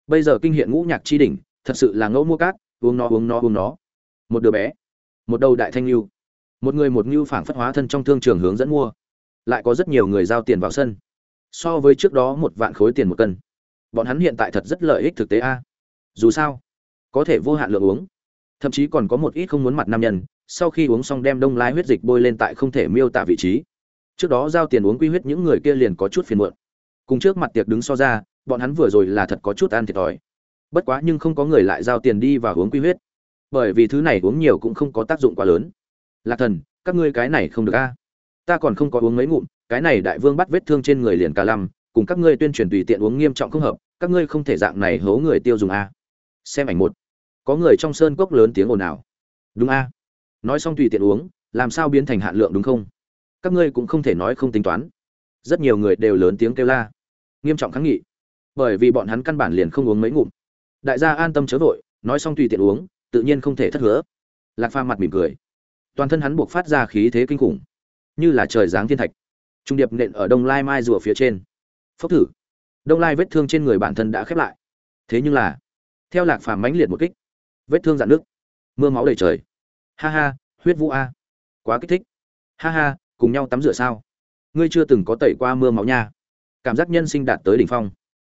Bây giờ kinh hiện ngũ nhạc chi đỉnh, thật sự là ngẫu mua cát, uống nó uống nó uống nó. Một đứa bé, một đầu đại thanh lưu một người một lưu phảng phất hóa thân trong thương trường hướng dẫn mua. Lại có rất nhiều người giao tiền vào sân. So với trước đó một vạn khối tiền một cân bọn hắn hiện tại thật rất lợi ích thực tế a. Dù sao, có thể vô hạn lượng uống. Thậm chí còn có một ít không muốn mặt nam nhân, sau khi uống xong đem đông lai huyết dịch bôi lên tại không thể miêu tả vị trí. Trước đó giao tiền uống quy huyết những người kia liền có chút phiền muộn. Cùng trước mặt tiệc đứng so ra, bọn hắn vừa rồi là thật có chút ăn thiệt thòi. Bất quá nhưng không có người lại giao tiền đi và uống quy huyết. Bởi vì thứ này uống nhiều cũng không có tác dụng quá lớn. Lạc thần, các ngươi cái này không được a. Ta còn không có uống mấy ngụm, cái này đại vương bắt vết thương trên người liền cả lăm, cùng các ngươi tuyên truyền tùy tiện uống nghiêm trọng không hợp các ngươi không thể dạng này hố người tiêu dùng a. Xem ảnh một. Có người trong sơn cốc lớn tiếng ồn ào. Đúng a. Nói xong tùy tiện uống, làm sao biến thành hạn lượng đúng không? Các ngươi cũng không thể nói không tính toán. Rất nhiều người đều lớn tiếng kêu la. Nghiêm trọng kháng nghị. Bởi vì bọn hắn căn bản liền không uống mấy ngụm. Đại gia an tâm chớ vội, nói xong tùy tiện uống, tự nhiên không thể thất hứa. Lạc pha mặt mỉm cười. Toàn thân hắn buộc phát ra khí thế kinh khủng. Như là trời giáng thiên thạch. Trung điệp nện ở đông lai mai rùa phía trên. Phốc thử đông lai vết thương trên người bản thân đã khép lại. Thế nhưng là, theo lạc phàm mãnh liệt một kích, vết thương dạn nước mưa máu đầy trời. Ha ha, huyết vũ a. Quá kích thích. Ha ha, cùng nhau tắm rửa sao? Ngươi chưa từng có tẩy qua mưa máu nha. Cảm giác nhân sinh đạt tới đỉnh phong.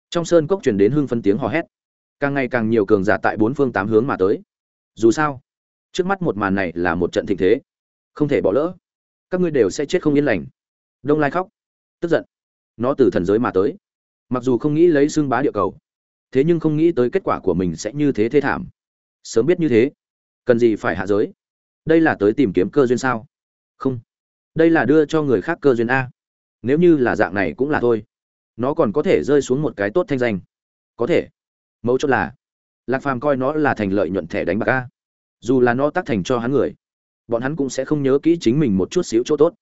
Trong sơn cốc truyền đến hưng phân tiếng hò hét. Càng ngày càng nhiều cường giả tại bốn phương tám hướng mà tới. Dù sao, trước mắt một màn này là một trận thịnh thế. Không thể bỏ lỡ. Các ngươi đều sẽ chết không yên lành. Đông lai khóc. Tức giận. Nó từ thần giới mà tới mặc dù không nghĩ lấy xương bá địa cầu, thế nhưng không nghĩ tới kết quả của mình sẽ như thế thê thảm. Sớm biết như thế, cần gì phải hạ giới? Đây là tới tìm kiếm cơ duyên sao? Không. Đây là đưa cho người khác cơ duyên a. Nếu như là dạng này cũng là thôi. Nó còn có thể rơi xuống một cái tốt thanh danh. Có thể. Mấu chốt là, lạc phàm coi nó là thành lợi nhuận thẻ đánh bạc a. Dù là nó tác thành cho hắn người, bọn hắn cũng sẽ không nhớ kỹ chính mình một chút xíu chỗ tốt.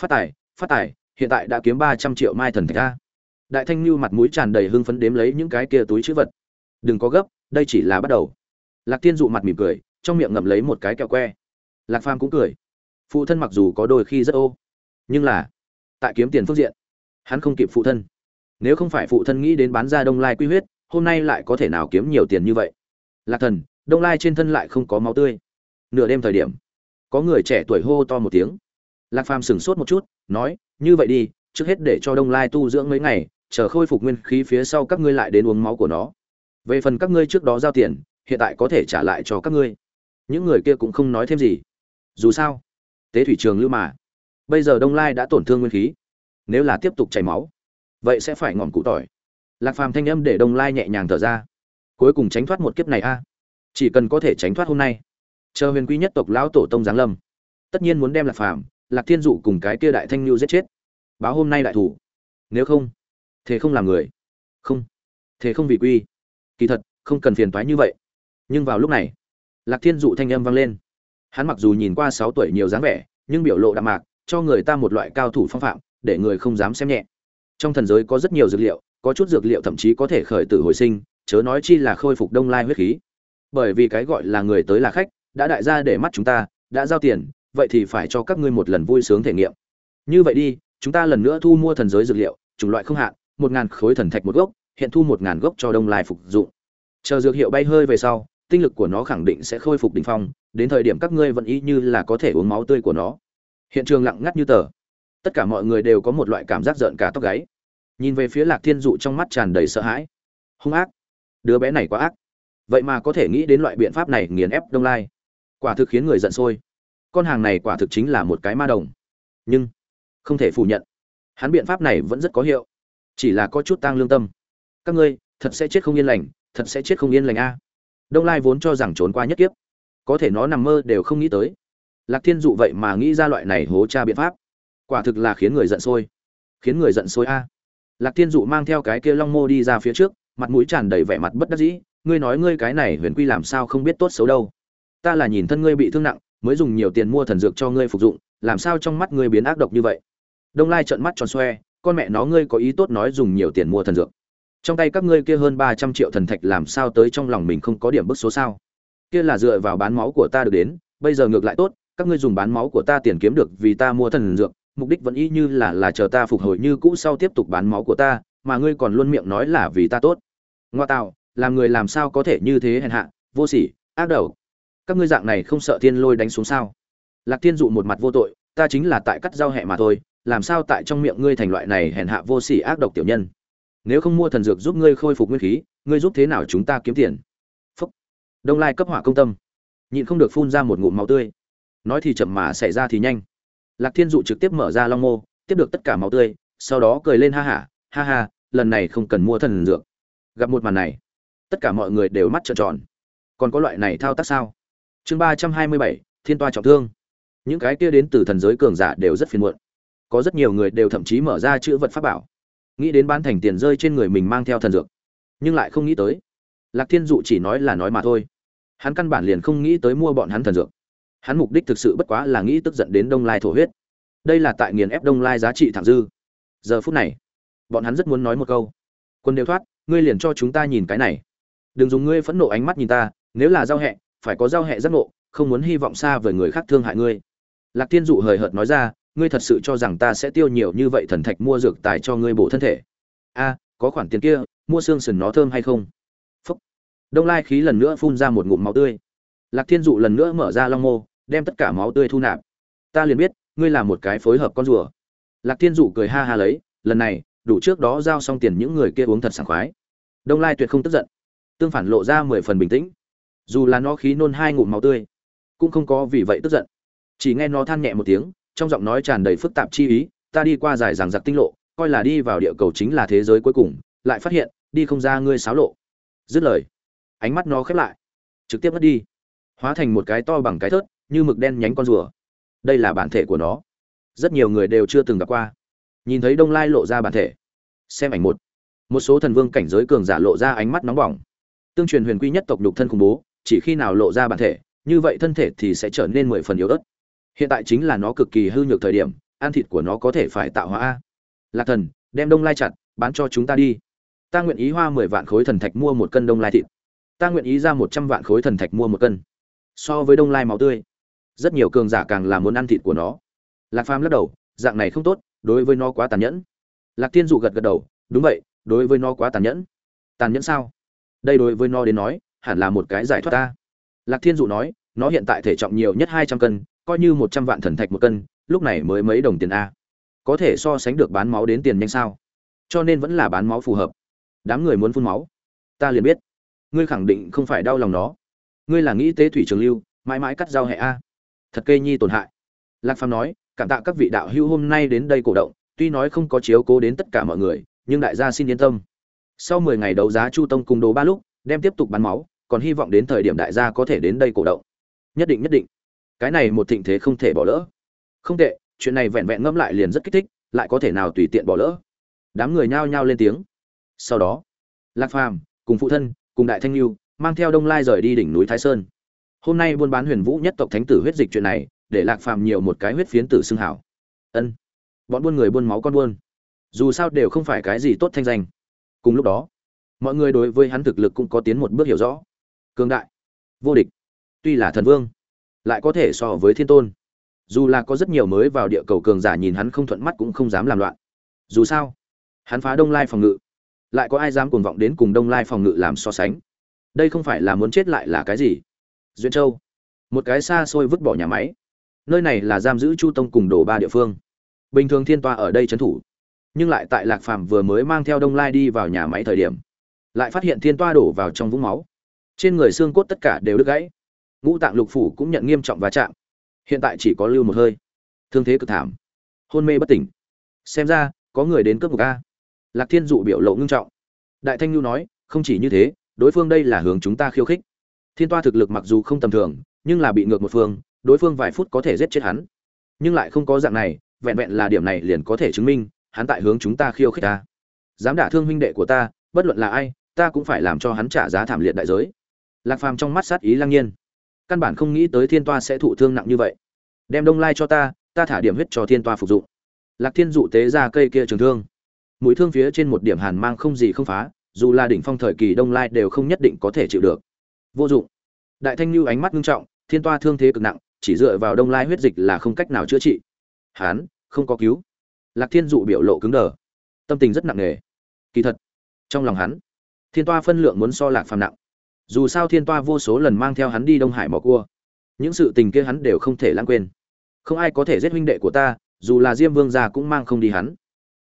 Phát tài phát tài, hiện tại đã kiếm ba trăm triệu mai thần thạch a đại thanh lưu mặt mũi tràn đầy hưng phấn đếm lấy những cái kia túi chữ vật. Đừng có gấp, đây chỉ là bắt đầu. Lạc tiên dụ mặt mỉm cười, trong miệng ngậm lấy một cái kẹo que. Lạc phàm cũng cười. Phụ thân mặc dù có đôi khi rất ô, nhưng là tại kiếm tiền phương diện, hắn không kịp phụ thân. Nếu không phải phụ thân nghĩ đến bán ra đông lai quy huyết, hôm nay lại có thể nào kiếm nhiều tiền như vậy? Lạc thần, đông lai trên thân lại không có máu tươi. Nửa đêm thời điểm, có người trẻ tuổi hô to một tiếng. Lạc phàm sửng sốt một chút, nói, như vậy đi, trước hết để cho đông lai tu dưỡng mấy ngày chờ khôi phục nguyên khí phía sau các ngươi lại đến uống máu của nó. Về phần các ngươi trước đó giao tiền, hiện tại có thể trả lại cho các ngươi. Những người kia cũng không nói thêm gì. Dù sao, tế thủy trường lưu mà. Bây giờ đông lai đã tổn thương nguyên khí. Nếu là tiếp tục chảy máu, vậy sẽ phải ngọn cụ tỏi. Lạc phàm thanh âm để đông lai nhẹ nhàng thở ra. Cuối cùng tránh thoát một kiếp này a. Chỉ cần có thể tránh thoát hôm nay, chờ huyền quy nhất tộc lão tổ tông giáng lâm, tất nhiên muốn đem lạc phàm, lạc thiên dụ cùng cái kia đại thanh lưu giết chết. Báo hôm nay đại thủ. Nếu không thế không làm người. Không. Thế không vì quy. Kỳ thật, không cần phiền toái như vậy. Nhưng vào lúc này, lạc thiên dụ thanh âm vang lên. Hắn mặc dù nhìn qua sáu tuổi nhiều dáng vẻ, nhưng biểu lộ đạm mạc, cho người ta một loại cao thủ phong phạm, để người không dám xem nhẹ. Trong thần giới có rất nhiều dược liệu, có chút dược liệu thậm chí có thể khởi tử hồi sinh, chớ nói chi là khôi phục đông lai huyết khí. Bởi vì cái gọi là người tới là khách, đã đại gia để mắt chúng ta, đã giao tiền, vậy thì phải cho các ngươi một lần vui sướng thể nghiệm. Như vậy đi, chúng ta lần nữa thu mua thần giới dược liệu, chủng loại không hạn một ngàn khối thần thạch một gốc, hiện thu một ngàn gốc cho đông lai phục dụng. Chờ dược hiệu bay hơi về sau, tinh lực của nó khẳng định sẽ khôi phục đỉnh phong, đến thời điểm các ngươi vẫn ý như là có thể uống máu tươi của nó. Hiện trường lặng ngắt như tờ. Tất cả mọi người đều có một loại cảm giác giận cả tóc gáy. Nhìn về phía lạc thiên dụ trong mắt tràn đầy sợ hãi. Hung ác. Đứa bé này quá ác. Vậy mà có thể nghĩ đến loại biện pháp này nghiền ép đông lai. Quả thực khiến người giận sôi. Con hàng này quả thực chính là một cái ma đồng. Nhưng, không thể phủ nhận. Hắn biện pháp này vẫn rất có hiệu chỉ là có chút tang lương tâm. Các ngươi, thật sẽ chết không yên lành, thật sẽ chết không yên lành a. Đông lai vốn cho rằng trốn qua nhất kiếp. Có thể nó nằm mơ đều không nghĩ tới. Lạc thiên dụ vậy mà nghĩ ra loại này hố tra biện pháp. Quả thực là khiến người giận sôi. Khiến người giận sôi a. Lạc thiên dụ mang theo cái kia long mô đi ra phía trước, mặt mũi tràn đầy vẻ mặt bất đắc dĩ. Ngươi nói ngươi cái này huyền quy làm sao không biết tốt xấu đâu. Ta là nhìn thân ngươi bị thương nặng, mới dùng nhiều tiền mua thần dược cho ngươi phục dụng, làm sao trong mắt ngươi biến ác độc như vậy? Đông lai trợn mắt tròn xoe con mẹ nó ngươi có ý tốt nói dùng nhiều tiền mua thần dược. Trong tay các ngươi kia hơn ba trăm triệu thần thạch làm sao tới trong lòng mình không có điểm bức số sao? Kia là dựa vào bán máu của ta được đến, bây giờ ngược lại tốt, các ngươi dùng bán máu của ta tiền kiếm được vì ta mua thần dược, mục đích vẫn y như là là chờ ta phục hồi như cũ sau tiếp tục bán máu của ta, mà ngươi còn luôn miệng nói là vì ta tốt. Ngoa tạo, làm người làm sao có thể như thế hèn hạ, vô sỉ, ác đầu. Các ngươi dạng này không sợ thiên lôi đánh xuống sao? Lạc thiên dụ một mặt vô tội, ta chính là tại cắt giao hẹ mà thôi làm sao tại trong miệng ngươi thành loại này hèn hạ vô sỉ ác độc tiểu nhân? Nếu không mua thần dược giúp ngươi khôi phục nguyên khí, ngươi giúp thế nào chúng ta kiếm tiền? Phúc. Đông lai cấp hỏa công tâm. Nhịn không được phun ra một ngụm máu tươi. Nói thì chậm mà xảy ra thì nhanh. Lạc thiên dụ trực tiếp mở ra long mô, tiếp được tất cả máu tươi, sau đó cười lên ha hả ha ha, lần này không cần mua thần dược. Gặp một màn này, tất cả mọi người đều mắt trợn tròn. Còn có loại này thao tác sao? Chương ba trăm hai mươi bảy, thiên toa trọng thương. Những cái kia đến từ thần giới cường giả đều rất phiền muộn có rất nhiều người đều thậm chí mở ra chữ vật pháp bảo. Nghĩ đến bán thành tiền rơi trên người mình mang theo thần dược, nhưng lại không nghĩ tới. Lạc thiên dụ chỉ nói là nói mà thôi. Hắn căn bản liền không nghĩ tới mua bọn hắn thần dược. Hắn mục đích thực sự bất quá là nghĩ tức giận đến đông lai thổ huyết. Đây là tại nghiền ép đông lai giá trị thẳng dư. Giờ phút này, bọn hắn rất muốn nói một câu. Quân đều thoát, ngươi liền cho chúng ta nhìn cái này. Đừng dùng ngươi phẫn nộ ánh mắt nhìn ta, nếu là giao hẹ, phải có giao hẹ giác ngộ, không muốn hy vọng xa về người khác thương hại ngươi. Lạc thiên dụ hời hợt nói ra ngươi thật sự cho rằng ta sẽ tiêu nhiều như vậy thần thạch mua dược tài cho ngươi bổ thân thể? A, có khoản tiền kia, mua xương sườn nó thơm hay không? Phúc. Đông lai khí lần nữa phun ra một ngụm máu tươi. Lạc thiên dụ lần nữa mở ra long mô, đem tất cả máu tươi thu nạp. Ta liền biết, ngươi là một cái phối hợp con rùa. Lạc thiên dụ cười ha ha lấy, lần này, đủ trước đó giao xong tiền những người kia uống thật sảng khoái. Đông lai tuyệt không tức giận. Tương phản lộ ra mười phần bình tĩnh. Dù là nó khí nôn hai ngụm máu tươi, cũng không có vì vậy tức giận. Chỉ nghe nó than nhẹ một tiếng trong giọng nói tràn đầy phức tạp chi ý, ta đi qua dài rằng giặc tinh lộ, coi là đi vào địa cầu chính là thế giới cuối cùng, lại phát hiện, đi không ra ngươi xáo lộ. Dứt lời, ánh mắt nó khép lại, trực tiếp mất đi, hóa thành một cái to bằng cái thớt, như mực đen nhánh con rùa. Đây là bản thể của nó. Rất nhiều người đều chưa từng gặp qua. Nhìn thấy đông lai lộ ra bản thể. Xem ảnh một. Một số thần vương cảnh giới cường giả lộ ra ánh mắt nóng bỏng. Tương truyền huyền quy nhất tộc nhục thân khủng bố, chỉ khi nào lộ ra bản thể, như vậy thân thể thì sẽ trở nên mười phần yếu ớt hiện tại chính là nó cực kỳ hư nhược thời điểm, ăn thịt của nó có thể phải tạo hóa a. Lạc thần, đem đông lai chặt, bán cho chúng ta đi. Ta nguyện ý hoa mười vạn khối thần thạch mua một cân đông lai thịt. Ta nguyện ý ra một trăm vạn khối thần thạch mua một cân. So với đông lai máu tươi, rất nhiều cường giả càng là muốn ăn thịt của nó. Lạc phàm lắc đầu, dạng này không tốt, đối với nó quá tàn nhẫn. Lạc thiên dụ gật gật đầu, đúng vậy, đối với nó quá tàn nhẫn. Tàn nhẫn sao? Đây đối với nó đến nói, hẳn là một cái giải thoát ta. Lạc thiên dụ nói, nó hiện tại thể trọng nhiều nhất hai trăm cân coi như một trăm vạn thần thạch một cân, lúc này mới mấy đồng tiền a. Có thể so sánh được bán máu đến tiền nhanh sao? Cho nên vẫn là bán máu phù hợp. Đám người muốn phun máu. Ta liền biết. Ngươi khẳng định không phải đau lòng nó. Ngươi là nghĩ tế thủy trường lưu, mãi mãi cắt rau hẹ a. Thật kê nhi tổn hại. Lạc phàm nói, cảm tạ các vị đạo hữu hôm nay đến đây cổ động, tuy nói không có chiếu cố đến tất cả mọi người, nhưng đại gia xin yên tâm. Sau mười ngày đấu giá chu tông cùng đồ ba lúc, đem tiếp tục bán máu, còn hy vọng đến thời điểm đại gia có thể đến đây cổ động. Nhất định nhất định cái này một thịnh thế không thể bỏ lỡ. Không tệ, chuyện này vẹn vẹn ngẫm lại liền rất kích thích, lại có thể nào tùy tiện bỏ lỡ. Đám người nhao nhao lên tiếng. Sau đó, lạc phàm cùng phụ thân, cùng đại thanh lưu mang theo đông lai rời đi đỉnh núi thái sơn. Hôm nay buôn bán huyền vũ nhất tộc thánh tử huyết dịch chuyện này, để lạc phàm nhiều một cái huyết phiến tử xưng hảo. Ân, bọn buôn người buôn máu con buôn. Dù sao đều không phải cái gì tốt thanh danh. Cùng lúc đó, mọi người đối với hắn thực lực cũng có tiến một bước hiểu rõ. Cương đại, vô địch, tuy là thần vương lại có thể so với thiên tôn. Dù là có rất nhiều mới vào địa cầu cường giả nhìn hắn không thuận mắt cũng không dám làm loạn. Dù sao, hắn phá đông lai phòng ngự. Lại có ai dám cuồng vọng đến cùng đông lai phòng ngự làm so sánh? Đây không phải là muốn chết lại là cái gì? Duyên châu, một cái xa xôi vứt bỏ nhà máy. Nơi này là giam giữ chu tông cùng đổ ba địa phương. Bình thường thiên toa ở đây trấn thủ. Nhưng lại tại lạc phàm vừa mới mang theo đông lai đi vào nhà máy thời điểm, lại phát hiện thiên toa đổ vào trong vũng máu. Trên người xương cốt tất cả đều đứt gãy ngũ tạng lục phủ cũng nhận nghiêm trọng va chạm. Hiện tại chỉ có lưu một hơi. Thương thế cực thảm. Hôn mê bất tỉnh. Xem ra, có người đến cướp một ca lạc thiên dụ biểu lộ ngưng trọng. Đại thanh lưu nói, không chỉ như thế, đối phương đây là hướng chúng ta khiêu khích. Thiên toa thực lực mặc dù không tầm thường, nhưng là bị ngược một phương, đối phương vài phút có thể giết chết hắn. Nhưng lại không có dạng này, vẹn vẹn là điểm này liền có thể chứng minh, hắn tại hướng chúng ta khiêu khích ta. Dám đả thương huynh đệ của ta, bất luận là ai, ta cũng phải làm cho hắn trả giá thảm liệt đại giới. Lạc phàm trong mắt sát ý lang nhiên căn bản không nghĩ tới thiên toa sẽ thụ thương nặng như vậy. Đem đông lai cho ta ta thả điểm huyết cho thiên toa phục dụng. Lạc thiên dụ tế ra cây kia trường thương. Mũi thương phía trên một điểm hàn mang không gì không phá, dù là đỉnh phong thời kỳ đông lai đều không nhất định có thể chịu được. Vô dụng. Đại thanh lưu ánh mắt nghiêm trọng, thiên toa thương thế cực nặng, chỉ dựa vào đông lai huyết dịch là không cách nào chữa trị. Hán, không có cứu. Lạc thiên dụ biểu lộ cứng đờ. Tâm tình rất nặng nề. Kỳ thật, trong lòng hắn, thiên toa phân lượng muốn so lạc phàm nặng dù sao thiên toa vô số lần mang theo hắn đi đông hải mò cua, những sự tình kia hắn đều không thể lãng quên. Không ai có thể giết huynh đệ của ta, dù là diêm vương già cũng mang không đi hắn.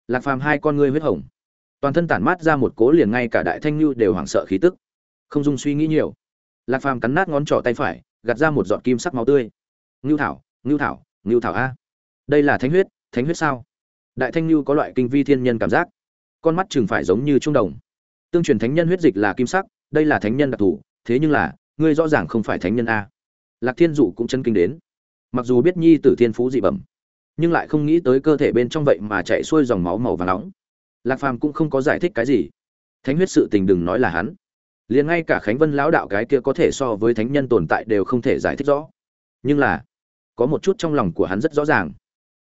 Lạc phàm hai con ngươi huyết hồng. Toàn thân tản mát ra một cố liền ngay cả đại thanh lưu đều hoảng sợ khí tức. Không dung suy nghĩ nhiều. Lạc phàm cắn nát ngón trỏ tay phải, gạt ra một giọt kim sắc máu tươi. Ngưu thảo ngưu thảo ngưu thảo a. Đây là thánh huyết thánh huyết sao? Đại thanh lưu có loại kinh vi thiên nhân cảm giác. Con mắt chừng phải giống như trung đồng. Tương truyền thánh nhân huyết dịch là kim sắc đây là thánh nhân đặc thù, thế nhưng là, ngươi rõ ràng không phải thánh nhân a. Lạc thiên dụ cũng chân kinh đến. Mặc dù biết nhi tử thiên phú dị bẩm, nhưng lại không nghĩ tới cơ thể bên trong vậy mà chạy xuôi dòng máu màu và nóng. Lạc phàm cũng không có giải thích cái gì. Thánh huyết sự tình đừng nói là hắn. Liền ngay cả khánh vân lão đạo cái kia có thể so với thánh nhân tồn tại đều không thể giải thích rõ. Nhưng là, có một chút trong lòng của hắn rất rõ ràng.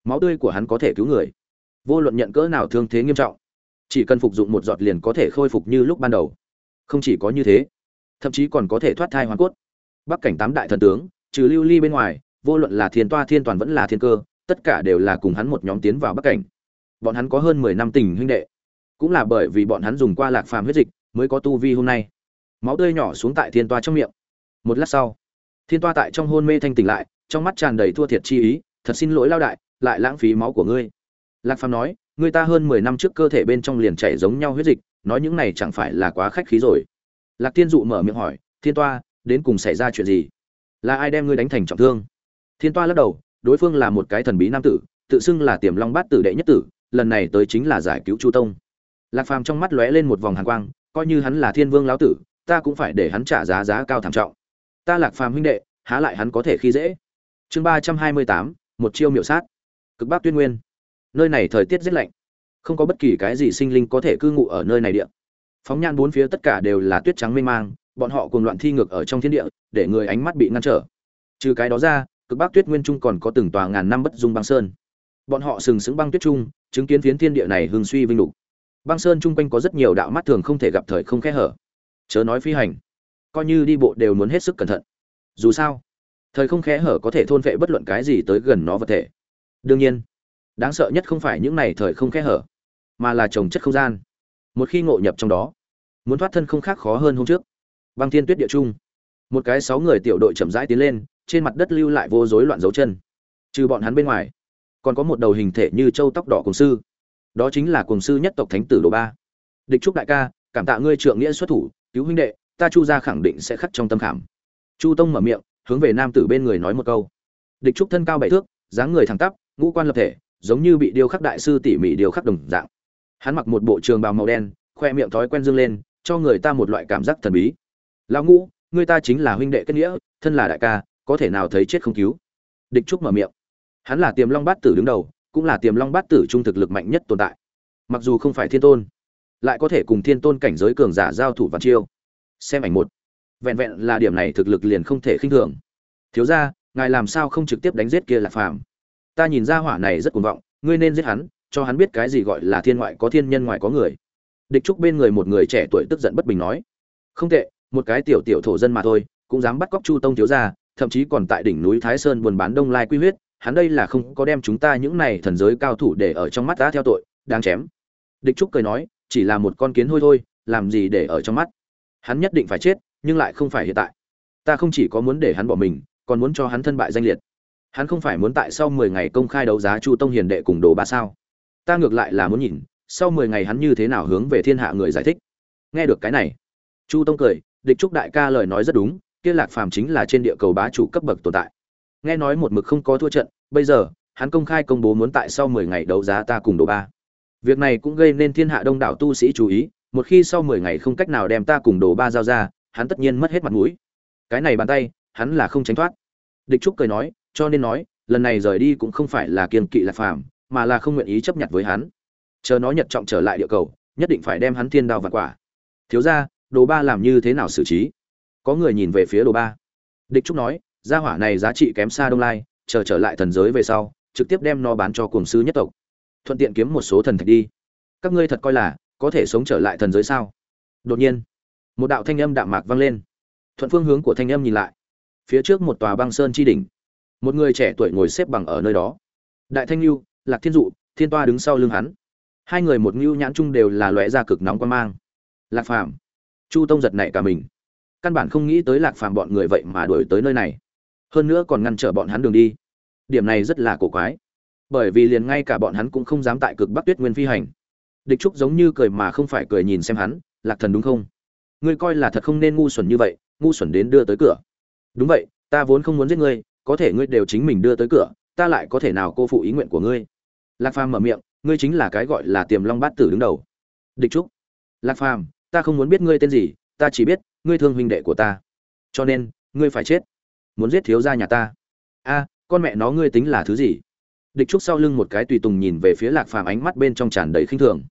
Máu tươi của hắn có thể cứu người. Vô luận nhận cỡ nào thương thế nghiêm trọng, chỉ cần phục dụng một giọt liền có thể khôi phục như lúc ban đầu không chỉ có như thế, thậm chí còn có thể thoát thai hoàn cốt. Bắc cảnh tám đại thần tướng, trừ lưu ly bên ngoài, vô luận là thiên toa, thiên toàn vẫn là thiên cơ, tất cả đều là cùng hắn một nhóm tiến vào bắc cảnh. Bọn hắn có hơn mười năm tình huynh đệ. Cũng là bởi vì bọn hắn dùng qua lạc phàm huyết dịch mới có tu vi hôm nay. Máu tươi nhỏ xuống tại thiên toa trong miệng. Một lát sau, thiên toa tại trong hôn mê thanh tỉnh lại, trong mắt tràn đầy thua thiệt chi ý, thật xin lỗi lao đại, lại lãng phí máu của ngươi. Lạc phàm nói, người ta hơn mười năm trước cơ thể bên trong liền chảy giống nhau huyết dịch nói những này chẳng phải là quá khách khí rồi. Lạc thiên dụ mở miệng hỏi, thiên toa, đến cùng xảy ra chuyện gì? Là ai đem ngươi đánh thành trọng thương? Thiên toa lắc đầu, đối phương là một cái thần bí nam tử, tự xưng là tiềm long bát tử đệ nhất tử, lần này tới chính là giải cứu chu tông. Lạc phàm trong mắt lóe lên một vòng hàn quang, coi như hắn là thiên vương lão tử, ta cũng phải để hắn trả giá giá cao thảm trọng. Ta lạc phàm huynh đệ, há lại hắn có thể khi dễ? Chương ba trăm hai mươi tám, một chiêu miểu sát. Cực bắc tuyên nguyên. Nơi này thời tiết rất lạnh không có bất kỳ cái gì sinh linh có thể cư ngụ ở nơi này địa. Phóng nhan bốn phía tất cả đều là tuyết trắng mênh mang, bọn họ cùng loạn thi ngược ở trong thiên địa, để người ánh mắt bị ngăn trở. Trừ cái đó ra, cực bắc tuyết nguyên trung còn có từng tòa ngàn năm bất dung băng sơn. Bọn họ sừng sững băng tuyết trung, chứng kiến phiến thiên địa này hưng suy vinh lục. Băng sơn chung quanh có rất nhiều đạo mắt thường không thể gặp thời không khe hở. Chớ nói phi hành, coi như đi bộ đều muốn hết sức cẩn thận. Dù sao, thời không khe hở có thể thôn vệ bất luận cái gì tới gần nó vật thể. Đương nhiên đáng sợ nhất không phải những này thời không khe hở, mà là trồng chất không gian. Một khi ngộ nhập trong đó, muốn thoát thân không khác khó hơn hôm trước. Băng thiên tuyết địa trung, một cái sáu người tiểu đội chậm rãi tiến lên, trên mặt đất lưu lại vô rối loạn dấu chân. Trừ bọn hắn bên ngoài, còn có một đầu hình thể như châu tóc đỏ cùng sư. Đó chính là cùng sư nhất tộc thánh tử đồ ba. Địch trúc đại ca, cảm tạ ngươi trượng nghĩa xuất thủ, cứu huynh đệ, ta chu ra khẳng định sẽ khắc trong tâm khảm. Chu tông mở miệng, hướng về nam tử bên người nói một câu. Địch trúc thân cao bảy thước, dáng người thẳng tắp, ngũ quan lập thể giống như bị điêu khắc đại sư tỉ mỉ điêu khắc đồng dạng. Hắn mặc một bộ trường bào màu đen, khoe miệng thói quen dương lên, cho người ta một loại cảm giác thần bí. Lão ngũ người ta chính là huynh đệ kết nghĩa, thân là đại ca, có thể nào thấy chết không cứu? Địch trúc mở miệng. Hắn là tiềm long bát tử đứng đầu, cũng là tiềm long bát tử trung thực lực mạnh nhất tồn tại. Mặc dù không phải thiên tôn, lại có thể cùng thiên tôn cảnh giới cường giả giao thủ và chiêu. Xem ảnh một. Vẹn vẹn là điểm này thực lực liền không thể khinh thường. Thiếu ra ngài làm sao không trực tiếp đánh giết kia là phàm? Ta nhìn ra hỏa này rất cuồng vọng, ngươi nên giết hắn, cho hắn biết cái gì gọi là thiên ngoại có thiên nhân ngoài có người. Địch trúc bên người một người trẻ tuổi tức giận bất bình nói, không tệ, một cái tiểu tiểu thổ dân mà thôi, cũng dám bắt cóc chu tông thiếu gia, thậm chí còn tại đỉnh núi thái sơn buồn bán đông lai quy huyết, hắn đây là không có đem chúng ta những này thần giới cao thủ để ở trong mắt ta theo tội đang chém. Địch trúc cười nói, chỉ là một con kiến hôi thôi, làm gì để ở trong mắt? Hắn nhất định phải chết, nhưng lại không phải hiện tại. Ta không chỉ có muốn để hắn bỏ mình, còn muốn cho hắn thân bại danh liệt hắn không phải muốn tại sau mười ngày công khai đấu giá chu tông hiền đệ cùng đồ ba sao? Ta ngược lại là muốn nhìn, sau mười ngày hắn như thế nào hướng về thiên hạ người giải thích. Nghe được cái này, chu tông cười, địch trúc đại ca lời nói rất đúng, kia lạc phàm chính là trên địa cầu bá chủ cấp bậc tồn tại. Nghe nói một mực không có thua trận, bây giờ, hắn công khai công bố muốn tại sau mười ngày đấu giá ta cùng đồ ba. Việc này cũng gây nên thiên hạ đông đảo tu sĩ chú ý, một khi sau mười ngày không cách nào đem ta cùng đồ ba giao ra, hắn tất nhiên mất hết mặt mũi. Cái này bàn tay, hắn là không tránh thoát. Địch trúc cười nói cho nên nói, lần này rời đi cũng không phải là kiên kỵ lạc phàm, mà là không nguyện ý chấp nhận với hắn. Chờ nó nhật trọng trở lại địa cầu, nhất định phải đem hắn thiên đao và quả. Thiếu ra đồ ba làm như thế nào xử trí? Có người nhìn về phía đồ ba. Địch trúc nói, gia hỏa này giá trị kém xa đông lai, chờ trở lại thần giới về sau, trực tiếp đem nó bán cho cuồng sư nhất tộc. Thuận tiện kiếm một số thần thạch đi. Các ngươi thật coi là, có thể sống trở lại thần giới sao? Đột nhiên, một đạo thanh âm đạm mạc vang lên. Thuận phương hướng của thanh âm nhìn lại. Phía trước một tòa băng sơn chi đỉnh một người trẻ tuổi ngồi xếp bằng ở nơi đó. Đại thanh lưu lạc thiên dụ, thiên toa đứng sau lưng hắn. Hai người một ngưu nhãn chung đều là lóe ra cực nóng quan mang. Lạc phàm, chu tông giật nảy cả mình. Căn bản không nghĩ tới lạc phàm bọn người vậy mà đuổi tới nơi này. Hơn nữa còn ngăn trở bọn hắn đường đi. Điểm này rất là cổ quái. Bởi vì liền ngay cả bọn hắn cũng không dám tại cực bắc tuyết nguyên phi hành. Địch trúc giống như cười mà không phải cười nhìn xem hắn, lạc thần đúng không? Ngươi coi là thật không nên ngu xuẩn như vậy, ngu xuẩn đến đưa tới cửa. Đúng vậy, ta vốn không muốn giết ngươi có thể ngươi đều chính mình đưa tới cửa, ta lại có thể nào cô phụ ý nguyện của ngươi? Lạc phàm mở miệng, ngươi chính là cái gọi là tiềm long bát tử đứng đầu. Địch trúc. Lạc phàm, ta không muốn biết ngươi tên gì, ta chỉ biết, ngươi thương huynh đệ của ta. Cho nên, ngươi phải chết. Muốn giết thiếu gia nhà ta. A, con mẹ nó ngươi tính là thứ gì? Địch trúc sau lưng một cái tùy tùng nhìn về phía lạc phàm ánh mắt bên trong tràn đầy khinh thường.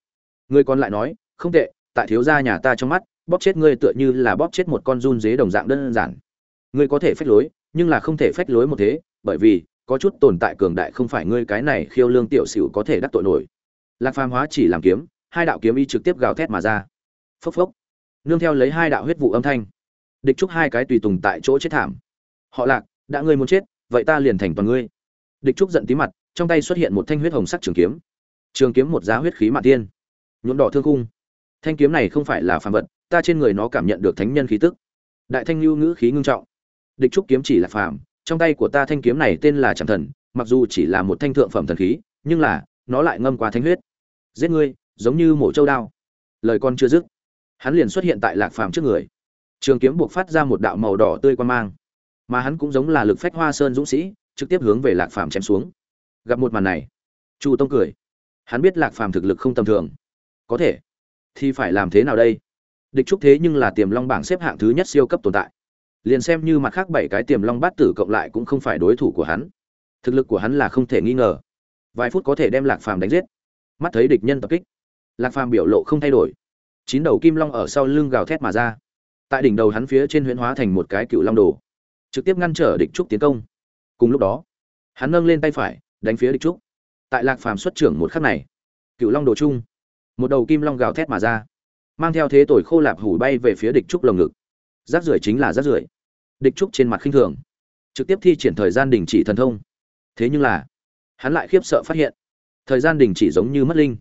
Ngươi còn lại nói, không tệ, tại thiếu gia nhà ta trong mắt, bóp chết ngươi tựa như là bóp chết một con run dế đồng dạng đơn giản. Ngươi có thể phách lối nhưng là không thể phách lối một thế, bởi vì, có chút tồn tại cường đại không phải ngươi cái này khiêu lương tiểu xỉu có thể đắc tội nổi. Lạc phàm hóa chỉ làm kiếm, hai đạo kiếm y trực tiếp gào thét mà ra. Phốc phốc. Nương theo lấy hai đạo huyết vụ âm thanh. Địch trúc hai cái tùy tùng tại chỗ chết thảm. Họ lạc, đã ngươi muốn chết, vậy ta liền thành toàn ngươi. Địch trúc giận tí mặt, trong tay xuất hiện một thanh huyết hồng sắc trường kiếm. Trường kiếm một giá huyết khí mạn tiên nhuộm đỏ thương khung. Thanh kiếm này không phải là phàm vật, ta trên người nó cảm nhận được thánh nhân khí tức. Đại thanh lưu ngữ khí ngưng trọng địch trúc kiếm chỉ là phàm, trong tay của ta thanh kiếm này tên là chẳng thần, mặc dù chỉ là một thanh thượng phẩm thần khí, nhưng là, nó lại ngâm qua thanh huyết. Giết ngươi, giống như mổ châu đao. Lời con chưa dứt, hắn liền xuất hiện tại lạc phàm trước người. Trường kiếm buộc phát ra một đạo màu đỏ tươi quan mang, mà hắn cũng giống là lực phách hoa sơn dũng sĩ, trực tiếp hướng về lạc phàm chém xuống. Gặp một màn này, chu tông cười. Hắn biết lạc phàm thực lực không tầm thường. Có thể, thì phải làm thế nào đây? Địch trúc thế nhưng là tiềm long bảng xếp hạng thứ nhất siêu cấp tồn tại liền xem như mặt khác bảy cái tiềm long bát tử cộng lại cũng không phải đối thủ của hắn. Thực lực của hắn là không thể nghi ngờ. Vài phút có thể đem lạc phàm đánh giết. Mắt thấy địch nhân tập kích, lạc phàm biểu lộ không thay đổi. Chín đầu kim long ở sau lưng gào thét mà ra. Tại đỉnh đầu hắn phía trên huyễn hóa thành một cái cựu long đồ, trực tiếp ngăn trở địch trúc tiến công. Cùng lúc đó, hắn nâng lên tay phải, đánh phía địch trúc. Tại lạc phàm xuất trưởng một khắc này, cựu long đồ chung, một đầu kim long gào thét mà ra, mang theo thế tội khô lạp hủ bay về phía địch trúc lồng ngực rác rưởi chính là rác rưởi. Địch trúc trên mặt khinh thường. Trực tiếp thi triển thời gian đình chỉ thần thông. Thế nhưng là, hắn lại khiếp sợ phát hiện, thời gian đình chỉ giống như mất linh.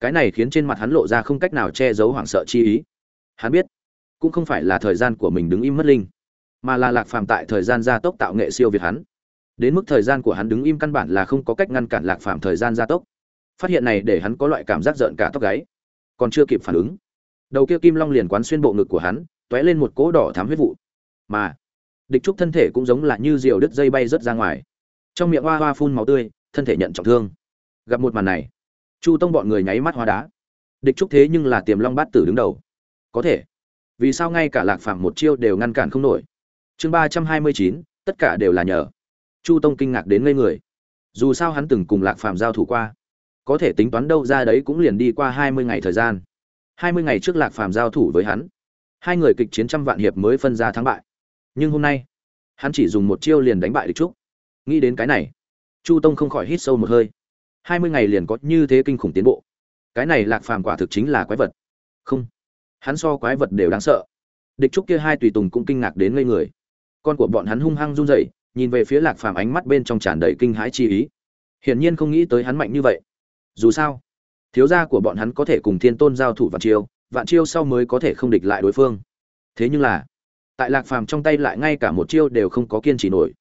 Cái này khiến trên mặt hắn lộ ra không cách nào che giấu hoảng sợ chi ý. Hắn biết, cũng không phải là thời gian của mình đứng im mất linh, mà là lạc phàm tại thời gian gia tốc tạo nghệ siêu việt hắn. Đến mức thời gian của hắn đứng im căn bản là không có cách ngăn cản lạc phàm thời gian gia tốc. Phát hiện này để hắn có loại cảm giác rợn cả tóc gáy, còn chưa kịp phản ứng. Đầu kia kim long liền quán xuyên bộ ngực của hắn tóe lên một cỗ đỏ thám huyết vụ. Mà, địch trúc thân thể cũng giống là như diều đứt dây bay rớt ra ngoài. Trong miệng hoa hoa phun máu tươi, thân thể nhận trọng thương. Gặp một màn này, chu tông bọn người nháy mắt hoa đá. Địch trúc thế nhưng là tiềm long bát tử đứng đầu. Có thể, vì sao ngay cả lạc phàm một chiêu đều ngăn cản không nổi? Chương ba trăm hai mươi chín, tất cả đều là nhờ. Chu tông kinh ngạc đến ngây người. Dù sao hắn từng cùng lạc phàm giao thủ qua, có thể tính toán đâu ra đấy cũng liền đi qua hai mươi ngày thời gian. Hai mươi ngày trước lạc phàm giao thủ với hắn hai người kịch chiến trăm vạn hiệp mới phân ra thắng bại. Nhưng hôm nay, hắn chỉ dùng một chiêu liền đánh bại địch trúc. Nghĩ đến cái này, chu tông không khỏi hít sâu một hơi. Hai mươi ngày liền có như thế kinh khủng tiến bộ. Cái này lạc phàm quả thực chính là quái vật. Không, hắn so quái vật đều đáng sợ. Địch trúc kia hai tùy tùng cũng kinh ngạc đến ngây người. Con của bọn hắn hung hăng run rẩy, nhìn về phía lạc phàm ánh mắt bên trong tràn đầy kinh hãi chi ý. Hiển nhiên không nghĩ tới hắn mạnh như vậy. Dù sao, thiếu gia của bọn hắn có thể cùng thiên tôn giao thủ và chiêu vạn chiêu sau mới có thể không địch lại đối phương. Thế nhưng là, tại lạc phàm trong tay lại ngay cả một chiêu đều không có kiên trì nổi.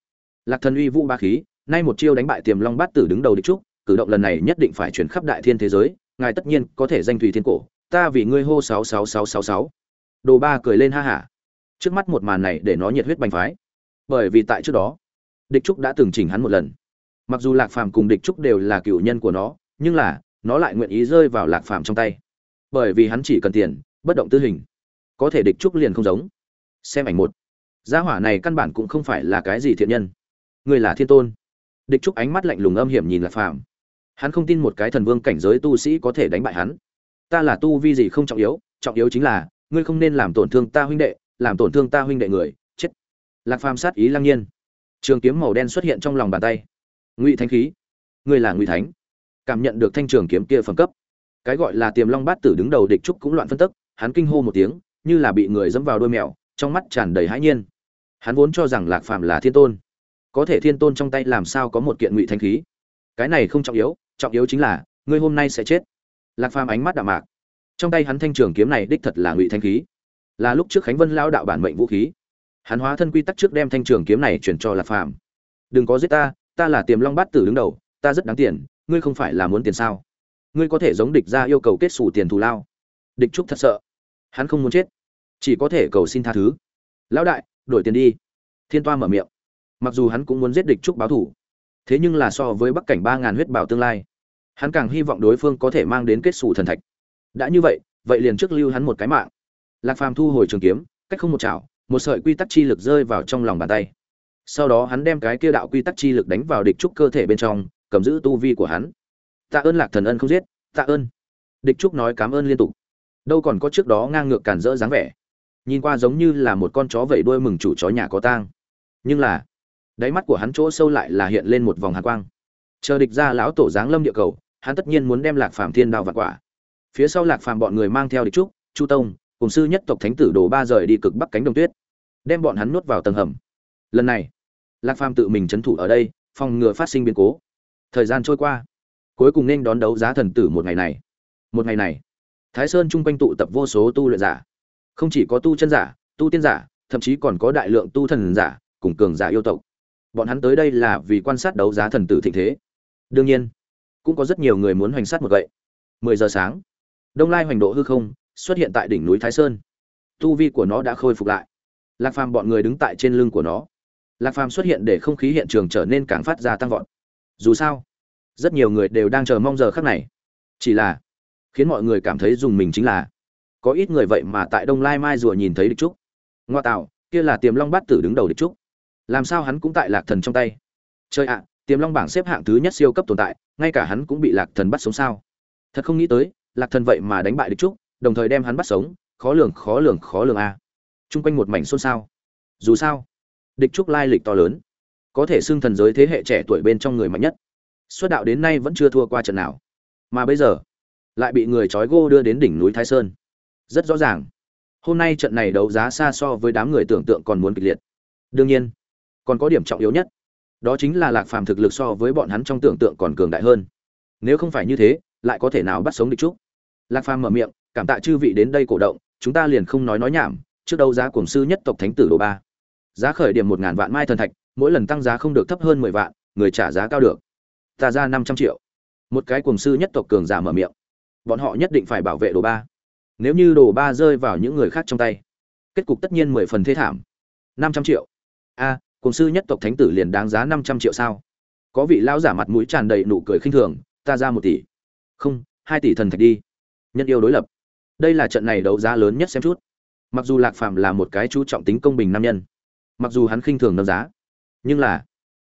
Lạc thần uy vũ ba khí, nay một chiêu đánh bại tiềm long bát tử đứng đầu địch trúc, cử động lần này nhất định phải chuyển khắp đại thiên thế giới, ngài tất nhiên có thể danh thủy thiên cổ, ta vì ngươi hô sáu sáu sáu sáu sáu. Đồ ba cười lên ha hả. Trước mắt một màn này để nó nhiệt huyết bành phái. Bởi vì tại trước đó, địch trúc đã từng chỉnh hắn một lần. Mặc dù lạc phàm cùng địch trúc đều là cựu nhân của nó, nhưng là, nó lại nguyện ý rơi vào lạc phàm trong tay bởi vì hắn chỉ cần tiền, bất động tư hình, có thể địch trúc liền không giống. Xem ảnh một. Gia hỏa này căn bản cũng không phải là cái gì thiện nhân. Người là thiên tôn. Địch trúc ánh mắt lạnh lùng âm hiểm nhìn lạc phàm. Hắn không tin một cái thần vương cảnh giới tu sĩ có thể đánh bại hắn. Ta là tu vi gì không trọng yếu trọng yếu chính là, ngươi không nên làm tổn thương ta huynh đệ, làm tổn thương ta huynh đệ người, chết. Lạc phàm sát ý lăng nhiên. Trường kiếm màu đen xuất hiện trong lòng bàn tay. Ngụy thánh khí. Ngươi là ngụy thánh. Cảm nhận được thanh trường kiếm kia phẩm cấp cái gọi là tiềm long bát tử đứng đầu địch trúc cũng loạn phân tức, hắn kinh hô một tiếng, như là bị người dẫm vào đôi mèo, trong mắt tràn đầy hãi nhiên. Hắn vốn cho rằng lạc phàm là thiên tôn. Có thể thiên tôn trong tay làm sao có một kiện ngụy thanh khí? Cái này không trọng yếu trọng yếu chính là, ngươi hôm nay sẽ chết. Lạc phàm ánh mắt đạm mạc. Trong tay hắn thanh trường kiếm này đích thật là ngụy thanh khí. Là lúc trước khánh vân lao đạo bản mệnh vũ khí. Hắn hóa thân quy tắc trước đem thanh trường kiếm này chuyển cho lạc phàm. Đừng có giết ta ta là tiềm long bát tử đứng đầu, ta rất đáng tiền, ngươi không phải là muốn tiền sao? Ngươi có thể giống địch ra yêu cầu kết xù tiền thù lao. Địch trúc thật sợ. Hắn không muốn chết. Chỉ có thể cầu xin tha thứ. Lão đại, đổi tiền đi. Thiên toa mở miệng. Mặc dù hắn cũng muốn giết địch trúc báo thủ, thế nhưng là so với bắc cảnh ba ngàn huyết bảo tương lai, hắn càng hy vọng đối phương có thể mang đến kết xù thần thạch. Đã như vậy vậy liền trước lưu hắn một cái mạng. Lạc phàm thu hồi trường kiếm, cách không một chảo, một sợi quy tắc chi lực rơi vào trong lòng bàn tay. Sau đó hắn đem cái kia đạo quy tắc chi lực đánh vào địch trúc cơ thể bên trong, cầm giữ tu vi của hắn tạ ơn lạc thần ân không giết, tạ ơn. Địch trúc nói cảm ơn liên tục. Đâu còn có trước đó ngang ngược cản rỡ dáng vẻ. Nhìn qua giống như là một con chó vẩy đuôi mừng chủ chó nhà có tang. Nhưng là, đáy mắt của hắn chỗ sâu lại là hiện lên một vòng hạ quang. Chờ địch ra lão tổ giáng lâm địa cầu, hắn tất nhiên muốn đem lạc phàm thiên đao vặt quả. Phía sau lạc phàm bọn người mang theo địch trúc, chu tông, cùng sư nhất tộc thánh tử đồ ba rời đi cực bắc cánh đồng tuyết, đem bọn hắn nuốt vào tầng hầm. Lần này, lạc phàm tự mình trấn thủ ở đây, phòng ngừa phát sinh biến cố. Thời gian trôi qua cuối cùng nên đón đấu giá thần tử một ngày này. Một ngày này, thái sơn chung quanh tụ tập vô số tu luyện giả. Không chỉ có tu chân giả, tu tiên giả, thậm chí còn có đại lượng tu thần giả, cùng cường giả yêu tộc. Bọn hắn tới đây là vì quan sát đấu giá thần tử thịnh thế. Đương nhiên, cũng có rất nhiều người muốn hoành sát một gậy. Mười giờ sáng, đông lai hoành độ hư không xuất hiện tại đỉnh núi thái sơn. Tu vi của nó đã khôi phục lại. Lạc phàm bọn người đứng tại trên lưng của nó. Lạc phàm xuất hiện để không khí hiện trường trở nên càng phát ra tăng vọt. Dù sao rất nhiều người đều đang chờ mong giờ khắc này. Chỉ là, khiến mọi người cảm thấy dùng mình chính là, có ít người vậy mà tại đông lai mai rùa nhìn thấy địch trúc. Ngoa tạo, kia là tiềm long bát tử đứng đầu địch trúc. Làm sao hắn cũng tại lạc thần trong tay? Chơi ạ, tiềm long bảng xếp hạng thứ nhất siêu cấp tồn tại, ngay cả hắn cũng bị lạc thần bắt sống sao? Thật không nghĩ tới, lạc thần vậy mà đánh bại địch trúc, đồng thời đem hắn bắt sống, khó lường khó lường khó lường a. Chung quanh một mảnh xôn xao. Dù sao, địch trúc lai lịch to lớn, có thể xưng thần giới thế hệ trẻ tuổi bên trong người mạnh nhất xuất đạo đến nay vẫn chưa thua qua trận nào. Mà bây giờ, lại bị người trói gô đưa đến đỉnh núi thái sơn. Rất rõ ràng, hôm nay trận này đấu giá xa so với đám người tưởng tượng còn muốn kịch liệt. Đương nhiên, còn có điểm trọng yếu nhất, đó chính là lạc phàm thực lực so với bọn hắn trong tưởng tượng còn cường đại hơn. Nếu không phải như thế, lại có thể nào bắt sống địch trúc? Lạc phàm mở miệng, cảm tạ chư vị đến đây cổ động, chúng ta liền không nói nói nhảm, trước đấu giá cổng sư nhất tộc thánh tử đồ ba. Giá khởi điểm một ngàn vạn mai thần thạch, mỗi lần tăng giá không được thấp hơn mười vạn, người trả giá cao được ta ra năm trăm triệu. Một cái cuồng sư nhất tộc cường giả mở miệng. Bọn họ nhất định phải bảo vệ đồ ba. Nếu như đồ ba rơi vào những người khác trong tay kết cục tất nhiên mười phần thế thảm. Năm trăm triệu. A à, cuồng sư nhất tộc thánh tử liền đáng giá năm trăm triệu sao? Có vị lão giả mặt mũi tràn đầy nụ cười khinh thường ta ra một tỷ. Không hai tỷ thần thạch đi. Nhân yêu đối lập. Đây là trận này đấu giá lớn nhất xem chút. Mặc dù lạc phàm là một cái chú trọng tính công bình nam nhân mặc dù hắn khinh thường nâng giá nhưng là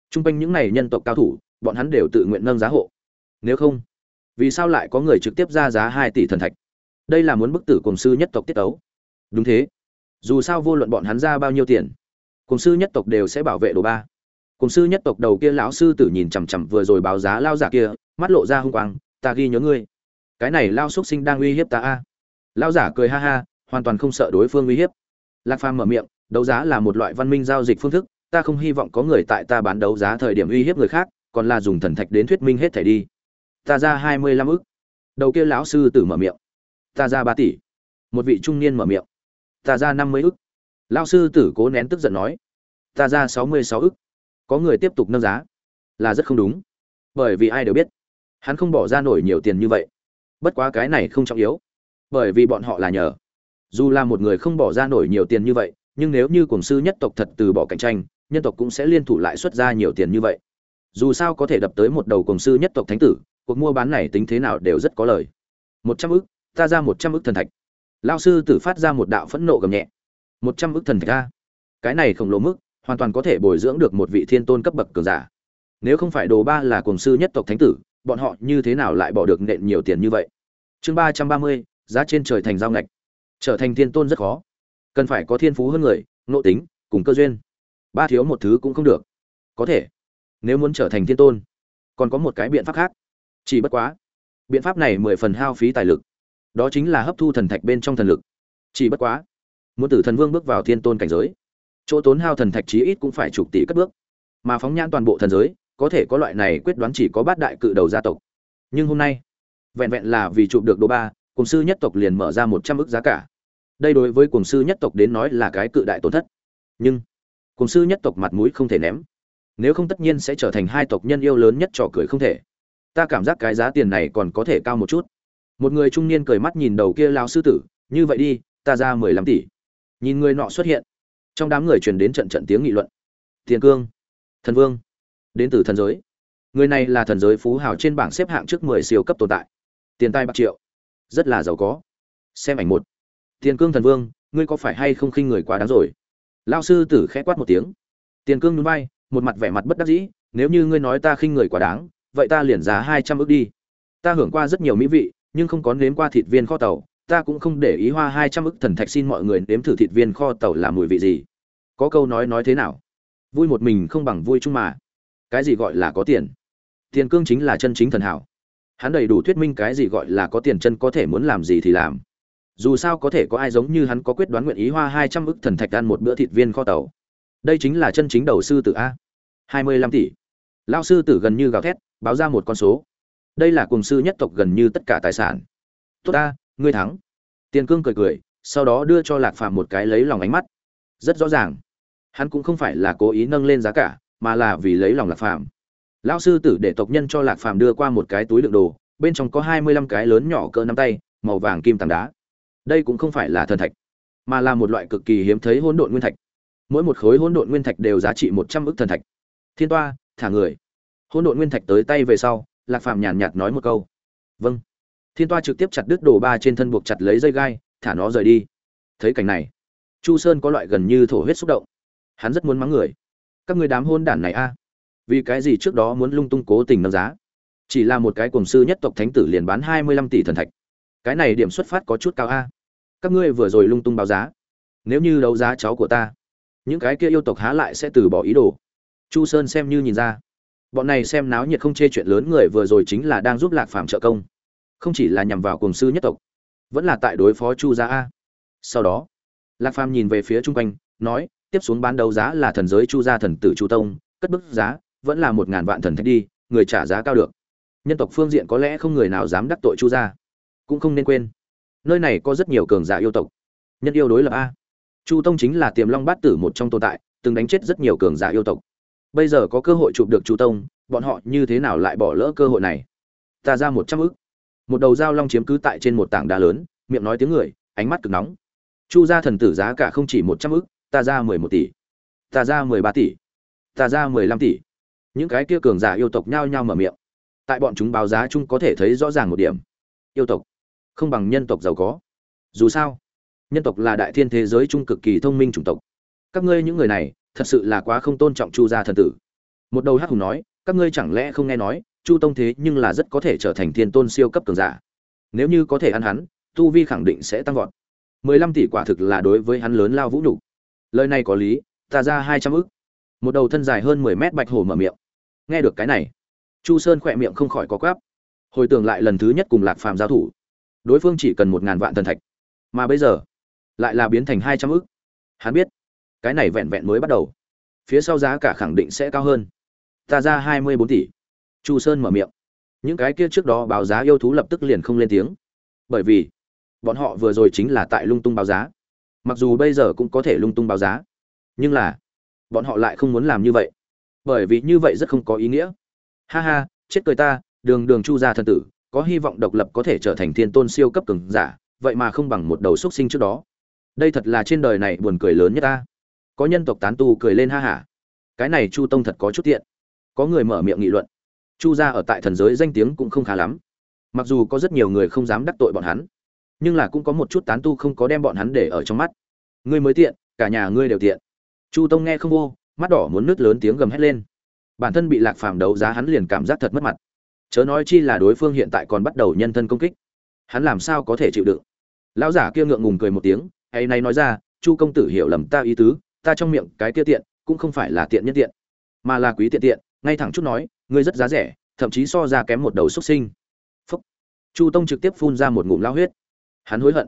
trung quanh những này nhân tộc cao thủ bọn hắn đều tự nguyện nâng giá hộ. Nếu không, vì sao lại có người trực tiếp ra giá hai tỷ thần thạch? Đây là muốn bức tử cổng sư nhất tộc tiết tấu. Đúng thế. Dù sao vô luận bọn hắn ra bao nhiêu tiền cổng sư nhất tộc đều sẽ bảo vệ đồ ba. Cổng sư nhất tộc đầu kia lão sư tử nhìn chằm chằm vừa rồi báo giá lao giả kia, mắt lộ ra hung quang, ta ghi nhớ ngươi. Cái này lao xúc sinh đang uy hiếp ta a. Lao giả cười ha ha, hoàn toàn không sợ đối phương uy hiếp. Lạc phàm mở miệng, đấu giá là một loại văn minh giao dịch phương thức, ta không hy vọng có người tại ta bán đấu giá thời điểm uy hiếp người khác còn là dùng thần thạch đến thuyết minh hết thảy đi. Ta ra hai mươi lăm ức. Đầu kia lão sư tử mở miệng. Ta ra ba tỷ. Một vị trung niên mở miệng. Ta ra năm mươi ức. Lão sư tử cố nén tức giận nói. Ta ra sáu mươi sáu ức. Có người tiếp tục nâng giá. Là rất không đúng. Bởi vì ai đều biết, hắn không bỏ ra nổi nhiều tiền như vậy. Bất quá cái này không trọng yếu. Bởi vì bọn họ là nhờ. Dù là một người không bỏ ra nổi nhiều tiền như vậy, nhưng nếu như cổng sư nhất tộc thật từ bỏ cạnh tranh, nhân tộc cũng sẽ liên thủ lại xuất ra nhiều tiền như vậy dù sao có thể đập tới một đầu cổng sư nhất tộc thánh tử, cuộc mua bán này tính thế nào đều rất có lời. Một trăm ức, ta ra một trăm ức thần thạch. Lao sư tử phát ra một đạo phẫn nộ gầm nhẹ. Một trăm ức thần thạch ra cái này khổng lồ mức, hoàn toàn có thể bồi dưỡng được một vị thiên tôn cấp bậc cường giả. Nếu không phải đồ ba là cổng sư nhất tộc thánh tử, bọn họ như thế nào lại bỏ được nện nhiều tiền như vậy? Chương ba trăm ba mươi, giá trên trời thành giao ngạch. Trở thành thiên tôn rất khó. Cần phải có thiên phú hơn người nộ tính, cùng cơ duyên. Ba thiếu một thứ cũng không được. Có thể nếu muốn trở thành thiên tôn, còn có một cái biện pháp khác. Chỉ bất quá, biện pháp này mười phần hao phí tài lực. Đó chính là hấp thu thần thạch bên trong thần lực. Chỉ bất quá, muốn tử thần vương bước vào thiên tôn cảnh giới, chỗ tốn hao thần thạch chí ít cũng phải chục tỷ cất bước. Mà phóng nhãn toàn bộ thần giới, có thể có loại này quyết đoán chỉ có bát đại cự đầu gia tộc. Nhưng hôm nay, vẹn vẹn là vì chụp được đồ ba cùng sư nhất tộc liền mở ra một trăm ước giá cả. Đây đối với cùng sư nhất tộc đến nói là cái cự đại tổn thất. Nhưng cùng sư nhất tộc mặt mũi không thể ném nếu không tất nhiên sẽ trở thành hai tộc nhân yêu lớn nhất trò cười không thể. Ta cảm giác cái giá tiền này còn có thể cao một chút. Một người trung niên cười mắt nhìn đầu kia lao sư tử, như vậy đi, ta ra mười lăm tỷ. Nhìn người nọ xuất hiện, trong đám người truyền đến trận trận tiếng nghị luận. Tiền cương, thần vương, đến từ thần giới. Người này là thần giới phú hào trên bảng xếp hạng trước mười siêu cấp tồn tại. Tiền tài bạc triệu, rất là giàu có. Xem ảnh một. Tiền cương thần vương, ngươi có phải hay không khinh người quá đáng rồi? Lao sư tử khẽ quát một tiếng. Tiền cương núi bay một mặt vẻ mặt bất đắc dĩ, nếu như ngươi nói ta khinh người quá đáng, vậy ta liền giá hai trăm ước đi. Ta hưởng qua rất nhiều mỹ vị, nhưng không có nếm qua thịt viên kho tàu, ta cũng không để ý hoa hai trăm ức thần thạch xin mọi người nếm thử thịt viên kho tàu là mùi vị gì. Có câu nói nói thế nào? Vui một mình không bằng vui chung mà. Cái gì gọi là có tiền? Tiền cương chính là chân chính thần hảo. Hắn đầy đủ thuyết minh cái gì gọi là có tiền chân có thể muốn làm gì thì làm. Dù sao có thể có ai giống như hắn có quyết đoán nguyện ý hoa hai trăm ức thần thạch ăn một bữa thịt viên kho tàu. Đây chính là chân chính đầu sư tử a hai mươi lăm tỷ. Lao sư tử gần như gào thét, báo ra một con số. Đây là cùng sư nhất tộc gần như tất cả tài sản. Tốt ta, ngươi thắng. Tiền cương cười cười, sau đó đưa cho lạc phàm một cái lấy lòng ánh mắt. Rất rõ ràng. Hắn cũng không phải là cố ý nâng lên giá cả, mà là vì lấy lòng lạc phàm. Lão sư tử để tộc nhân cho lạc phàm đưa qua một cái túi đựng đồ, bên trong có hai mươi lăm cái lớn nhỏ cỡ nắm tay, màu vàng kim tảng đá. Đây cũng không phải là thần thạch, mà là một loại cực kỳ hiếm thấy hỗn độn nguyên thạch. Mỗi một khối hỗn độn nguyên thạch đều giá trị một trăm ức thần thạch thiên toa, thả người. Hỗn độn nguyên thạch tới tay về sau, lạc phàm nhàn nhạt nói một câu. Vâng. Thiên toa trực tiếp chặt đứt đồ ba trên thân buộc chặt lấy dây gai, thả nó rời đi. Thấy cảnh này, chu sơn có loại gần như thổ huyết xúc động. Hắn rất muốn mắng người. Các người đám hôn đản này a, vì cái gì trước đó muốn lung tung cố tình nâng giá? Chỉ là một cái cùng sư nhất tộc thánh tử liền bán hai mươi lăm tỷ thần thạch. Cái này điểm xuất phát có chút cao a. Các ngươi vừa rồi lung tung báo giá. Nếu như đấu giá cháu của ta, những cái kia yêu tộc há lại sẽ từ bỏ ý đồ chu sơn xem như nhìn ra. Bọn này xem náo nhiệt không chê chuyện lớn người vừa rồi chính là đang giúp lạc phàm trợ công. Không chỉ là nhằm vào cùng sư nhất tộc, vẫn là tại đối phó chu gia a. Sau đó, lạc phàm nhìn về phía chung quanh, nói, tiếp xuống bán đấu giá là thần giới chu gia thần tử chu tông, cất bức giá, vẫn là một ngàn vạn thần thạch đi, người trả giá cao được. Nhân tộc phương diện có lẽ không người nào dám đắc tội chu gia, cũng không nên quên. Nơi này có rất nhiều cường giả yêu tộc, nhân yêu đối lập a. Chu tông chính là tiềm long bát tử một trong tồn tại, từng đánh chết rất nhiều cường giả yêu tộc bây giờ có cơ hội chụp được chu tông, bọn họ như thế nào lại bỏ lỡ cơ hội này? Ta ra một trăm ức. Một đầu dao long chiếm cứ tại trên một tảng đá lớn, miệng nói tiếng người, ánh mắt cực nóng. Chu gia thần tử giá cả không chỉ một trăm ức, ta ra mười một tỷ. Ta ra mười ba tỷ. Ta ra mười lăm tỷ. Những cái kia cường giả yêu tộc nhao nhao mở miệng. Tại bọn chúng báo giá chung có thể thấy rõ ràng một điểm. Yêu tộc. Không bằng nhân tộc giàu có. Dù sao, nhân tộc là đại thiên thế giới chung cực kỳ thông minh chủng tộc. Các ngươi những người này thật sự là quá không tôn trọng chu gia thần tử. Một đầu hắc hùng nói, các ngươi chẳng lẽ không nghe nói, chu tông thế nhưng là rất có thể trở thành thiên tôn siêu cấp cường giả. Nếu như có thể ăn hắn, tu vi khẳng định sẽ tăng vọt. Mười lăm tỷ quả thực là đối với hắn lớn lao vũ nhục. Lời này có lý, ta ra hai trăm ức. Một đầu thân dài hơn mười mét bạch hổ mở miệng. Nghe được cái này, chu sơn khỏe miệng không khỏi có quáp hồi tưởng lại lần thứ nhất cùng lạc phàm giao thủ, đối phương chỉ cần một ngàn vạn thần thạch. Mà bây giờ, lại là biến thành hai trăm ức. Hắn biết cái này vẹn vẹn mới bắt đầu. Phía sau giá cả khẳng định sẽ cao hơn. Ta ra hai mươi bốn tỷ. Chu sơn mở miệng. Những cái kia trước đó báo giá yêu thú lập tức liền không lên tiếng. Bởi vì, bọn họ vừa rồi chính là tại lung tung báo giá. Mặc dù bây giờ cũng có thể lung tung báo giá, nhưng là, bọn họ lại không muốn làm như vậy. Bởi vì như vậy rất không có ý nghĩa. Ha ha, chết cười ta, đường đường chu gia thần tử, có hy vọng độc lập có thể trở thành thiên tôn siêu cấp cường giả, vậy mà không bằng một đầu xuất sinh trước đó. Đây thật là trên đời này buồn cười lớn nhất ta có nhân tộc tán tu cười lên ha hả. Cái này chu tông thật có chút tiện. Có người mở miệng nghị luận. Chu gia ở tại thần giới danh tiếng cũng không khá lắm. Mặc dù có rất nhiều người không dám đắc tội bọn hắn, nhưng là cũng có một chút tán tu không có đem bọn hắn để ở trong mắt. Ngươi mới tiện, cả nhà ngươi đều tiện. Chu tông nghe không vô mắt đỏ muốn nứt lớn tiếng gầm hét lên. Bản thân bị lạc phàm đấu giá hắn liền cảm giác thật mất mặt. Chớ nói chi là đối phương hiện tại còn bắt đầu nhân thân công kích. Hắn làm sao có thể chịu đựng? Lão giả kia ngượng ngùng cười một tiếng hay nay nói ra, chu công tử hiểu lầm ta ý tứ ta trong miệng cái kia tiện, cũng không phải là tiện nhân tiện, mà là quý tiện tiện, ngay thẳng chút nói, ngươi rất giá rẻ, thậm chí so ra kém một đầu xuất sinh. Phúc. Chu tông trực tiếp phun ra một ngụm lao huyết. Hắn hối hận.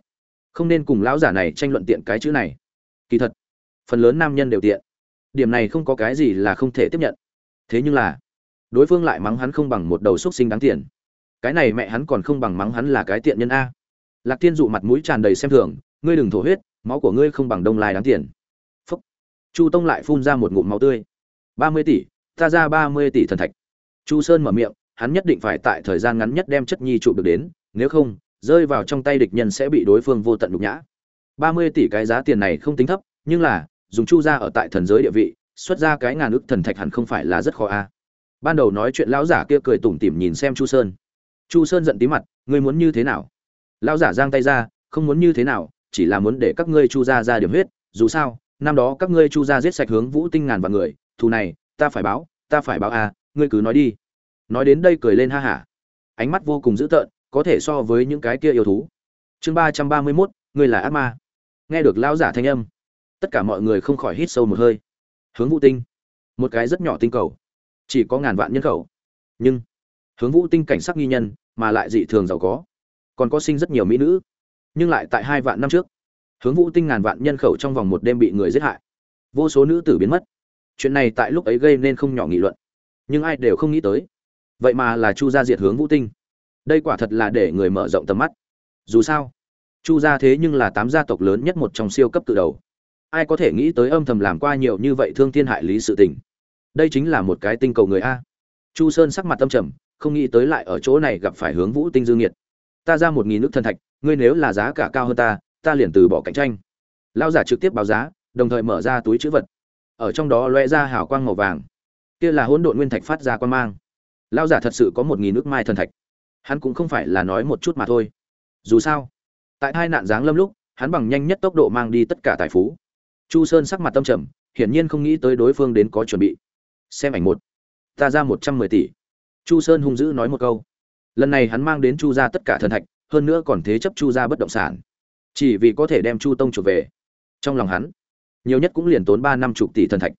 Không nên cùng lão giả này tranh luận tiện cái chữ này. Kỳ thật, phần lớn nam nhân đều tiện. Điểm này không có cái gì là không thể tiếp nhận. Thế nhưng là, đối phương lại mắng hắn không bằng một đầu xuất sinh đáng tiền. Cái này mẹ hắn còn không bằng mắng hắn là cái tiện nhân a. Lạc tiên dụ mặt mũi tràn đầy xem thường, ngươi đừng thổ huyết, máu của ngươi không bằng đông lai đáng tiền chu tông lại phun ra một ngụm máu tươi. Ba mươi tỷ, ta ra ba mươi tỷ thần thạch. Chu sơn mở miệng, hắn nhất định phải tại thời gian ngắn nhất đem chất nhi trụ được đến, nếu không, rơi vào trong tay địch nhân sẽ bị đối phương vô tận nhục nhã. Ba mươi tỷ cái giá tiền này không tính thấp, nhưng là, dùng chu ra ở tại thần giới địa vị, xuất ra cái ngàn ước thần thạch hẳn không phải là rất khó a. Ban đầu nói chuyện lão giả kia cười tủm tỉm nhìn xem chu sơn. Chu sơn giận tí mặt, ngươi muốn như thế nào? Lão giả giang tay ra, không muốn như thế nào, chỉ là muốn để các ngươi chu ra ra điểm huyết, dù sao năm đó các ngươi chu ra giết sạch hướng vũ tinh ngàn vạn người, thù này, ta phải báo, ta phải báo à? ngươi cứ nói đi. Nói đến đây cười lên ha hả. Ánh mắt vô cùng dữ tợn, có thể so với những cái kia yêu thú. Chương ba trăm ba mươi mốt, ngươi là ác ma. Nghe được lão giả thanh âm, tất cả mọi người không khỏi hít sâu một hơi. Hướng vũ tinh, một cái rất nhỏ tinh cầu, chỉ có ngàn vạn nhân khẩu. Nhưng, hướng vũ tinh cảnh sắc nghi nhân, mà lại dị thường giàu có. Còn có sinh rất nhiều mỹ nữ, nhưng lại tại hai vạn năm trước hướng vũ tinh ngàn vạn nhân khẩu trong vòng một đêm bị người giết hại. Vô số nữ tử biến mất. Chuyện này tại lúc ấy gây nên không nhỏ nghị luận. Nhưng ai đều không nghĩ tới. Vậy mà là chu gia diệt hướng vũ tinh. Đây quả thật là để người mở rộng tầm mắt. Dù sao, chu gia thế nhưng là tám gia tộc lớn nhất một trong siêu cấp từ đầu. Ai có thể nghĩ tới âm thầm làm qua nhiều như vậy thương thiên hại lý sự tình. Đây chính là một cái tinh cầu người a. Chu sơn sắc mặt tâm trầm, không nghĩ tới lại ở chỗ này gặp phải hướng vũ tinh dương nhiệt. Ta ra một nghìn nước thần thạch, ngươi nếu là giá cả cao hơn ta ta liền từ bỏ cạnh tranh. Lao giả trực tiếp báo giá, đồng thời mở ra túi chữ vật. Ở trong đó loe ra hào quang màu vàng. Kia là hỗn độn nguyên thạch phát ra quan mang. Lao giả thật sự có một nghìn nước mai thần thạch. Hắn cũng không phải là nói một chút mà thôi. Dù sao, tại hai nạn giáng lâm lúc, hắn bằng nhanh nhất tốc độ mang đi tất cả tài phú. Chu sơn sắc mặt tâm trầm, hiển nhiên không nghĩ tới đối phương đến có chuẩn bị. Xem ảnh một. Ta ra một trăm mười tỷ. Chu sơn hung dữ nói một câu. Lần này hắn mang đến chu ra tất cả thần thạch, hơn nữa còn thế chấp chu ra bất động sản chỉ vì có thể đem chu tông chuộc về. Trong lòng hắn, nhiều nhất cũng liền tốn ba năm chục tỷ thần thạch.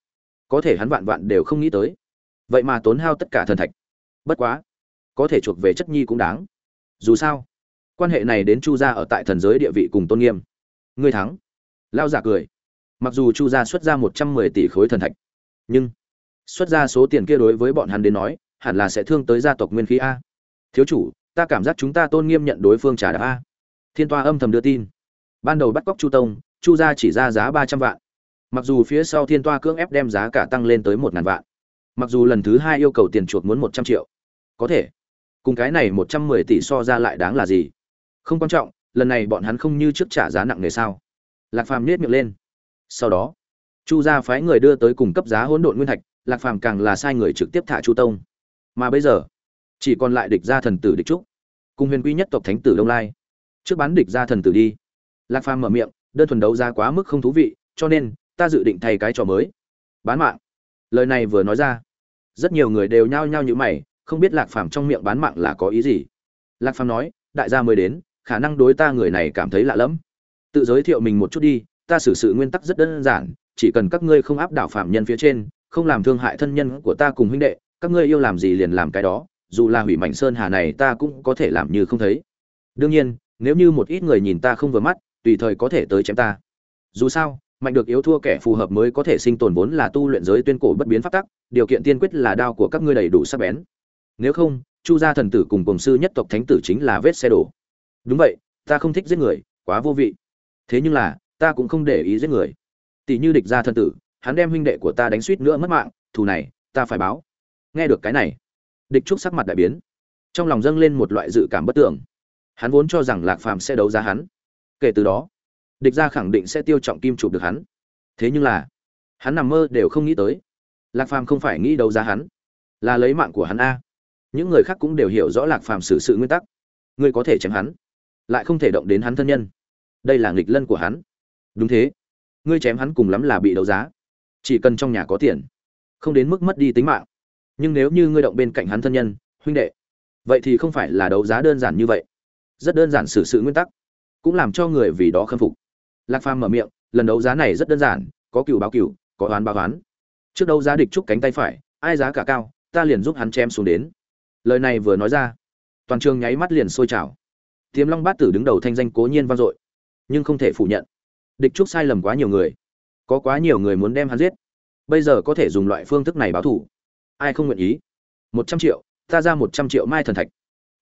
Có thể hắn vạn vạn đều không nghĩ tới. Vậy mà tốn hao tất cả thần thạch. Bất quá, có thể chuộc về chất nhi cũng đáng. Dù sao, quan hệ này đến chu gia ở tại thần giới địa vị cùng tôn nghiêm. Ngươi thắng. Lao giả cười. Mặc dù chu gia xuất ra một trăm mười tỷ khối thần thạch, nhưng xuất ra số tiền kia đối với bọn hắn đến nói, hẳn là sẽ thương tới gia tộc nguyên khí a. Thiếu chủ, ta cảm giác chúng ta tôn nghiêm nhận đối phương trả đạp a. Thiên toa âm thầm đưa tin ban đầu bắt cóc chu tông, chu gia chỉ ra giá ba trăm vạn. Mặc dù phía sau thiên toa cưỡng ép đem giá cả tăng lên tới một ngàn vạn, mặc dù lần thứ hai yêu cầu tiền chuộc muốn một trăm triệu, có thể, cùng cái này một trăm mười tỷ so ra lại đáng là gì? Không quan trọng, lần này bọn hắn không như trước trả giá nặng nề sao? Lạc phàm nết miệng lên. Sau đó, chu gia phái người đưa tới cùng cấp giá hỗn độn nguyên thạch, lạc phàm càng là sai người trực tiếp thả chu tông. Mà bây giờ, chỉ còn lại địch gia thần tử địch trúc, cùng huyền quy nhất tộc thánh tử đông lai. Trước bán địch gia thần tử đi lạc phàm mở miệng, đơn thuần đấu ra quá mức không thú vị, cho nên, ta dự định thay cái trò mới. Bán mạng. Lời này vừa nói ra, rất nhiều người đều nhao nhao như mày, không biết lạc phàm trong miệng bán mạng là có ý gì. Lạc phàm nói, đại gia mới đến, khả năng đối ta người này cảm thấy lạ lẫm. Tự giới thiệu mình một chút đi, ta xử sự nguyên tắc rất đơn giản, chỉ cần các ngươi không áp đảo phạm nhân phía trên, không làm thương hại thân nhân của ta cùng huynh đệ, các ngươi yêu làm gì liền làm cái đó, dù là hủy mảnh sơn hà này ta cũng có thể làm như không thấy. Đương nhiên, nếu như một ít người nhìn ta không vừa mắt tùy thời có thể tới chém ta. Dù sao, mạnh được yếu thua kẻ phù hợp mới có thể sinh tồn vốn là tu luyện giới tuyên cổ bất biến pháp tắc, điều kiện tiên quyết là đao của các ngươi đầy đủ sắc bén. Nếu không, chu gia thần tử cùng cùng sư nhất tộc thánh tử chính là vết xe đổ. Đúng vậy, ta không thích giết người, quá vô vị. Thế nhưng là, ta cũng không để ý giết người. Tỷ như địch gia thần tử, hắn đem huynh đệ của ta đánh suýt nữa mất mạng, thù này, ta phải báo. Nghe được cái này, địch trúc sắc mặt đại biến. Trong lòng dâng lên một loại dự cảm bất tưởng. Hắn vốn cho rằng lạc phàm sẽ đấu giá hắn kể từ đó, địch gia khẳng định sẽ tiêu trọng kim chụp được hắn. Thế nhưng là, hắn nằm mơ đều không nghĩ tới. Lạc phàm không phải nghĩ đấu giá hắn, là lấy mạng của hắn a. Những người khác cũng đều hiểu rõ lạc phàm xử sự nguyên tắc. Ngươi có thể chém hắn, lại không thể động đến hắn thân nhân. Đây là nghịch lân của hắn. Đúng thế, ngươi chém hắn cùng lắm là bị đấu giá. Chỉ cần trong nhà có tiền, không đến mức mất đi tính mạng. Nhưng nếu như ngươi động bên cạnh hắn thân nhân, huynh đệ, vậy thì không phải là đấu giá đơn giản như vậy. Rất đơn giản xử sự nguyên tắc cũng làm cho người vì đó khâm phục. Lạc phàm mở miệng, lần đấu giá này rất đơn giản, có cựu báo cựu, có oán báo oán. Trước đấu giá địch trúc cánh tay phải, ai giá cả cao, ta liền giúp hắn chém xuống đến. Lời này vừa nói ra, toàn trường nháy mắt liền sôi trào. Tiềm long bát tử đứng đầu thanh danh cố nhiên vang dội, nhưng không thể phủ nhận, địch trúc sai lầm quá nhiều người, có quá nhiều người muốn đem hắn giết. Bây giờ có thể dùng loại phương thức này báo thủ ai không nguyện ý? Một trăm triệu, ta ra một trăm triệu mai thần thạch.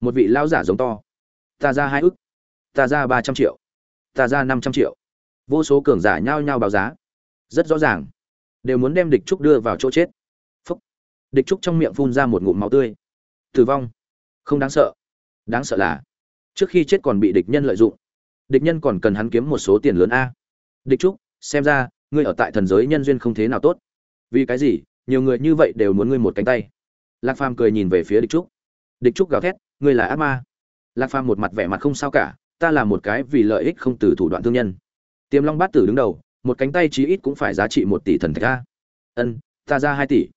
Một vị lao giả giống to, ta ra hai ức ta ra ba trăm triệu, ta ra năm trăm triệu. Vô số cường giả nhao nhao báo giá. Rất rõ ràng. Đều muốn đem địch trúc đưa vào chỗ chết. Phúc. Địch trúc trong miệng phun ra một ngụm máu tươi. Tử vong. Không đáng sợ. Đáng sợ là, trước khi chết còn bị địch nhân lợi dụng. Địch nhân còn cần hắn kiếm một số tiền lớn a. Địch trúc, xem ra, ngươi ở tại thần giới nhân duyên không thế nào tốt. Vì cái gì, nhiều người như vậy đều muốn ngươi một cánh tay. Lạc phàm cười nhìn về phía địch trúc. Địch trúc gào thét, ngươi là ác ma. Lạc phàm một mặt vẻ mặt không sao cả ta là một cái vì lợi ích không từ thủ đoạn thương nhân. Tiềm long bát tử đứng đầu, một cánh tay chí ít cũng phải giá trị một tỷ thần thạch a. Ân, ta ra hai tỷ.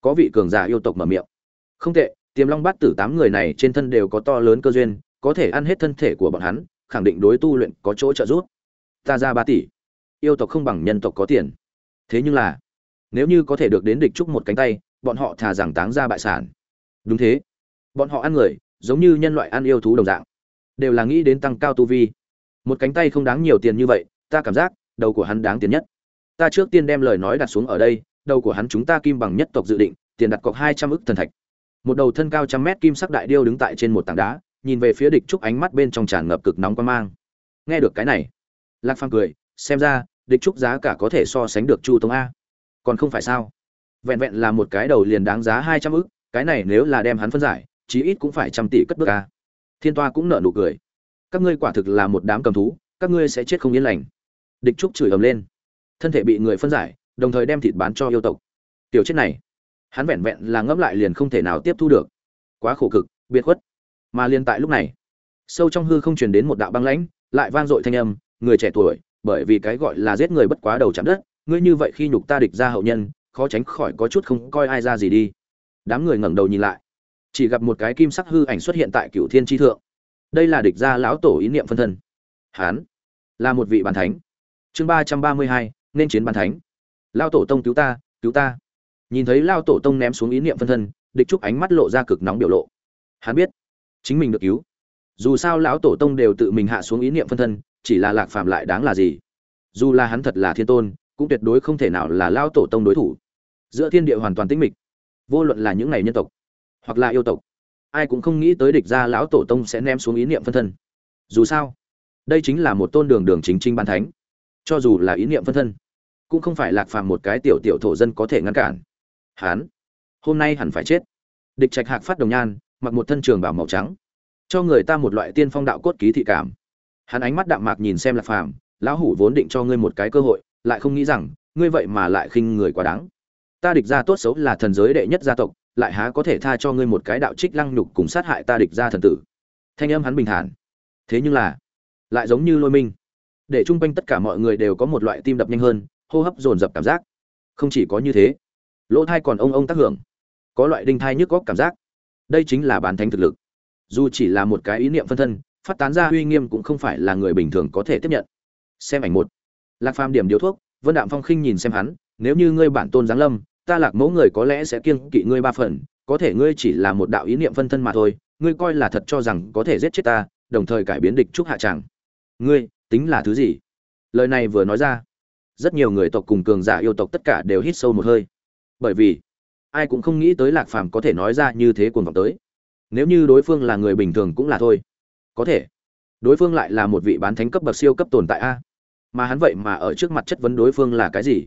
Có vị cường giả yêu tộc mở miệng. Không tệ, tiềm long bát tử tám người này trên thân đều có to lớn cơ duyên, có thể ăn hết thân thể của bọn hắn, khẳng định đối tu luyện có chỗ trợ giúp. Ta ra ba tỷ. Yêu tộc không bằng nhân tộc có tiền. Thế nhưng là, nếu như có thể được đến địch trúc một cánh tay, bọn họ thà rằng táng ra bại sản. Đúng thế. Bọn họ ăn người, giống như nhân loại ăn yêu thú đồng dạng đều là nghĩ đến tăng cao tu vi. Một cánh tay không đáng nhiều tiền như vậy, ta cảm giác, đầu của hắn đáng tiền nhất. Ta trước tiên đem lời nói đặt xuống ở đây, đầu của hắn chúng ta kim bằng nhất tộc dự định, tiền đặt cọc hai trăm ức thần thạch. Một đầu thân cao trăm mét kim sắc đại điêu đứng tại trên một tảng đá, nhìn về phía địch trúc ánh mắt bên trong tràn ngập cực nóng quan mang. Nghe được cái này, lạc phàm cười, xem ra, địch trúc giá cả có thể so sánh được chu tống a. Còn không phải sao? Vẹn vẹn là một cái đầu liền đáng giá hai trăm ức, cái này nếu là đem hắn phân giải, chí ít cũng phải trăm tỷ cất bước a thiên toa cũng nở nụ cười. Các ngươi quả thực là một đám cầm thú, các ngươi sẽ chết không yên lành. Địch trúc chửi ầm lên. Thân thể bị người phân giải, đồng thời đem thịt bán cho yêu tộc. Tiểu chết này, hắn vẹn vẹn là ngẫm lại liền không thể nào tiếp thu được. Quá khổ cực, biệt khuất. Mà liền tại lúc này, sâu trong hư không truyền đến một đạo băng lãnh, lại vang dội thanh âm, người trẻ tuổi, bởi vì cái gọi là giết người bất quá đầu chạm đất, ngươi như vậy khi nhục ta địch ra hậu nhân, khó tránh khỏi có chút không coi ai ra gì đi. Đám người ngẩng đầu nhìn lại chỉ gặp một cái kim sắc hư ảnh xuất hiện tại cựu thiên tri thượng. Đây là địch gia lão tổ ý niệm phân thân. Hán, là một vị bàn thánh. Chương ba trăm ba mươi hai, nên chiến bàn thánh. Lao tổ tông cứu ta cứu ta. Nhìn thấy lao tổ tông ném xuống ý niệm phân thân, địch trúc ánh mắt lộ ra cực nóng biểu lộ. Hắn biết, chính mình được cứu. Dù sao lão tổ tông đều tự mình hạ xuống ý niệm phân thân, chỉ là lạc phạm lại đáng là gì? Dù là hắn thật là thiên tôn, cũng tuyệt đối không thể nào là lao tổ tông đối thủ. Giữa thiên địa hoàn toàn tĩnh mịch. Vô luận là những ngày nhân tộc hoặc là yêu tộc. Ai cũng không nghĩ tới địch gia lão tổ tông sẽ ném xuống ý niệm phân thân. Dù sao, đây chính là một tôn đường đường chính trinh ban thánh. Cho dù là ý niệm phân thân, cũng không phải lạc phàm một cái tiểu tiểu thổ dân có thể ngăn cản. Hán, hôm nay hẳn phải chết. Địch trạch hạc phát đồng nhan, mặc một thân trường bảo màu trắng. Cho người ta một loại tiên phong đạo cốt ký thị cảm. Hắn ánh mắt đạm mạc nhìn xem lạc phàm, lão hủ vốn định cho ngươi một cái cơ hội, lại không nghĩ rằng, ngươi vậy mà lại khinh người quá đáng. Ta địch ra tốt xấu là thần giới đệ nhất gia tộc lại há có thể tha cho ngươi một cái đạo trích lăng nhục cùng sát hại ta địch ra thần tử. Thanh âm hắn bình thản. Thế nhưng là, lại giống như lôi minh. Để chung quanh tất cả mọi người đều có một loại tim đập nhanh hơn, hô hấp dồn dập cảm giác. Không chỉ có như thế, lỗ thai còn ông ông tác hưởng. Có loại đinh thai nhức góc cảm giác. Đây chính là bán thánh thực lực. Dù chỉ là một cái ý niệm phân thân, phát tán ra uy nghiêm cũng không phải là người bình thường có thể tiếp nhận. Xem ảnh một. Lạc phàm điểm điếu thuốc, vân đạm phong khinh nhìn xem hắn, nếu như ngươi bản tôn giáng lâm ta lạc mẫu người có lẽ sẽ kiêng kỵ ngươi ba phần, có thể ngươi chỉ là một đạo ý niệm phân thân mà thôi, ngươi coi là thật cho rằng có thể giết chết ta, đồng thời cải biến địch trúc hạ tràng ngươi, tính là thứ gì? Lời này vừa nói ra, rất nhiều người tộc cùng cường giả yêu tộc tất cả đều hít sâu một hơi. Bởi vì, ai cũng không nghĩ tới lạc phàm có thể nói ra như thế cuồng vọng tới. Nếu như đối phương là người bình thường cũng là thôi. Có thể, đối phương lại là một vị bán thánh cấp bậc siêu cấp tồn tại a. Mà hắn vậy mà ở trước mặt chất vấn đối phương là cái gì?